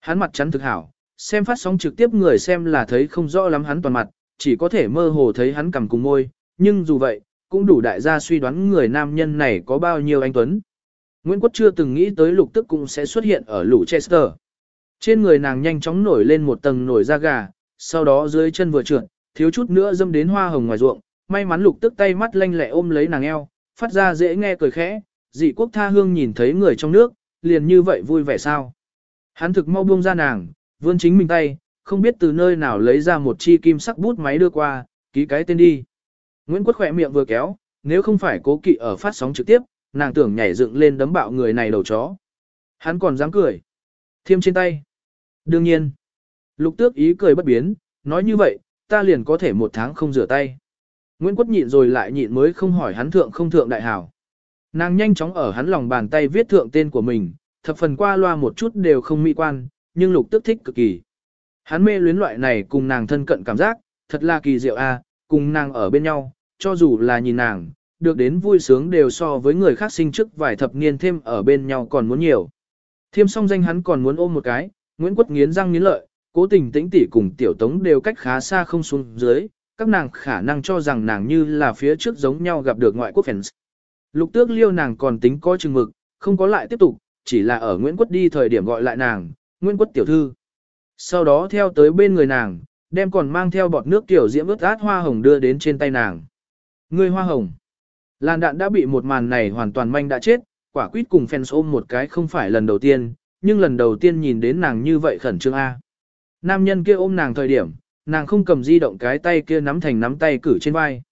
Speaker 1: Hắn mặt chắn thực hảo, xem phát sóng trực tiếp người xem là thấy không rõ lắm hắn toàn mặt, chỉ có thể mơ hồ thấy hắn cầm cùng môi, nhưng dù vậy, cũng đủ đại gia suy đoán người nam nhân này có bao nhiêu anh Tuấn. Nguyễn Quốc chưa từng nghĩ tới lục tức cũng sẽ xuất hiện ở lũ Chester. Trên người nàng nhanh chóng nổi lên một tầng nổi da gà, sau đó dưới chân vừa trượt, thiếu chút nữa dâm đến hoa hồng ngoài ruộng, may mắn lục tức tay mắt lanh lẹ ôm lấy nàng eo, phát ra dễ nghe cười khẽ, dị quốc tha hương nhìn thấy người trong nước, liền như vậy vui vẻ sao. Hắn thực mau buông ra nàng, vươn chính mình tay, không biết từ nơi nào lấy ra một chi kim sắc bút máy đưa qua, ký cái tên đi. Nguyễn Quốc khỏe miệng vừa kéo, nếu không phải cố kỵ ở phát sóng trực tiếp, nàng tưởng nhảy dựng lên đấm bạo người này đầu chó. Hắn còn dám cười. Thiêm trên tay. Đương nhiên. Lục tước ý cười bất biến, nói như vậy, ta liền có thể một tháng không rửa tay. Nguyễn Quốc nhịn rồi lại nhịn mới không hỏi hắn thượng không thượng đại hảo. Nàng nhanh chóng ở hắn lòng bàn tay viết thượng tên của mình, thập phần qua loa một chút đều không mỹ quan, nhưng lục tức thích cực kỳ. Hắn mê luyến loại này cùng nàng thân cận cảm giác, thật là kỳ diệu a, cùng nàng ở bên nhau, cho dù là nhìn nàng, được đến vui sướng đều so với người khác sinh trước vài thập niên thêm ở bên nhau còn muốn nhiều. Thiêm song danh hắn còn muốn ôm một cái, Nguyễn Quất nghiến răng nghiến lợi, cố tình tĩnh tỉ cùng tiểu tống đều cách khá xa không xuống dưới, các nàng khả năng cho rằng nàng như là phía trước giống nhau gặp được ngoại quốc fans. Lục tước liêu nàng còn tính coi chừng mực, không có lại tiếp tục, chỉ là ở Nguyễn Quất đi thời điểm gọi lại nàng, Nguyễn Quất tiểu thư. Sau đó theo tới bên người nàng, đem còn mang theo bọt nước tiểu diễm ướt át hoa hồng đưa đến trên tay nàng. Người hoa hồng. Làn đạn đã bị một màn này hoàn toàn manh đã chết, quả quýt cùng fans ôm một cái không phải lần đầu tiên, nhưng lần đầu tiên nhìn đến nàng như vậy khẩn trương A. Nam nhân kia ôm nàng thời điểm, nàng không cầm di động cái tay kia nắm thành nắm tay cử trên vai.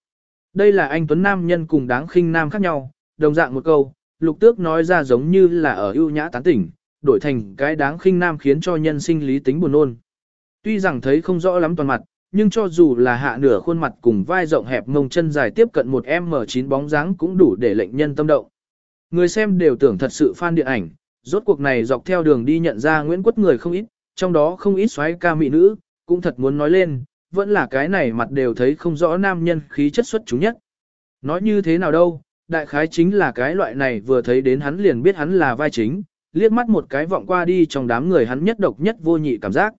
Speaker 1: Đây là anh Tuấn Nam nhân cùng đáng khinh nam khác nhau, đồng dạng một câu, lục tước nói ra giống như là ở ưu nhã tán tỉnh, đổi thành cái đáng khinh nam khiến cho nhân sinh lý tính buồn nôn. Tuy rằng thấy không rõ lắm toàn mặt, nhưng cho dù là hạ nửa khuôn mặt cùng vai rộng hẹp mông chân dài tiếp cận một M9 bóng dáng cũng đủ để lệnh nhân tâm động. Người xem đều tưởng thật sự fan điện ảnh, rốt cuộc này dọc theo đường đi nhận ra Nguyễn Quất người không ít, trong đó không ít xoáy ca mỹ nữ, cũng thật muốn nói lên, vẫn là cái này mặt đều thấy không rõ nam nhân khí chất xuất chúng nhất. Nói như thế nào đâu, đại khái chính là cái loại này vừa thấy đến hắn liền biết hắn là vai chính, liếc mắt một cái vọng qua đi trong đám người hắn nhất độc nhất vô nhị cảm giác.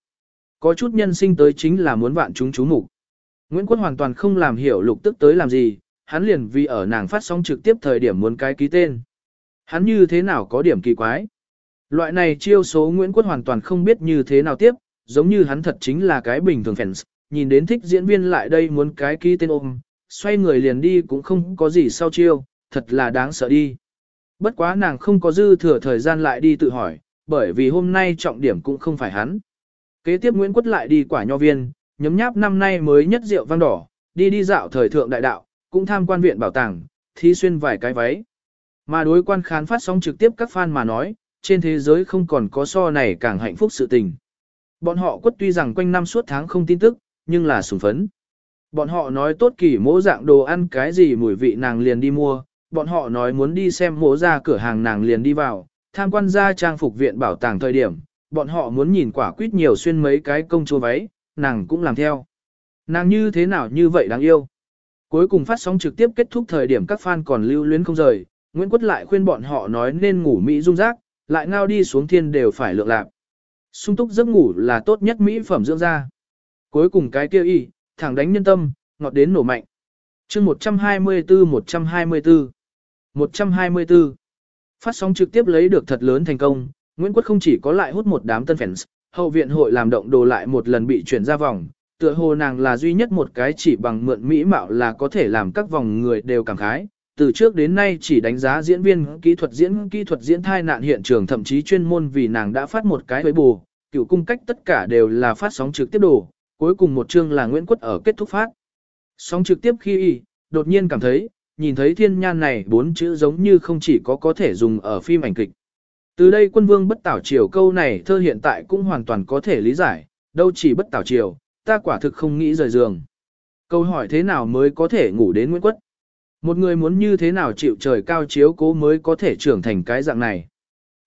Speaker 1: Có chút nhân sinh tới chính là muốn vạn chúng chú mục. Nguyễn Quân hoàn toàn không làm hiểu lục tức tới làm gì, hắn liền vì ở nàng phát sóng trực tiếp thời điểm muốn cái ký tên. Hắn như thế nào có điểm kỳ quái. Loại này chiêu số Nguyễn Quân hoàn toàn không biết như thế nào tiếp, giống như hắn thật chính là cái bình thường fans, nhìn đến thích diễn viên lại đây muốn cái ký tên ôm, xoay người liền đi cũng không có gì sau chiêu, thật là đáng sợ đi. Bất quá nàng không có dư thừa thời gian lại đi tự hỏi, bởi vì hôm nay trọng điểm cũng không phải hắn. Kế tiếp Nguyễn Quất lại đi quả nho viên, nhấm nháp năm nay mới nhất rượu vang đỏ, đi đi dạo thời thượng đại đạo, cũng tham quan viện bảo tàng, thi xuyên vài cái váy. Mà đối quan khán phát sóng trực tiếp các fan mà nói, trên thế giới không còn có so này càng hạnh phúc sự tình. Bọn họ quất tuy rằng quanh năm suốt tháng không tin tức, nhưng là sùng phấn. Bọn họ nói tốt kỳ mỗ dạng đồ ăn cái gì mùi vị nàng liền đi mua, bọn họ nói muốn đi xem mỗ ra cửa hàng nàng liền đi vào, tham quan ra trang phục viện bảo tàng thời điểm, bọn họ muốn nhìn quả quýt nhiều xuyên mấy cái công chúa váy, nàng cũng làm theo. Nàng như thế nào như vậy đáng yêu. Cuối cùng phát sóng trực tiếp kết thúc thời điểm các fan còn lưu luyến không rời, Nguyễn Quất lại khuyên bọn họ nói nên ngủ Mỹ dung rác, lại ngao đi xuống thiên đều phải lượng lạc. Sung túc giấc ngủ là tốt nhất Mỹ phẩm dưỡng da. Cuối cùng cái kia y, thẳng đánh nhân tâm, ngọt đến nổ mạnh. chương 124-124 124 Phát sóng trực tiếp lấy được thật lớn thành công, Nguyễn Quốc không chỉ có lại hút một đám tân fans, hậu viện hội làm động đồ lại một lần bị chuyển ra vòng, tựa hồ nàng là duy nhất một cái chỉ bằng mượn mỹ mạo là có thể làm các vòng người đều cảm khái. Từ trước đến nay chỉ đánh giá diễn viên kỹ thuật diễn kỹ thuật diễn thai nạn hiện trường thậm chí chuyên môn vì nàng đã phát một cái với bù, cựu cung cách tất cả đều là phát sóng trực tiếp đồ, cuối cùng một chương là Nguyễn Quất ở kết thúc phát. Sóng trực tiếp khi y, đột nhiên cảm thấy, nhìn thấy thiên nhan này bốn chữ giống như không chỉ có có thể dùng ở phim ảnh kịch. Từ đây quân vương bất tảo triều câu này thơ hiện tại cũng hoàn toàn có thể lý giải, đâu chỉ bất tảo triều, ta quả thực không nghĩ rời giường. Câu hỏi thế nào mới có thể ngủ đến Nguyễn Quất? Một người muốn như thế nào chịu trời cao chiếu cố mới có thể trưởng thành cái dạng này?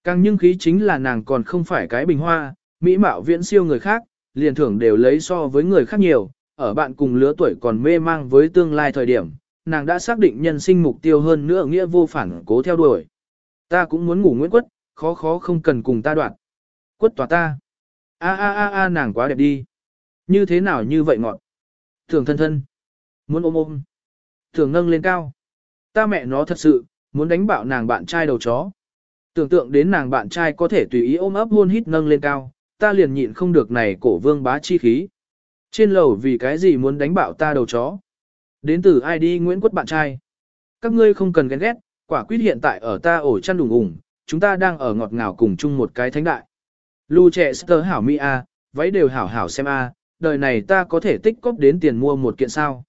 Speaker 1: Càng nhưng khí chính là nàng còn không phải cái bình hoa, mỹ mạo viễn siêu người khác, liền thưởng đều lấy so với người khác nhiều, ở bạn cùng lứa tuổi còn mê mang với tương lai thời điểm, nàng đã xác định nhân sinh mục tiêu hơn nữa nghĩa vô phản cố theo đuổi. Ta cũng muốn ngủ Nguyễn Quất, khó khó không cần cùng ta đoạn. Quất tòa ta. A a a a nàng quá đẹp đi. Như thế nào như vậy ngọt. Thường thân thân. Muốn ôm ôm. Thường nâng lên cao. Ta mẹ nó thật sự, muốn đánh bạo nàng bạn trai đầu chó. Tưởng tượng đến nàng bạn trai có thể tùy ý ôm ấp hôn hít nâng lên cao, ta liền nhịn không được này cổ vương bá chi khí. Trên lầu vì cái gì muốn đánh bạo ta đầu chó. Đến từ ai đi Nguyễn Quất bạn trai. Các ngươi không cần ghen ghét, quả quyết hiện tại ở ta ổ chăn đùng ủng, chúng ta đang ở ngọt ngào cùng chung một cái thánh đại. Lu trẻ sơ hảo mi a, váy đều hảo hảo xem a, đời này ta có thể tích cóp đến tiền mua một kiện sao.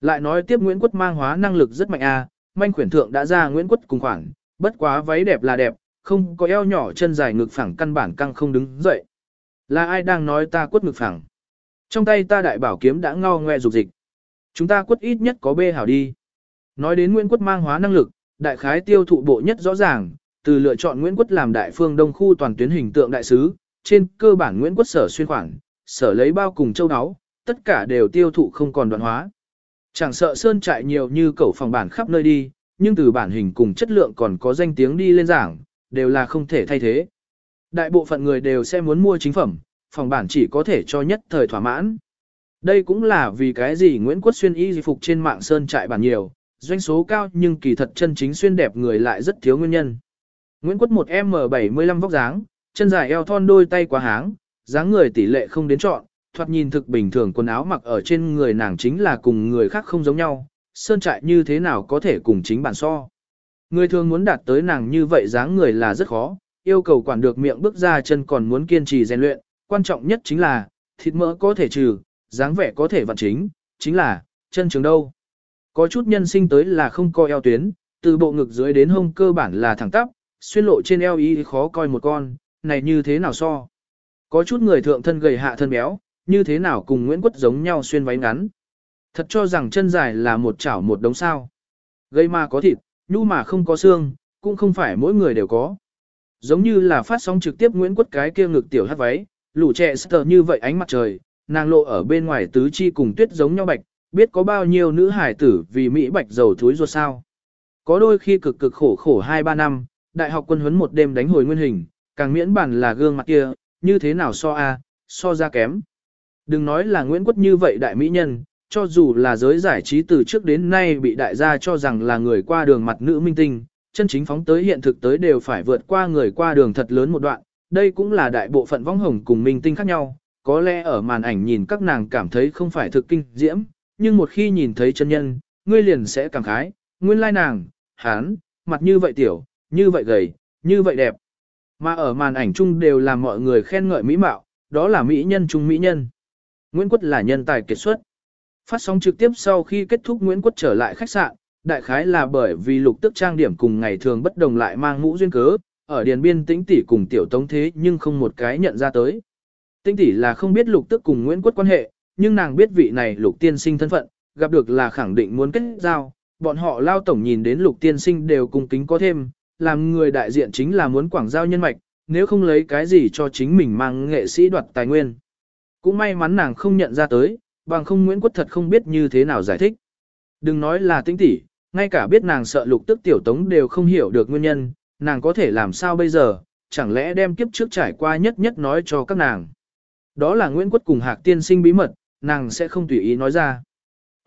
Speaker 1: Lại nói tiếp Nguyễn Quất mang hóa năng lực rất mạnh a, manh khuyển thượng đã ra Nguyễn Quất cùng khoảng. bất quá váy đẹp là đẹp, không có eo nhỏ chân dài ngực phẳng căn bản căng không đứng dậy. Là ai đang nói ta quất ngực phẳng? Trong tay ta đại bảo kiếm đã ngao ngoe dục dịch. Chúng ta quất ít nhất có bê hảo đi. Nói đến Nguyễn Quất mang hóa năng lực, đại khái tiêu thụ bộ nhất rõ ràng, từ lựa chọn Nguyễn Quất làm đại phương đông khu toàn tuyến hình tượng đại sứ, trên cơ bản Nguyễn Quất sở xuyên khoản, sở lấy bao cùng châu áo, tất cả đều tiêu thụ không còn đoạn hóa. Chẳng sợ sơn trại nhiều như cẩu phòng bản khắp nơi đi, nhưng từ bản hình cùng chất lượng còn có danh tiếng đi lên giảng, đều là không thể thay thế. Đại bộ phận người đều sẽ muốn mua chính phẩm, phòng bản chỉ có thể cho nhất thời thỏa mãn. Đây cũng là vì cái gì Nguyễn Quốc Xuyên y phục trên mạng sơn trại bản nhiều, doanh số cao nhưng kỳ thật chân chính xuyên đẹp người lại rất thiếu nguyên nhân. Nguyễn Quất một M75 vóc dáng, chân dài eo thon đôi tay quá háng, dáng người tỷ lệ không đến chọn, thoạt nhìn thực bình thường quần áo mặc ở trên người nàng chính là cùng người khác không giống nhau, sơn trại như thế nào có thể cùng chính bản so. Người thường muốn đạt tới nàng như vậy dáng người là rất khó, yêu cầu quản được miệng bước ra chân còn muốn kiên trì rèn luyện, quan trọng nhất chính là, thịt mỡ có thể trừ, dáng vẻ có thể vặn chính, chính là, chân trường đâu. Có chút nhân sinh tới là không co eo tuyến, từ bộ ngực dưới đến hông cơ bản là thẳng tắp, xuyên lộ trên eo y khó coi một con, này như thế nào so. Có chút người thượng thân gầy hạ thân béo, như thế nào cùng Nguyễn Quất giống nhau xuyên váy ngắn. Thật cho rằng chân dài là một chảo một đống sao. Gây mà có thịt, nhu mà không có xương, cũng không phải mỗi người đều có. Giống như là phát sóng trực tiếp Nguyễn Quất cái kia ngực tiểu hát váy, lũ trẻ sờ như vậy ánh mặt trời, nàng lộ ở bên ngoài tứ chi cùng tuyết giống nhau bạch, biết có bao nhiêu nữ hải tử vì Mỹ bạch dầu thúi ruột sao. Có đôi khi cực cực khổ khổ 2-3 năm, đại học quân huấn một đêm đánh hồi nguyên hình, càng miễn bản là gương mặt kia, như thế nào so a, so ra kém. Đừng nói là Nguyễn Quất như vậy đại mỹ nhân, cho dù là giới giải trí từ trước đến nay bị đại gia cho rằng là người qua đường mặt nữ minh tinh, chân chính phóng tới hiện thực tới đều phải vượt qua người qua đường thật lớn một đoạn, đây cũng là đại bộ phận vong hồng cùng minh tinh khác nhau, có lẽ ở màn ảnh nhìn các nàng cảm thấy không phải thực kinh diễm, nhưng một khi nhìn thấy chân nhân, ngươi liền sẽ cảm khái, nguyên lai nàng, hán, mặt như vậy tiểu, như vậy gầy, như vậy đẹp. Mà ở màn ảnh chung đều là mọi người khen ngợi mỹ mạo, đó là mỹ nhân chung mỹ nhân. Nguyễn Quất là nhân tài kiệt xuất. Phát sóng trực tiếp sau khi kết thúc Nguyễn Quất trở lại khách sạn, đại khái là bởi vì lục tức trang điểm cùng ngày thường bất đồng lại mang mũ duyên cớ, ở Điền Biên tĩnh tỷ cùng tiểu tống thế nhưng không một cái nhận ra tới. Tĩnh tỷ là không biết lục tức cùng Nguyễn Quất quan hệ, nhưng nàng biết vị này lục tiên sinh thân phận, gặp được là khẳng định muốn kết giao, bọn họ lao tổng nhìn đến lục tiên sinh đều cùng kính có thêm, làm người đại diện chính là muốn quảng giao nhân mạch, nếu không lấy cái gì cho chính mình mang nghệ sĩ đoạt tài nguyên. Cũng may mắn nàng không nhận ra tới, bằng không Nguyễn Quốc thật không biết như thế nào giải thích. Đừng nói là tinh tỷ, ngay cả biết nàng sợ lục tức tiểu tống đều không hiểu được nguyên nhân, nàng có thể làm sao bây giờ, chẳng lẽ đem kiếp trước trải qua nhất nhất nói cho các nàng. Đó là Nguyễn Quốc cùng Hạc tiên sinh bí mật, nàng sẽ không tùy ý nói ra.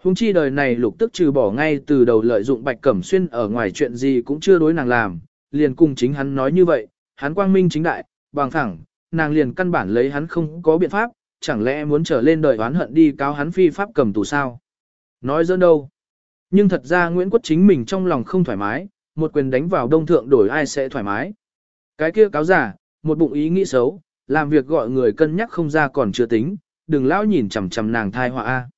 Speaker 1: Hùng chi đời này lục tức trừ bỏ ngay từ đầu lợi dụng bạch cẩm xuyên ở ngoài chuyện gì cũng chưa đối nàng làm, liền cùng chính hắn nói như vậy, hắn quang minh chính đại, bằng thẳng, nàng liền căn bản lấy hắn không có biện pháp, chẳng lẽ muốn trở lên đời oán hận đi cáo hắn phi pháp cầm tù sao? Nói dỡ đâu? Nhưng thật ra Nguyễn Quốc chính mình trong lòng không thoải mái, một quyền đánh vào đông thượng đổi ai sẽ thoải mái. Cái kia cáo giả, một bụng ý nghĩ xấu, làm việc gọi người cân nhắc không ra còn chưa tính, đừng lão nhìn chằm chằm nàng thai họa a.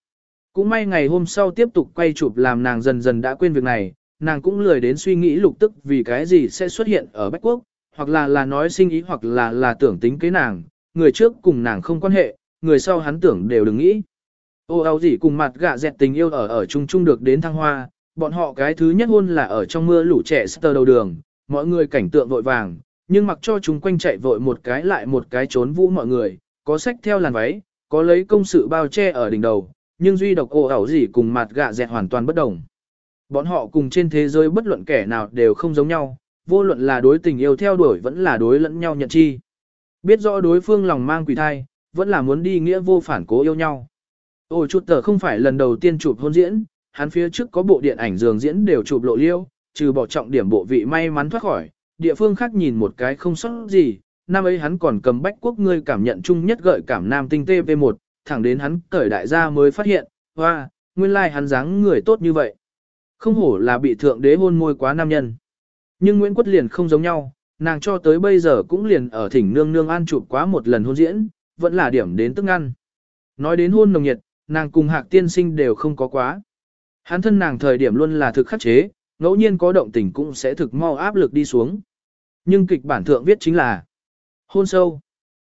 Speaker 1: Cũng may ngày hôm sau tiếp tục quay chụp làm nàng dần dần đã quên việc này, nàng cũng lười đến suy nghĩ lục tức vì cái gì sẽ xuất hiện ở Bách Quốc, hoặc là là nói sinh ý hoặc là là tưởng tính kế nàng, người trước cùng nàng không quan hệ, người sau hắn tưởng đều đừng nghĩ. Ô áo gì cùng mặt gạ dẹt tình yêu ở ở chung chung được đến thăng hoa, bọn họ cái thứ nhất hôn là ở trong mưa lũ trẻ sơ đầu đường, mọi người cảnh tượng vội vàng, nhưng mặc cho chúng quanh chạy vội một cái lại một cái trốn vũ mọi người, có sách theo làn váy, có lấy công sự bao che ở đỉnh đầu, nhưng duy độc ô ảo gì cùng mặt gạ dẹt hoàn toàn bất đồng. Bọn họ cùng trên thế giới bất luận kẻ nào đều không giống nhau, vô luận là đối tình yêu theo đuổi vẫn là đối lẫn nhau nhận chi. Biết rõ đối phương lòng mang quỷ thai, vẫn là muốn đi nghĩa vô phản cố yêu nhau. Ôi chút tờ không phải lần đầu tiên chụp hôn diễn, hắn phía trước có bộ điện ảnh dường diễn đều chụp lộ liêu, trừ bỏ trọng điểm bộ vị may mắn thoát khỏi, địa phương khác nhìn một cái không sót gì, năm ấy hắn còn cầm bách quốc ngươi cảm nhận chung nhất gợi cảm nam tinh TP1, thẳng đến hắn cởi đại gia mới phát hiện, hoa, wow, nguyên lai hắn dáng người tốt như vậy. Không hổ là bị thượng đế hôn môi quá nam nhân. Nhưng Nguyễn Quất liền không giống nhau, nàng cho tới bây giờ cũng liền ở thỉnh nương nương an chụp quá một lần hôn diễn, vẫn là điểm đến tức ăn. Nói đến hôn nồng nhiệt, nàng cùng hạc tiên sinh đều không có quá. Hắn thân nàng thời điểm luôn là thực khắc chế, ngẫu nhiên có động tình cũng sẽ thực mau áp lực đi xuống. Nhưng kịch bản thượng viết chính là hôn sâu.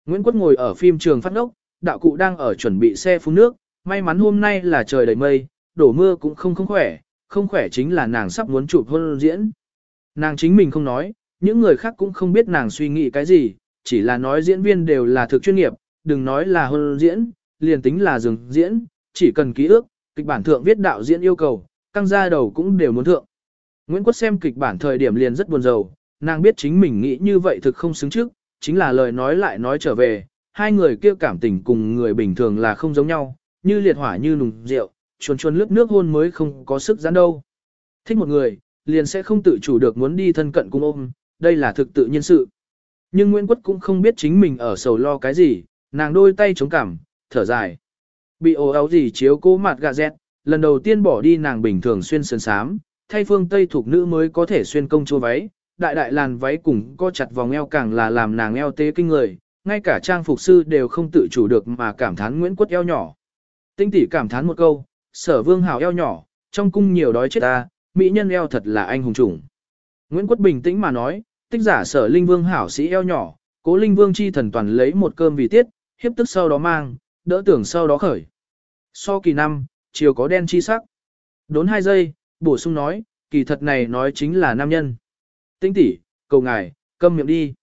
Speaker 1: Nguyễn Quất ngồi ở phim trường phát ngốc, đạo cụ đang ở chuẩn bị xe phun nước, may mắn hôm nay là trời đầy mây, đổ mưa cũng không không khỏe, không khỏe chính là nàng sắp muốn chụp hôn diễn. Nàng chính mình không nói, những người khác cũng không biết nàng suy nghĩ cái gì, chỉ là nói diễn viên đều là thực chuyên nghiệp, đừng nói là hôn diễn, liền tính là dừng diễn, chỉ cần ký ước, kịch bản thượng viết đạo diễn yêu cầu, căng ra đầu cũng đều muốn thượng. Nguyễn Quốc xem kịch bản thời điểm liền rất buồn rầu, nàng biết chính mình nghĩ như vậy thực không xứng trước, chính là lời nói lại nói trở về, hai người kia cảm tình cùng người bình thường là không giống nhau, như liệt hỏa như nùng rượu, chuồn chuồn lướt nước hôn mới không có sức giãn đâu. Thích một người, liền sẽ không tự chủ được muốn đi thân cận cùng ôm, đây là thực tự nhiên sự. Nhưng Nguyễn Quất cũng không biết chính mình ở sầu lo cái gì, nàng đôi tay chống cằm, thở dài. Bị ồ áo gì chiếu cố mặt gà dẹt, lần đầu tiên bỏ đi nàng bình thường xuyên sườn sám, thay phương Tây thuộc nữ mới có thể xuyên công chua váy, đại đại làn váy cùng co chặt vòng eo càng là làm nàng eo tế kinh người, ngay cả trang phục sư đều không tự chủ được mà cảm thán Nguyễn Quất eo nhỏ. Tinh tỷ cảm thán một câu, sở vương hảo eo nhỏ, trong cung nhiều đói chết ta, mỹ nhân eo thật là anh hùng chủng. Nguyễn Quất bình tĩnh mà nói, tích giả sở linh vương hảo sĩ eo nhỏ, cố linh vương chi thần toàn lấy một cơm vì tiết, hiếp tức sau đó mang, đỡ tưởng sau đó khởi. So kỳ năm, chiều có đen chi sắc. Đốn hai giây, bổ sung nói, kỳ thật này nói chính là nam nhân. Tinh tỷ, cầu ngài, câm miệng đi.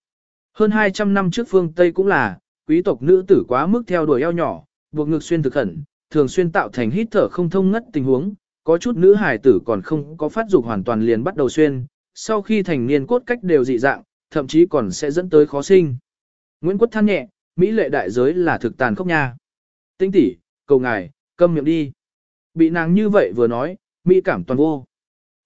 Speaker 1: Hơn 200 năm trước phương Tây cũng là, quý tộc nữ tử quá mức theo đuổi eo nhỏ, buộc ngực xuyên thực khẩn, thường xuyên tạo thành hít thở không thông ngất tình huống, có chút nữ hài tử còn không có phát dục hoàn toàn liền bắt đầu xuyên, sau khi thành niên cốt cách đều dị dạng, thậm chí còn sẽ dẫn tới khó sinh. Nguyễn Quốc than nhẹ, Mỹ lệ đại giới là thực tàn khốc nha. Tinh tỷ, cầu ngài, câm miệng đi. Bị nàng như vậy vừa nói, Mỹ cảm toàn vô.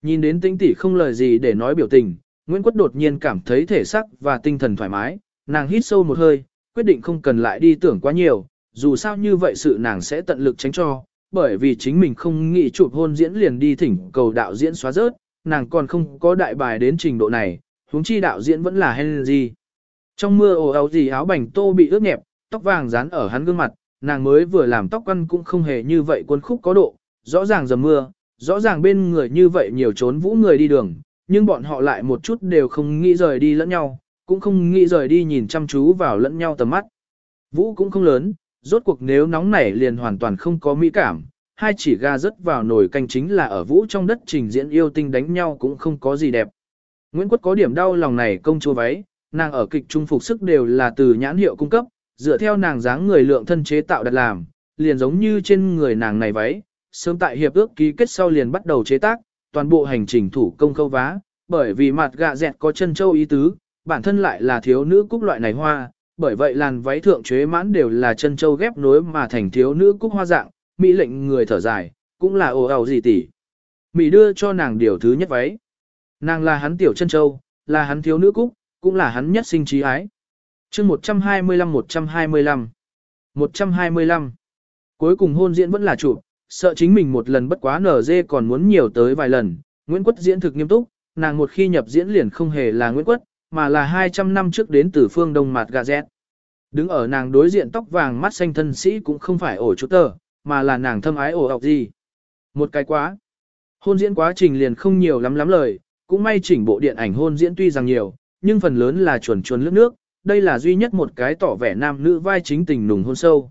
Speaker 1: Nhìn đến tinh tỷ không lời gì để nói biểu tình, Nguyễn Quất đột nhiên cảm thấy thể sắc và tinh thần thoải mái, nàng hít sâu một hơi, quyết định không cần lại đi tưởng quá nhiều, dù sao như vậy sự nàng sẽ tận lực tránh cho, bởi vì chính mình không nghĩ chụp hôn diễn liền đi thỉnh cầu đạo diễn xóa rớt, nàng còn không có đại bài đến trình độ này, huống chi đạo diễn vẫn là Henry. Trong mưa ồ ào gì áo bành tô bị ướt nhẹp, tóc vàng dán ở hắn gương mặt, nàng mới vừa làm tóc ăn cũng không hề như vậy quân khúc có độ, rõ ràng dầm mưa, rõ ràng bên người như vậy nhiều trốn vũ người đi đường, nhưng bọn họ lại một chút đều không nghĩ rời đi lẫn nhau, cũng không nghĩ rời đi nhìn chăm chú vào lẫn nhau tầm mắt. Vũ cũng không lớn, rốt cuộc nếu nóng nảy liền hoàn toàn không có mỹ cảm, hai chỉ ga rớt vào nồi canh chính là ở vũ trong đất trình diễn yêu tinh đánh nhau cũng không có gì đẹp. Nguyễn Quất có điểm đau lòng này công chúa váy, nàng ở kịch trung phục sức đều là từ nhãn hiệu cung cấp, dựa theo nàng dáng người lượng thân chế tạo đặt làm, liền giống như trên người nàng này váy, sớm tại hiệp ước ký kết sau liền bắt đầu chế tác, toàn bộ hành trình thủ công khâu vá, bởi vì mặt gạ dẹt có chân châu ý tứ, bản thân lại là thiếu nữ cúc loại này hoa, bởi vậy làn váy thượng chế mãn đều là chân châu ghép nối mà thành thiếu nữ cúc hoa dạng, mỹ lệnh người thở dài, cũng là ồ ào gì tỷ. Mỹ đưa cho nàng điều thứ nhất váy. Nàng là hắn tiểu chân châu, là hắn thiếu nữ cúc, cũng là hắn nhất sinh trí ái. chương 125-125 125 Cuối cùng hôn diễn vẫn là chụp, sợ chính mình một lần bất quá nở dê còn muốn nhiều tới vài lần. Nguyễn Quất diễn thực nghiêm túc, nàng một khi nhập diễn liền không hề là Nguyễn Quất, mà là 200 năm trước đến từ phương Đông Mạt Gà Dẹt. Đứng ở nàng đối diện tóc vàng mắt xanh thân sĩ cũng không phải ổ chú tờ, mà là nàng thâm ái ổ học gì. Một cái quá. Hôn diễn quá trình liền không nhiều lắm lắm lời, cũng may chỉnh bộ điện ảnh hôn diễn tuy rằng nhiều, nhưng phần lớn là chuẩn chuẩn lướt nước, đây là duy nhất một cái tỏ vẻ nam nữ vai chính tình nùng hôn sâu.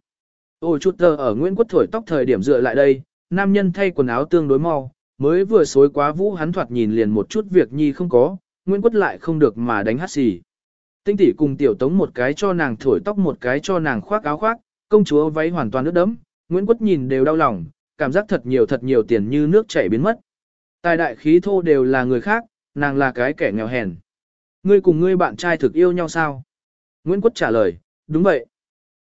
Speaker 1: Ôi chút tờ ở Nguyễn Quốc thổi tóc thời điểm dựa lại đây, nam nhân thay quần áo tương đối mau, mới vừa xối quá vũ hắn thoạt nhìn liền một chút việc nhi không có, Nguyễn Quốc lại không được mà đánh hát xì. Tinh tỷ cùng tiểu tống một cái cho nàng thổi tóc một cái cho nàng khoác áo khoác, công chúa váy hoàn toàn nước đẫm, Nguyễn Quốc nhìn đều đau lòng, cảm giác thật nhiều thật nhiều tiền như nước chảy biến mất. Tài đại khí thô đều là người khác, nàng là cái kẻ nghèo hèn. Ngươi cùng ngươi bạn trai thực yêu nhau sao? Nguyễn Quất trả lời, đúng vậy.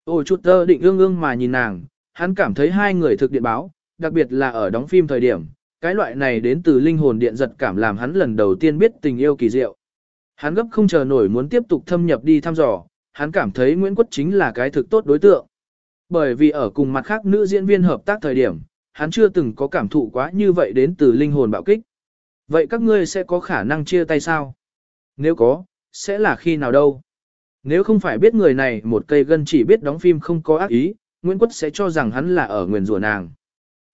Speaker 1: Ôi chút tơ định ương ương mà nhìn nàng, hắn cảm thấy hai người thực điện báo, đặc biệt là ở đóng phim thời điểm, cái loại này đến từ linh hồn điện giật cảm làm hắn lần đầu tiên biết tình yêu kỳ diệu. Hắn gấp không chờ nổi muốn tiếp tục thâm nhập đi thăm dò, hắn cảm thấy Nguyễn Quất chính là cái thực tốt đối tượng. Bởi vì ở cùng mặt khác nữ diễn viên hợp tác thời điểm, hắn chưa từng có cảm thụ quá như vậy đến từ linh hồn bạo kích. Vậy các ngươi sẽ có khả năng chia tay sao? Nếu có, sẽ là khi nào đâu? Nếu không phải biết người này một cây gân chỉ biết đóng phim không có ác ý, Nguyễn Quất sẽ cho rằng hắn là ở nguyền rủa nàng.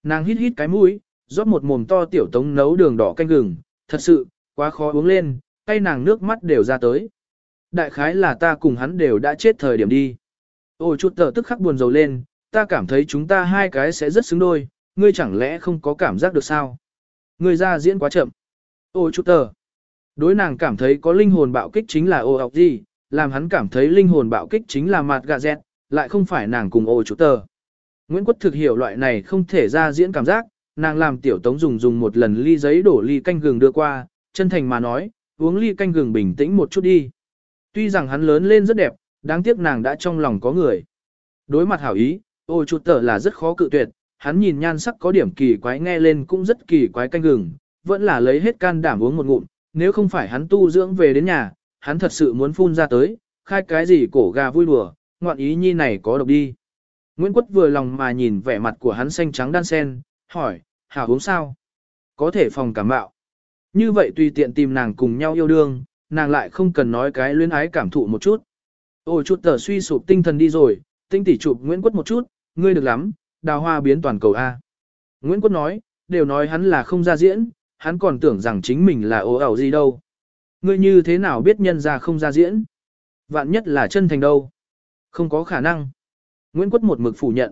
Speaker 1: Nàng hít hít cái mũi, rót một mồm to tiểu tống nấu đường đỏ canh gừng, thật sự, quá khó uống lên, tay nàng nước mắt đều ra tới. Đại khái là ta cùng hắn đều đã chết thời điểm đi. Ôi chút tờ tức khắc buồn rầu lên, ta cảm thấy chúng ta hai cái sẽ rất xứng đôi, ngươi chẳng lẽ không có cảm giác được sao? Ngươi ra diễn quá chậm. Ôi chút tờ. Đối nàng cảm thấy có linh hồn bạo kích chính là ô học gì, làm hắn cảm thấy linh hồn bạo kích chính là mặt gà dẹt, lại không phải nàng cùng ô chủ tờ. Nguyễn Quất thực hiểu loại này không thể ra diễn cảm giác, nàng làm tiểu tống dùng dùng một lần ly giấy đổ ly canh gừng đưa qua, chân thành mà nói, uống ly canh gừng bình tĩnh một chút đi. Tuy rằng hắn lớn lên rất đẹp, đáng tiếc nàng đã trong lòng có người. Đối mặt hảo ý, ô chủ tờ là rất khó cự tuyệt, hắn nhìn nhan sắc có điểm kỳ quái nghe lên cũng rất kỳ quái canh gừng, vẫn là lấy hết can đảm uống một ngụm, nếu không phải hắn tu dưỡng về đến nhà, hắn thật sự muốn phun ra tới, khai cái gì cổ gà vui đùa, ngoạn ý nhi này có độc đi. Nguyễn Quất vừa lòng mà nhìn vẻ mặt của hắn xanh trắng đan sen, hỏi, hảo uống sao? Có thể phòng cảm bạo. Như vậy tùy tiện tìm nàng cùng nhau yêu đương, nàng lại không cần nói cái luyến ái cảm thụ một chút. Ôi chút tờ suy sụp tinh thần đi rồi, tinh tỉ chụp Nguyễn Quất một chút, ngươi được lắm, đào hoa biến toàn cầu A. Nguyễn Quất nói, đều nói hắn là không ra diễn, hắn còn tưởng rằng chính mình là ố ảo gì đâu. Ngươi như thế nào biết nhân ra không ra diễn? Vạn nhất là chân thành đâu? Không có khả năng. Nguyễn Quất một mực phủ nhận.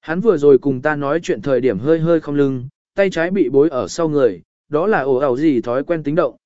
Speaker 1: Hắn vừa rồi cùng ta nói chuyện thời điểm hơi hơi không lưng, tay trái bị bối ở sau người, đó là ổ ảo gì thói quen tính động.